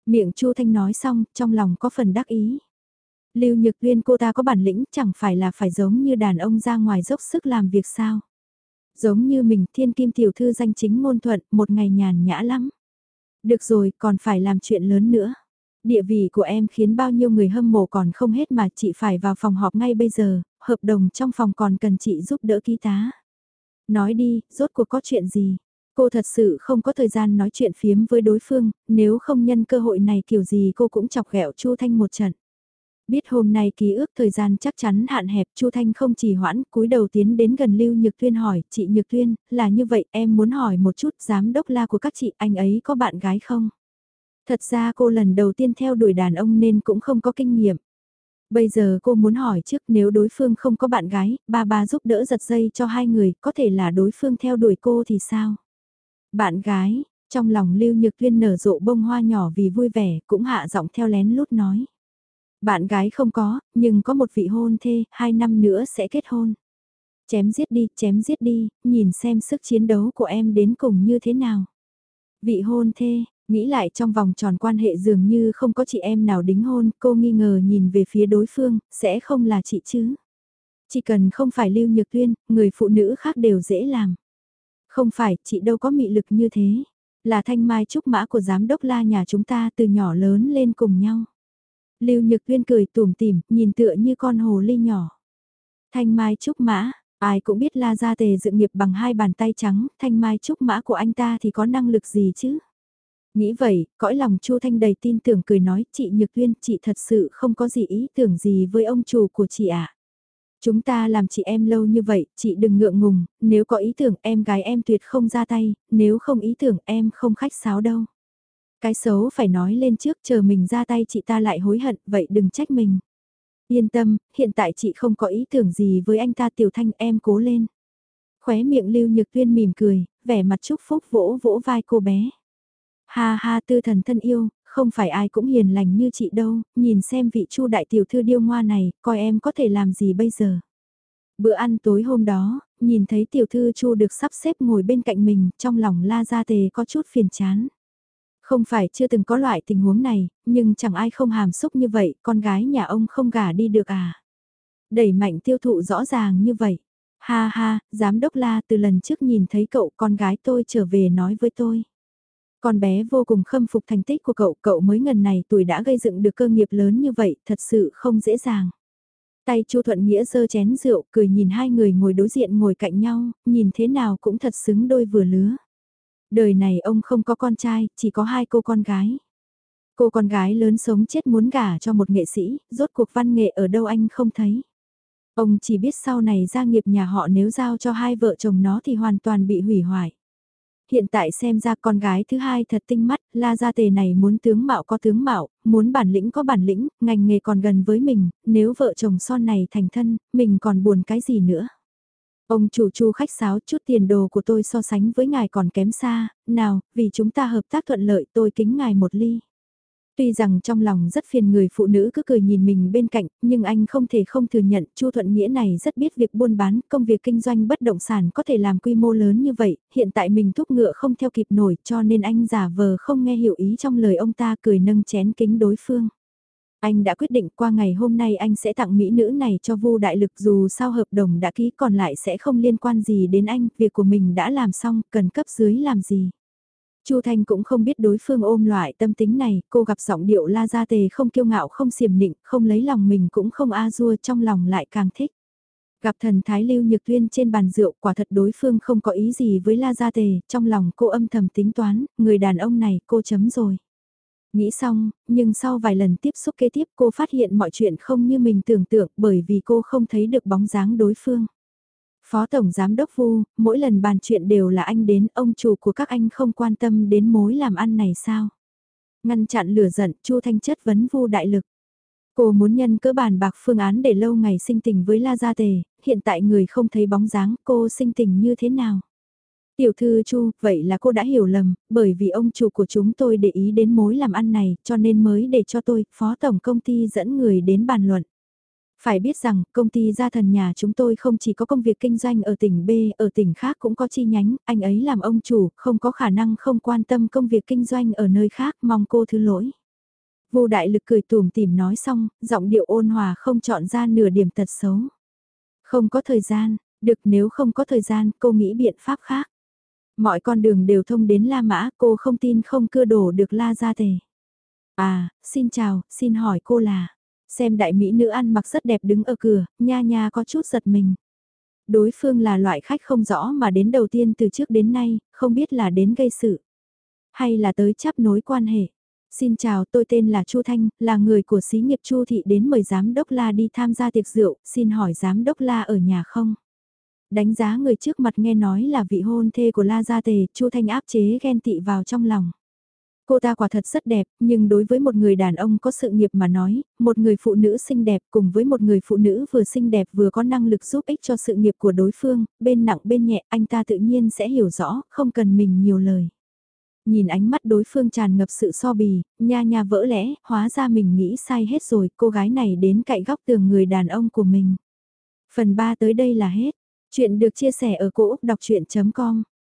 Miệng Chu Thanh nói xong, trong lòng có phần đắc ý. Lưu Nhược Tuyên cô ta có bản lĩnh chẳng phải là phải giống như đàn ông ra ngoài dốc sức làm việc sao. Giống như mình thiên kim tiểu thư danh chính ngôn thuận, một ngày nhàn nhã lắm. Được rồi, còn phải làm chuyện lớn nữa. Địa vị của em khiến bao nhiêu người hâm mộ còn không hết mà chị phải vào phòng họp ngay bây giờ, hợp đồng trong phòng còn cần chị giúp đỡ ký tá. Nói đi, rốt cuộc có chuyện gì? Cô thật sự không có thời gian nói chuyện phiếm với đối phương, nếu không nhân cơ hội này kiểu gì cô cũng chọc ghẹo Chu Thanh một trận. Biết hôm nay ký ức thời gian chắc chắn hạn hẹp, Chu Thanh không chỉ hoãn, cúi đầu tiến đến gần Lưu Nhược Tuyên hỏi, chị Nhược Tuyên, là như vậy, em muốn hỏi một chút, giám đốc la của các chị, anh ấy có bạn gái không? Thật ra cô lần đầu tiên theo đuổi đàn ông nên cũng không có kinh nghiệm. Bây giờ cô muốn hỏi trước nếu đối phương không có bạn gái, ba ba giúp đỡ giật dây cho hai người, có thể là đối phương theo đuổi cô thì sao? Bạn gái, trong lòng Lưu Nhược Tuyên nở rộ bông hoa nhỏ vì vui vẻ, cũng hạ giọng theo lén lút nói. Bạn gái không có, nhưng có một vị hôn thê, hai năm nữa sẽ kết hôn. Chém giết đi, chém giết đi, nhìn xem sức chiến đấu của em đến cùng như thế nào. Vị hôn thê, Nghĩ lại trong vòng tròn quan hệ dường như không có chị em nào đính hôn, cô nghi ngờ nhìn về phía đối phương, sẽ không là chị chứ. Chỉ cần không phải lưu nhược tuyên, người phụ nữ khác đều dễ làm. Không phải, chị đâu có mị lực như thế. Là thanh mai trúc mã của giám đốc la nhà chúng ta từ nhỏ lớn lên cùng nhau. Lưu Nhược Uyên cười tủm tỉm, nhìn tựa như con hồ ly nhỏ. Thanh Mai Trúc Mã, ai cũng biết La Gia Tề dựng nghiệp bằng hai bàn tay trắng, Thanh Mai Trúc Mã của anh ta thì có năng lực gì chứ? Nghĩ vậy, cõi lòng Chu Thanh đầy tin tưởng cười nói, chị Nhược Uyên, chị thật sự không có gì ý tưởng gì với ông chủ của chị ạ. Chúng ta làm chị em lâu như vậy, chị đừng ngượng ngùng, nếu có ý tưởng em gái em tuyệt không ra tay, nếu không ý tưởng em không khách sáo đâu. Cái xấu phải nói lên trước chờ mình ra tay chị ta lại hối hận, vậy đừng trách mình. Yên tâm, hiện tại chị không có ý tưởng gì với anh ta tiểu thanh em cố lên. Khóe miệng lưu nhược tuyên mỉm cười, vẻ mặt chúc phúc vỗ vỗ vai cô bé. Ha ha tư thần thân yêu, không phải ai cũng hiền lành như chị đâu, nhìn xem vị chu đại tiểu thư điêu ngoa này, coi em có thể làm gì bây giờ. Bữa ăn tối hôm đó, nhìn thấy tiểu thư chu được sắp xếp ngồi bên cạnh mình, trong lòng la ra tề có chút phiền chán. Không phải chưa từng có loại tình huống này, nhưng chẳng ai không hàm xúc như vậy, con gái nhà ông không gả đi được à. Đẩy mạnh tiêu thụ rõ ràng như vậy. Ha ha, giám đốc la từ lần trước nhìn thấy cậu con gái tôi trở về nói với tôi. Con bé vô cùng khâm phục thành tích của cậu, cậu mới ngần này tuổi đã gây dựng được cơ nghiệp lớn như vậy, thật sự không dễ dàng. Tay Chu Thuận Nghĩa giơ chén rượu, cười nhìn hai người ngồi đối diện ngồi cạnh nhau, nhìn thế nào cũng thật xứng đôi vừa lứa. Đời này ông không có con trai, chỉ có hai cô con gái. Cô con gái lớn sống chết muốn gả cho một nghệ sĩ, rốt cuộc văn nghệ ở đâu anh không thấy. Ông chỉ biết sau này gia nghiệp nhà họ nếu giao cho hai vợ chồng nó thì hoàn toàn bị hủy hoại. Hiện tại xem ra con gái thứ hai thật tinh mắt, la gia tề này muốn tướng mạo có tướng mạo, muốn bản lĩnh có bản lĩnh, ngành nghề còn gần với mình, nếu vợ chồng son này thành thân, mình còn buồn cái gì nữa. Ông chủ chu khách sáo chút tiền đồ của tôi so sánh với ngài còn kém xa, nào, vì chúng ta hợp tác thuận lợi tôi kính ngài một ly. Tuy rằng trong lòng rất phiền người phụ nữ cứ cười nhìn mình bên cạnh, nhưng anh không thể không thừa nhận Chu Thuận Nghĩa này rất biết việc buôn bán, công việc kinh doanh bất động sản có thể làm quy mô lớn như vậy, hiện tại mình thúc ngựa không theo kịp nổi cho nên anh giả vờ không nghe hiểu ý trong lời ông ta cười nâng chén kính đối phương. Anh đã quyết định qua ngày hôm nay anh sẽ tặng mỹ nữ này cho Vu Đại Lực dù sao hợp đồng đã ký còn lại sẽ không liên quan gì đến anh, việc của mình đã làm xong, cần cấp dưới làm gì. Chu Thanh cũng không biết đối phương ôm loại tâm tính này, cô gặp giọng điệu la gia tề không kiêu ngạo không xiềm nịnh, không lấy lòng mình cũng không a dua trong lòng lại càng thích. Gặp thần Thái Lưu Nhược Tuyên trên bàn rượu quả thật đối phương không có ý gì với La Gia Tề, trong lòng cô âm thầm tính toán, người đàn ông này cô chấm rồi. Nghĩ xong, nhưng sau vài lần tiếp xúc kế tiếp cô phát hiện mọi chuyện không như mình tưởng tượng bởi vì cô không thấy được bóng dáng đối phương. Phó Tổng Giám Đốc Vu, mỗi lần bàn chuyện đều là anh đến, ông chủ của các anh không quan tâm đến mối làm ăn này sao? Ngăn chặn lửa giận, Chu Thanh chất vấn Vu đại lực. Cô muốn nhân cỡ bàn bạc phương án để lâu ngày sinh tình với La Gia Tề, hiện tại người không thấy bóng dáng, cô sinh tình như thế nào? Tiểu thư Chu, vậy là cô đã hiểu lầm, bởi vì ông chủ của chúng tôi để ý đến mối làm ăn này, cho nên mới để cho tôi, phó tổng công ty dẫn người đến bàn luận. Phải biết rằng, công ty gia thần nhà chúng tôi không chỉ có công việc kinh doanh ở tỉnh B, ở tỉnh khác cũng có chi nhánh, anh ấy làm ông chủ, không có khả năng không quan tâm công việc kinh doanh ở nơi khác, mong cô thứ lỗi. Vô đại lực cười tùm tìm nói xong, giọng điệu ôn hòa không chọn ra nửa điểm tật xấu. Không có thời gian, được nếu không có thời gian, cô nghĩ biện pháp khác. Mọi con đường đều thông đến La Mã, cô không tin không cưa đổ được La Gia Tề. À, xin chào, xin hỏi cô là... Xem đại mỹ nữ ăn mặc rất đẹp đứng ở cửa, nha nha có chút giật mình. Đối phương là loại khách không rõ mà đến đầu tiên từ trước đến nay, không biết là đến gây sự. Hay là tới chấp nối quan hệ. Xin chào tôi tên là Chu Thanh, là người của xí nghiệp Chu Thị đến mời giám đốc La đi tham gia tiệc rượu, xin hỏi giám đốc La ở nhà không? Đánh giá người trước mặt nghe nói là vị hôn thê của La Gia Tề, Chu Thanh áp chế ghen tị vào trong lòng. Cô ta quả thật rất đẹp, nhưng đối với một người đàn ông có sự nghiệp mà nói, một người phụ nữ xinh đẹp cùng với một người phụ nữ vừa xinh đẹp vừa có năng lực giúp ích cho sự nghiệp của đối phương, bên nặng bên nhẹ anh ta tự nhiên sẽ hiểu rõ, không cần mình nhiều lời. Nhìn ánh mắt đối phương tràn ngập sự so bì, nha nha vỡ lẽ, hóa ra mình nghĩ sai hết rồi, cô gái này đến cạnh góc tường người đàn ông của mình. Phần 3 tới đây là hết. Chuyện được chia sẻ ở cỗ đọc chuyện.com